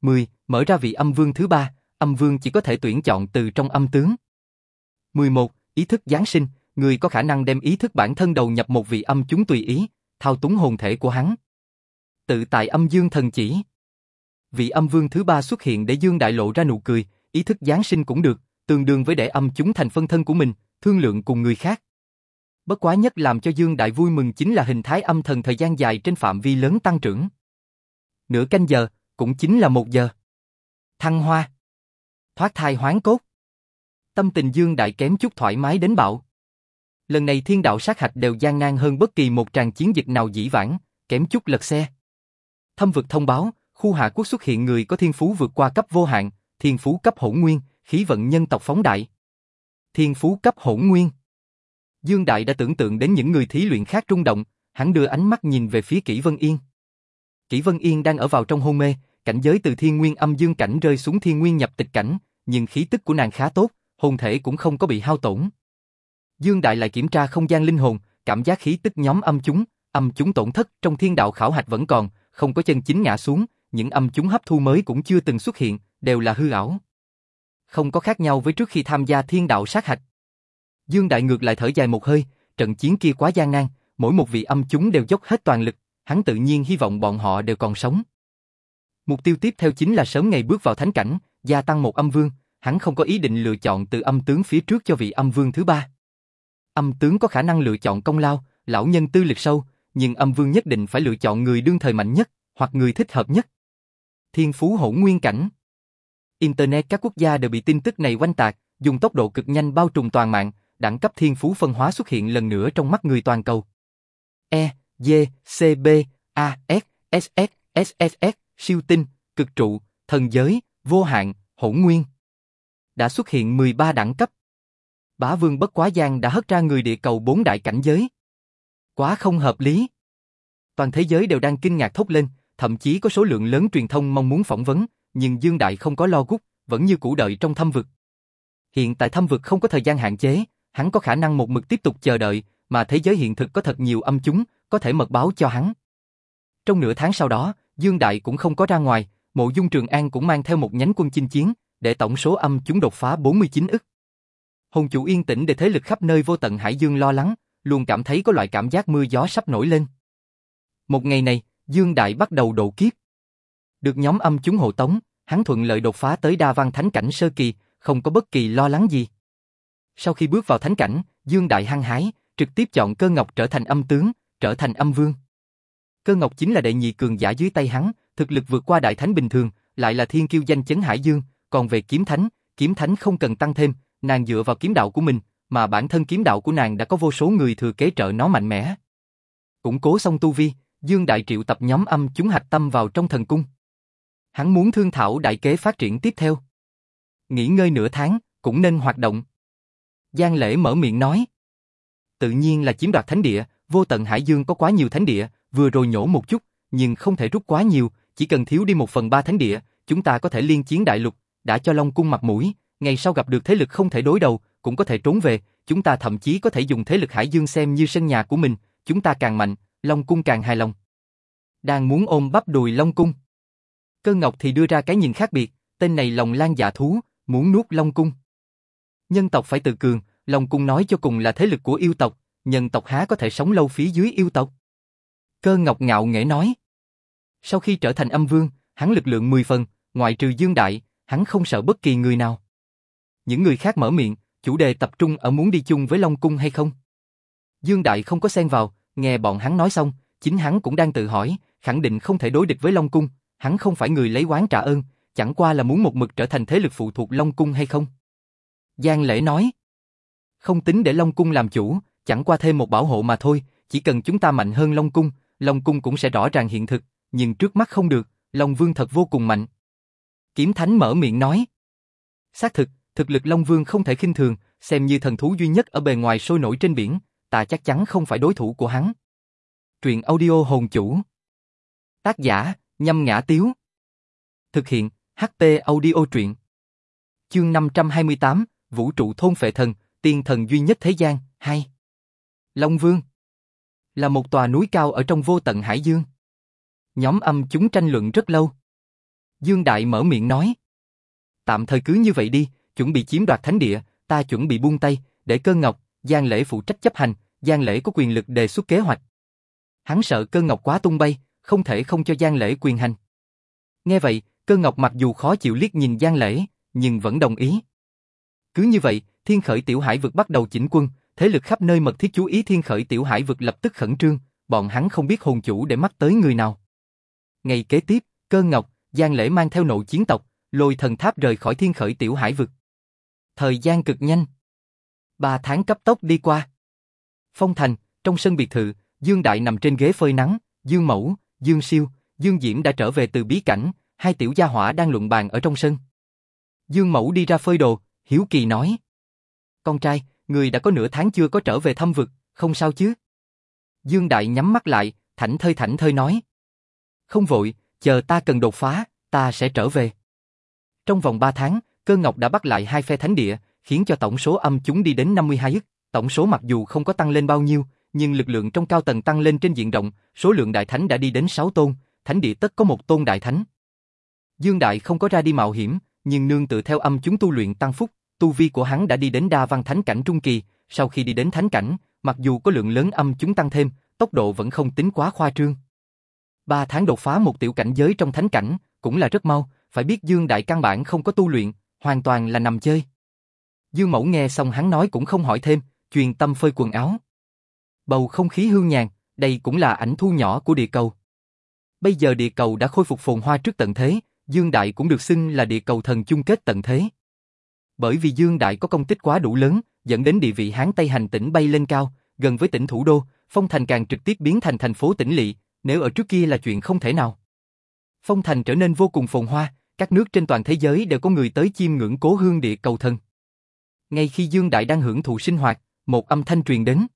Speaker 1: 10. Mở ra vị âm vương thứ ba, âm vương chỉ có thể tuyển chọn từ trong âm tướng. 11. Ý thức Giáng sinh, người có khả năng đem ý thức bản thân đầu nhập một vị âm chúng tùy ý, thao túng hồn thể của hắn. Tự tại âm dương thần chỉ. Vị âm vương thứ ba xuất hiện để dương đại lộ ra nụ cười, ý thức Giáng sinh cũng được, tương đương với để âm chúng thành phân thân của mình, thương lượng cùng người khác. Bất quá nhất làm cho Dương Đại vui mừng chính là hình thái âm thần thời gian dài trên phạm vi lớn tăng trưởng. Nửa canh giờ, cũng chính là một giờ. Thăng hoa. Thoát thai hoán cốt. Tâm tình Dương Đại kém chút thoải mái đến bạo. Lần này thiên đạo sát hạch đều gian nan hơn bất kỳ một tràng chiến dịch nào dĩ vãng, kém chút lật xe. Thâm vực thông báo, khu hạ quốc xuất hiện người có thiên phú vượt qua cấp vô hạn, thiên phú cấp hỗn nguyên, khí vận nhân tộc phóng đại. Thiên phú cấp hỗn nguyên. Dương Đại đã tưởng tượng đến những người thí luyện khác rung động, hắn đưa ánh mắt nhìn về phía Kỷ Vân Yên. Kỷ Vân Yên đang ở vào trong hôn mê, cảnh giới từ thiên nguyên âm dương cảnh rơi xuống thiên nguyên nhập tịch cảnh, nhưng khí tức của nàng khá tốt, hồn thể cũng không có bị hao tổn. Dương Đại lại kiểm tra không gian linh hồn, cảm giác khí tức nhóm âm chúng, âm chúng tổn thất trong thiên đạo khảo hạch vẫn còn, không có chân chính ngã xuống, những âm chúng hấp thu mới cũng chưa từng xuất hiện, đều là hư ảo. Không có khác nhau với trước khi tham gia thiên đạo sát hạch. Dương Đại ngược lại thở dài một hơi, trận chiến kia quá gian nan, mỗi một vị âm chúng đều dốc hết toàn lực, hắn tự nhiên hy vọng bọn họ đều còn sống. Mục tiêu tiếp theo chính là sớm ngày bước vào thánh cảnh, gia tăng một âm vương, hắn không có ý định lựa chọn từ âm tướng phía trước cho vị âm vương thứ ba. Âm tướng có khả năng lựa chọn công lao, lão nhân tư lịch sâu, nhưng âm vương nhất định phải lựa chọn người đương thời mạnh nhất, hoặc người thích hợp nhất. Thiên phú hỗn nguyên cảnh Internet các quốc gia đều bị tin tức này quanh tạc, dùng tốc độ cực nhanh bao trùm toàn mạng, đẳng cấp thiên phú phân hóa xuất hiện lần nữa trong mắt người toàn cầu. E, D, C, B, A, S, S, S, S, S, S, siêu tinh, cực trụ, thần giới, vô hạn, hỗn nguyên. Đã xuất hiện 13 đẳng cấp. Bá vương bất quá giang đã hất ra người địa cầu bốn đại cảnh giới. Quá không hợp lý. Toàn thế giới đều đang kinh ngạc thốt lên, thậm chí có số lượng lớn truyền thông mong muốn phỏng vấn, nhưng Dương Đại không có lo gút, vẫn như cũ đợi trong thâm vực. Hiện tại thâm vực không có thời gian hạn chế, hắn có khả năng một mực tiếp tục chờ đợi, mà thế giới hiện thực có thật nhiều âm chúng, có thể mật báo cho hắn. Trong nửa tháng sau đó, Dương Đại cũng không có ra ngoài, Mộ Dung Trường An cũng mang theo một nhánh quân chinh chiến, để tổng số âm chúng đột phá 49 ức. Hồng chủ yên tĩnh để thế lực khắp nơi vô tận Hải Dương lo lắng, luôn cảm thấy có loại cảm giác mưa gió sắp nổi lên. Một ngày này, Dương Đại bắt đầu độ kiếp. Được nhóm âm chúng hộ tống, hắn thuận lợi đột phá tới đa văn thánh cảnh sơ kỳ, không có bất kỳ lo lắng gì. Sau khi bước vào thánh cảnh, Dương Đại hăng hái, trực tiếp chọn cơ ngọc trở thành âm tướng, trở thành âm vương. Cơ ngọc chính là đệ nhị cường giả dưới tay hắn, thực lực vượt qua đại thánh bình thường, lại là thiên kiêu danh chấn hải dương, còn về kiếm thánh, kiếm thánh không cần tăng thêm, nàng dựa vào kiếm đạo của mình, mà bản thân kiếm đạo của nàng đã có vô số người thừa kế trợ nó mạnh mẽ. Củng cố xong tu vi, Dương Đại triệu tập nhóm âm chúng hạch tâm vào trong thần cung. Hắn muốn thương thảo đại kế phát triển tiếp theo. Nghỉ ngơi nửa tháng, cũng nên hoạt động. Giang Lễ mở miệng nói. Tự nhiên là chiếm đoạt thánh địa, vô tận Hải Dương có quá nhiều thánh địa, vừa rồi nhổ một chút, nhưng không thể rút quá nhiều, chỉ cần thiếu đi một phần ba thánh địa, chúng ta có thể liên chiến đại lục, đã cho Long Cung mặt mũi, ngày sau gặp được thế lực không thể đối đầu, cũng có thể trốn về, chúng ta thậm chí có thể dùng thế lực Hải Dương xem như sân nhà của mình, chúng ta càng mạnh, Long Cung càng hài lòng. Đang muốn ôm bắp đùi Long Cung. Cơ Ngọc thì đưa ra cái nhìn khác biệt, tên này lòng lan dạ thú, muốn nuốt Long Cung. Nhân tộc phải tự cường, Long Cung nói cho cùng là thế lực của yêu tộc, nhân tộc há có thể sống lâu phía dưới yêu tộc. Cơ Ngọc ngạo nghễ nói. Sau khi trở thành âm vương, hắn lực lượng 10 phần, ngoại trừ Dương Đại, hắn không sợ bất kỳ người nào. Những người khác mở miệng, chủ đề tập trung ở muốn đi chung với Long Cung hay không. Dương Đại không có xen vào, nghe bọn hắn nói xong, chính hắn cũng đang tự hỏi, khẳng định không thể đối địch với Long Cung, hắn không phải người lấy oán trả ơn, chẳng qua là muốn một mực trở thành thế lực phụ thuộc Long Cung hay không. Giang Lễ nói, Không tính để Long Cung làm chủ, chẳng qua thêm một bảo hộ mà thôi, chỉ cần chúng ta mạnh hơn Long Cung, Long Cung cũng sẽ rõ ràng hiện thực, nhưng trước mắt không được, Long Vương thật vô cùng mạnh. Kiếm Thánh mở miệng nói. Xác thực, thực lực Long Vương không thể khinh thường, xem như thần thú duy nhất ở bề ngoài sôi nổi trên biển, ta chắc chắn không phải đối thủ của hắn. Truyện audio hồn chủ. Tác giả, nhâm ngã tiếu. Thực hiện, HT audio truyện. Chương 528, Vũ trụ thôn phệ thần, tiên thần duy nhất thế gian, hay. Long Vương. Là một tòa núi cao ở trong vô tận Hải Dương. Nhóm âm chúng tranh luận rất lâu. Dương Đại mở miệng nói. Tạm thời cứ như vậy đi, chuẩn bị chiếm đoạt thánh địa, ta chuẩn bị buông tay, để cơ ngọc, Giang Lễ phụ trách chấp hành, Giang Lễ có quyền lực đề xuất kế hoạch. Hắn sợ cơ ngọc quá tung bay, không thể không cho Giang Lễ quyền hành. Nghe vậy, cơ ngọc mặc dù khó chịu liếc nhìn Giang Lễ, nhưng vẫn đồng ý. Cứ như vậy, thiên khởi tiểu hải vực bắt đầu chỉnh quân, thế lực khắp nơi mật thiết chú ý thiên khởi tiểu hải vực lập tức khẩn trương, bọn hắn không biết hồn chủ để mắt tới người nào. Ngày kế tiếp, cơ ngọc, Giang Lễ mang theo nội chiến tộc, lôi thần tháp rời khỏi thiên khởi tiểu hải vực. Thời gian cực nhanh. Ba tháng cấp tốc đi qua. Phong thành, trong sân biệt thự, Dương Đại nằm trên ghế phơi nắng, Dương Mẫu, Dương Siêu, Dương Diễm đã trở về từ bí cảnh, hai tiểu gia hỏa đang luận bàn ở trong sân. Dương Mẫu đi ra phơi đồ, Hiếu Kỳ nói. Con trai, người đã có nửa tháng chưa có trở về thăm vực, không sao chứ? Dương Đại nhắm mắt lại, thảnh thơi thảnh thơi nói. Không vội, chờ ta cần đột phá, ta sẽ trở về. Trong vòng 3 tháng, Cơ Ngọc đã bắt lại hai phe thánh địa, khiến cho tổng số âm chúng đi đến 52 ức. Tổng số mặc dù không có tăng lên bao nhiêu, nhưng lực lượng trong cao tầng tăng lên trên diện rộng, số lượng đại thánh đã đi đến 6 tôn, thánh địa tất có một tôn đại thánh. Dương Đại không có ra đi mạo hiểm, nhưng nương tự theo âm chúng tu luyện tăng phúc, tu vi của hắn đã đi đến đa văn thánh cảnh trung kỳ, sau khi đi đến thánh cảnh, mặc dù có lượng lớn âm chúng tăng thêm, tốc độ vẫn không tính quá khoa trương. Ba tháng đột phá một tiểu cảnh giới trong thánh cảnh, cũng là rất mau, phải biết Dương Đại căn bản không có tu luyện, hoàn toàn là nằm chơi. Dương Mẫu nghe xong hắn nói cũng không hỏi thêm, truyền tâm phơi quần áo. Bầu không khí hương nhàn, đây cũng là ảnh thu nhỏ của địa cầu. Bây giờ địa cầu đã khôi phục phồn hoa trước tận thế, Dương Đại cũng được xưng là địa cầu thần chung kết tận thế. Bởi vì Dương Đại có công tích quá đủ lớn, dẫn đến địa vị Hán Tây hành tỉnh bay lên cao, gần với tỉnh thủ đô, Phong Thành càng trực tiếp biến thành thành phố tỉnh lỵ, nếu ở trước kia là chuyện không thể nào. Phong Thành trở nên vô cùng phồn hoa, các nước trên toàn thế giới đều có người tới chiêm ngưỡng cố hương địa cầu thần. Ngay khi Dương Đại đang hưởng thụ sinh hoạt, một âm thanh truyền đến.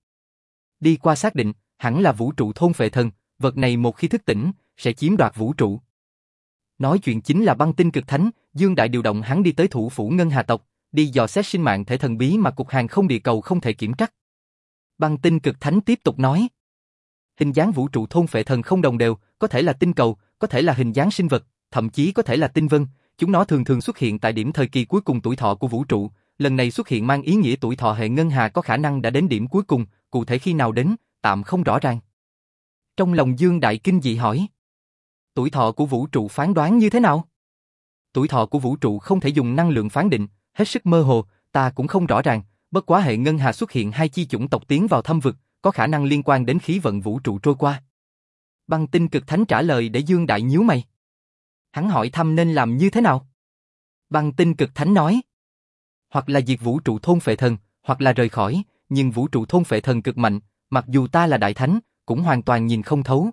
Speaker 1: Đi qua xác định, hẳn là vũ trụ thôn phệ thần, vật này một khi thức tỉnh, sẽ chiếm đoạt vũ trụ. Nói chuyện chính là băng tinh cực thánh, Dương Đại điều động hắn đi tới thủ phủ Ngân Hà tộc, đi dò xét sinh mạng thể thần bí mà cục hàng không địa cầu không thể kiểm trắc. Băng tinh cực thánh tiếp tục nói. Hình dáng vũ trụ thôn phệ thần không đồng đều, có thể là tinh cầu, có thể là hình dáng sinh vật, thậm chí có thể là tinh vân. Chúng nó thường thường xuất hiện tại điểm thời kỳ cuối cùng tuổi thọ của vũ trụ. Lần này xuất hiện mang ý nghĩa tuổi thọ hệ ngân hà có khả năng đã đến điểm cuối cùng, cụ thể khi nào đến, tạm không rõ ràng. Trong lòng Dương Đại Kinh dị hỏi. Tuổi thọ của vũ trụ phán đoán như thế nào? Tuổi thọ của vũ trụ không thể dùng năng lượng phán định, hết sức mơ hồ, ta cũng không rõ ràng, bất quá hệ ngân hà xuất hiện hai chi chủng tộc tiến vào thâm vực, có khả năng liên quan đến khí vận vũ trụ trôi qua. Băng tinh cực thánh trả lời để Dương Đại nhíu mày. Hắn hỏi thăm nên làm như thế nào? Băng tinh cực thánh nói. Hoặc là diệt vũ trụ thôn phệ thần, hoặc là rời khỏi, nhưng vũ trụ thôn phệ thần cực mạnh, mặc dù ta là đại thánh, cũng hoàn toàn nhìn không thấu.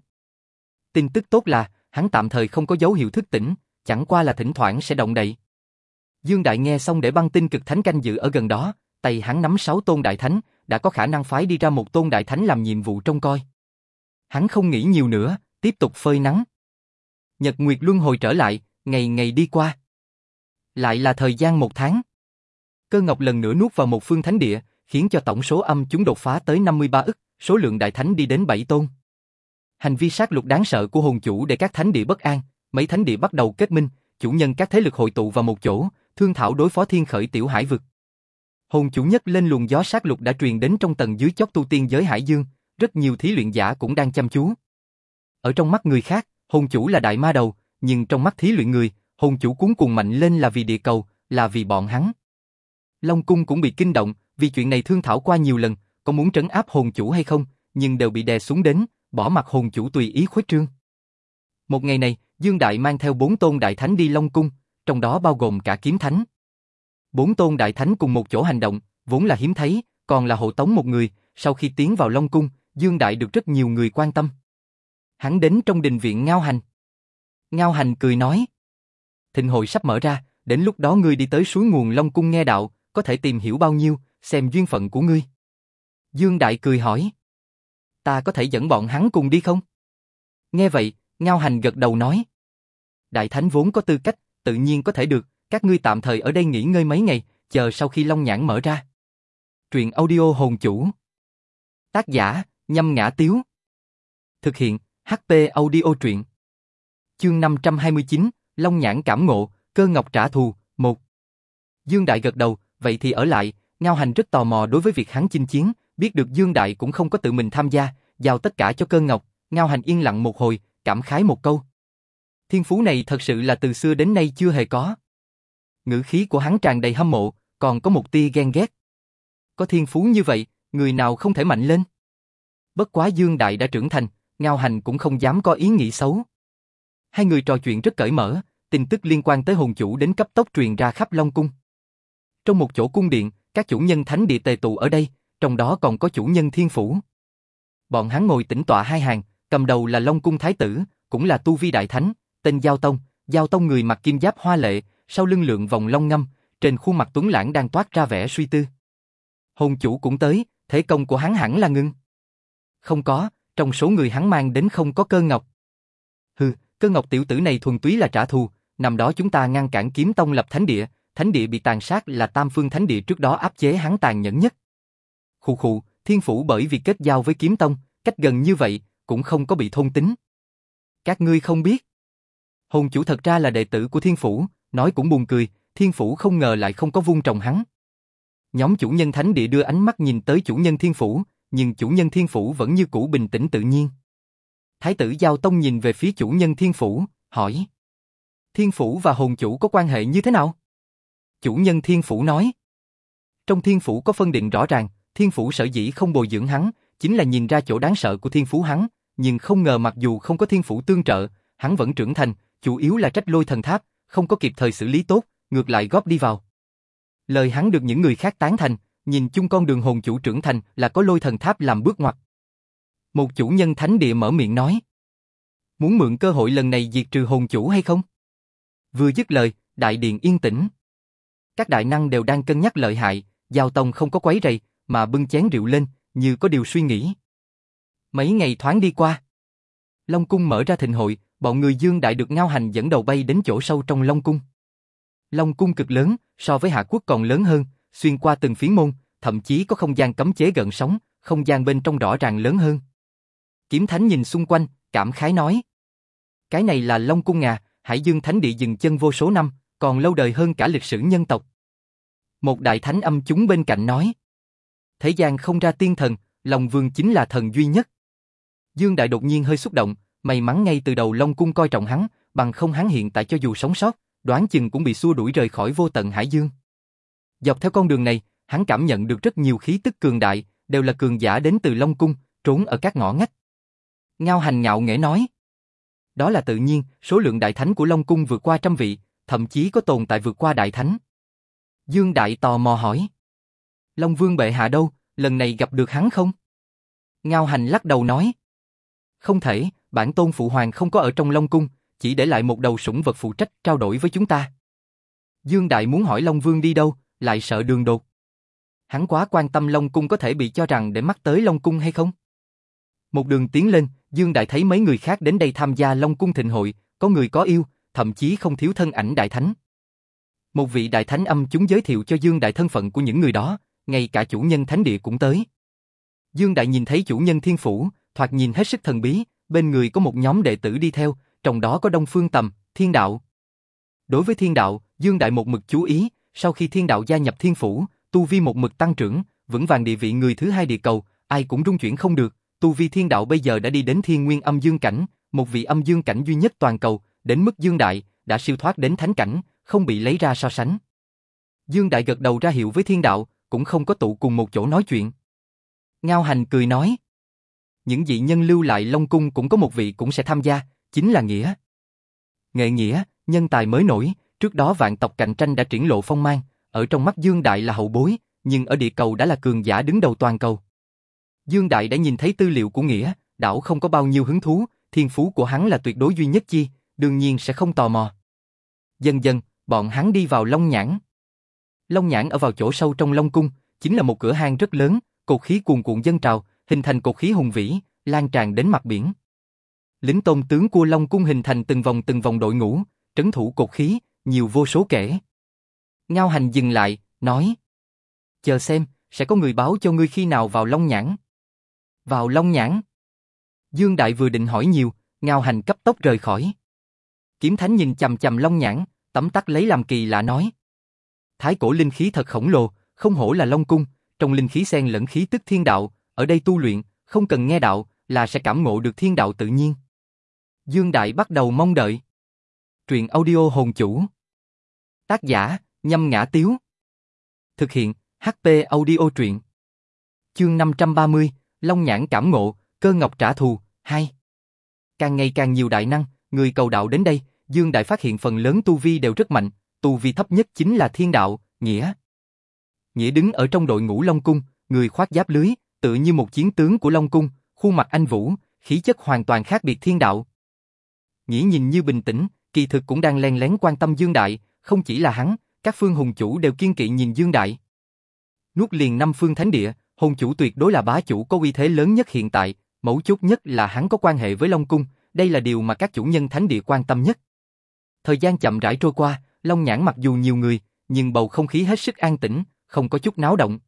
Speaker 1: Tin tức tốt là, hắn tạm thời không có dấu hiệu thức tỉnh, chẳng qua là thỉnh thoảng sẽ động đậy. Dương Đại nghe xong để băng tinh cực thánh canh dự ở gần đó, tay hắn nắm sáu tôn đại thánh, đã có khả năng phái đi ra một tôn đại thánh làm nhiệm vụ trông coi. Hắn không nghĩ nhiều nữa, tiếp tục phơi nắng. Nhật Nguyệt luân hồi trở lại, ngày ngày đi qua. Lại là thời gian một tháng. Cơ ngọc lần nữa nuốt vào một phương thánh địa, khiến cho tổng số âm chúng đột phá tới 53 ức, số lượng đại thánh đi đến 7 tôn. Hành vi sát lục đáng sợ của hồn chủ để các thánh địa bất an, mấy thánh địa bắt đầu kết minh, chủ nhân các thế lực hội tụ vào một chỗ, thương thảo đối phó thiên khởi tiểu hải vực. Hồn chủ nhất lên luồng gió sát lục đã truyền đến trong tầng dưới chót tu tiên giới hải dương, rất nhiều thí luyện giả cũng đang chăm chú. Ở trong mắt người khác, hồn chủ là đại ma đầu, nhưng trong mắt thí luyện người, hồn chủ cuốn cuồng mạnh lên là vì địa cầu, là vì bọn hắn. Long cung cũng bị kinh động, vì chuyện này thương thảo qua nhiều lần, có muốn trấn áp hồn chủ hay không, nhưng đều bị đè xuống đến, bỏ mặt hồn chủ tùy ý khuếch trương. Một ngày này, Dương Đại mang theo bốn tôn đại thánh đi Long cung, trong đó bao gồm cả kiếm thánh. Bốn tôn đại thánh cùng một chỗ hành động, vốn là hiếm thấy, còn là hộ tống một người, sau khi tiến vào Long Cung, Dương Đại được rất nhiều người quan tâm. Hắn đến trong đình viện Ngao Hành. Ngao Hành cười nói. Thịnh hội sắp mở ra, đến lúc đó ngươi đi tới suối nguồn Long Cung nghe đạo, có thể tìm hiểu bao nhiêu, xem duyên phận của ngươi. Dương Đại cười hỏi. Ta có thể dẫn bọn hắn cùng đi không? Nghe vậy, Ngao Hành gật đầu nói. Đại Thánh vốn có tư cách, tự nhiên có thể được, các ngươi tạm thời ở đây nghỉ ngơi mấy ngày, chờ sau khi Long Nhãn mở ra. Truyện audio hồn chủ. Tác giả, nhâm ngã tiếu. Thực hiện, HP audio truyện. Chương 529, Long Nhãn cảm ngộ, cơ ngọc trả thù, một. Dương Đại gật đầu, vậy thì ở lại, Ngao Hành rất tò mò đối với việc hắn chinh chiến, biết được Dương Đại cũng không có tự mình tham gia, giao tất cả cho cơ ngọc, Ngao Hành yên lặng một hồi, cảm khái một câu. Thiên phú này thật sự là từ xưa đến nay chưa hề có. Ngữ khí của hắn tràn đầy hâm mộ, còn có một tia ghen ghét. Có thiên phú như vậy, người nào không thể mạnh lên? Bất quá Dương Đại đã trưởng thành, Ngao Hành cũng không dám có ý nghĩ xấu. Hai người trò chuyện rất cởi mở, tin tức liên quan tới hồn chủ đến cấp tốc truyền ra khắp Long Cung. Trong một chỗ cung điện, các chủ nhân thánh địa tề tụ ở đây, trong đó còn có chủ nhân thiên phủ. Bọn hắn ngồi tĩnh tọa hai hàng, cầm đầu là Long Cung Thái Tử, cũng là Tu Vi Đại Thánh, tên Giao Tông, Giao Tông người mặc kim giáp hoa lệ, sau lưng lượng vòng long ngâm, trên khuôn mặt tuấn lãng đang toát ra vẻ suy tư. Hồn chủ cũng tới, thế công của hắn hẳn là ngưng. Không có, trong số người hắn mang đến không có cơ ngọc. Hừ, cơ ngọc tiểu tử này thuần túy là trả thù, nằm đó chúng ta ngăn cản kiếm tông lập thánh địa, thánh địa bị tàn sát là tam phương thánh địa trước đó áp chế hắn tàn nhẫn nhất. Khụ khụ, thiên phủ bởi vì kết giao với kiếm tông, cách gần như vậy, cũng không có bị thôn tính. Các ngươi không biết. Hồn chủ thật ra là đệ tử của thiên phủ, nói cũng buồn cười, thiên phủ không ngờ lại không có vung trồng hắn. Nhóm chủ nhân thánh địa đưa ánh mắt nhìn tới chủ nhân thiên phủ, nhưng chủ nhân thiên phủ vẫn như cũ bình tĩnh tự nhiên. Thái tử Giao Tông nhìn về phía chủ nhân thiên phủ, hỏi. Thiên phủ và hồn chủ có quan hệ như thế nào? Chủ nhân thiên phủ nói. Trong thiên phủ có phân định rõ ràng, thiên phủ sở dĩ không bồi dưỡng hắn, chính là nhìn ra chỗ đáng sợ của thiên phú hắn, nhưng không ngờ mặc dù không có thiên phủ tương trợ, hắn vẫn trưởng thành, chủ yếu là trách lôi thần tháp, không có kịp thời xử lý tốt, ngược lại góp đi vào. Lời hắn được những người khác tán thành, nhìn chung con đường hồn chủ trưởng thành là có lôi thần tháp làm bước ngoặt. Một chủ nhân thánh địa mở miệng nói. Muốn mượn cơ hội lần này diệt trừ hồn chủ hay không? Vừa dứt lời, đại điện yên tĩnh. Các đại năng đều đang cân nhắc lợi hại, giao tông không có quấy rầy, mà bưng chén rượu lên, như có điều suy nghĩ. Mấy ngày thoáng đi qua. Long cung mở ra thịnh hội, bọn người dương đại được ngao hành dẫn đầu bay đến chỗ sâu trong Long cung. Long cung cực lớn, so với Hạ Quốc còn lớn hơn, xuyên qua từng phiến môn, thậm chí có không gian cấm chế gần sóng, không gian bên trong rõ ràng lớn hơn. Kiếm Thánh nhìn xung quanh, cảm khái nói. Cái này là Long Cung à, Hải Dương Thánh Địa dừng chân vô số năm, còn lâu đời hơn cả lịch sử nhân tộc. Một đại thánh âm chúng bên cạnh nói. Thế gian không ra tiên thần, Long Vương chính là thần duy nhất. Dương Đại đột nhiên hơi xúc động, may mắn ngay từ đầu Long Cung coi trọng hắn, bằng không hắn hiện tại cho dù sống sót, đoán chừng cũng bị xua đuổi rời khỏi vô tận Hải Dương. Dọc theo con đường này, hắn cảm nhận được rất nhiều khí tức cường đại, đều là cường giả đến từ Long Cung, trốn ở các ngõ ngách. Ngao hành ngạo nghễ nói. Đó là tự nhiên, số lượng đại thánh của Long Cung vượt qua trăm vị, thậm chí có tồn tại vượt qua đại thánh. Dương Đại tò mò hỏi. Long Vương bệ hạ đâu, lần này gặp được hắn không? Ngao hành lắc đầu nói. Không thể, bản tôn phụ hoàng không có ở trong Long Cung, chỉ để lại một đầu sủng vật phụ trách trao đổi với chúng ta. Dương Đại muốn hỏi Long Vương đi đâu, lại sợ đường đột. Hắn quá quan tâm Long Cung có thể bị cho rằng để mắt tới Long Cung hay không? Một đường tiến lên, Dương Đại thấy mấy người khác đến đây tham gia Long Cung thịnh hội, có người có yêu, thậm chí không thiếu thân ảnh Đại Thánh. Một vị Đại Thánh âm chúng giới thiệu cho Dương Đại thân phận của những người đó, ngay cả chủ nhân Thánh Địa cũng tới. Dương Đại nhìn thấy chủ nhân Thiên Phủ, thoạt nhìn hết sức thần bí, bên người có một nhóm đệ tử đi theo, trong đó có Đông Phương Tầm, Thiên Đạo. Đối với Thiên Đạo, Dương Đại một mực chú ý, sau khi Thiên Đạo gia nhập Thiên Phủ, tu vi một mực tăng trưởng, vững vàng địa vị người thứ hai địa cầu, ai cũng rung chuyển không được, tu vi Thiên Đạo bây giờ đã đi đến Thiên Nguyên Âm Dương cảnh, một vị âm dương cảnh duy nhất toàn cầu, đến mức Dương Đại đã siêu thoát đến thánh cảnh, không bị lấy ra so sánh. Dương Đại gật đầu ra hiệu với Thiên Đạo, cũng không có tụ cùng một chỗ nói chuyện. Ngao Hành cười nói, những vị nhân lưu lại Long Cung cũng có một vị cũng sẽ tham gia, chính là Nghĩa. Nghệ Nghĩa, nhân tài mới nổi, trước đó vạn tộc cạnh tranh đã triển lộ phong mang, ở trong mắt Dương Đại là hậu bối, nhưng ở địa cầu đã là cường giả đứng đầu toàn cầu. Dương Đại đã nhìn thấy tư liệu của Nghĩa, đảo không có bao nhiêu hứng thú, thiên phú của hắn là tuyệt đối duy nhất chi, đương nhiên sẽ không tò mò. Dần dần, bọn hắn đi vào Long Nhãn. Long Nhãn ở vào chỗ sâu trong Long Cung, chính là một cửa hang rất lớn, cột khí cuồn cuộn dân trào, hình thành cột khí hùng vĩ, lan tràn đến mặt biển. Lính tôn tướng của Long Cung hình thành từng vòng từng vòng đội ngũ, trấn thủ cột khí, nhiều vô số kể. Ngao hành dừng lại, nói. Chờ xem, sẽ có người báo cho ngươi khi nào vào Long Nhãn. Vào Long Nhãn. Dương Đại vừa định hỏi nhiều, Ngao hành cấp tốc rời khỏi. Kiếm Thánh nhìn chầm chầm Long Nhãn, tấm tắc lấy làm kỳ lạ nói. Thái cổ linh khí thật khổng lồ, không hổ là Long Cung, trong linh khí xen lẫn khí tức thiên đạo, ở đây tu luyện, không cần nghe đạo, là sẽ cảm ngộ được thiên đạo tự nhiên. Dương Đại bắt đầu mong đợi. Truyện audio hồn chủ. Tác giả, nhâm ngã tiếu. Thực hiện, HP audio truyện. Chương 530, Long Nhãn cảm ngộ, cơ ngọc trả thù, 2. Càng ngày càng nhiều đại năng, người cầu đạo đến đây, Dương Đại phát hiện phần lớn tu vi đều rất mạnh, tu vi thấp nhất chính là thiên đạo, Nghĩa. Nghĩa đứng ở trong đội ngũ Long Cung, người khoác giáp lưới, tự như một chiến tướng của Long Cung, khuôn mặt anh Vũ, khí chất hoàn toàn khác biệt thiên đạo. Nghĩa nhìn như bình tĩnh, kỳ thực cũng đang len lén quan tâm Dương Đại, không chỉ là hắn, các phương hùng chủ đều kiên kỵ nhìn Dương Đại. Nuốt liền năm phương thánh địa, hùng chủ tuyệt đối là bá chủ có uy thế lớn nhất hiện tại, mấu chốt nhất là hắn có quan hệ với Long Cung, đây là điều mà các chủ nhân thánh địa quan tâm nhất. Thời gian chậm rãi trôi qua, Long Nhãn mặc dù nhiều người, nhưng bầu không khí hết sức an tĩnh, không có chút náo động.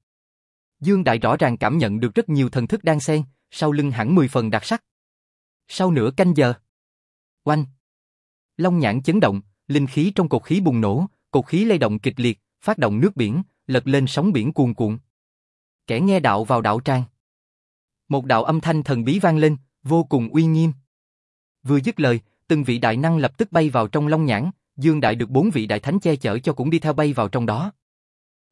Speaker 1: Dương Đại rõ ràng cảm nhận được rất nhiều thần thức đang xen, sau lưng hẳn 10 phần đặc sắc. Sau nửa canh giờ, oanh, Long Nhãn chấn động, linh khí trong cột khí bùng nổ, cột khí lay động kịch liệt, phát động nước biển, lật lên sóng biển cuồn cuộn. Kẻ nghe đạo vào đạo trang. Một đạo âm thanh thần bí vang lên, vô cùng uy nghiêm. Vừa dứt lời, từng vị đại năng lập tức bay vào trong long nhãn, Dương Đại được bốn vị đại thánh che chở cho cũng đi theo bay vào trong đó.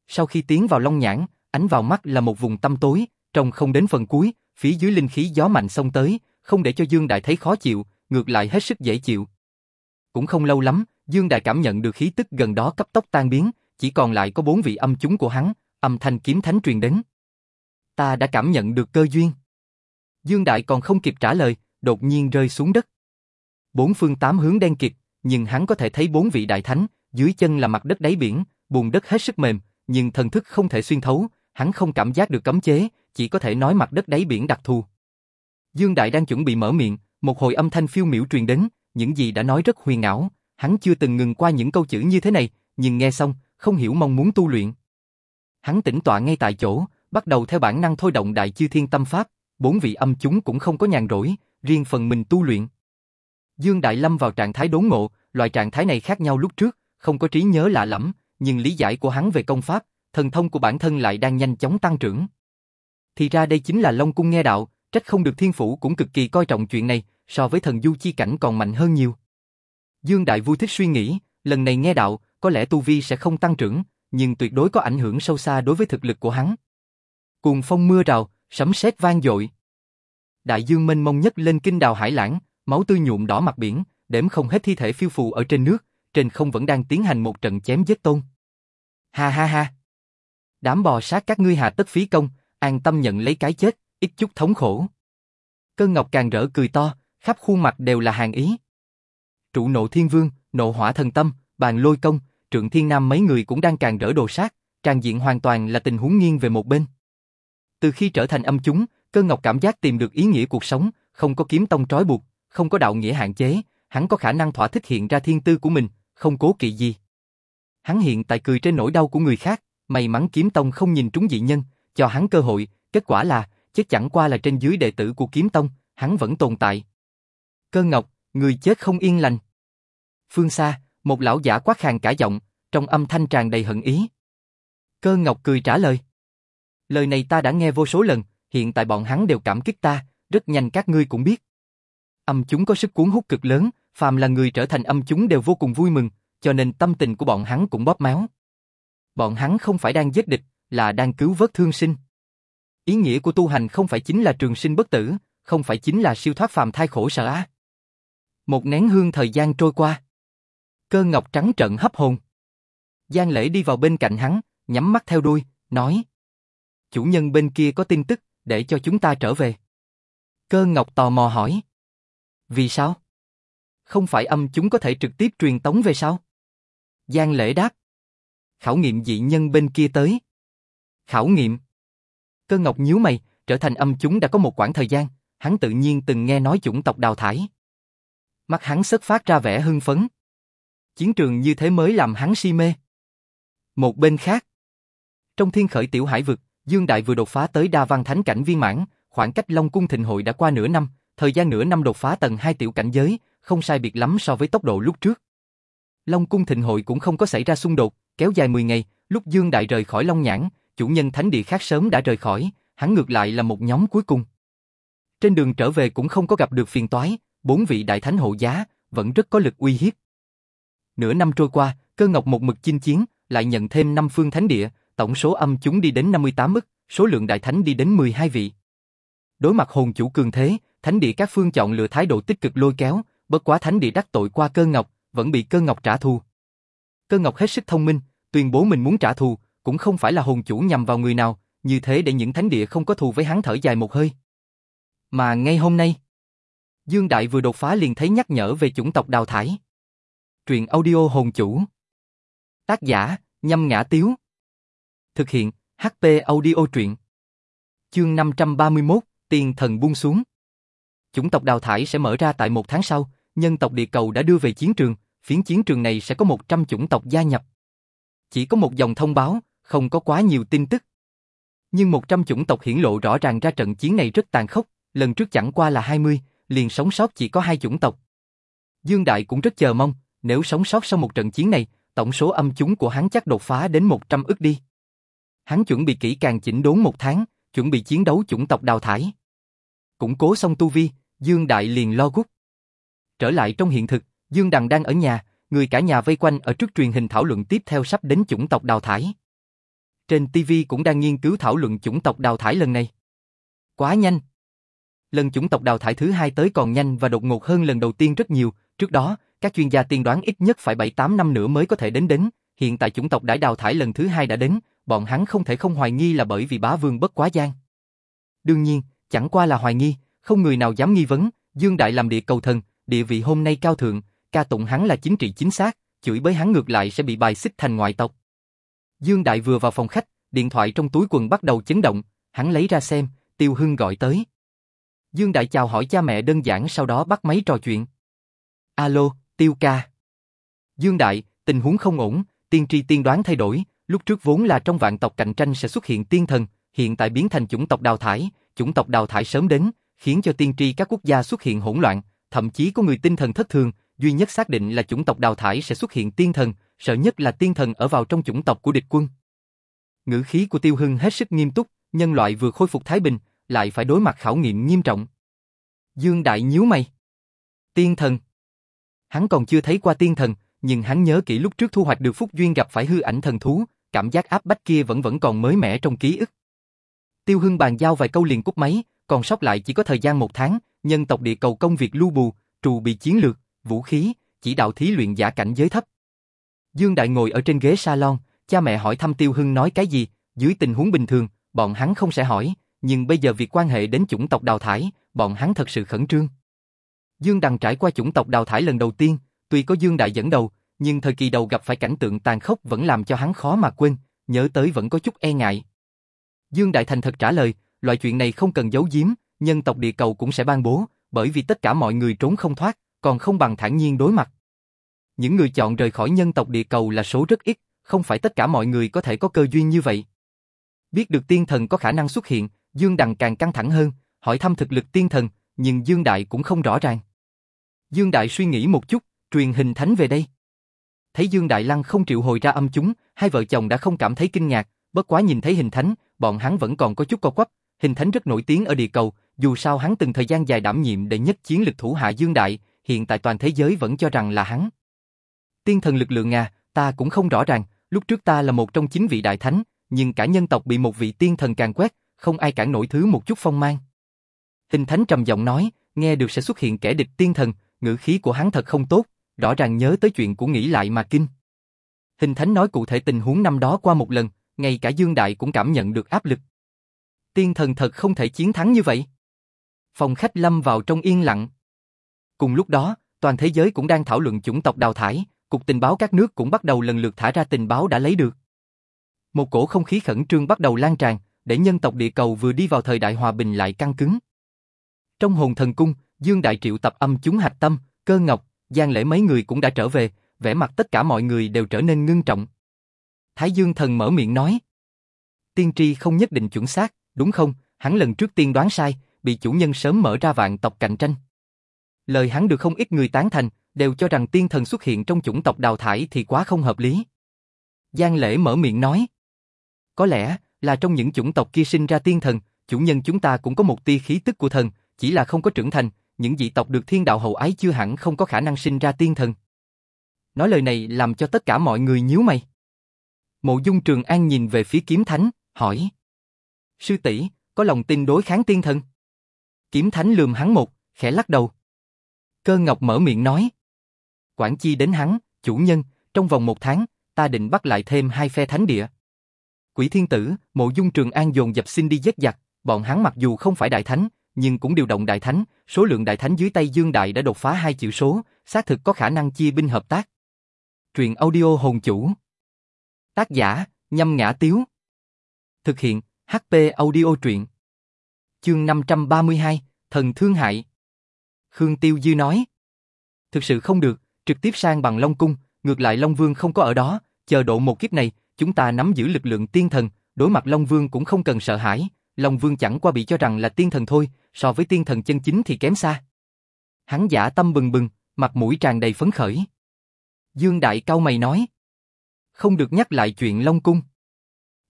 Speaker 1: Sau khi tiến vào long nhãn, ánh vào mắt là một vùng tăm tối, trong không đến phần cuối, phía dưới linh khí gió mạnh xông tới, không để cho Dương Đại thấy khó chịu, ngược lại hết sức dễ chịu. Cũng không lâu lắm, Dương Đại cảm nhận được khí tức gần đó cấp tốc tan biến, chỉ còn lại có bốn vị âm chúng của hắn, âm thanh kiếm thánh truyền đến. Ta đã cảm nhận được cơ duyên. Dương Đại còn không kịp trả lời, đột nhiên rơi xuống đất. Bốn phương tám hướng đen kịt, nhưng hắn có thể thấy bốn vị đại thánh, dưới chân là mặt đất đáy biển, bùn đất hết sức mềm, nhưng thần thức không thể xuyên thấu, hắn không cảm giác được cấm chế, chỉ có thể nói mặt đất đáy biển đặc thù. Dương Đại đang chuẩn bị mở miệng, một hồi âm thanh phiêu miểu truyền đến, những gì đã nói rất huyền ảo, hắn chưa từng ngừng qua những câu chữ như thế này, nhưng nghe xong, không hiểu mong muốn tu luyện. Hắn tĩnh tọa ngay tại chỗ, bắt đầu theo bản năng thôi động đại chư thiên tâm pháp, bốn vị âm chúng cũng không có nhàn rỗi, riêng phần mình tu luyện. Dương Đại Lâm vào trạng thái đốn ngộ, loại trạng thái này khác nhau lúc trước, không có trí nhớ lạ lẫm, nhưng lý giải của hắn về công pháp, thần thông của bản thân lại đang nhanh chóng tăng trưởng. Thì ra đây chính là Long Cung nghe đạo, trách không được thiên phủ cũng cực kỳ coi trọng chuyện này, so với thần du chi cảnh còn mạnh hơn nhiều. Dương Đại vui thích suy nghĩ, lần này nghe đạo, có lẽ tu vi sẽ không tăng trưởng, nhưng tuyệt đối có ảnh hưởng sâu xa đối với thực lực của hắn. Cuồng phong mưa rào, sấm sét vang dội. Đại dương mênh mông nhất lên kinh đào hải lãng, máu tươi nhuộm đỏ mặt biển, đếm không hết thi thể phiêu phù ở trên nước, trên không vẫn đang tiến hành một trận chém giết tôn. Ha ha ha. Đám bò sát các ngươi hà tất phí công, an tâm nhận lấy cái chết, ít chút thống khổ. Cơn Ngọc càng rỡ cười to, khắp khuôn mặt đều là hàng ý. Trụ nộ thiên vương, nộ hỏa thần tâm, bàn lôi công, trượng thiên nam mấy người cũng đang càng rỡ đồ sát, trang diện hoàn toàn là tình huống nghiêng về một bên. Từ khi trở thành âm chúng, cơ ngọc cảm giác tìm được ý nghĩa cuộc sống, không có kiếm tông trói buộc, không có đạo nghĩa hạn chế, hắn có khả năng thỏa thích hiện ra thiên tư của mình, không cố kỵ gì. Hắn hiện tại cười trên nỗi đau của người khác, may mắn kiếm tông không nhìn trúng dị nhân, cho hắn cơ hội, kết quả là, chết chẳng qua là trên dưới đệ tử của kiếm tông, hắn vẫn tồn tại. Cơ ngọc, người chết không yên lành. Phương xa, một lão giả quát khàn cả giọng, trong âm thanh tràn đầy hận ý. Cơ ngọc cười trả lời. Lời này ta đã nghe vô số lần, hiện tại bọn hắn đều cảm kích ta, rất nhanh các ngươi cũng biết. Âm chúng có sức cuốn hút cực lớn, phàm là người trở thành âm chúng đều vô cùng vui mừng, cho nên tâm tình của bọn hắn cũng bóp máu. Bọn hắn không phải đang giết địch, là đang cứu vớt thương sinh. Ý nghĩa của tu hành không phải chính là trường sinh bất tử, không phải chính là siêu thoát phàm thai khổ sở á. Một nén hương thời gian trôi qua. Cơ ngọc trắng trợn hấp hồn. Giang lễ đi vào bên cạnh hắn, nhắm mắt theo đuôi, nói. chủ nhân bên kia có tin tức, để cho chúng ta trở về. Cơ Ngọc tò mò hỏi. Vì sao? Không phải âm chúng có thể trực tiếp truyền tống về sao? Giang lễ đáp. Khảo nghiệm dị nhân bên kia tới. Khảo nghiệm. Cơ Ngọc nhíu mày, trở thành âm chúng đã có một quãng thời gian, hắn tự nhiên từng nghe nói chủng tộc đào thải. Mắt hắn sất phát ra vẻ hưng phấn. Chiến trường như thế mới làm hắn si mê. Một bên khác, trong thiên khởi tiểu hải vực, Dương Đại vừa đột phá tới đa văn thánh cảnh viên mãn, khoảng cách Long Cung Thịnh Hội đã qua nửa năm, thời gian nửa năm đột phá tầng hai tiểu cảnh giới, không sai biệt lắm so với tốc độ lúc trước. Long Cung Thịnh Hội cũng không có xảy ra xung đột, kéo dài 10 ngày, lúc Dương Đại rời khỏi Long Nhãn, chủ nhân thánh địa khác sớm đã rời khỏi, hắn ngược lại là một nhóm cuối cùng. Trên đường trở về cũng không có gặp được phiền toái, bốn vị đại thánh hộ giá, vẫn rất có lực uy hiếp. Nửa năm trôi qua, cơ ngọc một mực chinh chiến, lại nhận thêm năm phương thánh địa, tổng số âm chúng đi đến 58 mức, số lượng đại thánh đi đến 12 vị. Đối mặt hồn chủ cường thế, thánh địa các phương chọn lựa thái độ tích cực lôi kéo, bất quá thánh địa đắc tội qua cơ ngọc, vẫn bị cơ ngọc trả thù. Cơ ngọc hết sức thông minh, tuyên bố mình muốn trả thù, cũng không phải là hồn chủ nhằm vào người nào, như thế để những thánh địa không có thù với hắn thở dài một hơi. Mà ngay hôm nay, Dương Đại vừa đột phá liền thấy nhắc nhở về chủng tộc đào thải. Truyện audio hồn chủ. Tác giả, nhâm ngã tiếu. Thực hiện, HP audio truyện. Chương 531, tiền thần buông xuống. Chủng tộc đào thải sẽ mở ra tại một tháng sau, nhân tộc địa cầu đã đưa về chiến trường, phiến chiến trường này sẽ có 100 chủng tộc gia nhập. Chỉ có một dòng thông báo, không có quá nhiều tin tức. Nhưng 100 chủng tộc hiển lộ rõ ràng ra trận chiến này rất tàn khốc, lần trước chẳng qua là 20, liền sống sót chỉ có hai chủng tộc. Dương Đại cũng rất chờ mong, nếu sống sót sau một trận chiến này, tổng số âm chúng của hắn chắc đột phá đến 100 ức đi. Hắn chuẩn bị kỹ càng chỉnh đốn một tháng, chuẩn bị chiến đấu chủng tộc đào thải. Củng cố xong tu vi, Dương Đại liền lo gút. Trở lại trong hiện thực, Dương Đằng đang ở nhà, người cả nhà vây quanh ở trước truyền hình thảo luận tiếp theo sắp đến chủng tộc đào thải. Trên TV cũng đang nghiên cứu thảo luận chủng tộc đào thải lần này. Quá nhanh. Lần chủng tộc đào thải thứ hai tới còn nhanh và đột ngột hơn lần đầu tiên rất nhiều, trước đó, các chuyên gia tiên đoán ít nhất phải 7-8 năm nữa mới có thể đến đến, hiện tại chủng tộc đã đào thải lần thứ hai đã đến, bọn hắn không thể không hoài nghi là bởi vì bá vương bất quá gian. Đương nhiên, chẳng qua là hoài nghi, không người nào dám nghi vấn, Dương Đại làm địa cầu thần, địa vị hôm nay cao thượng, ca tụng hắn là chính trị chính xác, chửi bới hắn ngược lại sẽ bị bài xích thành ngoại tộc. Dương Đại vừa vào phòng khách, điện thoại trong túi quần bắt đầu chấn động, hắn lấy ra xem, Tiêu Hưng gọi tới. Dương Đại chào hỏi cha mẹ đơn giản sau đó bắt máy trò chuyện. Alo, Tiêu ca. Dương Đại, tình huống không ổn, tiên tri tiên đoán thay đổi, lúc trước vốn là trong vạn tộc cạnh tranh sẽ xuất hiện tiên thần, hiện tại biến thành chủng tộc đào thải, chủng tộc đào thải sớm đến, khiến cho tiên tri các quốc gia xuất hiện hỗn loạn, thậm chí có người tinh thần thất thường, duy nhất xác định là chủng tộc đào thải sẽ xuất hiện tiên thần, sợ nhất là tiên thần ở vào trong chủng tộc của địch quân. Ngữ khí của Tiêu Hưng hết sức nghiêm túc, nhân loại vừa khôi phục thái bình, lại phải đối mặt khảo nghiệm nghiêm trọng. Dương Đại nhíu mày. Tiên thần. Hắn còn chưa thấy qua tiên thần, nhưng hắn nhớ kỹ lúc trước thu hoạch được phúc duyên gặp phải hư ảnh thần thú, cảm giác áp bách kia vẫn vẫn còn mới mẻ trong ký ức. Tiêu Hưng bàn giao vài câu liền cúp máy, còn sót lại chỉ có thời gian một tháng, nhân tộc địa cầu công việc lưu bù, trù bị chiến lược, vũ khí, chỉ đạo thí luyện giả cảnh giới thấp. Dương Đại ngồi ở trên ghế salon, cha mẹ hỏi thăm Tiêu Hưng nói cái gì, dưới tình huống bình thường, bọn hắn không sẽ hỏi, nhưng bây giờ việc quan hệ đến chủng tộc đào thải, bọn hắn thật sự khẩn trương. Dương Đằng trải qua chủng tộc đào thải lần đầu tiên, tuy có Dương Đại dẫn đầu, nhưng thời kỳ đầu gặp phải cảnh tượng tàn khốc vẫn làm cho hắn khó mà quên, nhớ tới vẫn có chút e ngại. Dương Đại thành thật trả lời, loại chuyện này không cần giấu giếm, nhân tộc địa cầu cũng sẽ ban bố, bởi vì tất cả mọi người trốn không thoát, còn không bằng thản nhiên đối mặt. Những người chọn rời khỏi nhân tộc địa cầu là số rất ít, không phải tất cả mọi người có thể có cơ duyên như vậy. Biết được tiên thần có khả năng xuất hiện, Dương Đằng càng căng thẳng hơn, hỏi thăm thực lực tiên thần, nhưng Dương Đại cũng không rõ ràng. Dương Đại suy nghĩ một chút, truyền hình thánh về đây. Thấy Dương Đại Lăng không triệu hồi ra âm chúng, hai vợ chồng đã không cảm thấy kinh ngạc, bất quá nhìn thấy hình thánh, bọn hắn vẫn còn có chút co quắp, hình thánh rất nổi tiếng ở địa cầu, dù sao hắn từng thời gian dài đảm nhiệm đệ nhất chiến lực thủ hạ Dương Đại, hiện tại toàn thế giới vẫn cho rằng là hắn. Tiên thần lực lượng Nga, ta cũng không rõ ràng, lúc trước ta là một trong chín vị đại thánh, nhưng cả nhân tộc bị một vị tiên thần càn quét, không ai cản nổi thứ một chút phong mang. Hình thánh trầm giọng nói, nghe được sẽ xuất hiện kẻ địch tiên thần, ngữ khí của hắn thật không tốt, rõ ràng nhớ tới chuyện của nghĩ lại mà kinh. Hình thánh nói cụ thể tình huống năm đó qua một lần, ngay cả Dương Đại cũng cảm nhận được áp lực. Tiên thần thật không thể chiến thắng như vậy. Phòng khách lâm vào trong yên lặng. Cùng lúc đó, toàn thế giới cũng đang thảo luận chủng tộc đào thải, cục tình báo các nước cũng bắt đầu lần lượt thả ra tình báo đã lấy được. Một cổ không khí khẩn trương bắt đầu lan tràn, để nhân tộc địa cầu vừa đi vào thời đại hòa bình lại căng cứng. Trong hồn thần cung, Dương Đại Triệu tập âm chúng hạch tâm, cơ ngọc, Giang Lễ mấy người cũng đã trở về, vẻ mặt tất cả mọi người đều trở nên ngưng trọng. Thái Dương thần mở miệng nói. Tiên tri không nhất định chuẩn xác, đúng không? Hắn lần trước tiên đoán sai, bị chủ nhân sớm mở ra vạn tộc cạnh tranh. Lời hắn được không ít người tán thành, đều cho rằng tiên thần xuất hiện trong chủng tộc đào thải thì quá không hợp lý. Giang Lễ mở miệng nói. Có lẽ là trong những chủng tộc kia sinh ra tiên thần, chủ nhân chúng ta cũng có một tia khí tức của thần, chỉ là không có trưởng thành, những dị tộc được thiên đạo hậu ái chưa hẳn không có khả năng sinh ra tiên thần. Nói lời này làm cho tất cả mọi người nhíu mày. Mộ Dung Trường An nhìn về phía Kiếm Thánh, hỏi. Sư tỷ có lòng tin đối kháng tiên thần? Kiếm Thánh lườm hắn một, khẽ lắc đầu. Cơ Ngọc mở miệng nói. Quản chi đến hắn, chủ nhân, trong vòng một tháng, ta định bắt lại thêm hai phe thánh địa. Quỷ Thiên Tử, Mộ Dung Trường An dồn dập xin đi giết giặc, bọn hắn mặc dù không phải đại thánh, nhưng cũng điều động đại thánh, số lượng đại thánh dưới tay Dương Đại đã đột phá hai chữ số, xác thực có khả năng chia binh hợp tác. Truyện audio hồn chủ. Tác giả, nhâm ngã tiếu. Thực hiện, HP audio truyện. Chương 532, Thần Thương Hại. Khương Tiêu Dư nói. Thực sự không được, trực tiếp sang bằng Long Cung, ngược lại Long Vương không có ở đó, chờ độ một kiếp này, chúng ta nắm giữ lực lượng tiên thần, đối mặt Long Vương cũng không cần sợ hãi, Long Vương chẳng qua bị cho rằng là tiên thần thôi, so với tiên thần chân chính thì kém xa. Hắn giả tâm bừng bừng, mặt mũi tràn đầy phấn khởi. Dương Đại cao mày nói. Không được nhắc lại chuyện Long Cung.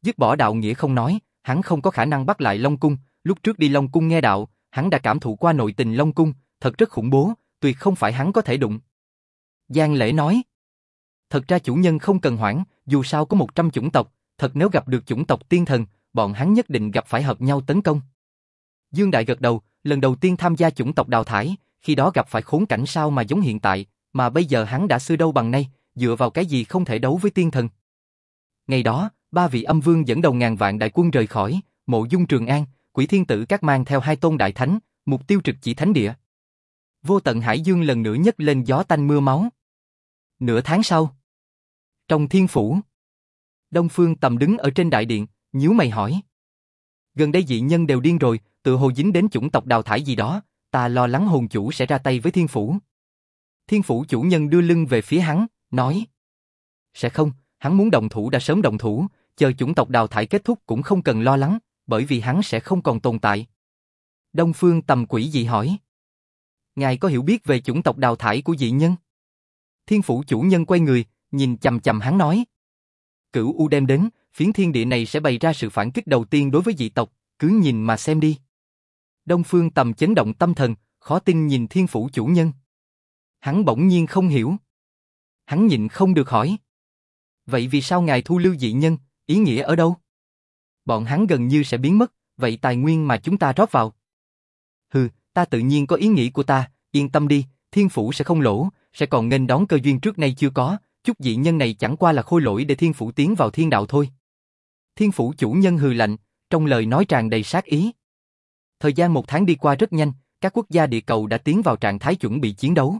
Speaker 1: Dứt bỏ đạo nghĩa không nói, hắn không có khả năng bắt lại Long Cung, lúc trước đi Long Cung nghe đạo, hắn đã cảm thụ qua nội tình Long Cung, thật rất khủng bố, tuyệt không phải hắn có thể đụng. Giang Lễ nói. Thật ra chủ nhân không cần hoảng, dù sao có 100 chủng tộc, thật nếu gặp được chủng tộc tiên thần, bọn hắn nhất định gặp phải hợp nhau tấn công. Dương Đại gật đầu, lần đầu tiên tham gia chủng tộc đào thải, khi đó gặp phải khốn cảnh sao mà giống hiện tại, mà bây giờ hắn đã xưa đâu bằng nay, dựa vào cái gì không thể đấu với tiên thần. Ngày đó, ba vị âm vương dẫn đầu ngàn vạn đại quân rời khỏi, mộ dung trường an, quỷ thiên tử các mang theo hai tôn đại thánh, mục tiêu trực chỉ thánh địa. Vô tận hải dương lần nữa nhấc lên gió tanh mưa máu. Nửa tháng sau, trong thiên phủ, Đông Phương tầm đứng ở trên đại điện, nhíu mày hỏi. Gần đây dị nhân đều điên rồi, tự hồ dính đến chủng tộc đào thải gì đó, ta lo lắng hồn chủ sẽ ra tay với thiên phủ. Thiên phủ chủ nhân đưa lưng về phía hắn, nói. Sẽ không, hắn muốn đồng thủ đã sớm đồng thủ, chờ chủng tộc đào thải kết thúc cũng không cần lo lắng, bởi vì hắn sẽ không còn tồn tại. Đông Phương tầm quỷ dị hỏi. Ngài có hiểu biết về chủng tộc đào thải của dị nhân? Thiên phủ chủ nhân quay người, nhìn chầm chầm hắn nói. Cửu U đem đến, phiến thiên địa này sẽ bày ra sự phản kích đầu tiên đối với dị tộc, cứ nhìn mà xem đi. Đông Phương tầm chấn động tâm thần, khó tin nhìn thiên phủ chủ nhân. Hắn bỗng nhiên không hiểu. Hắn nhịn không được hỏi. Vậy vì sao ngài thu lưu dị nhân, ý nghĩa ở đâu? Bọn hắn gần như sẽ biến mất, vậy tài nguyên mà chúng ta rót vào. Hừ, ta tự nhiên có ý nghĩ của ta, yên tâm đi, thiên phủ sẽ không lỗ, sẽ còn nghênh đón cơ duyên trước nay chưa có, chút dị nhân này chẳng qua là khôi lỗi để thiên phủ tiến vào thiên đạo thôi. Thiên phủ chủ nhân hừ lạnh, trong lời nói tràn đầy sát ý. Thời gian một tháng đi qua rất nhanh, các quốc gia địa cầu đã tiến vào trạng thái chuẩn bị chiến đấu.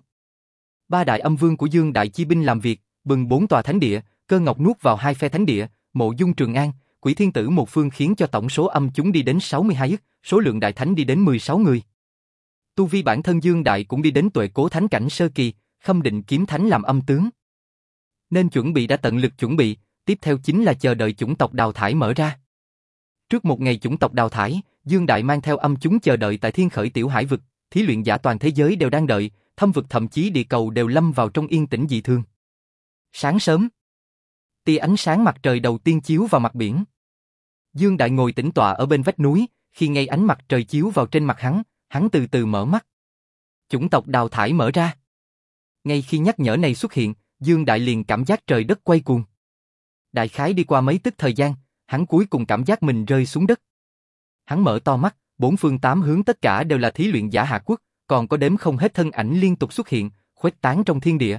Speaker 1: Ba đại âm vương của Dương Đại Chi binh làm việc, bừng bốn tòa thánh địa, cơ ngọc nuốt vào hai phe thánh địa, mộ dung trường an, quỷ thiên tử một phương khiến cho tổng số âm chúng đi đến 62 ức, số lượng đại thánh đi đến 16 người. Tu vi bản thân Dương Đại cũng đi đến tuệ cố thánh cảnh sơ kỳ, khâm định kiếm thánh làm âm tướng. Nên chuẩn bị đã tận lực chuẩn bị, tiếp theo chính là chờ đợi chủng tộc đào thải mở ra. Trước một ngày chủng tộc đào thải, Dương Đại mang theo âm chúng chờ đợi tại thiên khởi tiểu hải vực, thí luyện giả toàn thế giới đều đang đợi, thâm vực thậm chí địa cầu đều lâm vào trong yên tĩnh dị thương. Sáng sớm, tia ánh sáng mặt trời đầu tiên chiếu vào mặt biển. Dương Đại ngồi tĩnh tọa ở bên vách núi, khi ngay ánh mặt trời chiếu vào trên mặt hắn, hắn từ từ mở mắt. Chủng tộc đào thải mở ra. Ngay khi nhắc nhở này xuất hiện, Dương Đại liền cảm giác trời đất quay cuồng. Đại khái đi qua mấy tức thời gian, hắn cuối cùng cảm giác mình rơi xuống đất. Hắn mở to mắt, bốn phương tám hướng tất cả đều là thí luyện giả hạ quốc, còn có đếm không hết thân ảnh liên tục xuất hiện, khuếch tán trong thiên địa.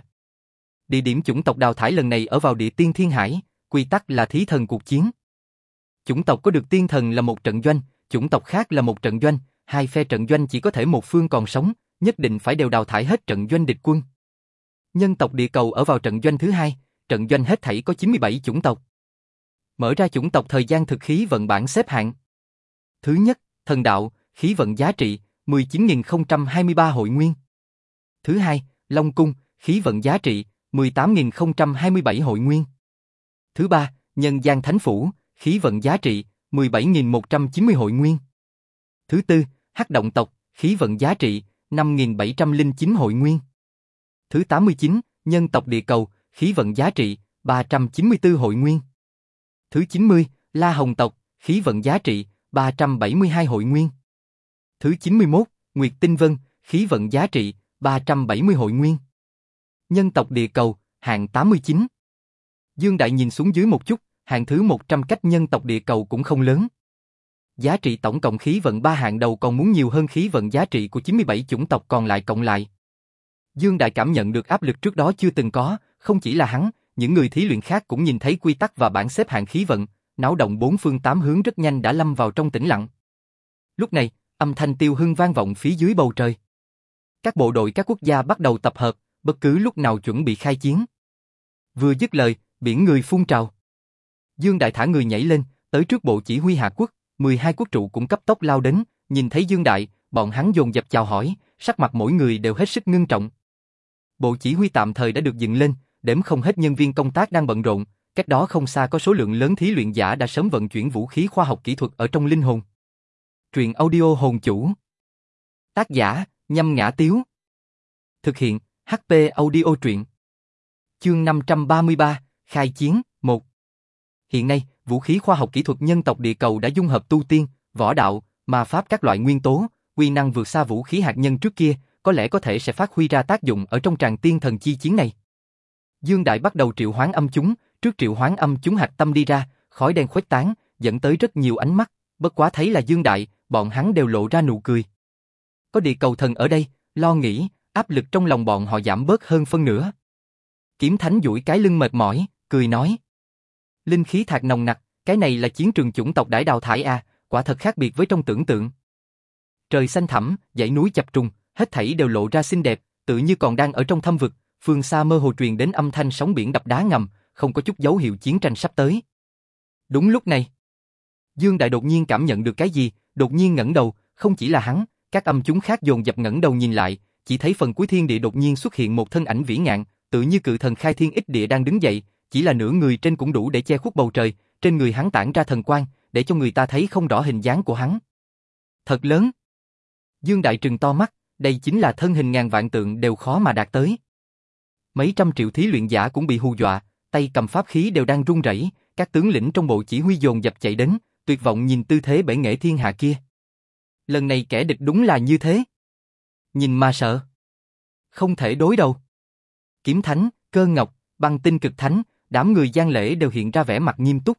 Speaker 1: Địa điểm chủng tộc đào thải lần này ở vào địa tiên thiên hải, quy tắc là thí thần cuộc chiến. Chủng tộc có được tiên thần là một trận doanh, chủng tộc khác là một trận doanh, hai phe trận doanh chỉ có thể một phương còn sống, nhất định phải đều đào thải hết trận doanh địch quân. Nhân tộc địa cầu ở vào trận doanh thứ hai, trận doanh hết thảy có 97 chủng tộc. Mở ra chủng tộc thời gian thực khí vận bản xếp hạng. Thứ nhất, thần đạo, khí vận giá trị, 19.023 hội nguyên. Thứ hai, Long Cung, khí vận giá trị, 18.027 hội nguyên. Thứ ba, Nhân gian Thánh Phủ, khí vận giá trị, 17.190 hội nguyên. Thứ tư, Hắc Động Tộc, khí vận giá trị, 5.709 hội nguyên. Thứ 89, Nhân tộc Địa Cầu, khí vận giá trị, 394 hội nguyên. Thứ 90, La Hồng Tộc, khí vận giá trị, 372 hội nguyên. Thứ 91, Nguyệt Tinh Vân, khí vận giá trị, 370 hội nguyên. Nhân tộc địa cầu, hạng 89. Dương Đại nhìn xuống dưới một chút, hạng thứ 100 cách nhân tộc địa cầu cũng không lớn. Giá trị tổng cộng khí vận ba hạng đầu còn muốn nhiều hơn khí vận giá trị của 97 chủng tộc còn lại cộng lại. Dương Đại cảm nhận được áp lực trước đó chưa từng có, không chỉ là hắn, những người thí luyện khác cũng nhìn thấy quy tắc và bảng xếp hạng khí vận, náo động bốn phương tám hướng rất nhanh đã lâm vào trong tĩnh lặng. Lúc này, âm thanh tiêu hưng vang vọng phía dưới bầu trời. Các bộ đội các quốc gia bắt đầu tập hợp, bất cứ lúc nào chuẩn bị khai chiến. Vừa dứt lời, biển người phun trào. Dương Đại thả người nhảy lên, tới trước bộ chỉ huy hạ quốc, 12 quốc trụ cũng cấp tốc lao đến, nhìn thấy Dương Đại, bọn hắn dồn dập chào hỏi, sắc mặt mỗi người đều hết sức ngưng trọng. Bộ chỉ huy tạm thời đã được dựng lên, đếm không hết nhân viên công tác đang bận rộn, cách đó không xa có số lượng lớn thí luyện giả đã sớm vận chuyển vũ khí khoa học kỹ thuật ở trong linh hồn. Truyện audio hồn chủ. Tác giả, nhâm ngã tiếu. Thực hiện, HP audio truyện. Chương 533, Khai chiến, 1. Hiện nay, vũ khí khoa học kỹ thuật nhân tộc địa cầu đã dung hợp tu tiên, võ đạo, ma pháp các loại nguyên tố, quy năng vượt xa vũ khí hạt nhân trước kia, có lẽ có thể sẽ phát huy ra tác dụng ở trong tràng tiên thần chi chiến này. Dương Đại bắt đầu triệu hoán âm chúng, trước triệu hoán âm chúng hạch tâm đi ra, khói đen khuếch tán, dẫn tới rất nhiều ánh mắt, bất quá thấy là Dương Đại, bọn hắn đều lộ ra nụ cười. Có địa cầu thần ở đây, lo nghĩ, áp lực trong lòng bọn họ giảm bớt hơn phân nửa. Kiếm Thánh duỗi cái lưng mệt mỏi, cười nói. Linh khí thạc nồng nặc, cái này là chiến trường chủng tộc đại đào thải à, quả thật khác biệt với trong tưởng tượng. Trời xanh thẳm, dãy núi chập trùng, hết thảy đều lộ ra xinh đẹp, tự như còn đang ở trong thâm vực, phương xa mơ hồ truyền đến âm thanh sóng biển đập đá ngầm, không có chút dấu hiệu chiến tranh sắp tới. Đúng lúc này, Dương Đại đột nhiên cảm nhận được cái gì, đột nhiên ngẩng đầu, không chỉ là hắn, các âm chúng khác dồn dập ngẩng đầu nhìn lại, chỉ thấy phần cuối thiên địa đột nhiên xuất hiện một thân ảnh vĩ ngạn, tự như cự thần khai thiên ích địa đang đứng dậy, chỉ là nửa người trên cũng đủ để che khuất bầu trời, trên người hắn tản ra thần quang, để cho người ta thấy không rõ hình dáng của hắn. Thật lớn. Dương Đại trừng to mắt, đây chính là thân hình ngàn vạn tượng đều khó mà đạt tới. Mấy trăm triệu thí luyện giả cũng bị hù dọa, tay cầm pháp khí đều đang run rẩy, các tướng lĩnh trong bộ chỉ huy dồn dập chạy đến, tuyệt vọng nhìn tư thế bể nghệ thiên hạ kia. Lần này kẻ địch đúng là như thế. Nhìn mà sợ. Không thể đối đầu. Kiếm thánh, cơ ngọc, băng tinh cực thánh, đám người gian lễ đều hiện ra vẻ mặt nghiêm túc.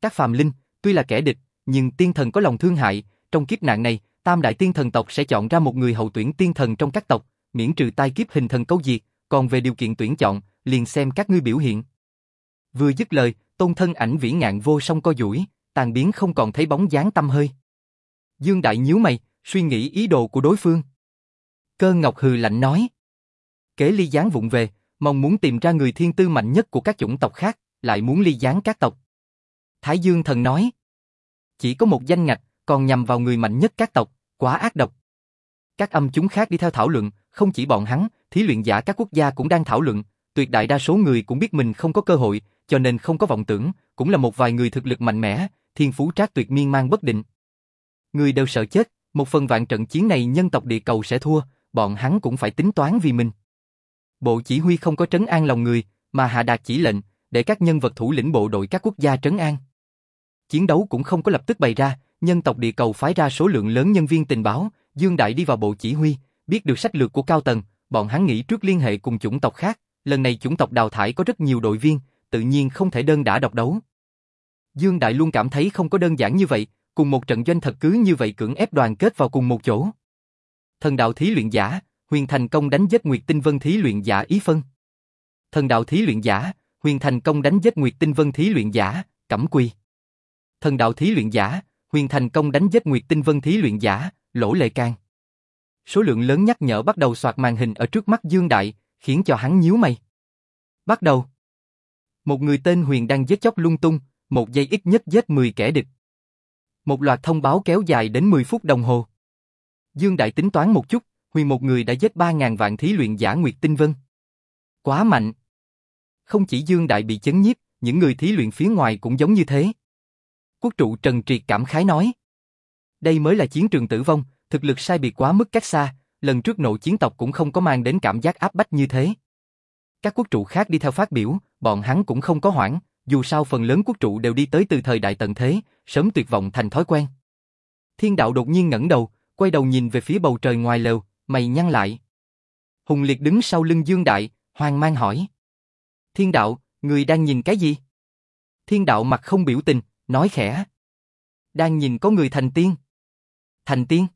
Speaker 1: Các phàm linh, tuy là kẻ địch, nhưng tiên thần có lòng thương hại, trong kiếp nạn này, tam đại tiên thần tộc sẽ chọn ra một người hậu tuyển tiên thần trong các tộc, miễn trừ tai kiếp hình thần câu diệt, còn về điều kiện tuyển chọn, liền xem các ngươi biểu hiện. Vừa dứt lời, tôn thân ảnh vĩ ngạn vô song co duỗi, tàn biến không còn thấy bóng dáng tâm hơi. Dương Đại nhíu mày, suy nghĩ ý đồ của đối phương. Cơ Ngọc hừ lạnh nói. Kế ly gián vụng về, mong muốn tìm ra người thiên tư mạnh nhất của các chủng tộc khác, lại muốn ly gián các tộc. Thái Dương thần nói. Chỉ có một danh ngạch, còn nhằm vào người mạnh nhất các tộc, quá ác độc. Các âm chúng khác đi theo thảo luận, không chỉ bọn hắn, thí luyện giả các quốc gia cũng đang thảo luận, tuyệt đại đa số người cũng biết mình không có cơ hội, cho nên không có vọng tưởng, cũng là một vài người thực lực mạnh mẽ, thiên phú trác tuyệt miên mang bất định. Người đều sợ chết, một phần vạn trận chiến này nhân tộc địa cầu sẽ thua, bọn hắn cũng phải tính toán vì mình. Bộ chỉ huy không có trấn an lòng người, mà hạ đạt chỉ lệnh, để các nhân vật thủ lĩnh bộ đội các quốc gia trấn an. Chiến đấu cũng không có lập tức bày ra, nhân tộc địa cầu phái ra số lượng lớn nhân viên tình báo, Dương Đại đi vào bộ chỉ huy, biết được sách lược của cao tầng, bọn hắn nghĩ trước liên hệ cùng chủng tộc khác, lần này chủng tộc đào thải có rất nhiều đội viên, tự nhiên không thể đơn đả độc đấu. Dương Đại luôn cảm thấy không có đơn giản như vậy, cùng một trận doanh thật cứ như vậy cưỡng ép đoàn kết vào cùng một chỗ. Thần đạo thí luyện giả, huyền thành công đánh giết Nguyệt Tinh Vân thí luyện giả ý phân. Thần đạo thí luyện giả, huyền thành công đánh giết Nguyệt Tinh Vân thí luyện giả, cẩm quy. Thần đạo thí luyện giả, Huyền thành công đánh giết Nguyệt Tinh Vân thí luyện giả, lỗ lệ can. Số lượng lớn nhắc nhở bắt đầu soạt màn hình ở trước mắt Dương Đại, khiến cho hắn nhíu mày. Bắt đầu. Một người tên Huyền đang giết chóc lung tung, một giây ít nhất giết 10 kẻ địch. Một loạt thông báo kéo dài đến 10 phút đồng hồ. Dương Đại tính toán một chút, Huyền một người đã giết 3.000 vạn thí luyện giả Nguyệt Tinh Vân. Quá mạnh. Không chỉ Dương Đại bị chấn nhiếp, những người thí luyện phía ngoài cũng giống như thế. Quốc trụ Trần Triệt cảm khái nói. Đây mới là chiến trường tử vong, thực lực sai biệt quá mức cách xa, lần trước nội chiến tộc cũng không có mang đến cảm giác áp bách như thế. Các quốc trụ khác đi theo phát biểu, bọn hắn cũng không có hoảng, dù sao phần lớn quốc trụ đều đi tới từ thời đại tận thế, sớm tuyệt vọng thành thói quen. Thiên đạo đột nhiên ngẩng đầu, quay đầu nhìn về phía bầu trời ngoài lều, mày nhăn lại. Hùng Liệt đứng sau lưng Dương Đại, hoang mang hỏi. Thiên đạo, người đang nhìn cái gì? Thiên đạo mặt không biểu tình, nói khẽ. Đang nhìn có người thành tiên. Thành tiên?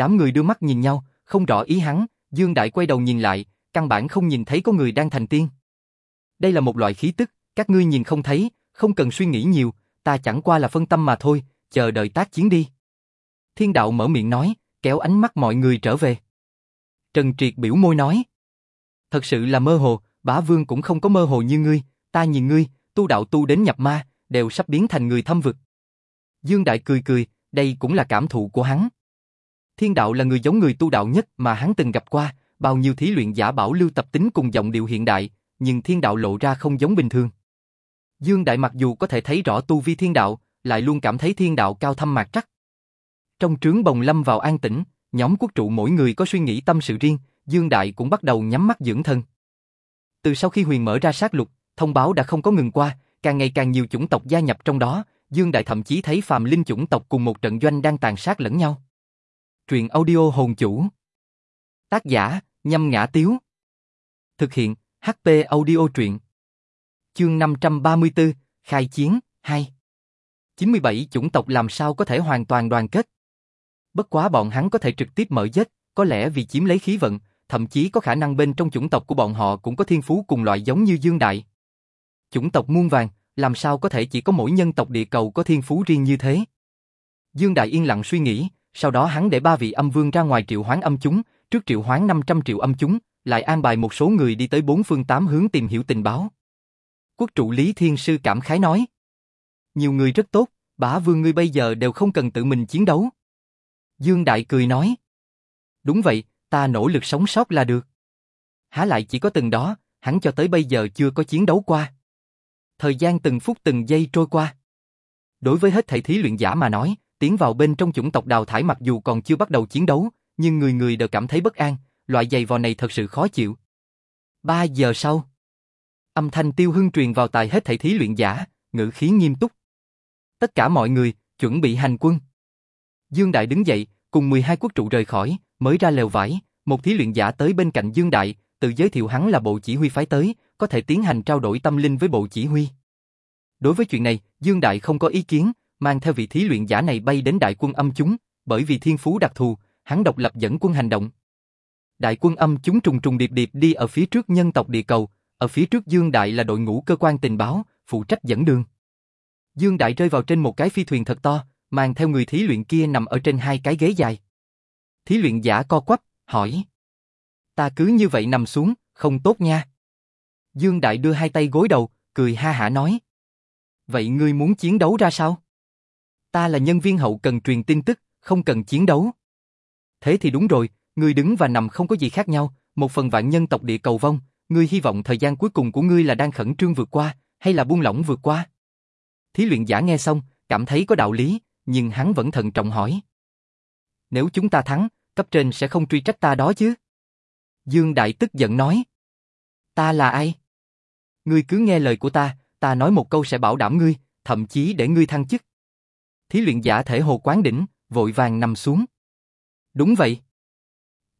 Speaker 1: Đám người đưa mắt nhìn nhau, không rõ ý hắn, Dương Đại quay đầu nhìn lại, căn bản không nhìn thấy có người đang thành tiên. Đây là một loại khí tức, các ngươi nhìn không thấy, không cần suy nghĩ nhiều, ta chẳng qua là phân tâm mà thôi, chờ đợi tác chiến đi. Thiên đạo mở miệng nói, kéo ánh mắt mọi người trở về. Trần Triệt biểu môi nói. Thật sự là mơ hồ, bá vương cũng không có mơ hồ như ngươi, ta nhìn ngươi, tu đạo tu đến nhập ma, đều sắp biến thành người thâm vực. Dương Đại cười cười, đây cũng là cảm thụ của hắn. Thiên đạo là người giống người tu đạo nhất mà hắn từng gặp qua, bao nhiêu thí luyện giả bảo lưu tập tính cùng giọng điệu hiện đại, nhưng thiên đạo lộ ra không giống bình thường. Dương Đại mặc dù có thể thấy rõ tu vi thiên đạo, lại luôn cảm thấy thiên đạo cao thâm mạc trắc. Trong trướng bồng lâm vào an tĩnh, nhóm quốc trụ mỗi người có suy nghĩ tâm sự riêng, Dương Đại cũng bắt đầu nhắm mắt dưỡng thân. Từ sau khi huyền mở ra sát lục, thông báo đã không có ngừng qua, càng ngày càng nhiều chủng tộc gia nhập trong đó, Dương Đại thậm chí thấy phàm linh chủng tộc cùng một trận doanh đang tàn sát lẫn nhau. Truyện audio hồn chủ. Tác giả, nhâm ngã tiếu. Thực hiện, HP audio truyện. Chương 534, Khai chiến, 2. 97 chủng tộc làm sao có thể hoàn toàn đoàn kết. Bất quá bọn hắn có thể trực tiếp mở giết, có lẽ vì chiếm lấy khí vận, thậm chí có khả năng bên trong chủng tộc của bọn họ cũng có thiên phú cùng loại giống như Dương Đại. Chủng tộc muôn vàng, làm sao có thể chỉ có mỗi nhân tộc địa cầu có thiên phú riêng như thế? Dương Đại yên lặng suy nghĩ, sau đó hắn để ba vị âm vương ra ngoài triệu hoán âm chúng, trước triệu hoán 500 triệu âm chúng, lại an bài một số người đi tới bốn phương tám hướng tìm hiểu tình báo. Quốc trụ Lý Thiên Sư cảm khái nói. Nhiều người rất tốt, bá vương ngươi bây giờ đều không cần tự mình chiến đấu. Dương Đại cười nói. Đúng vậy, ta nỗ lực sống sót là được. Há lại chỉ có từng đó, hắn cho tới bây giờ chưa có chiến đấu qua. Thời gian từng phút từng giây trôi qua. Đối với hết thảy thí luyện giả mà nói, tiến vào bên trong chủng tộc đào thải mặc dù còn chưa bắt đầu chiến đấu, nhưng người người đều cảm thấy bất an, loại giày vò này thật sự khó chịu. Ba giờ sau, âm thanh tiêu hưng truyền vào tài hết thảy thí luyện giả, ngữ khí nghiêm túc. Tất cả mọi người, chuẩn bị hành quân. Dương Đại đứng dậy, cùng 12 quốc trụ rời khỏi, mới ra lều vải, một thí luyện giả tới bên cạnh Dương Đại, tự giới thiệu hắn là bộ chỉ huy phái tới, có thể tiến hành trao đổi tâm linh với bộ chỉ huy. Đối với chuyện này, Dương Đại không có ý kiến, mang theo vị thí luyện giả này bay đến đại quân âm chúng, bởi vì thiên phú đặc thù, hắn độc lập dẫn quân hành động. Đại quân âm chúng trùng trùng điệp điệp đi ở phía trước nhân tộc địa cầu, ở phía trước Dương Đại là đội ngũ cơ quan tình báo, phụ trách dẫn đường. Dương Đại rơi vào trên một cái phi thuyền thật to, mang theo người thí luyện kia nằm ở trên hai cái ghế dài. Thí luyện giả co quắp, hỏi. Ta cứ như vậy nằm xuống, không tốt nha. Dương Đại đưa hai tay gối đầu, cười ha hả nói. Vậy ngươi muốn chiến đấu ra sao? Ta là nhân viên hậu cần truyền tin tức, không cần chiến đấu. Thế thì đúng rồi, ngươi đứng và nằm không có gì khác nhau, một phần vạn nhân tộc địa cầu vong, ngươi hy vọng thời gian cuối cùng của ngươi là đang khẩn trương vượt qua, hay là buông lỏng vượt qua? Thí luyện giả nghe xong, cảm thấy có đạo lý, nhưng hắn vẫn thận trọng hỏi. Nếu chúng ta thắng, cấp trên sẽ không truy trách ta đó chứ? Dương Đại tức giận nói. Ta là ai? Ngươi cứ nghe lời của ta, ta nói một câu sẽ bảo đảm ngươi, thậm chí để ngươi thăng chức. Thí luyện giả thể hồ quán đỉnh, vội vàng nằm xuống. Đúng vậy.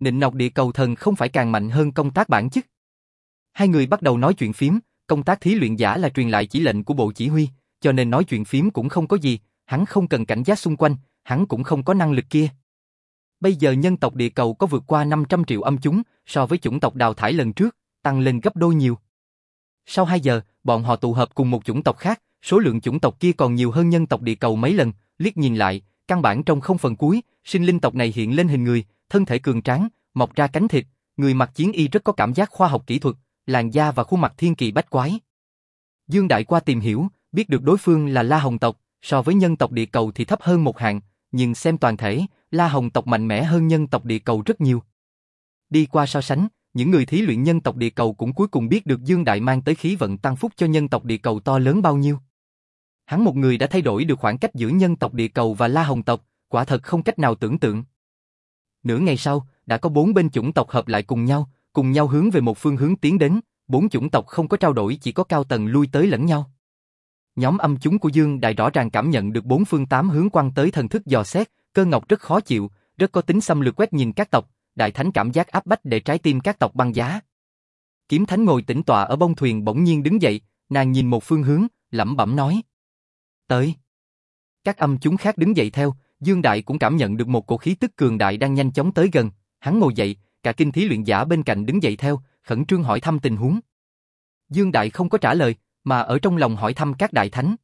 Speaker 1: Nịnh nọc địa cầu thần không phải càng mạnh hơn công tác bản chức. Hai người bắt đầu nói chuyện phím, công tác thí luyện giả là truyền lại chỉ lệnh của bộ chỉ huy, cho nên nói chuyện phím cũng không có gì, hắn không cần cảnh giác xung quanh, hắn cũng không có năng lực kia. Bây giờ nhân tộc địa cầu có vượt qua 500 triệu âm chúng, so với chủng tộc đào thải lần trước, tăng lên gấp đôi nhiều. Sau 2 giờ, bọn họ tụ hợp cùng một chủng tộc khác, số lượng chủng tộc kia còn nhiều hơn nhân tộc địa cầu mấy lần, liếc nhìn lại, căn bản trong không phần cuối, sinh linh tộc này hiện lên hình người, thân thể cường tráng, mọc ra cánh thịt, người mặc chiến y rất có cảm giác khoa học kỹ thuật, làn da và khuôn mặt thiên kỳ bách quái. Dương Đại qua tìm hiểu, biết được đối phương là La Hồng tộc, so với nhân tộc địa cầu thì thấp hơn một hạng, nhưng xem toàn thể, La Hồng tộc mạnh mẽ hơn nhân tộc địa cầu rất nhiều. Đi qua so sánh, những người thí luyện nhân tộc địa cầu cũng cuối cùng biết được Dương Đại mang tới khí vận tăng phúc cho nhân tộc địa cầu to lớn bao nhiêu. Hắn một người đã thay đổi được khoảng cách giữa nhân tộc địa cầu và La Hồng tộc, quả thật không cách nào tưởng tượng. Nửa ngày sau, đã có bốn bên chủng tộc hợp lại cùng nhau, cùng nhau hướng về một phương hướng tiến đến, bốn chủng tộc không có trao đổi chỉ có cao tầng lui tới lẫn nhau. Nhóm âm chúng của Dương Đại rõ ràng cảm nhận được bốn phương tám hướng quan tới thần thức dò xét, cơ ngọc rất khó chịu, rất có tính xâm lược quét nhìn các tộc, đại thánh cảm giác áp bách để trái tim các tộc băng giá. Kiếm thánh ngồi tĩnh tọa ở bông thuyền bỗng nhiên đứng dậy, nàng nhìn một phương hướng, lẩm bẩm nói. Tới. Các âm chúng khác đứng dậy theo, Dương Đại cũng cảm nhận được một cổ khí tức cường đại đang nhanh chóng tới gần, hắn ngồi dậy, cả kinh thí luyện giả bên cạnh đứng dậy theo, khẩn trương hỏi thăm tình huống. Dương Đại không có trả lời, mà ở trong lòng hỏi thăm các đại thánh.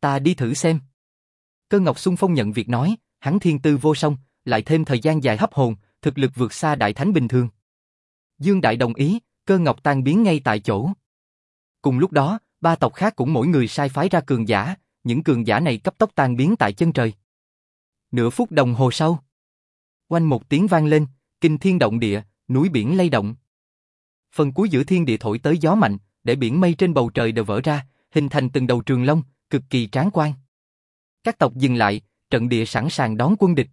Speaker 1: Ta đi thử xem. Cơ Ngọc Xuân Phong nhận việc nói, hắn thiên tư vô song, lại thêm thời gian dài hấp hồn, thực lực vượt xa đại thánh bình thường. Dương Đại đồng ý, cơ ngọc tan biến ngay tại chỗ. Cùng lúc đó, ba tộc khác cũng mỗi người sai phái ra cường giả, những cường giả này cấp tốc tan biến tại chân trời. Nửa phút đồng hồ sau, quanh một tiếng vang lên, kinh thiên động địa, núi biển lay động. Phần cuối giữa thiên địa thổi tới gió mạnh, để biển mây trên bầu trời đều vỡ ra, hình thành từng đầu trường long, cực kỳ tráng quan. Các tộc dừng lại, trận địa sẵn sàng đón quân địch.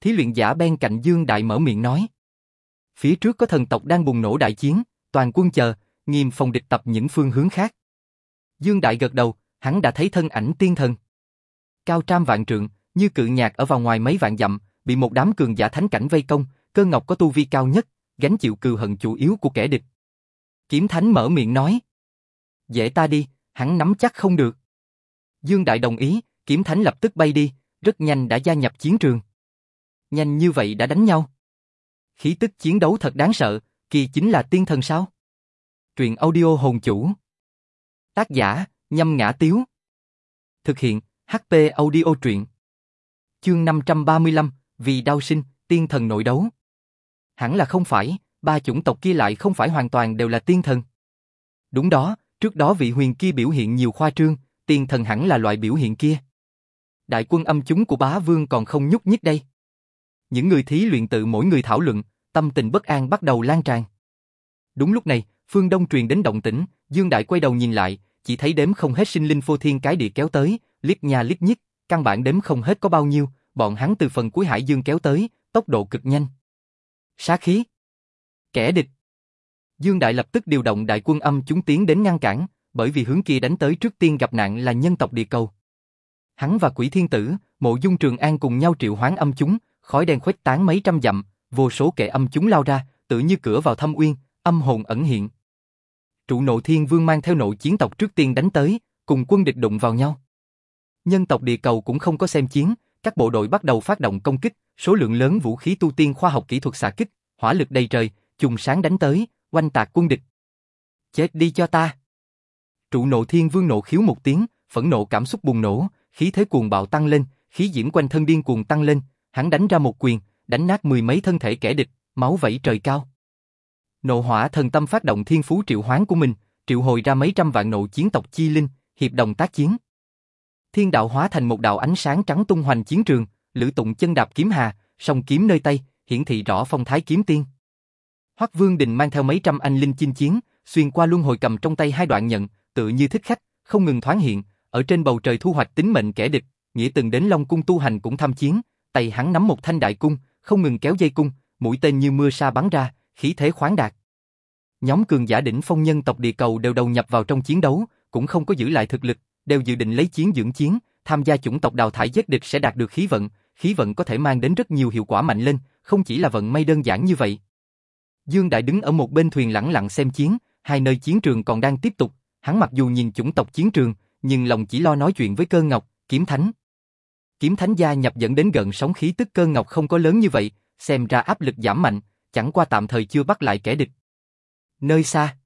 Speaker 1: Thí luyện giả bên cạnh Dương Đại mở miệng nói. Phía trước có thần tộc đang bùng nổ đại chiến, toàn quân chờ, nghiêm phòng địch tập những phương hướng khác. Dương Đại gật đầu, hắn đã thấy thân ảnh tiên thần. Cao trăm vạn trượng, như cự nhạc ở vào ngoài mấy vạn dặm, bị một đám cường giả thánh cảnh vây công, cơ ngọc có tu vi cao nhất, gánh chịu cừu hận chủ yếu của kẻ địch. Kiếm Thánh mở miệng nói. Dễ ta đi, hắn nắm chắc không được. Dương Đại đồng ý, Kiếm Thánh lập tức bay đi, rất nhanh đã gia nhập chiến trường. Nhanh như vậy đã đánh nhau. Khí tức chiến đấu thật đáng sợ, kỳ chính là tiên thần sao? Truyện audio hồn chủ. Tác giả, nhâm ngã tiếu. Thực hiện, HP audio truyện. Chương 535, vì đau sinh, tiên thần nội đấu. Hẳn là không phải, ba chủng tộc kia lại không phải hoàn toàn đều là tiên thần. Đúng đó, trước đó vị huyền kia biểu hiện nhiều khoa trương, tiên thần hẳn là loại biểu hiện kia. Đại quân âm chúng của bá vương còn không nhúc nhích đây. Những người thí luyện tự mỗi người thảo luận, tâm tình bất an bắt đầu lan tràn. Đúng lúc này, phương Đông truyền đến động tĩnh, Dương Đại quay đầu nhìn lại, chỉ thấy đếm không hết sinh linh phô thiên cái địa kéo tới, liếc nha liếc nhích, căn bản đếm không hết có bao nhiêu, bọn hắn từ phần cuối hải dương kéo tới, tốc độ cực nhanh. Sát khí. Kẻ địch. Dương Đại lập tức điều động đại quân âm chúng tiến đến ngăn cản, bởi vì hướng kia đánh tới trước tiên gặp nạn là nhân tộc địa cầu. Hắn và quỷ thiên tử, mộ dung trường an cùng nhau triệu hoán âm chúng, khói đen khuếch tán mấy trăm dặm, vô số kẻ âm chúng lao ra, tự như cửa vào thâm uyên, âm hồn ẩn hiện. Trụ nộ thiên vương mang theo nộ chiến tộc trước tiên đánh tới, cùng quân địch đụng vào nhau. Nhân tộc địa cầu cũng không có xem chiến, các bộ đội bắt đầu phát động công kích, số lượng lớn vũ khí tu tiên khoa học kỹ thuật xạ kích, hỏa lực đầy trời, trùng sáng đánh tới, quanh tạc quân địch. Chết đi cho ta! Trụ nộ thiên vương nộ khiếu một tiếng, phẫn nộ cảm xúc bùng nổ, khí thế cuồng bạo tăng lên, khí diễm quanh thân điên cuồng tăng lên, hắn đánh ra một quyền, đánh nát mười mấy thân thể kẻ địch, máu vẩy trời cao. Nộ hỏa thần tâm phát động thiên phú triệu hoán của mình, triệu hồi ra mấy trăm vạn nộ chiến tộc chi linh, hiệp đồng tác chiến. Thiên đạo hóa thành một đạo ánh sáng trắng tung hoành chiến trường, lữ tụng chân đạp kiếm hà, song kiếm nơi tay, hiển thị rõ phong thái kiếm tiên. Hoắc Vương Đình mang theo mấy trăm anh linh chinh chiến, xuyên qua luân hồi cầm trong tay hai đoạn nhận, tự như thích khách, không ngừng thoáng hiện, ở trên bầu trời thu hoạch tính mệnh kẻ địch, nghĩa từng đến Long cung tu hành cũng tham chiến, tay hắn nắm một thanh đại cung, không ngừng kéo dây cung, mũi tên như mưa sa bắn ra, khí thế khoáng đạt. Nhóm cường giả đỉnh phong nhân tộc địa cầu đều đầu nhập vào trong chiến đấu, cũng không có giữ lại thực lực, đều dự định lấy chiến dưỡng chiến, tham gia chủng tộc đào thải giết địch sẽ đạt được khí vận, khí vận có thể mang đến rất nhiều hiệu quả mạnh lên, không chỉ là vận may đơn giản như vậy. Dương Đại đứng ở một bên thuyền lặng lặng xem chiến, hai nơi chiến trường còn đang tiếp tục, hắn mặc dù nhìn chủng tộc chiến trường, nhưng lòng chỉ lo nói chuyện với cơ ngọc, kiếm thánh. Kiếm thánh gia nhập dẫn đến gần sóng khí tức cơ ngọc không có lớn như vậy, xem ra áp lực giảm mạnh, chẳng qua tạm thời chưa bắt lại kẻ địch. Nơi xa,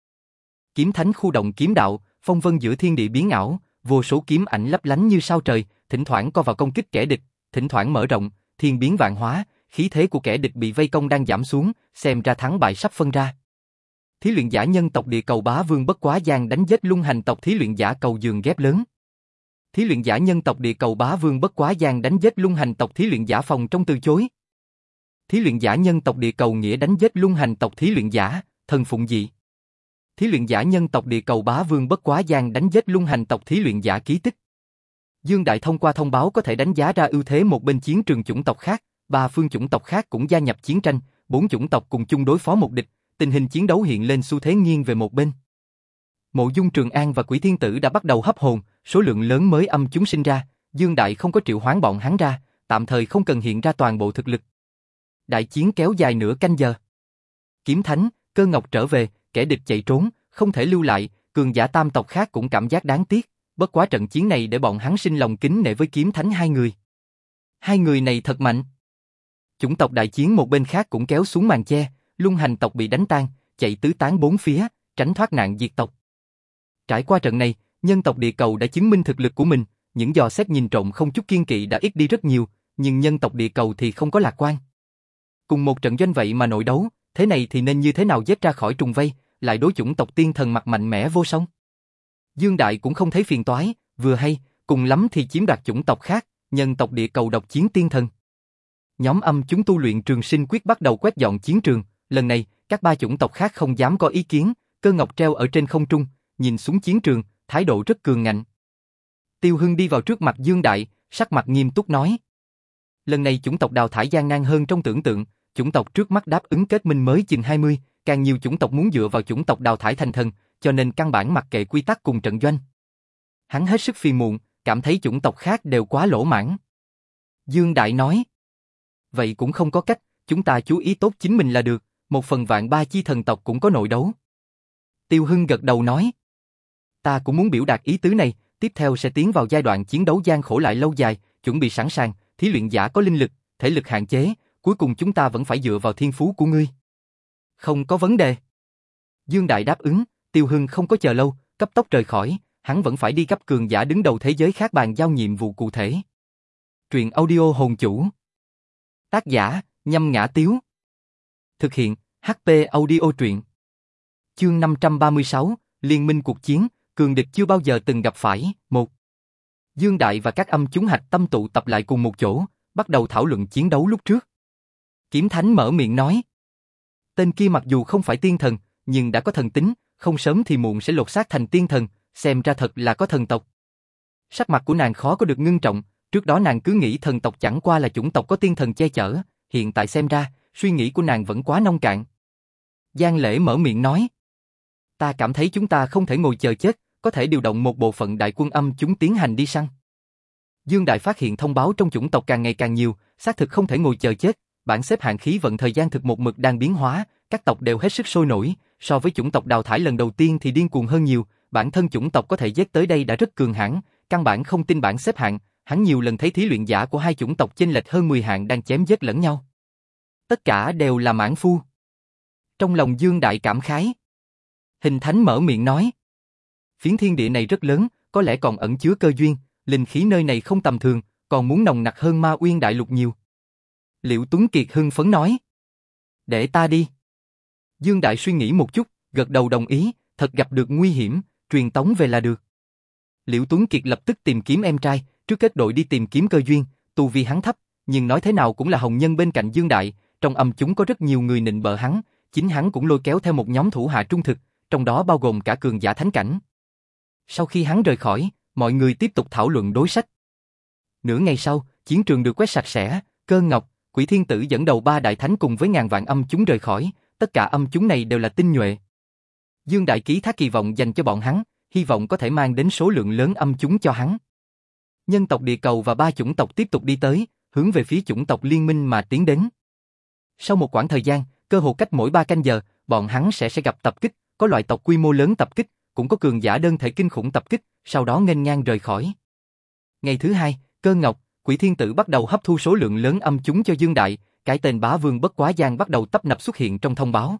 Speaker 1: kiếm thánh khu động kiếm đạo, phong vân giữa thiên địa biến ảo, vô số kiếm ảnh lấp lánh như sao trời, thỉnh thoảng co vào công kích kẻ địch, thỉnh thoảng mở rộng, thiên biến vạn hóa, khí thế của kẻ địch bị vây công đang giảm xuống, xem ra thắng bại sắp phân ra. Thí luyện giả nhân tộc địa cầu bá vương bất quá giang đánh giết lung hành tộc thí luyện giả cầu giường ghép lớn. Thí luyện giả nhân tộc địa cầu bá vương bất quá giang đánh giết lung hành tộc thí luyện giả phòng trong từ chối. Thí luyện giả nhân tộc địa cầu nghĩa đánh giết lung hành tộc thí luyện giả, thần phụng dị. Thí luyện giả nhân tộc địa cầu bá vương bất quá giang đánh giết lung hành tộc thí luyện giả ký tích. Dương Đại thông qua thông báo có thể đánh giá ra ưu thế một bên chiến trường chủng tộc khác, ba phương chủng tộc khác cũng gia nhập chiến tranh, bốn chủng tộc cùng chung đối phó một địch, tình hình chiến đấu hiện lên xu thế nghiêng về một bên. Mộ Dung Trường An và Quỷ Thiên Tử đã bắt đầu hấp hồn, số lượng lớn mới âm chúng sinh ra, Dương Đại không có triệu hoán bọn hắn ra, tạm thời không cần hiện ra toàn bộ thực lực. Đại chiến kéo dài nửa canh giờ. Kiếm Thánh, Cơ Ngọc trở về, kẻ địch chạy trốn, không thể lưu lại, cường giả tam tộc khác cũng cảm giác đáng tiếc, bất quá trận chiến này để bọn hắn sinh lòng kính nể với Kiếm Thánh hai người. Hai người này thật mạnh. Chủng tộc đại chiến một bên khác cũng kéo xuống màn che, lung hành tộc bị đánh tan, chạy tứ tán bốn phía, tránh thoát nạn diệt tộc. Trải qua trận này, nhân tộc địa cầu đã chứng minh thực lực của mình, những dò xét nhìn trộm không chút kiên kỵ đã ít đi rất nhiều, nhưng nhân tộc địa cầu thì không có lạc quan. Cùng một trận doanh vậy mà nội đấu, thế này thì nên như thế nào dứt ra khỏi trùng vây, lại đối chủng tộc tiên thần mặt mạnh mẽ vô song. Dương Đại cũng không thấy phiền toái, vừa hay, cùng lắm thì chiếm đoạt chủng tộc khác, nhân tộc địa cầu độc chiến tiên thần. Nhóm âm chúng tu luyện trường sinh quyết bắt đầu quét dọn chiến trường, lần này, các ba chủng tộc khác không dám có ý kiến, cơ ngọc treo ở trên không trung, nhìn xuống chiến trường, thái độ rất cường ngạnh. Tiêu Hưng đi vào trước mặt Dương Đại, sắc mặt nghiêm túc nói. Lần này chủng tộc đào thải gian nan hơn trong tưởng tượng, chủng tộc trước mắt đáp ứng kết minh mới chừng 20, càng nhiều chủng tộc muốn dựa vào chủng tộc đào thải thành thần, cho nên căn bản mặc kệ quy tắc cùng trận doanh. Hắn hết sức phiền muộn, cảm thấy chủng tộc khác đều quá lỗ mãn. Dương Đại nói, vậy cũng không có cách, chúng ta chú ý tốt chính mình là được, một phần vạn ba chi thần tộc cũng có nội đấu. Tiêu Hưng gật đầu nói, ta cũng muốn biểu đạt ý tứ này, tiếp theo sẽ tiến vào giai đoạn chiến đấu gian khổ lại lâu dài, chuẩn bị sẵn sàng, thí luyện giả có linh lực, thể lực hạn chế, cuối cùng chúng ta vẫn phải dựa vào thiên phú của ngươi. Không có vấn đề. Dương Đại đáp ứng, Tiêu Hưng không có chờ lâu, cấp tốc rời khỏi, hắn vẫn phải đi cấp cường giả đứng đầu thế giới khác bàn giao nhiệm vụ cụ thể. Truyện audio hồn chủ. Tác giả, nhâm ngã tiếu. Thực hiện, HP audio truyện. Chương 536, Liên minh cuộc chiến, cường địch chưa bao giờ từng gặp phải, một. Dương Đại và các âm chúng hạch tâm tụ tập lại cùng một chỗ, bắt đầu thảo luận chiến đấu lúc trước. Kiếm Thánh mở miệng nói. Tên kia mặc dù không phải tiên thần, nhưng đã có thần tính, không sớm thì muộn sẽ lột xác thành tiên thần, xem ra thật là có thần tộc. Sắc mặt của nàng khó có được ngưng trọng, trước đó nàng cứ nghĩ thần tộc chẳng qua là chủng tộc có tiên thần che chở, hiện tại xem ra, suy nghĩ của nàng vẫn quá nông cạn. Giang Lễ mở miệng nói. Ta cảm thấy chúng ta không thể ngồi chờ chết, có thể điều động một bộ phận đại quân âm chúng tiến hành đi săn. Dương Đại phát hiện thông báo trong chủng tộc càng ngày càng nhiều, xác thực không thể ngồi chờ chết, bản xếp hạng khí vận thời gian thực một mực đang biến hóa, các tộc đều hết sức sôi nổi, so với chủng tộc đào thải lần đầu tiên thì điên cuồng hơn nhiều, bản thân chủng tộc có thể giết tới đây đã rất cường hãn, căn bản không tin bản xếp hạng, hắn nhiều lần thấy thí luyện giả của hai chủng tộc chênh lệch hơn 10 hạng đang chém giết lẫn nhau. Tất cả đều là mãn phu. Trong lòng Dương Đại cảm khái. Hình Thánh mở miệng nói. Phiến thiên địa này rất lớn, có lẽ còn ẩn chứa cơ duyên, linh khí nơi này không tầm thường, còn muốn nồng nặc hơn ma uyên đại lục nhiều. Liễu Tuấn Kiệt hưng phấn nói. Để ta đi. Dương Đại suy nghĩ một chút, gật đầu đồng ý, thật gặp được nguy hiểm, truyền tống về là được. Liễu Tuấn Kiệt lập tức tìm kiếm em trai, trước kết đội đi tìm kiếm cơ duyên, tu vi hắn thấp, nhưng nói thế nào cũng là hồng nhân bên cạnh Dương Đại, trong âm chúng có rất nhiều người nịnh bợ hắn, chính hắn cũng lôi kéo theo một nhóm thủ hạ trung thực, trong đó bao gồm cả cường giả thánh cảnh. Sau khi hắn rời khỏi, mọi người tiếp tục thảo luận đối sách. Nửa ngày sau, chiến trường được quét sạch sẽ, cơ ngọc, quỷ thiên tử dẫn đầu ba đại thánh cùng với ngàn vạn âm chúng rời khỏi, tất cả âm chúng này đều là tinh nhuệ. Dương Đại Ký thác kỳ vọng dành cho bọn hắn, hy vọng có thể mang đến số lượng lớn âm chúng cho hắn. Nhân tộc địa cầu và ba chủng tộc tiếp tục đi tới, hướng về phía chủng tộc liên minh mà tiến đến. Sau một khoảng thời gian, cơ hồ cách mỗi ba canh giờ, bọn hắn sẽ sẽ gặp tập kích, có loại tộc quy mô lớn tập kích, cũng có cường giả đơn thể kinh khủng tập kích, sau đó nghênh ngang rời khỏi. Ngày thứ hai, cơ ngọc, quỷ thiên tử bắt đầu hấp thu số lượng lớn âm chúng cho Dương Đại, cái tên bá vương bất quá giang bắt đầu tấp nập xuất hiện trong thông báo.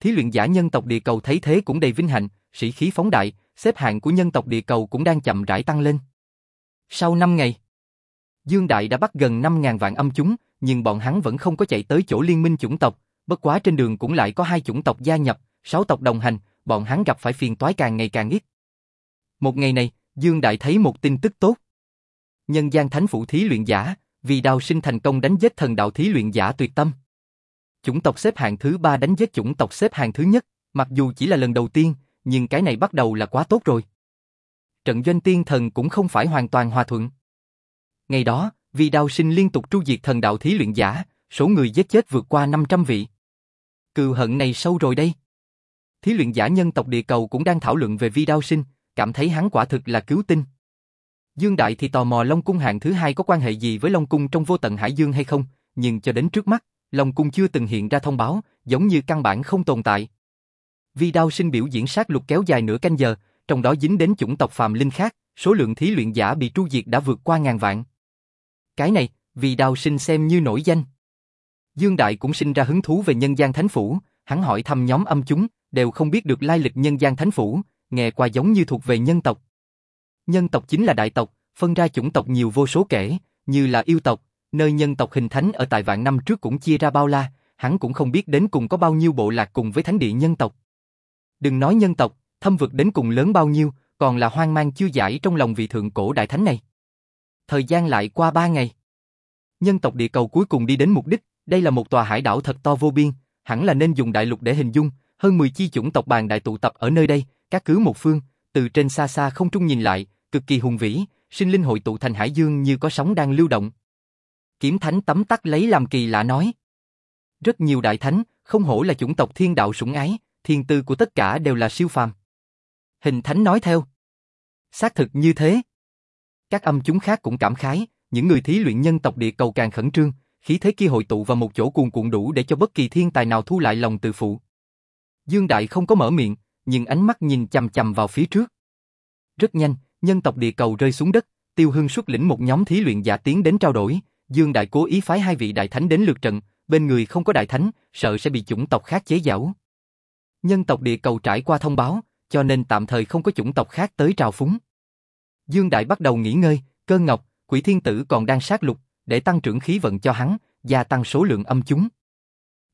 Speaker 1: Thí luyện giả nhân tộc địa cầu thấy thế cũng đầy vinh hạnh, sĩ khí phóng đại, xếp hạng của nhân tộc địa cầu cũng đang chậm rãi tăng lên. Sau 5 ngày, Dương Đại đã bắt gần 5.000 vạn âm chúng, nhưng bọn hắn vẫn không có chạy tới chỗ liên minh chủng tộc, bất quá trên đường cũng lại có hai chủng tộc gia nhập, sáu tộc đồng hành, bọn hắn gặp phải phiền toái càng ngày càng ít. Một ngày này, Dương Đại thấy một tin tức tốt. Nhân gian thánh phủ thí luyện giả, vì đào sinh thành công đánh giết thần đạo thí luyện giả tuyệt tâm. Chủng tộc xếp hạng thứ ba đánh giết chủng tộc xếp hạng thứ nhất, mặc dù chỉ là lần đầu tiên, nhưng cái này bắt đầu là quá tốt rồi. Trận doanh tiên thần cũng không phải hoàn toàn hòa thuận. Ngày đó, vì đào sinh liên tục tru diệt thần đạo thí luyện giả, số người giết chết vượt qua 500 vị. Cừu hận này sâu rồi đây. Thí luyện giả nhân tộc địa cầu cũng đang thảo luận về vi đao sinh, cảm thấy hắn quả thực là cứu tinh. Dương Đại thì tò mò Long Cung hạng thứ hai có quan hệ gì với Long Cung trong vô tận Hải Dương hay không, nhưng cho đến trước mắt, Long Cung chưa từng hiện ra thông báo, giống như căn bản không tồn tại. Vi đao sinh biểu diễn sát lục kéo dài nửa canh giờ, trong đó dính đến chủng tộc phàm linh khác, số lượng thí luyện giả bị tru diệt đã vượt qua ngàn vạn. Cái này, vì đao sinh xem như nổi danh. Dương Đại cũng sinh ra hứng thú về nhân gian thánh phủ, hắn hỏi thăm nhóm âm chúng, đều không biết được lai lịch nhân gian thánh phủ, nghe qua giống như thuộc về nhân tộc. Nhân tộc chính là đại tộc, phân ra chủng tộc nhiều vô số kể, như là yêu tộc, nơi nhân tộc hình thánh ở tại vạn năm trước cũng chia ra bao la, hắn cũng không biết đến cùng có bao nhiêu bộ lạc cùng với thánh địa nhân tộc. Đừng nói nhân tộc, thâm vực đến cùng lớn bao nhiêu, còn là hoang mang chưa giải trong lòng vị thượng cổ đại thánh này. Thời gian lại qua ba ngày. Nhân tộc địa cầu cuối cùng đi đến mục đích, đây là một tòa hải đảo thật to vô biên, hẳn là nên dùng đại lục để hình dung, hơn 10 chi chủng tộc bàn đại tụ tập ở nơi đây, các cứ một phương, từ trên xa xa không trung nhìn lại, cực kỳ hùng vĩ, sinh linh hội tụ thành hải dương như có sóng đang lưu động. Kiếm thánh tấm tắc lấy làm kỳ lạ nói. Rất nhiều đại thánh, không hổ là chủng tộc thiên đạo sủng ái, thiên tư của tất cả đều là siêu phàm. Hình thánh nói theo. Xác thực như thế. Các âm chúng khác cũng cảm khái, những người thí luyện nhân tộc địa cầu càng khẩn trương, khí thế kia hội tụ vào một chỗ cuồn cuộn đủ để cho bất kỳ thiên tài nào thu lại lòng tự phụ. Dương Đại không có mở miệng, nhưng ánh mắt nhìn chằm chằm vào phía trước. Rất nhanh, nhân tộc địa cầu rơi xuống đất, Tiêu Hưng xuất lĩnh một nhóm thí luyện giả tiến đến trao đổi, Dương Đại cố ý phái hai vị đại thánh đến lượt trận, bên người không có đại thánh, sợ sẽ bị chủng tộc khác chế giễu. Nhân tộc địa cầu trải qua thông báo, cho nên tạm thời không có chủng tộc khác tới trào phúng. Dương Đại bắt đầu nghỉ ngơi, cơ ngọc, quỷ thiên tử còn đang sát lục, để tăng trưởng khí vận cho hắn, gia tăng số lượng âm chúng.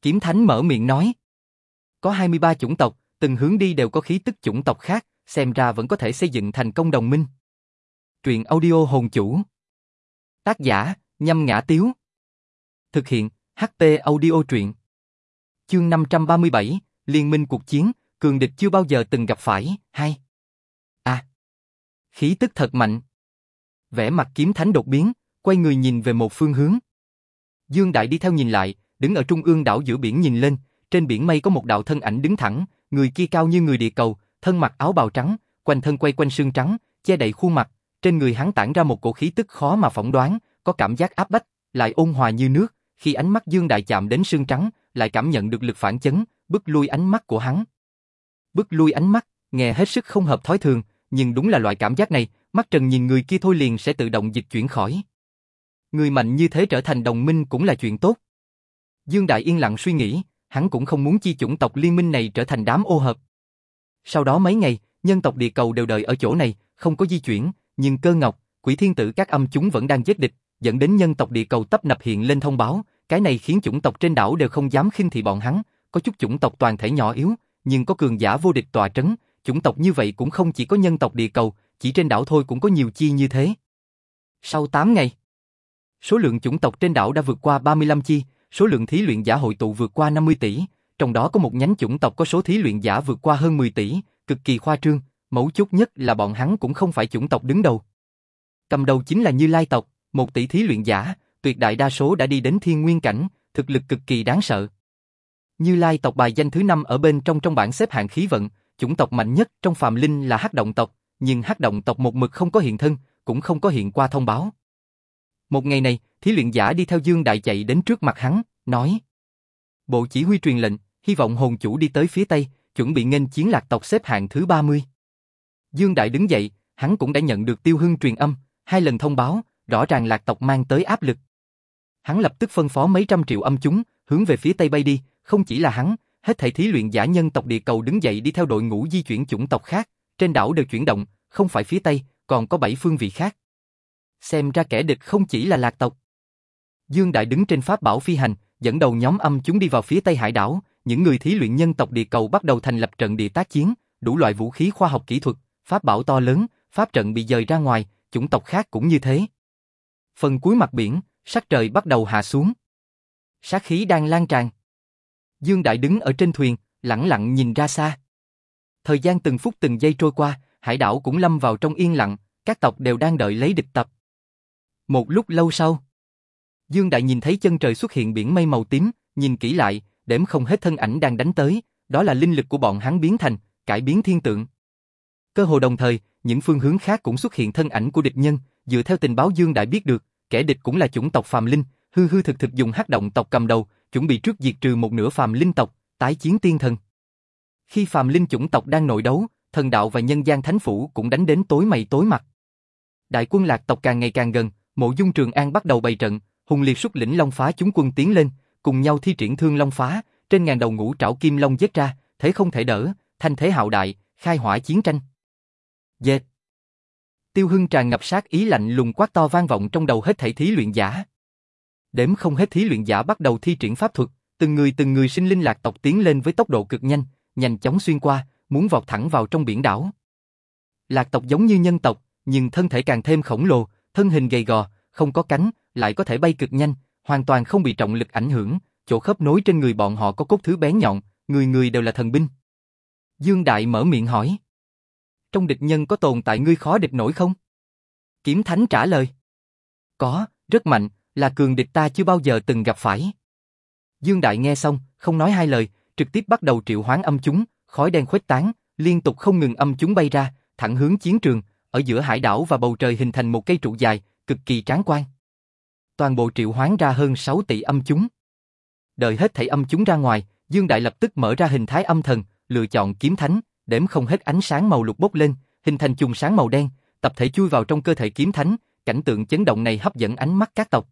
Speaker 1: Kiếm Thánh mở miệng nói. Có 23 chủng tộc, từng hướng đi đều có khí tức chủng tộc khác, xem ra vẫn có thể xây dựng thành công đồng minh. Truyện audio hồn chủ. Tác giả, nhâm ngã tiếu. Thực hiện, ht audio truyện. Chương 537, Liên minh cuộc chiến, cường địch chưa bao giờ từng gặp phải, hay. À. Khí tức thật mạnh. Vẻ mặt kiếm thánh đột biến, quay người nhìn về một phương hướng. Dương Đại đi theo nhìn lại, đứng ở trung ương đảo giữa biển nhìn lên, trên biển mây có một đạo thân ảnh đứng thẳng, người kia cao như người địa cầu, thân mặc áo bào trắng, quanh thân quay quanh xương trắng, che đậy khuôn mặt, trên người hắn tản ra một cổ khí tức khó mà phỏng đoán, có cảm giác áp bách, lại ôn hòa như nước, khi ánh mắt Dương Đại chạm đến xương trắng, lại cảm nhận được lực phản chấn, bức lui ánh mắt của hắn. Bức lui ánh mắt, nghe hết sức không hợp thói thường, nhưng đúng là loại cảm giác này, mắt trần nhìn người kia thôi liền sẽ tự động dịch chuyển khỏi. Người mạnh như thế trở thành đồng minh cũng là chuyện tốt. Dương Đại yên lặng suy nghĩ, hắn cũng không muốn chi chủng tộc liên minh này trở thành đám ô hợp. Sau đó mấy ngày, nhân tộc địa cầu đều đợi ở chỗ này, không có di chuyển, nhưng cơ ngọc, quỷ thiên tử các âm chúng vẫn đang giết địch, dẫn đến nhân tộc địa cầu tấp nập hiện lên thông báo, cái này khiến chủng tộc trên đảo đều không dám khinh thị bọn hắn, có chút chủng tộc toàn thể nhỏ yếu, nhưng có cường giả vô địch tòa trấn, chủng tộc như vậy cũng không chỉ có nhân tộc địa cầu, chỉ trên đảo thôi cũng có nhiều chi như thế. Sau 8 ngày, số lượng chủng tộc trên đảo đã vượt qua 35 chi, số lượng thí luyện giả hội tụ vượt qua 50 tỷ, trong đó có một nhánh chủng tộc có số thí luyện giả vượt qua hơn 10 tỷ, cực kỳ khoa trương, mấu chốt nhất là bọn hắn cũng không phải chủng tộc đứng đầu. Cầm đầu chính là Như Lai tộc, một tỷ thí luyện giả, tuyệt đại đa số đã đi đến thiên nguyên cảnh, thực lực cực kỳ đáng sợ. Như Lai tộc bài danh thứ năm ở bên trong trong bảng xếp hạng khí vận, chủng tộc mạnh nhất trong phàm linh là Hắc động tộc, nhưng Hắc động tộc một mực không có hiện thân, cũng không có hiện qua thông báo. Một ngày này, thí luyện giả đi theo Dương Đại chạy đến trước mặt hắn, nói: "Bộ chỉ huy truyền lệnh, hy vọng hồn chủ đi tới phía tây, chuẩn bị nghênh chiến lạc tộc xếp hạng thứ 30." Dương Đại đứng dậy, hắn cũng đã nhận được Tiêu Hưng truyền âm, hai lần thông báo, rõ ràng lạc tộc mang tới áp lực. Hắn lập tức phân phó mấy trăm triệu âm chúng, hướng về phía tây bay đi, không chỉ là hắn, hết thảy thí luyện giả nhân tộc địa cầu đứng dậy đi theo đội ngũ di chuyển chủng tộc khác, trên đảo đều chuyển động, không phải phía Tây, còn có bảy phương vị khác xem ra kẻ địch không chỉ là lạc tộc. Dương Đại đứng trên pháp bảo phi hành, dẫn đầu nhóm âm chúng đi vào phía tây hải đảo, những người thí luyện nhân tộc địa cầu bắt đầu thành lập trận địa tác chiến, đủ loại vũ khí khoa học kỹ thuật, pháp bảo to lớn, pháp trận bị dời ra ngoài, chủng tộc khác cũng như thế. Phần cuối mặt biển, sắc trời bắt đầu hạ xuống. Sát khí đang lan tràn. Dương Đại đứng ở trên thuyền, lặng lặng nhìn ra xa. Thời gian từng phút từng giây trôi qua, hải đảo cũng lâm vào trong yên lặng, các tộc đều đang đợi lấy địch tập. Một lúc lâu sau, Dương Đại nhìn thấy chân trời xuất hiện biển mây màu tím, nhìn kỹ lại, đếm không hết thân ảnh đang đánh tới, đó là linh lực của bọn hắn biến thành, cải biến thiên tượng. Cơ hồ đồng thời, những phương hướng khác cũng xuất hiện thân ảnh của địch nhân, dựa theo tình báo Dương Đại biết được, kẻ địch cũng là chủng tộc phàm linh, hư hư thực thực dùng hắc động tộc cầm đầu, chuẩn bị trước diệt trừ một nửa phàm linh tộc, tái chiến tiên thần. Khi phàm linh chủng tộc đang nội đấu, thần đạo và nhân gian thánh phủ cũng đánh đến tối mày tối mặt. Đại quân lạc tộc càng ngày càng gần, mộ dung trường an bắt đầu bày trận, hùng liệt xuất lĩnh long phá chúng quân tiến lên, cùng nhau thi triển thương long phá, trên ngàn đầu ngũ trảo kim long giết ra, thế không thể đỡ, thanh thế hạo đại, khai hỏa chiến tranh. Dệt. Tiêu Hưng tràn ngập sát ý lạnh lùng quát to vang vọng trong đầu hết thảy thí luyện giả. Đếm không hết thí luyện giả bắt đầu thi triển pháp thuật, từng người từng người sinh linh lạc tộc tiến lên với tốc độ cực nhanh, nhanh chóng xuyên qua, muốn vọt thẳng vào trong biển đảo. Lạc tộc giống như nhân tộc, nhưng thân thể càng thêm khổng lồ, thân hình gầy gò, không có cánh, lại có thể bay cực nhanh, hoàn toàn không bị trọng lực ảnh hưởng, chỗ khớp nối trên người bọn họ có cốt thứ bén nhọn, người người đều là thần binh. Dương Đại mở miệng hỏi. Trong địch nhân có tồn tại ngươi khó địch nổi không? Kiếm Thánh trả lời. Có, rất mạnh, là cường địch ta chưa bao giờ từng gặp phải. Dương Đại nghe xong, không nói hai lời, trực tiếp bắt đầu triệu hoán âm chúng, khói đen khuếch tán, liên tục không ngừng âm chúng bay ra, thẳng hướng chiến trường, ở giữa hải đảo và bầu trời hình thành một cây trụ dài, cực kỳ tráng quan. Toàn bộ triệu hoán ra hơn 6 tỷ âm chúng. Đợi hết thảy âm chúng ra ngoài, Dương Đại lập tức mở ra hình thái âm thần, lựa chọn kiếm thánh, đếm không hết ánh sáng màu lục bốc lên, hình thành chùm sáng màu đen, tập thể chui vào trong cơ thể kiếm thánh, cảnh tượng chấn động này hấp dẫn ánh mắt các tộc.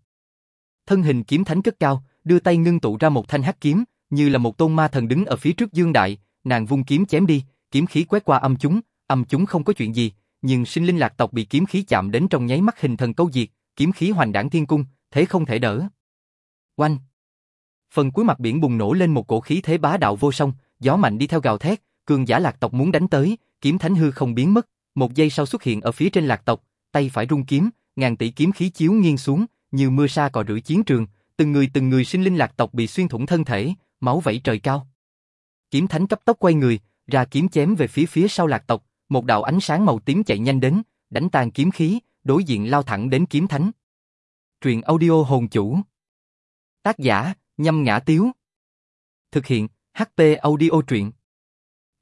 Speaker 1: Thân hình kiếm thánh cất cao, đưa tay ngưng tụ ra một thanh hắc kiếm, như là một tôn ma thần đứng ở phía trước Dương Đại, nàng vung kiếm chém đi, kiếm khí quét qua âm chúng, âm chúng không có chuyện gì, nhưng sinh linh lạc tộc bị kiếm khí chạm đến trong nháy mắt hình thần câu diệt, kiếm khí hoành đảng thiên cung, thế không thể đỡ. Oanh! Phần cuối mặt biển bùng nổ lên một cổ khí thế bá đạo vô song, gió mạnh đi theo gào thét, cường giả lạc tộc muốn đánh tới, kiếm thánh hư không biến mất, một giây sau xuất hiện ở phía trên lạc tộc, tay phải rung kiếm, ngàn tỷ kiếm khí chiếu nghiêng xuống, như mưa sa cò rửa chiến trường, từng người từng người sinh linh lạc tộc bị xuyên thủng thân thể, máu vẩy trời cao. Kiếm thánh cấp tốc quay người, ra kiếm chém về phía phía sau lạc tộc, một đạo ánh sáng màu tím chạy nhanh đến, đánh tan kiếm khí, đối diện lao thẳng đến kiếm thánh. Truyện audio hồn chủ. Tác giả, nhâm ngã tiếu. Thực hiện, HP audio truyện.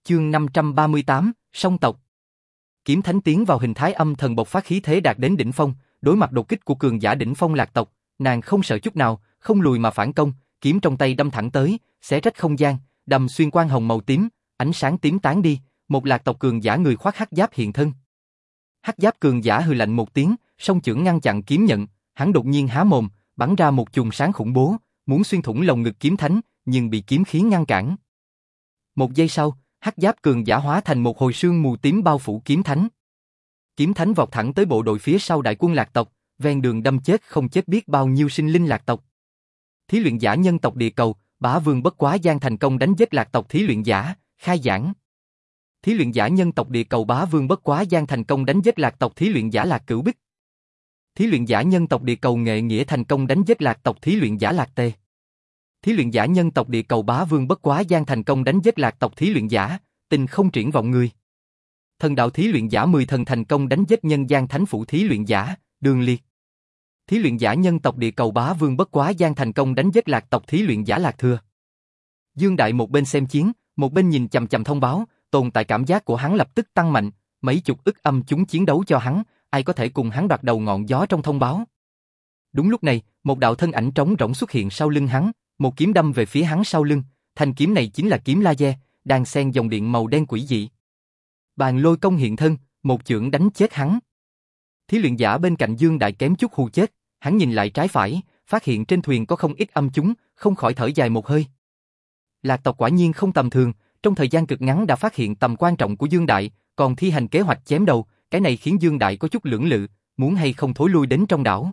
Speaker 1: Chương 538, song tộc. Kiếm thánh tiến vào hình thái âm thần bộc phát khí thế đạt đến đỉnh phong, đối mặt đột kích của cường giả đỉnh phong lạc tộc, nàng không sợ chút nào, không lùi mà phản công, kiếm trong tay đâm thẳng tới, xé rách không gian, đâm xuyên quang hồng màu tím, ánh sáng tím tán đi, một lạc tộc cường giả người khoác hắc giáp hiện thân. Hắc giáp cường giả hừ lạnh một tiếng, song chưởng ngăn chặn kiếm nhận, hắn đột nhiên há mồm, bắn ra một chùm sáng khủng bố, muốn xuyên thủng lồng ngực kiếm thánh, nhưng bị kiếm khí ngăn cản. Một giây sau, hắc giáp cường giả hóa thành một hồi sương mù tím bao phủ kiếm thánh. Kiếm thánh vọt thẳng tới bộ đội phía sau đại quân lạc tộc, ven đường đâm chết không chết biết bao nhiêu sinh linh lạc tộc. Thí luyện giả nhân tộc địa cầu, bá vương bất quá gian thành công đánh giết lạc tộc thí luyện giả, khai giảng. Thí luyện giả nhân tộc địa cầu bá vương bất quá gian thành công đánh giết lạc tộc thí luyện giả lạc cửu bích. Thí luyện giả nhân tộc địa cầu nghệ nghĩa thành công đánh giết lạc tộc thí luyện giả lạc tê. Thí luyện giả nhân tộc địa cầu bá vương bất quá gian thành công đánh giết lạc tộc thí luyện giả, tình không triển vọng người. Thần đạo thí luyện giả 10 thần thành công đánh giết nhân gian thánh phủ thí luyện giả, đường liệt. Thí luyện giả nhân tộc địa cầu bá vương bất quá gian thành công đánh giết lạc tộc thí luyện giả lạc thừa. Dương Đại một bên xem chiến, một bên nhìn chầm chầm thông báo, tồn tại cảm giác của hắn lập tức tăng mạnh, mấy chục ức âm chúng chiến đấu cho hắn, ai có thể cùng hắn đoạt đầu ngọn gió trong thông báo. Đúng lúc này, một đạo thân ảnh trống rỗng xuất hiện sau lưng hắn, một kiếm đâm về phía hắn sau lưng, thanh kiếm này chính là kiếm laser, đang xen dòng điện màu đen quỷ dị. Bàn lôi công hiện thân, một chưởng đánh chết hắn. Thí luyện giả bên cạnh Dương Đại kém chút hù chết, hắn nhìn lại trái phải, phát hiện trên thuyền có không ít âm chúng, không khỏi thở dài một hơi. Lạc tộc quả nhiên không tầm thường, trong thời gian cực ngắn đã phát hiện tầm quan trọng của Dương Đại, còn thi hành kế hoạch chém đầu, cái này khiến Dương Đại có chút lưỡng lự, muốn hay không thối lui đến trong đảo.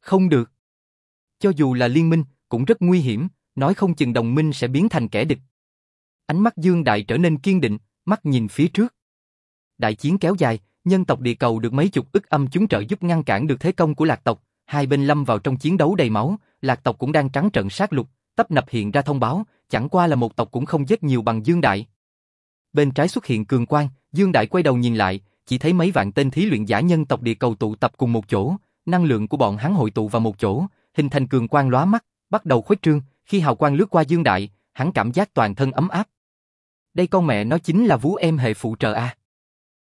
Speaker 1: Không được. Cho dù là liên minh, cũng rất nguy hiểm, nói không chừng đồng minh sẽ biến thành kẻ địch. Ánh mắt Dương Đại trở nên kiên định, mắt nhìn phía trước. Đại chiến kéo dài, nhân tộc địa cầu được mấy chục ức âm chúng trợ giúp ngăn cản được thế công của lạc tộc, hai bên lâm vào trong chiến đấu đầy máu, lạc tộc cũng đang trắng trận sát lục, tấp nập hiện ra thông báo, chẳng qua là một tộc cũng không giết nhiều bằng Dương Đại. Bên trái xuất hiện cường quang, Dương Đại quay đầu nhìn lại, chỉ thấy mấy vạn tên thí luyện giả nhân tộc địa cầu tụ tập cùng một chỗ, năng lượng của bọn hắn hội tụ vào một chỗ, hình thành cường quang lóa mắt, bắt đầu khuếch trương, khi hào quang lướt qua Dương Đại, hắn cảm giác toàn thân ấm áp. Đây con mẹ nó chính là vú em hệ phụ trợ a.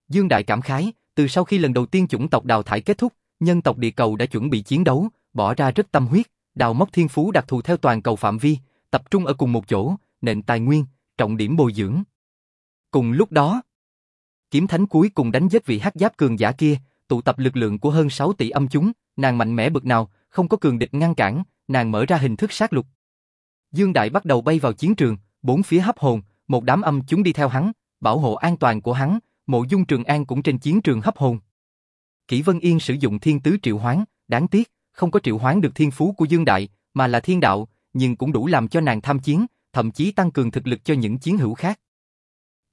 Speaker 1: Dương Đại cảm khái, từ sau khi lần đầu tiên chủng tộc đào thải kết thúc, nhân tộc địa cầu đã chuẩn bị chiến đấu, bỏ ra rất tâm huyết, đào móc thiên phú đặc thù theo toàn cầu phạm vi, tập trung ở cùng một chỗ, nền tài nguyên, trọng điểm bồi dưỡng. Cùng lúc đó, kiếm thánh cuối cùng đánh giết vị hắc giáp cường giả kia, tụ tập lực lượng của hơn 6 tỷ âm chúng, nàng mạnh mẽ bực nào, không có cường địch ngăn cản, nàng mở ra hình thức sát lục. Dương Đại bắt đầu bay vào chiến trường, bốn phía hấp hồn, một đám âm chúng đi theo hắn, bảo hộ an toàn của hắn, mộ dung trường an cũng trên chiến trường hấp hồn. Kỷ Vân Yên sử dụng thiên tứ triệu hoán, đáng tiếc, không có triệu hoán được thiên phú của Dương Đại, mà là thiên đạo, nhưng cũng đủ làm cho nàng tham chiến, thậm chí tăng cường thực lực cho những chiến hữu khác.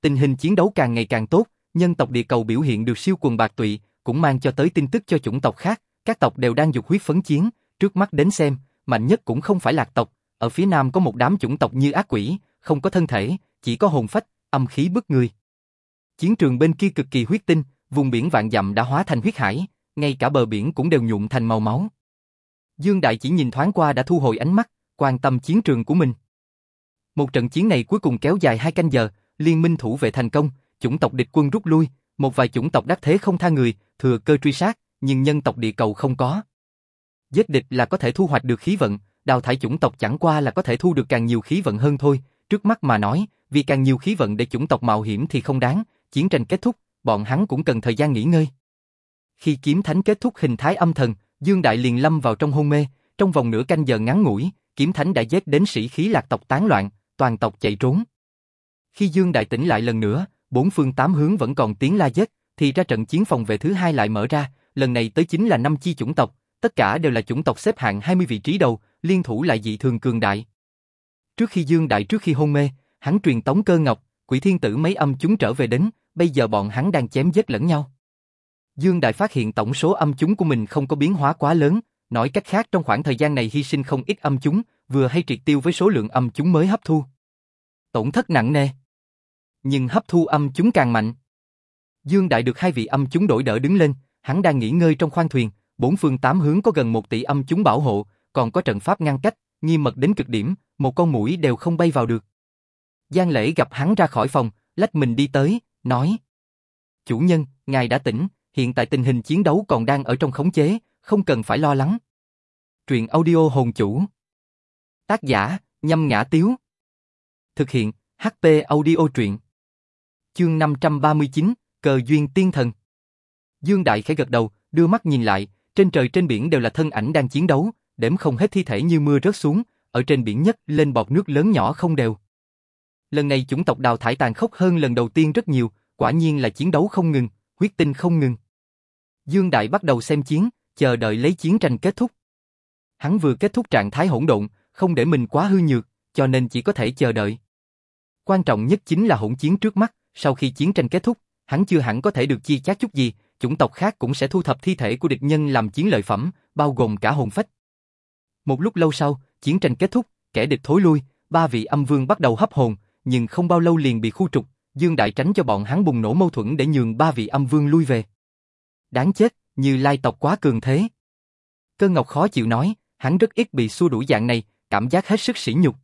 Speaker 1: Tình hình chiến đấu càng ngày càng tốt, nhân tộc địa cầu biểu hiện được siêu quần bạc tụy, cũng mang cho tới tin tức cho chủng tộc khác, các tộc đều đang dục huyết phấn chiến, trước mắt đến xem, mạnh nhất cũng không phải lạc tộc, ở phía nam có một đám chủng tộc như ác quỷ, không có thân thể, chỉ có hồn phách, âm khí bức người. Chiến trường bên kia cực kỳ huyết tinh, vùng biển vạn dặm đã hóa thành huyết hải, ngay cả bờ biển cũng đều nhuộm thành màu máu. Dương Đại chỉ nhìn thoáng qua đã thu hồi ánh mắt, quan tâm chiến trường của mình. Một trận chiến này cuối cùng kéo dài hai canh giờ, liên minh thủ vệ thành công, chủng tộc địch quân rút lui, một vài chủng tộc đắc thế không tha người, thừa cơ truy sát, nhưng nhân tộc địa cầu không có. Giết địch là có thể thu hoạch được khí vận, đào thải chủng tộc chẳng qua là có thể thu được càng nhiều khí vận hơn thôi, trước mắt mà nói, vì càng nhiều khí vận để chủng tộc mạo hiểm thì không đáng, chiến tranh kết thúc, bọn hắn cũng cần thời gian nghỉ ngơi. Khi kiếm thánh kết thúc hình thái âm thần, Dương Đại liền lâm vào trong hôn mê, trong vòng nửa canh giờ ngắn ngủi, kiếm thánh đã giết đến sĩ khí lạc tộc tán loạn, toàn tộc chạy trốn. Khi Dương Đại tỉnh lại lần nữa, bốn phương tám hướng vẫn còn tiếng la giết, thì ra trận chiến phòng vệ thứ hai lại mở ra, lần này tới chính là năm chi chủng tộc, tất cả đều là chủng tộc xếp hạng 20 vị trí đầu, liên thủ lại dị thường cường đại. Trước khi Dương Đại trước khi hôn mê, hắn truyền tống cơ ngọc, quỷ thiên tử mấy âm chúng trở về đến, bây giờ bọn hắn đang chém giết lẫn nhau. Dương Đại phát hiện tổng số âm chúng của mình không có biến hóa quá lớn, nói cách khác trong khoảng thời gian này hy sinh không ít âm chúng, vừa hay triệt tiêu với số lượng âm chúng mới hấp thu. Tổn thất nặng nề. Nhưng hấp thu âm chúng càng mạnh. Dương Đại được hai vị âm chúng đổi đỡ đứng lên, hắn đang nghỉ ngơi trong khoang thuyền, bốn phương tám hướng có gần một tỷ âm chúng bảo hộ, còn có trận pháp ngăn cách, nghiêm mật đến cực điểm, một con mũi đều không bay vào được. Giang Lễ gặp hắn ra khỏi phòng, lách mình đi tới, nói Chủ nhân, ngài đã tỉnh, hiện tại tình hình chiến đấu còn đang ở trong khống chế, không cần phải lo lắng. Truyện audio hồn chủ Tác giả, nhâm ngã tiếu Thực hiện, HP audio truyện Chương 539, Cờ Duyên Tiên Thần Dương Đại khẽ gật đầu, đưa mắt nhìn lại, trên trời trên biển đều là thân ảnh đang chiến đấu, đếm không hết thi thể như mưa rớt xuống, ở trên biển nhất lên bọt nước lớn nhỏ không đều. Lần này chủng tộc đào thải tàn khốc hơn lần đầu tiên rất nhiều, quả nhiên là chiến đấu không ngừng, huyết tinh không ngừng. Dương Đại bắt đầu xem chiến, chờ đợi lấy chiến tranh kết thúc. Hắn vừa kết thúc trạng thái hỗn độn, không để mình quá hư nhược, cho nên chỉ có thể chờ đợi. Quan trọng nhất chính là hỗn chiến trước mắt, sau khi chiến tranh kết thúc, hắn chưa hẳn có thể được chia chác chút gì, chủng tộc khác cũng sẽ thu thập thi thể của địch nhân làm chiến lợi phẩm, bao gồm cả hồn phách. Một lúc lâu sau, chiến tranh kết thúc, kẻ địch thối lui, ba vị âm vương bắt đầu hấp hồn, nhưng không bao lâu liền bị khu trục, Dương Đại tránh cho bọn hắn bùng nổ mâu thuẫn để nhường ba vị âm vương lui về. Đáng chết, như lai tộc quá cường thế. Cơ Ngọc khó chịu nói, hắn rất ít bị xua đuổi dạng này, cảm giác hết sức sỉ nhục.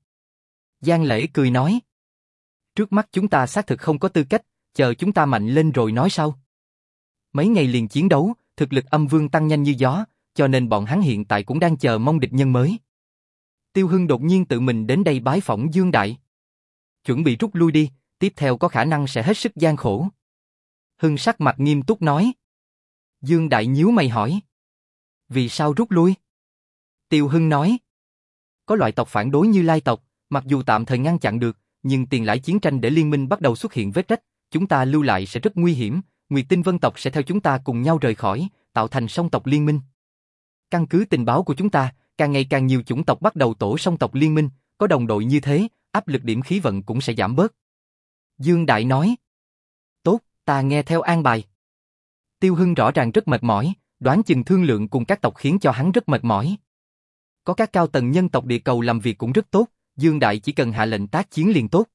Speaker 1: Giang Lễ cười nói. Trước mắt chúng ta xác thực không có tư cách, chờ chúng ta mạnh lên rồi nói sau. Mấy ngày liền chiến đấu, thực lực âm vương tăng nhanh như gió, cho nên bọn hắn hiện tại cũng đang chờ mong địch nhân mới. Tiêu Hưng đột nhiên tự mình đến đây bái phỏng Dương Đại. Chuẩn bị rút lui đi, tiếp theo có khả năng sẽ hết sức gian khổ. Hưng sắc mặt nghiêm túc nói. Dương Đại nhíu mày hỏi. Vì sao rút lui? Tiêu Hưng nói. Có loại tộc phản đối như Lai tộc, mặc dù tạm thời ngăn chặn được, nhưng tiền lãi chiến tranh để liên minh bắt đầu xuất hiện vết rách, chúng ta lưu lại sẽ rất nguy hiểm, Nguyệt Tinh Vân tộc sẽ theo chúng ta cùng nhau rời khỏi, tạo thành song tộc liên minh. Căn cứ tình báo của chúng ta, càng ngày càng nhiều chủng tộc bắt đầu tổ song tộc liên minh, có đồng đội như thế, áp lực điểm khí vận cũng sẽ giảm bớt. Dương Đại nói. Tốt, ta nghe theo an bài. Tiêu Hưng rõ ràng rất mệt mỏi, đoán chừng thương lượng cùng các tộc khiến cho hắn rất mệt mỏi. Có các cao tầng nhân tộc địa cầu làm việc cũng rất tốt, Dương Đại chỉ cần hạ lệnh tác chiến liền tốt.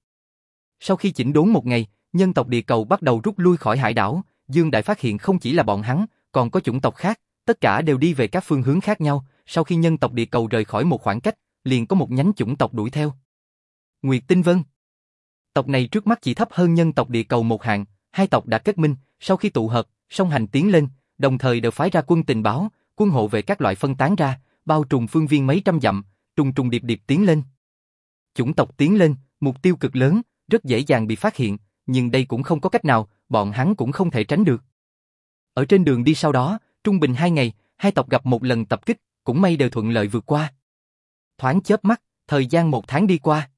Speaker 1: Sau khi chỉnh đốn một ngày, nhân tộc địa cầu bắt đầu rút lui khỏi hải đảo, Dương Đại phát hiện không chỉ là bọn hắn, còn có chủng tộc khác, tất cả đều đi về các phương hướng khác nhau, sau khi nhân tộc địa cầu rời khỏi một khoảng cách, liền có một nhánh chủng tộc đuổi theo. Nguyệt Tinh Vân Tộc này trước mắt chỉ thấp hơn nhân tộc địa cầu một hạng, hai tộc đã kết minh, sau khi tụ hợp, song hành tiến lên, đồng thời đều phái ra quân tình báo, quân hộ vệ các loại phân tán ra, bao trùm phương viên mấy trăm dặm, trùng trùng điệp điệp tiến lên. Chủng tộc tiến lên, mục tiêu cực lớn, rất dễ dàng bị phát hiện, nhưng đây cũng không có cách nào, bọn hắn cũng không thể tránh được. Ở trên đường đi sau đó, trung bình hai ngày, hai tộc gặp một lần tập kích, cũng may đều thuận lợi vượt qua. Thoáng chớp mắt, thời gian một tháng đi qua.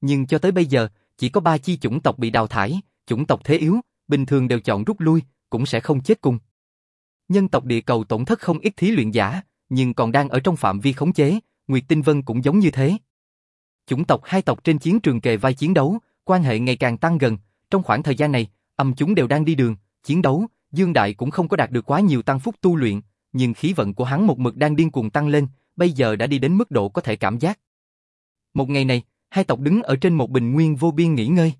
Speaker 1: Nhưng cho tới bây giờ, chỉ có ba chi chủng tộc bị đào thải, chủng tộc thế yếu, bình thường đều chọn rút lui, cũng sẽ không chết cùng. Nhân tộc địa cầu tổn thất không ít thí luyện giả, nhưng còn đang ở trong phạm vi khống chế, Nguyệt Tinh Vân cũng giống như thế. Chủng tộc hai tộc trên chiến trường kề vai chiến đấu, quan hệ ngày càng tăng gần, trong khoảng thời gian này, âm chúng đều đang đi đường, chiến đấu, Dương Đại cũng không có đạt được quá nhiều tăng phúc tu luyện, nhưng khí vận của hắn một mực đang điên cuồng tăng lên, bây giờ đã đi đến mức độ có thể cảm giác. Một ngày này, hai tộc đứng ở trên một bình nguyên vô biên nghỉ ngơi.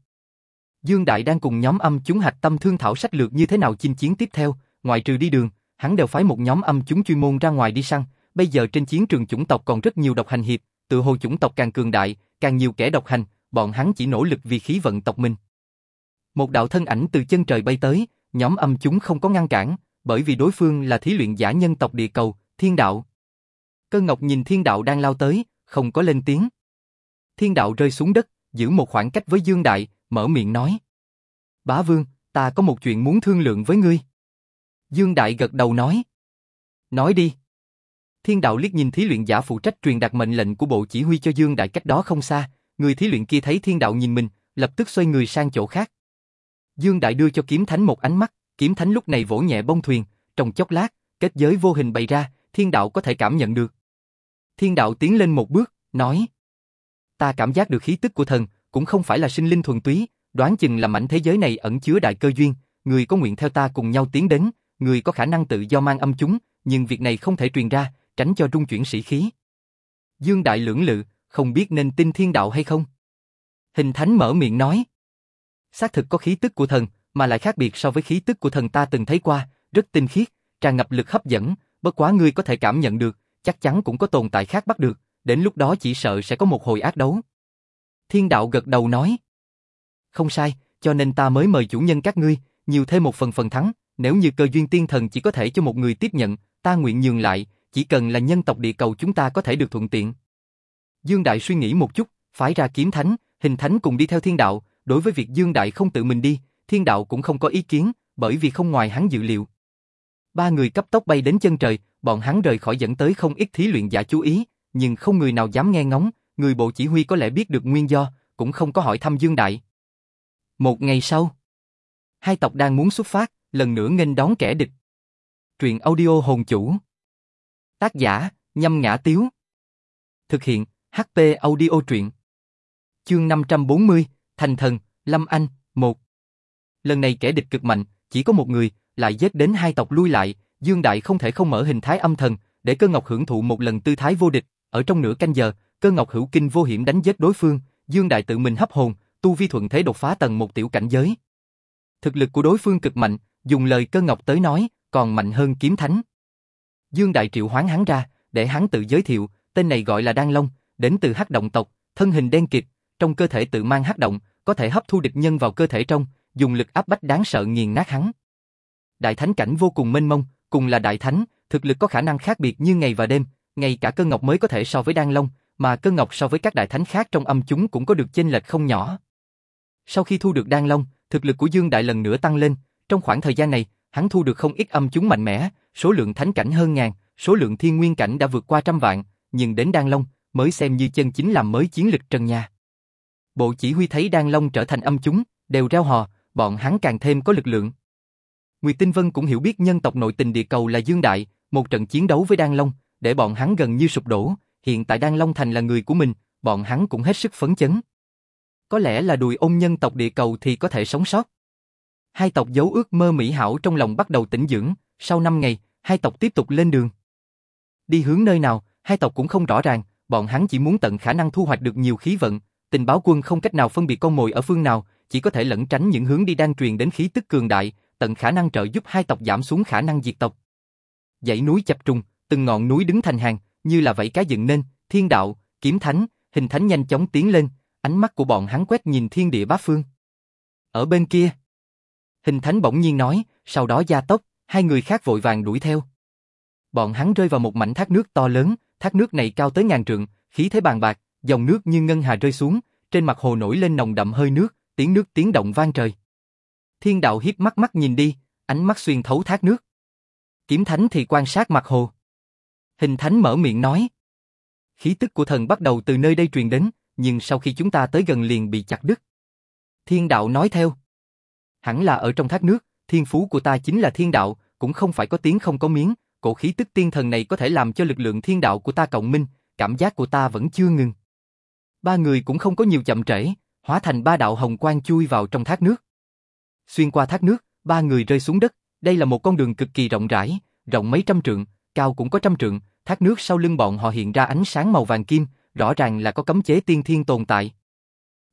Speaker 1: Dương Đại đang cùng nhóm âm chúng hạch tâm thương thảo sách lược như thế nào chinh chiến tiếp theo, ngoại trừ đi đường, hắn đều phái một nhóm âm chúng chuyên môn ra ngoài đi săn, bây giờ trên chiến trường chủng tộc còn rất nhiều độc hành hiệp, tự hồ chủng tộc càng cường đại, càng nhiều kẻ độc hành, bọn hắn chỉ nỗ lực vì khí vận tộc mình. Một đạo thân ảnh từ chân trời bay tới, nhóm âm chúng không có ngăn cản, bởi vì đối phương là thí luyện giả nhân tộc địa cầu, thiên đạo. Cơ ngọc nhìn thiên đạo đang lao tới, không có lên tiếng. Thiên đạo rơi xuống đất, giữ một khoảng cách với Dương Đại, mở miệng nói. Bá Vương, ta có một chuyện muốn thương lượng với ngươi. Dương Đại gật đầu nói. Nói đi. Thiên đạo liếc nhìn thí luyện giả phụ trách truyền đạt mệnh lệnh của bộ chỉ huy cho Dương Đại cách đó không xa, người thí luyện kia thấy thiên đạo nhìn mình, lập tức xoay người sang chỗ khác. Dương Đại đưa cho kiếm thánh một ánh mắt, kiếm thánh lúc này vỗ nhẹ bông thuyền, trong chốc lát, kết giới vô hình bày ra, thiên đạo có thể cảm nhận được. Thiên đạo tiến lên một bước, nói. Ta cảm giác được khí tức của thần, cũng không phải là sinh linh thuần túy, đoán chừng là mảnh thế giới này ẩn chứa đại cơ duyên, người có nguyện theo ta cùng nhau tiến đến, người có khả năng tự do mang âm chúng, nhưng việc này không thể truyền ra, tránh cho trung chuyển sĩ khí. Dương Đại lưỡng lự, không biết nên tin thiên đạo hay không. Hình Thánh mở miệng nói. Xác thực có khí tức của thần, mà lại khác biệt so với khí tức của thần ta từng thấy qua, rất tinh khiết, tràn ngập lực hấp dẫn, bất quá ngươi có thể cảm nhận được, chắc chắn cũng có tồn tại khác bắt được, đến lúc đó chỉ sợ sẽ có một hồi ác đấu. Thiên đạo gật đầu nói. Không sai, cho nên ta mới mời chủ nhân các ngươi, nhiều thêm một phần phần thắng, nếu như cơ duyên tiên thần chỉ có thể cho một người tiếp nhận, ta nguyện nhường lại, chỉ cần là nhân tộc địa cầu chúng ta có thể được thuận tiện. Dương Đại suy nghĩ một chút, phái ra kiếm thánh, hình thánh cùng đi theo thiên đạo, đối với việc Dương Đại không tự mình đi, thiên đạo cũng không có ý kiến, bởi vì không ngoài hắn dự liệu. Ba người cấp tốc bay đến chân trời, bọn hắn rời khỏi dẫn tới không ít thí luyện giả chú ý, nhưng không người nào dám nghe ngóng, người bộ chỉ huy có lẽ biết được nguyên do, cũng không có hỏi thăm Dương Đại. Một ngày sau, hai tộc đang muốn xuất phát, lần nữa nghênh đón kẻ địch. Truyện audio hồn chủ. Tác giả, nhâm ngã tiếu. Thực hiện, HP audio truyện. Chương 540, Thành thần, Lâm Anh, 1. Lần này kẻ địch cực mạnh, chỉ có một người, lại giết đến hai tộc lui lại, Dương Đại không thể không mở hình thái âm thần, để cơ ngọc hưởng thụ một lần tư thái vô địch, ở trong nửa canh giờ, cơ ngọc hữu kinh vô hiểm đánh giết đối phương, Dương Đại tự mình hấp hồn, tu vi thuận thế đột phá tầng một tiểu cảnh giới. Thực lực của đối phương cực mạnh, dùng lời cơ ngọc tới nói, còn mạnh hơn kiếm thánh. Dương Đại triệu hoán hắn ra, để hắn tự giới thiệu, tên này gọi là Đan Long, đến từ hắc động tộc, thân hình đen kịt, trong cơ thể tự mang hắc động, có thể hấp thu địch nhân vào cơ thể trong, dùng lực áp bách đáng sợ nghiền nát hắn. Đại thánh cảnh vô cùng mênh mông, cùng là đại thánh, thực lực có khả năng khác biệt như ngày và đêm, ngay cả cơ ngọc mới có thể so với Đan Long, mà cơ ngọc so với các đại thánh khác trong âm chúng cũng có được chênh lệch không nhỏ. Sau khi thu được Đan Long, thực lực của Dương Đại lần nữa tăng lên, trong khoảng thời gian này, hắn thu được không ít âm chúng mạnh mẽ, số lượng thánh cảnh hơn ngàn, số lượng thiên nguyên cảnh đã vượt qua trăm vạn, nhưng đến Đan Long mới xem như chân chính làm mới chiến lực trần nhà. Bộ chỉ huy thấy Đan Long trở thành âm chúng, đều reo hò, bọn hắn càng thêm có lực lượng. Nguyệt Tinh Vân cũng hiểu biết nhân tộc nội tình địa cầu là Dương Đại, một trận chiến đấu với Đan Long, để bọn hắn gần như sụp đổ, hiện tại Đan Long Thành là người của mình, bọn hắn cũng hết sức phấn chấn. Có lẽ là đùi ôn nhân tộc địa cầu thì có thể sống sót. Hai tộc giấu ước mơ mỹ hảo trong lòng bắt đầu tỉnh dưỡng, sau 5 ngày, hai tộc tiếp tục lên đường. Đi hướng nơi nào, hai tộc cũng không rõ ràng, bọn hắn chỉ muốn tận khả năng thu hoạch được nhiều khí vận, tình báo quân không cách nào phân biệt con mồi ở phương nào, chỉ có thể lẩn tránh những hướng đi đang truyền đến khí tức cường đại, tận khả năng trợ giúp hai tộc giảm xuống khả năng diệt tộc. Dãy núi chập trùng, từng ngọn núi đứng thành hàng, như là vảy cá dựng nên, thiên đạo, kiếm thánh, hình thánh nhanh chóng tiến lên, ánh mắt của bọn hắn quét nhìn thiên địa bá phương. Ở bên kia, hình thánh bỗng nhiên nói, sau đó gia tốc, hai người khác vội vàng đuổi theo. Bọn hắn rơi vào một mảnh thác nước to lớn, thác nước này cao tới ngàn trượng, khí thế bàn bạc, dòng nước như ngân hà rơi xuống, trên mặt hồ nổi lên nồng đậm hơi nước, tiếng nước tiếng động vang trời. Thiên đạo hiếp mắt mắt nhìn đi, ánh mắt xuyên thấu thác nước. Kiếm thánh thì quan sát mặt hồ. Hình thánh mở miệng nói. Khí tức của thần bắt đầu từ nơi đây truyền đến, nhưng sau khi chúng ta tới gần liền bị chặt đứt. Thiên đạo nói theo. Hẳn là ở trong thác nước, thiên phú của ta chính là thiên đạo, cũng không phải có tiếng không có miếng, cổ khí tức tiên thần này có thể làm cho lực lượng thiên đạo của ta cộng minh, cảm giác của ta vẫn chưa ngừng. Ba người cũng không có nhiều chậm trễ, hóa thành ba đạo hồng quang chui vào trong thác nước. Xuyên qua thác nước, ba người rơi xuống đất, đây là một con đường cực kỳ rộng rãi, rộng mấy trăm trượng, cao cũng có trăm trượng, thác nước sau lưng bọn họ hiện ra ánh sáng màu vàng kim, rõ ràng là có cấm chế tiên thiên tồn tại.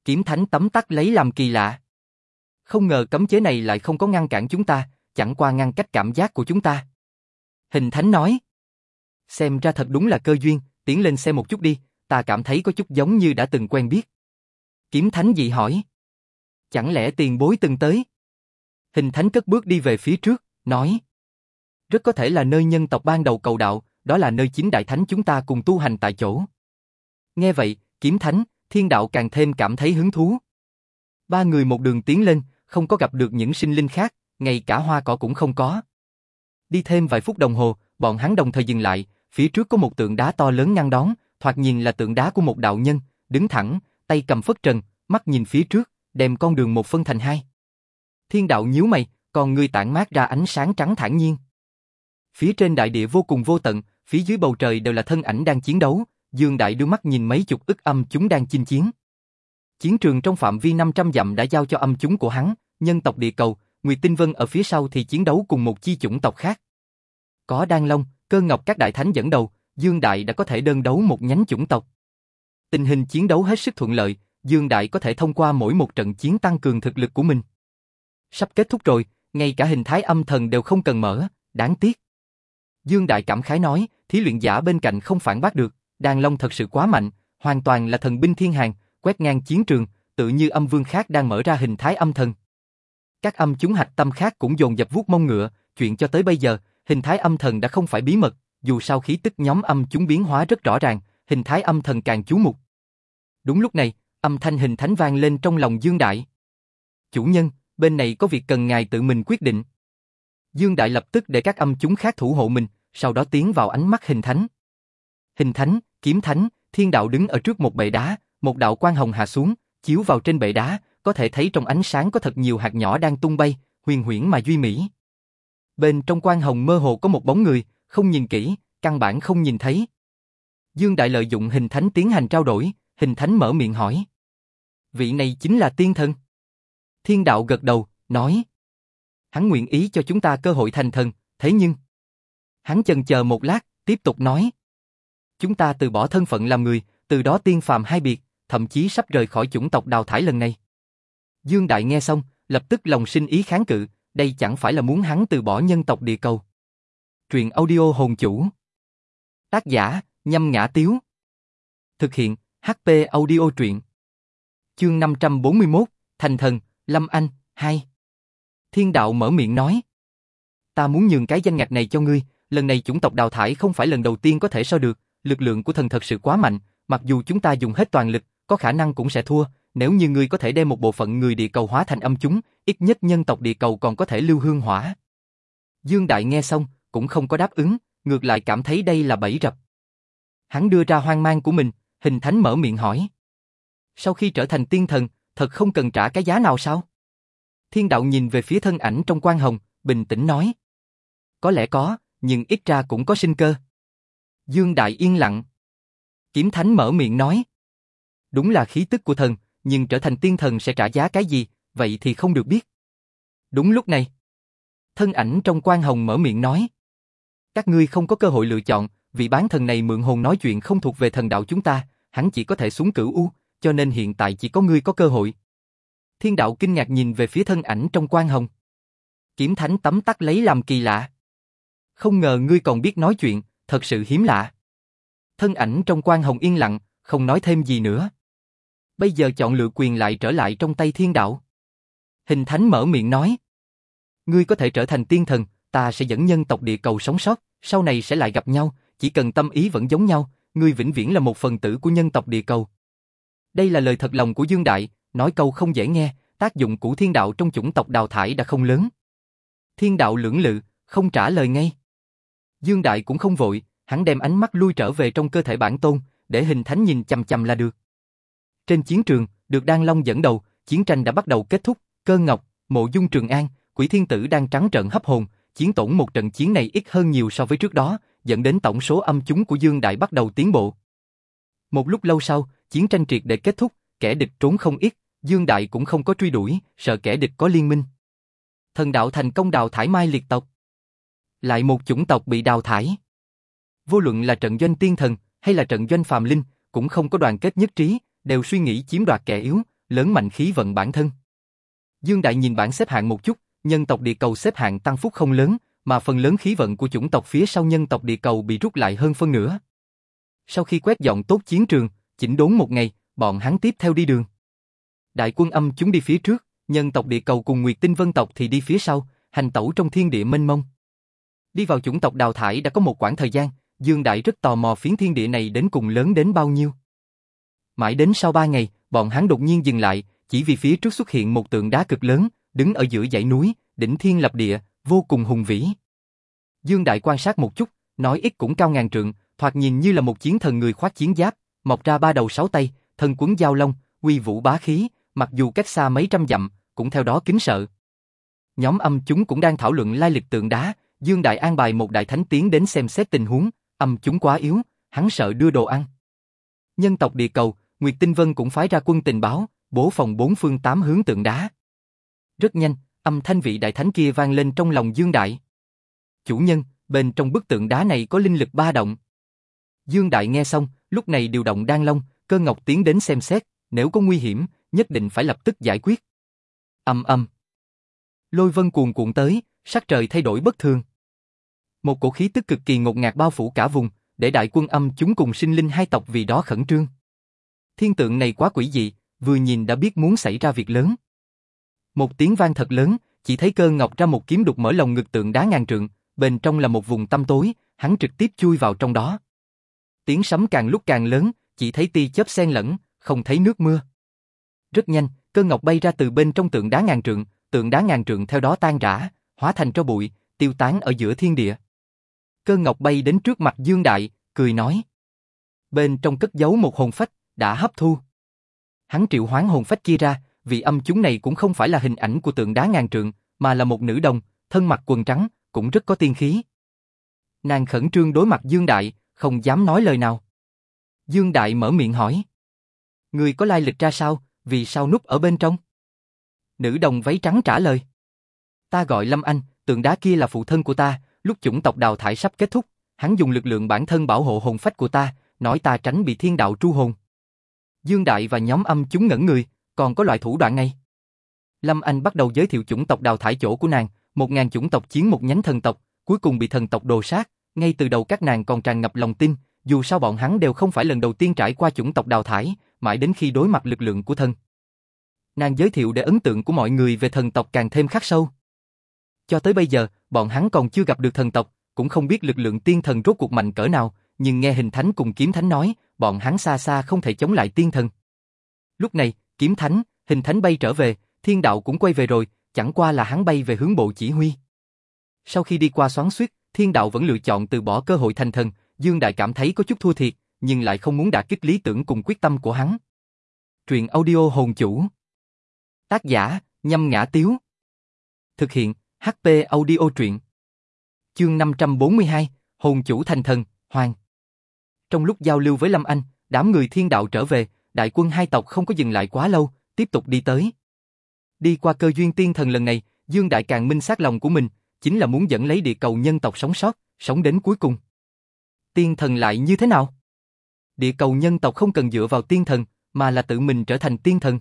Speaker 1: Kiếm thánh tấm tắc lấy làm kỳ lạ. Không ngờ cấm chế này lại không có ngăn cản chúng ta, chẳng qua ngăn cách cảm giác của chúng ta. Hình thánh nói. Xem ra thật đúng là cơ duyên, tiến lên xem một chút đi, ta cảm thấy có chút giống như đã từng quen biết. Kiếm thánh dị hỏi. Chẳng lẽ tiền bối từng tới? Hình thánh cất bước đi về phía trước, nói. Rất có thể là nơi nhân tộc ban đầu cầu đạo, đó là nơi chính đại thánh chúng ta cùng tu hành tại chỗ. Nghe vậy, kiếm thánh, thiên đạo càng thêm cảm thấy hứng thú. Ba người một đường tiến lên, không có gặp được những sinh linh khác, ngay cả hoa cỏ cũng không có. Đi thêm vài phút đồng hồ, bọn hắn đồng thời dừng lại, phía trước có một tượng đá to lớn ngăn đón, thoạt nhìn là tượng đá của một đạo nhân, đứng thẳng, tay cầm phất trần, mắt nhìn phía trước, đem con đường một phân thành hai. Thiên đạo nhíu mày, còn người tản mát ra ánh sáng trắng thản nhiên. Phía trên đại địa vô cùng vô tận, phía dưới bầu trời đều là thân ảnh đang chiến đấu, Dương Đại đưa mắt nhìn mấy chục ức âm chúng đang chinh chiến. Chiến trường trong phạm vi 500 dặm đã giao cho âm chúng của hắn, nhân tộc địa cầu, Nguyệt Tinh Vân ở phía sau thì chiến đấu cùng một chi chủng tộc khác. Có Đan Long, Cơ Ngọc các đại thánh dẫn đầu, Dương Đại đã có thể đơn đấu một nhánh chủng tộc. Tình hình chiến đấu hết sức thuận lợi, Dương Đại có thể thông qua mỗi một trận chiến tăng cường thực lực của mình. Sắp kết thúc rồi, ngay cả hình thái âm thần đều không cần mở, đáng tiếc. Dương Đại cảm khái nói, thí luyện giả bên cạnh không phản bác được, Đàn Long thật sự quá mạnh, hoàn toàn là thần binh thiên hàng, quét ngang chiến trường, tự như âm vương khác đang mở ra hình thái âm thần. Các âm chúng hạch tâm khác cũng dồn dập vuốt mông ngựa, chuyện cho tới bây giờ, hình thái âm thần đã không phải bí mật, dù sao khí tức nhóm âm chúng biến hóa rất rõ ràng, hình thái âm thần càng chú mục. Đúng lúc này, âm thanh hình thánh vang lên trong lòng Dương Đại. Chủ nhân, bên này có việc cần ngài tự mình quyết định. Dương Đại lập tức để các âm chúng khác thủ hộ mình, sau đó tiến vào ánh mắt hình thánh. Hình thánh, kiếm thánh, thiên đạo đứng ở trước một bệ đá, một đạo quang hồng hạ xuống, chiếu vào trên bệ đá, có thể thấy trong ánh sáng có thật nhiều hạt nhỏ đang tung bay, huyền huyễn mà duy mỹ. Bên trong quang hồng mơ hồ có một bóng người, không nhìn kỹ, căn bản không nhìn thấy. Dương Đại lợi dụng hình thánh tiến hành trao đổi, hình thánh mở miệng hỏi. Vị này chính là tiên thần. Thiên đạo gật đầu, nói. Hắn nguyện ý cho chúng ta cơ hội thành thần, thế nhưng... Hắn chần chờ một lát, tiếp tục nói. Chúng ta từ bỏ thân phận làm người, từ đó tiên phàm hai biệt, thậm chí sắp rời khỏi chủng tộc đào thải lần này. Dương Đại nghe xong, lập tức lòng sinh ý kháng cự, đây chẳng phải là muốn hắn từ bỏ nhân tộc địa cầu. Truyện audio hồn chủ. Tác giả, nhâm ngã tiếu. Thực hiện, HP audio truyện. Chương 541, Thành thần, Lâm Anh, 2. Thiên đạo mở miệng nói. Ta muốn nhường cái danh ngạch này cho ngươi, lần này chủng tộc đào thải không phải lần đầu tiên có thể so được, lực lượng của thần thật sự quá mạnh, mặc dù chúng ta dùng hết toàn lực, có khả năng cũng sẽ thua, nếu như ngươi có thể đem một bộ phận người địa cầu hóa thành âm chúng, ít nhất nhân tộc địa cầu còn có thể lưu hương hỏa. Dương Đại nghe xong, cũng không có đáp ứng, ngược lại cảm thấy đây là bẫy rập. Hắn đưa ra hoang mang của mình, hình thánh mở miệng hỏi. Sau khi trở thành tiên thần, thật không cần trả cái giá nào sao? Thiên đạo nhìn về phía thân ảnh trong quan hồng, bình tĩnh nói. Có lẽ có, nhưng ít ra cũng có sinh cơ. Dương Đại yên lặng. Kiếm Thánh mở miệng nói. Đúng là khí tức của thần, nhưng trở thành tiên thần sẽ trả giá cái gì, vậy thì không được biết. Đúng lúc này. Thân ảnh trong quan hồng mở miệng nói. Các ngươi không có cơ hội lựa chọn, vị bán thần này mượn hồn nói chuyện không thuộc về thần đạo chúng ta, hắn chỉ có thể xuống cửu u, cho nên hiện tại chỉ có ngươi có cơ hội. Thiên đạo kinh ngạc nhìn về phía thân ảnh trong quan hồng. Kiếm thánh tấm tắc lấy làm kỳ lạ. Không ngờ ngươi còn biết nói chuyện, thật sự hiếm lạ. Thân ảnh trong quan hồng yên lặng, không nói thêm gì nữa. Bây giờ chọn lựa quyền lại trở lại trong tay thiên đạo. Hình thánh mở miệng nói. Ngươi có thể trở thành tiên thần, ta sẽ dẫn nhân tộc địa cầu sống sót, sau này sẽ lại gặp nhau, chỉ cần tâm ý vẫn giống nhau, ngươi vĩnh viễn là một phần tử của nhân tộc địa cầu. Đây là lời thật lòng của Dương Đại, nói câu không dễ nghe, tác dụng của thiên đạo trong chủng tộc đào thải đã không lớn. Thiên đạo lưỡng lự, không trả lời ngay. Dương Đại cũng không vội, hắn đem ánh mắt lui trở về trong cơ thể bản tôn, để hình thánh nhìn chằm chằm là được. Trên chiến trường, được Đan Long dẫn đầu, chiến tranh đã bắt đầu kết thúc, cơ ngọc, mộ dung trường an, quỷ thiên tử đang trắng trợn hấp hồn, chiến tổn một trận chiến này ít hơn nhiều so với trước đó, dẫn đến tổng số âm chúng của Dương Đại bắt đầu tiến bộ. Một lúc lâu sau, chiến tranh triệt để kết thúc, kẻ địch trốn không ít, Dương Đại cũng không có truy đuổi, sợ kẻ địch có liên minh. Thần đạo thành công đào thải mai liệt tộc. Lại một chủng tộc bị đào thải. Vô luận là trận doanh tiên thần hay là trận doanh phàm linh, cũng không có đoàn kết nhất trí, đều suy nghĩ chiếm đoạt kẻ yếu, lớn mạnh khí vận bản thân. Dương Đại nhìn bảng xếp hạng một chút, nhân tộc địa cầu xếp hạng tăng phúc không lớn, mà phần lớn khí vận của chủng tộc phía sau nhân tộc địa cầu bị rút lại hơn phân nửa. Sau khi quét dọn tốt chiến trường, chỉnh đốn một ngày, bọn hắn tiếp theo đi đường. Đại quân âm chúng đi phía trước, nhân tộc địa cầu cùng Nguyệt Tinh Vân tộc thì đi phía sau, hành tẩu trong thiên địa mênh mông. Đi vào chủng tộc đào thải đã có một quãng thời gian, Dương Đại rất tò mò phiến thiên địa này đến cùng lớn đến bao nhiêu. Mãi đến sau ba ngày, bọn hắn đột nhiên dừng lại, chỉ vì phía trước xuất hiện một tượng đá cực lớn, đứng ở giữa dãy núi, đỉnh thiên lập địa, vô cùng hùng vĩ. Dương Đại quan sát một chút, nói ít cũng cao ngàn trượng, thoạt nhìn như là một chiến thần người khoác chiến giáp, mọc ra ba đầu sáu tay, thân quấn dao long, uy vũ bá khí, mặc dù cách xa mấy trăm dặm, cũng theo đó kính sợ. Nhóm âm chúng cũng đang thảo luận lai lịch tượng đá, Dương Đại an bài một đại thánh tiến đến xem xét tình huống, âm chúng quá yếu, hắn sợ đưa đồ ăn. Nhân tộc địa cầu, Nguyệt Tinh Vân cũng phái ra quân tình báo, bố phòng bốn phương tám hướng tượng đá. Rất nhanh, âm thanh vị đại thánh kia vang lên trong lòng Dương Đại. Chủ nhân, bên trong bức tượng đá này có linh lực ba động. Dương Đại nghe xong, lúc này điều động đan long, cơ ngọc tiến đến xem xét, nếu có nguy hiểm, nhất định phải lập tức giải quyết. Âm âm. Lôi vân cuồn cuộn tới, sắc trời thay đổi bất thường. Một cổ khí tức cực kỳ ngột ngạt bao phủ cả vùng, để đại quân âm chúng cùng sinh linh hai tộc vì đó khẩn trương. Thiên tượng này quá quỷ dị, vừa nhìn đã biết muốn xảy ra việc lớn. Một tiếng vang thật lớn, chỉ thấy cơ ngọc ra một kiếm đục mở lồng ngực tượng đá ngàn trượng, bên trong là một vùng tăm tối, hắn trực tiếp chui vào trong đó. Tiếng sấm càng lúc càng lớn, chỉ thấy tia chớp xen lẫn, không thấy nước mưa. Rất nhanh, cơ ngọc bay ra từ bên trong tượng đá ngàn trượng, tượng đá ngàn trượng theo đó tan rã, hóa thành tro bụi, tiêu tán ở giữa thiên địa. Cơ ngọc bay đến trước mặt Dương Đại, cười nói. Bên trong cất giấu một hồn phách, đã hấp thu. Hắn triệu hoán hồn phách kia ra, vì âm chúng này cũng không phải là hình ảnh của tượng đá ngàn trượng, mà là một nữ đồng, thân mặc quần trắng, cũng rất có tiên khí. Nàng khẩn trương đối mặt Dương Đại, không dám nói lời nào. Dương Đại mở miệng hỏi. Người có lai lịch ra sao, vì sao núp ở bên trong? Nữ đồng váy trắng trả lời. Ta gọi Lâm Anh, tượng đá kia là phụ thân của ta, lúc chủng tộc đào thải sắp kết thúc, hắn dùng lực lượng bản thân bảo hộ hồn phách của ta, nói ta tránh bị thiên đạo tru hồn. Dương Đại và nhóm âm chúng ngẩn người, còn có loại thủ đoạn ngay Lâm Anh bắt đầu giới thiệu chủng tộc đào thải chỗ của nàng, một ngàn chủng tộc chiến một nhánh thần tộc, cuối cùng bị thần tộc đồ sát, ngay từ đầu các nàng còn tràn ngập lòng tin, dù sao bọn hắn đều không phải lần đầu tiên trải qua chủng tộc đào thải, mãi đến khi đối mặt lực lượng của thần. Nàng giới thiệu để ấn tượng của mọi người về thần tộc càng thêm khắc sâu. Cho tới bây giờ, bọn hắn còn chưa gặp được thần tộc, cũng không biết lực lượng tiên thần rốt cuộc mạnh cỡ nào, nhưng nghe hình thánh cùng kiếm thánh nói, bọn hắn xa xa không thể chống lại tiên thần. Lúc này, kiếm thánh, hình thánh bay trở về, thiên đạo cũng quay về rồi, chẳng qua là hắn bay về hướng bộ chỉ huy. Sau khi đi qua xoắn xuýt, thiên đạo vẫn lựa chọn từ bỏ cơ hội thành thần, Dương Đại cảm thấy có chút thua thiệt, nhưng lại không muốn đả kích lý tưởng cùng quyết tâm của hắn. Truyện audio hồn chủ Tác giả, nhâm ngã tiếu Thực hiện, HP audio truyện. Chương 542, Hồn chủ thành thần, Hoàng. Trong lúc giao lưu với Lâm Anh, đám người thiên đạo trở về, đại quân hai tộc không có dừng lại quá lâu, tiếp tục đi tới. Đi qua cơ duyên tiên thần lần này, Dương Đại càng minh xác lòng của mình, chính là muốn dẫn lấy địa cầu nhân tộc sống sót, sống đến cuối cùng. Tiên thần lại như thế nào? Địa cầu nhân tộc không cần dựa vào tiên thần, mà là tự mình trở thành tiên thần.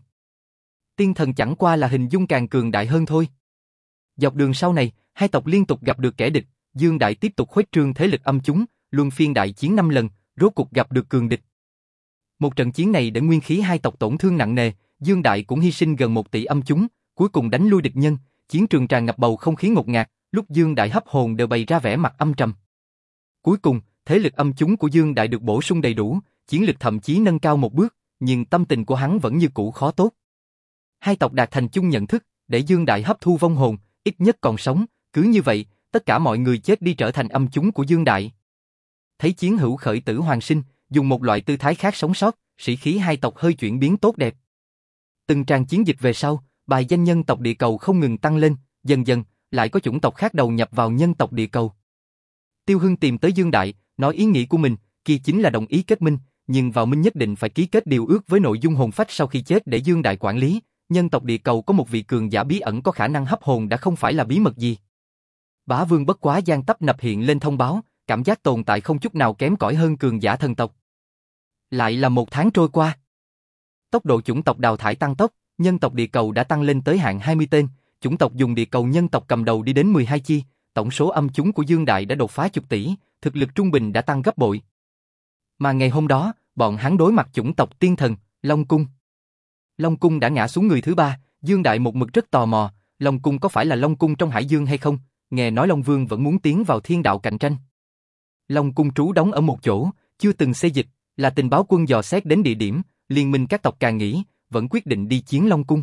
Speaker 1: Tiên thần chẳng qua là hình dung càng cường đại hơn thôi. Dọc đường sau này, hai tộc liên tục gặp được kẻ địch, Dương Đại tiếp tục khuếch trương thế lực âm chúng, luân phiên đại chiến năm lần, rốt cục gặp được cường địch. Một trận chiến này để nguyên khí hai tộc tổn thương nặng nề, Dương Đại cũng hy sinh gần một tỷ âm chúng, cuối cùng đánh lui địch nhân, chiến trường tràn ngập bầu không khí ngột ngạt, lúc Dương Đại hấp hồn đều bày ra vẻ mặt âm trầm. Cuối cùng, thế lực âm chúng của Dương Đại được bổ sung đầy đủ, chiến lực thậm chí nâng cao một bước, nhưng tâm tình của hắn vẫn như cũ khó tốt. Hai tộc đạt thành chung nhận thức, để Dương Đại hấp thu vong hồn, ít nhất còn sống, cứ như vậy, tất cả mọi người chết đi trở thành âm chúng của Dương Đại. Thấy chiến hữu khởi tử hoàng sinh, dùng một loại tư thái khác sống sót, sĩ khí hai tộc hơi chuyển biến tốt đẹp. Từng tràng chiến dịch về sau, bài danh nhân tộc địa cầu không ngừng tăng lên, dần dần, lại có chủng tộc khác đầu nhập vào nhân tộc địa cầu. Tiêu Hưng tìm tới Dương Đại, nói ý nghĩ của mình, kia chính là đồng ý kết minh, nhưng vào minh nhất định phải ký kết điều ước với nội dung hồn phách sau khi chết để Dương Đại quản lý, nhân tộc địa cầu có một vị cường giả bí ẩn có khả năng hấp hồn đã không phải là bí mật gì. Bá Vương bất quá gian tấp nập hiện lên thông báo, cảm giác tồn tại không chút nào kém cỏi hơn cường giả thần tộc. Lại là một tháng trôi qua. Tốc độ chủng tộc đào thải tăng tốc, nhân tộc địa cầu đã tăng lên tới hạng 20 tên, chủng tộc dùng địa cầu nhân tộc cầm đầu đi đến 12 chi, tổng số âm chúng của Dương Đại đã đột phá chục tỷ, thực lực trung bình đã tăng gấp bội. Mà ngày hôm đó, bọn hắn đối mặt chủng tộc tiên thần, Long Cung. Long Cung đã ngã xuống người thứ ba, Dương Đại một mực rất tò mò, Long Cung có phải là Long Cung trong Hải Dương hay không, nghe nói Long Vương vẫn muốn tiến vào thiên đạo cạnh tranh. Long Cung trú đóng ở một chỗ, chưa từng xây dịch, là tình báo quân dò xét đến địa điểm, liên minh các tộc càng nghĩ, vẫn quyết định đi chiến Long Cung.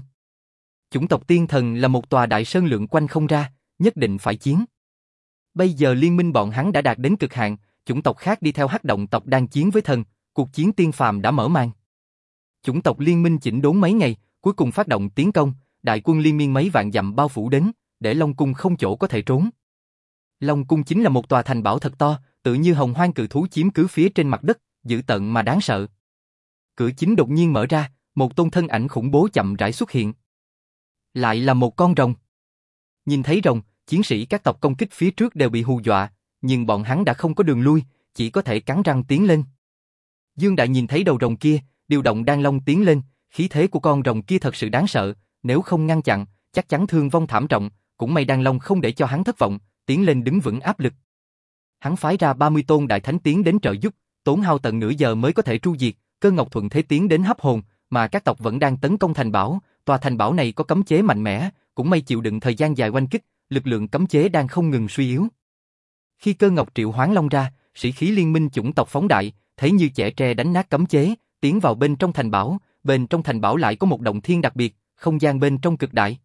Speaker 1: Chủng tộc tiên thần là một tòa đại sơn lượng quanh không ra, nhất định phải chiến. Bây giờ liên minh bọn hắn đã đạt đến cực hạn, chủng tộc khác đi theo hắc động tộc đang chiến với thần, cuộc chiến tiên phàm đã mở màn. Chủng tộc liên minh chỉnh đốn mấy ngày, cuối cùng phát động tiến công, đại quân liên miên mấy vạn dặm bao phủ đến, để Long Cung không chỗ có thể trốn. Long Cung chính là một tòa thành bảo thật to, tự như hồng hoang cự thú chiếm cứ phía trên mặt đất, dữ tận mà đáng sợ. Cửa chính đột nhiên mở ra, một tôn thân ảnh khủng bố chậm rãi xuất hiện. Lại là một con rồng. Nhìn thấy rồng, chiến sĩ các tộc công kích phía trước đều bị hù dọa, nhưng bọn hắn đã không có đường lui, chỉ có thể cắn răng tiến lên. Dương Đại nhìn thấy đầu rồng kia, điều động đan long tiến lên, khí thế của con rồng kia thật sự đáng sợ, nếu không ngăn chặn, chắc chắn thương vong thảm trọng, cũng may đan long không để cho hắn thất vọng, tiến lên đứng vững áp lực. Hắn phái ra 30 tôn đại thánh tiến đến trợ giúp, tốn hao tận nửa giờ mới có thể tru diệt, cơ ngọc thuận thế tiến đến hấp hồn, mà các tộc vẫn đang tấn công thành bảo, tòa thành bảo này có cấm chế mạnh mẽ, cũng may chịu đựng thời gian dài oanh kích, lực lượng cấm chế đang không ngừng suy yếu. Khi cơ ngọc triệu hoán long ra, sĩ khí liên minh chủng tộc phóng đại, thấy như trẻ tre đánh nát cấm chế, tiến vào bên trong thành bảo, bên trong thành bảo lại có một động thiên đặc biệt, không gian bên trong cực đại.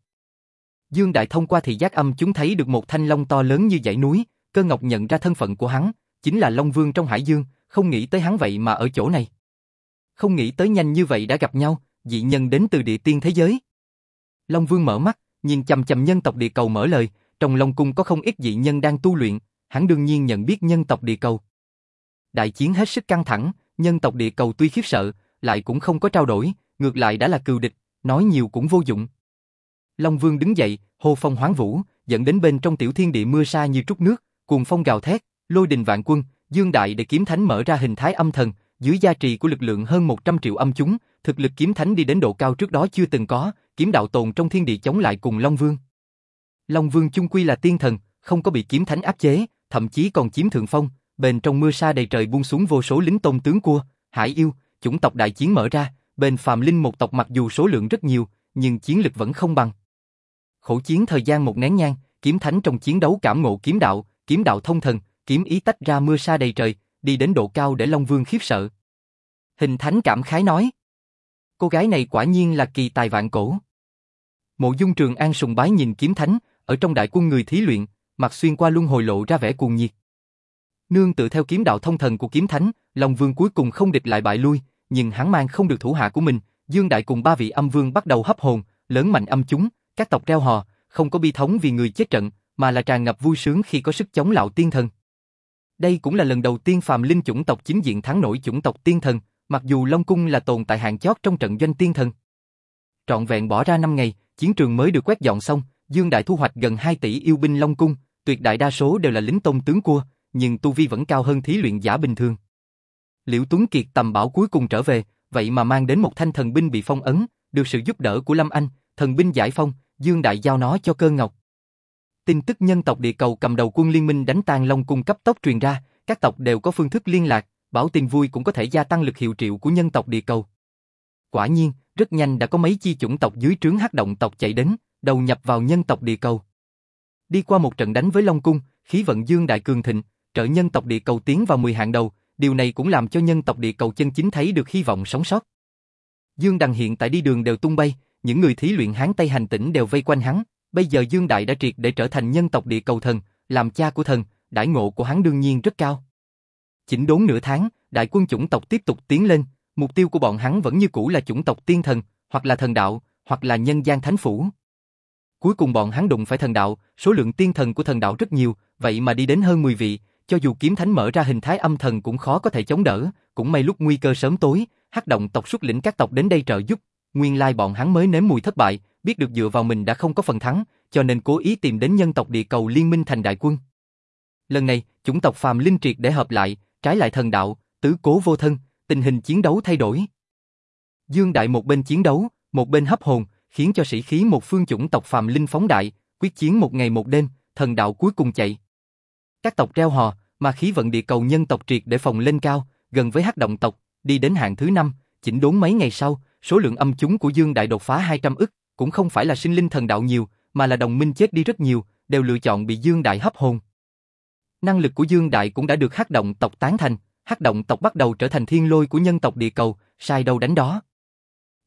Speaker 1: Dương Đại thông qua thị giác âm chúng thấy được một thanh long to lớn như dãy núi, cơ ngọc nhận ra thân phận của hắn, chính là Long Vương trong Hải Dương, không nghĩ tới hắn vậy mà ở chỗ này. Không nghĩ tới nhanh như vậy đã gặp nhau, dị nhân đến từ địa tiên thế giới. Long Vương mở mắt, nhìn chầm chầm nhân tộc địa cầu mở lời, trong Long Cung có không ít dị nhân đang tu luyện, hắn đương nhiên nhận biết nhân tộc địa cầu. Đại chiến hết sức căng thẳng, nhân tộc địa cầu tuy khiếp sợ, lại cũng không có trao đổi, ngược lại đã là cừu địch, nói nhiều cũng vô dụng. Long Vương đứng dậy, hô phong hoán vũ, dẫn đến bên trong tiểu thiên địa mưa sa như trút nước, cuồng phong gào thét, lôi đình vạn quân, Dương Đại để kiếm thánh mở ra hình thái âm thần, dưới gia trì của lực lượng hơn 100 triệu âm chúng, thực lực kiếm thánh đi đến độ cao trước đó chưa từng có, kiếm đạo tồn trong thiên địa chống lại cùng Long Vương. Long Vương chung quy là tiên thần, không có bị kiếm thánh áp chế, thậm chí còn chiếm thượng phong, bên trong mưa sa đầy trời buông xuống vô số lính tôn tướng cua, hải yêu, chủng tộc đại chiến mở ra, bên phàm linh một tộc mặc dù số lượng rất nhiều, nhưng chiến lực vẫn không bằng. Khổ chiến thời gian một nén nhang, kiếm thánh trong chiến đấu cảm ngộ kiếm đạo, kiếm đạo thông thần, kiếm ý tách ra mưa sa đầy trời, đi đến độ cao để Long Vương khiếp sợ. Hình thánh cảm khái nói. Cô gái này quả nhiên là kỳ tài vạn cổ. Mộ dung trường an sùng bái nhìn kiếm thánh, ở trong đại quân người thí luyện, mặt xuyên qua luân hồi lộ ra vẻ cuồng nhiệt. Nương tự theo kiếm đạo thông thần của kiếm thánh, Long Vương cuối cùng không địch lại bại lui, nhưng hắn mang không được thủ hạ của mình, Dương Đại cùng ba vị âm vương bắt đầu hấp hồn, lớn mạnh âm chúng, các tộc reo hò, không có bi thống vì người chết trận, mà là tràn ngập vui sướng khi có sức chống lão tiên thần. Đây cũng là lần đầu tiên phàm linh chủng tộc chính diện thắng nổi chủng tộc tiên thần, mặc dù Long Cung là tồn tại hạng chót trong trận doanh tiên thần. Trọn vẹn bỏ ra 5 ngày, chiến trường mới được quét dọn xong, Dương Đại thu hoạch gần 2 tỷ yêu binh Long Cung, tuyệt đại đa số đều là lính tông tướng cua, nhưng tu vi vẫn cao hơn thí luyện giả bình thường. Liễu Tuấn Kiệt tầm bảo cuối cùng trở về, vậy mà mang đến một thanh thần binh bị phong ấn, được sự giúp đỡ của Lâm Anh, thần binh giải phong, Dương Đại giao nó cho cơ ngọc. Tin tức nhân tộc địa cầu cầm đầu quân liên minh đánh tan Long Cung cấp tốc truyền ra, các tộc đều có phương thức liên lạc, bảo tin vui cũng có thể gia tăng lực hiệu triệu của nhân tộc địa cầu. Quả nhiên, rất nhanh đã có mấy chi chủng tộc dưới trướng hắc động tộc chạy đến, đầu nhập vào nhân tộc địa cầu. Đi qua một trận đánh với Long Cung, khí vận dương đại cường thịnh, trợ nhân tộc địa cầu tiến vào 10 hạng đầu, điều này cũng làm cho nhân tộc địa cầu chân chính thấy được hy vọng sống sót. Dương Đằng hiện tại đi đường đều tung bay, những người thí luyện hán Tây hành tỉnh đều vây quanh hắn, bây giờ Dương Đại đã triệt để trở thành nhân tộc địa cầu thần, làm cha của thần, đại ngộ của hắn đương nhiên rất cao. Chỉnh đốn nửa tháng, đại quân chủng tộc tiếp tục tiến lên, mục tiêu của bọn hắn vẫn như cũ là chủng tộc tiên thần, hoặc là thần đạo, hoặc là nhân gian thánh phủ. Cuối cùng bọn hắn đụng phải thần đạo, số lượng tiên thần của thần đạo rất nhiều, vậy mà đi đến hơn 10 vị, cho dù kiếm thánh mở ra hình thái âm thần cũng khó có thể chống đỡ, cũng may lúc nguy cơ sớm tối, hắc động tộc xuất lĩnh các tộc đến đây trợ giúp, nguyên lai bọn hắn mới nếm mùi thất bại, biết được dựa vào mình đã không có phần thắng, cho nên cố ý tìm đến nhân tộc địa cầu liên minh thành đại quân. Lần này, chủng tộc phàm linh triệt để hợp lại, trái lại thần đạo, tứ cố vô thân, tình hình chiến đấu thay đổi. Dương Đại một bên chiến đấu, một bên hấp hồn, khiến cho sĩ khí một phương chủng tộc phàm linh phóng đại, quyết chiến một ngày một đêm, thần đạo cuối cùng chạy. Các tộc reo hò, mà khí vận địa cầu nhân tộc triệt để phòng lên cao, gần với hắc động tộc, đi đến hạng thứ năm, chỉnh đốn mấy ngày sau, số lượng âm chúng của Dương Đại đột phá 200 ức, cũng không phải là sinh linh thần đạo nhiều, mà là đồng minh chết đi rất nhiều, đều lựa chọn bị Dương Đại hấp hồn. Năng lực của Dương Đại cũng đã được hắc động tộc tán thành, hắc động tộc bắt đầu trở thành thiên lôi của nhân tộc địa cầu, sai đâu đánh đó.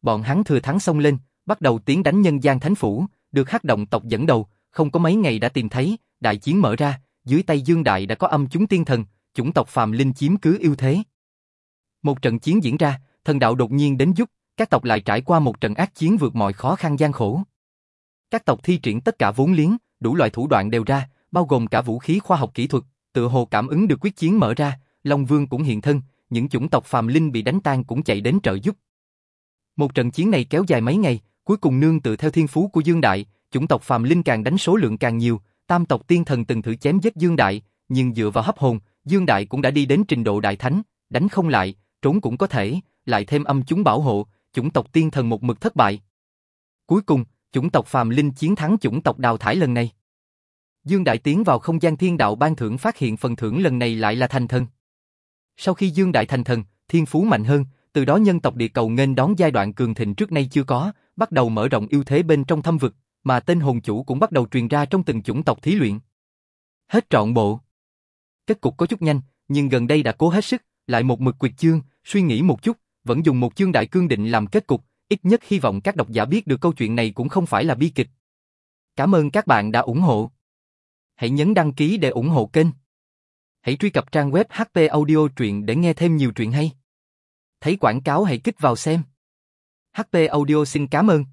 Speaker 1: Bọn hắn thừa thắng xông lên, bắt đầu tiến đánh nhân gian thánh phủ, được hắc động tộc dẫn đầu, không có mấy ngày đã tìm thấy, đại chiến mở ra, dưới tay Dương Đại đã có âm chúng tiên thần, chủng tộc phàm linh chiếm cứ ưu thế. Một trận chiến diễn ra, thần đạo đột nhiên đến giúp, các tộc lại trải qua một trận ác chiến vượt mọi khó khăn gian khổ. Các tộc thi triển tất cả vốn liếng, đủ loại thủ đoạn đều ra, bao gồm cả vũ khí khoa học kỹ thuật, tự hồ cảm ứng được quyết chiến mở ra, Long Vương cũng hiện thân, những chủng tộc phàm linh bị đánh tan cũng chạy đến trợ giúp. Một trận chiến này kéo dài mấy ngày, cuối cùng nương tự theo thiên phú của Dương Đại, chủng tộc phàm linh càng đánh số lượng càng nhiều, tam tộc tiên thần từng thử chém giết Dương Đại, nhưng dựa vào hấp hồn, Dương Đại cũng đã đi đến trình độ đại thánh, đánh không lại, trốn cũng có thể, lại thêm âm chúng bảo hộ, chủng tộc tiên thần một mực thất bại. Cuối cùng, chủng tộc phàm linh chiến thắng chủng tộc đào thải lần này. Dương Đại tiến vào không gian thiên đạo ban thưởng phát hiện phần thưởng lần này lại là thành thân. Sau khi Dương Đại thành thần, thiên phú mạnh hơn, từ đó nhân tộc địa cầu nghênh đón giai đoạn cường thịnh trước nay chưa có, bắt đầu mở rộng ưu thế bên trong thâm vực, mà tên hồn chủ cũng bắt đầu truyền ra trong từng chủng tộc thí luyện. Hết trọn bộ. Kết cục có chút nhanh, nhưng gần đây đã cố hết sức, lại một mực quyệt chương, suy nghĩ một chút, vẫn dùng một chương đại cương định làm kết cục, ít nhất hy vọng các độc giả biết được câu chuyện này cũng không phải là bi kịch. Cảm ơn các bạn đã ủng hộ. Hãy nhấn đăng ký để ủng hộ kênh. Hãy truy cập trang web HP Audio truyện để nghe thêm nhiều truyện hay. Thấy quảng cáo hãy kích vào xem. HP Audio xin cảm ơn.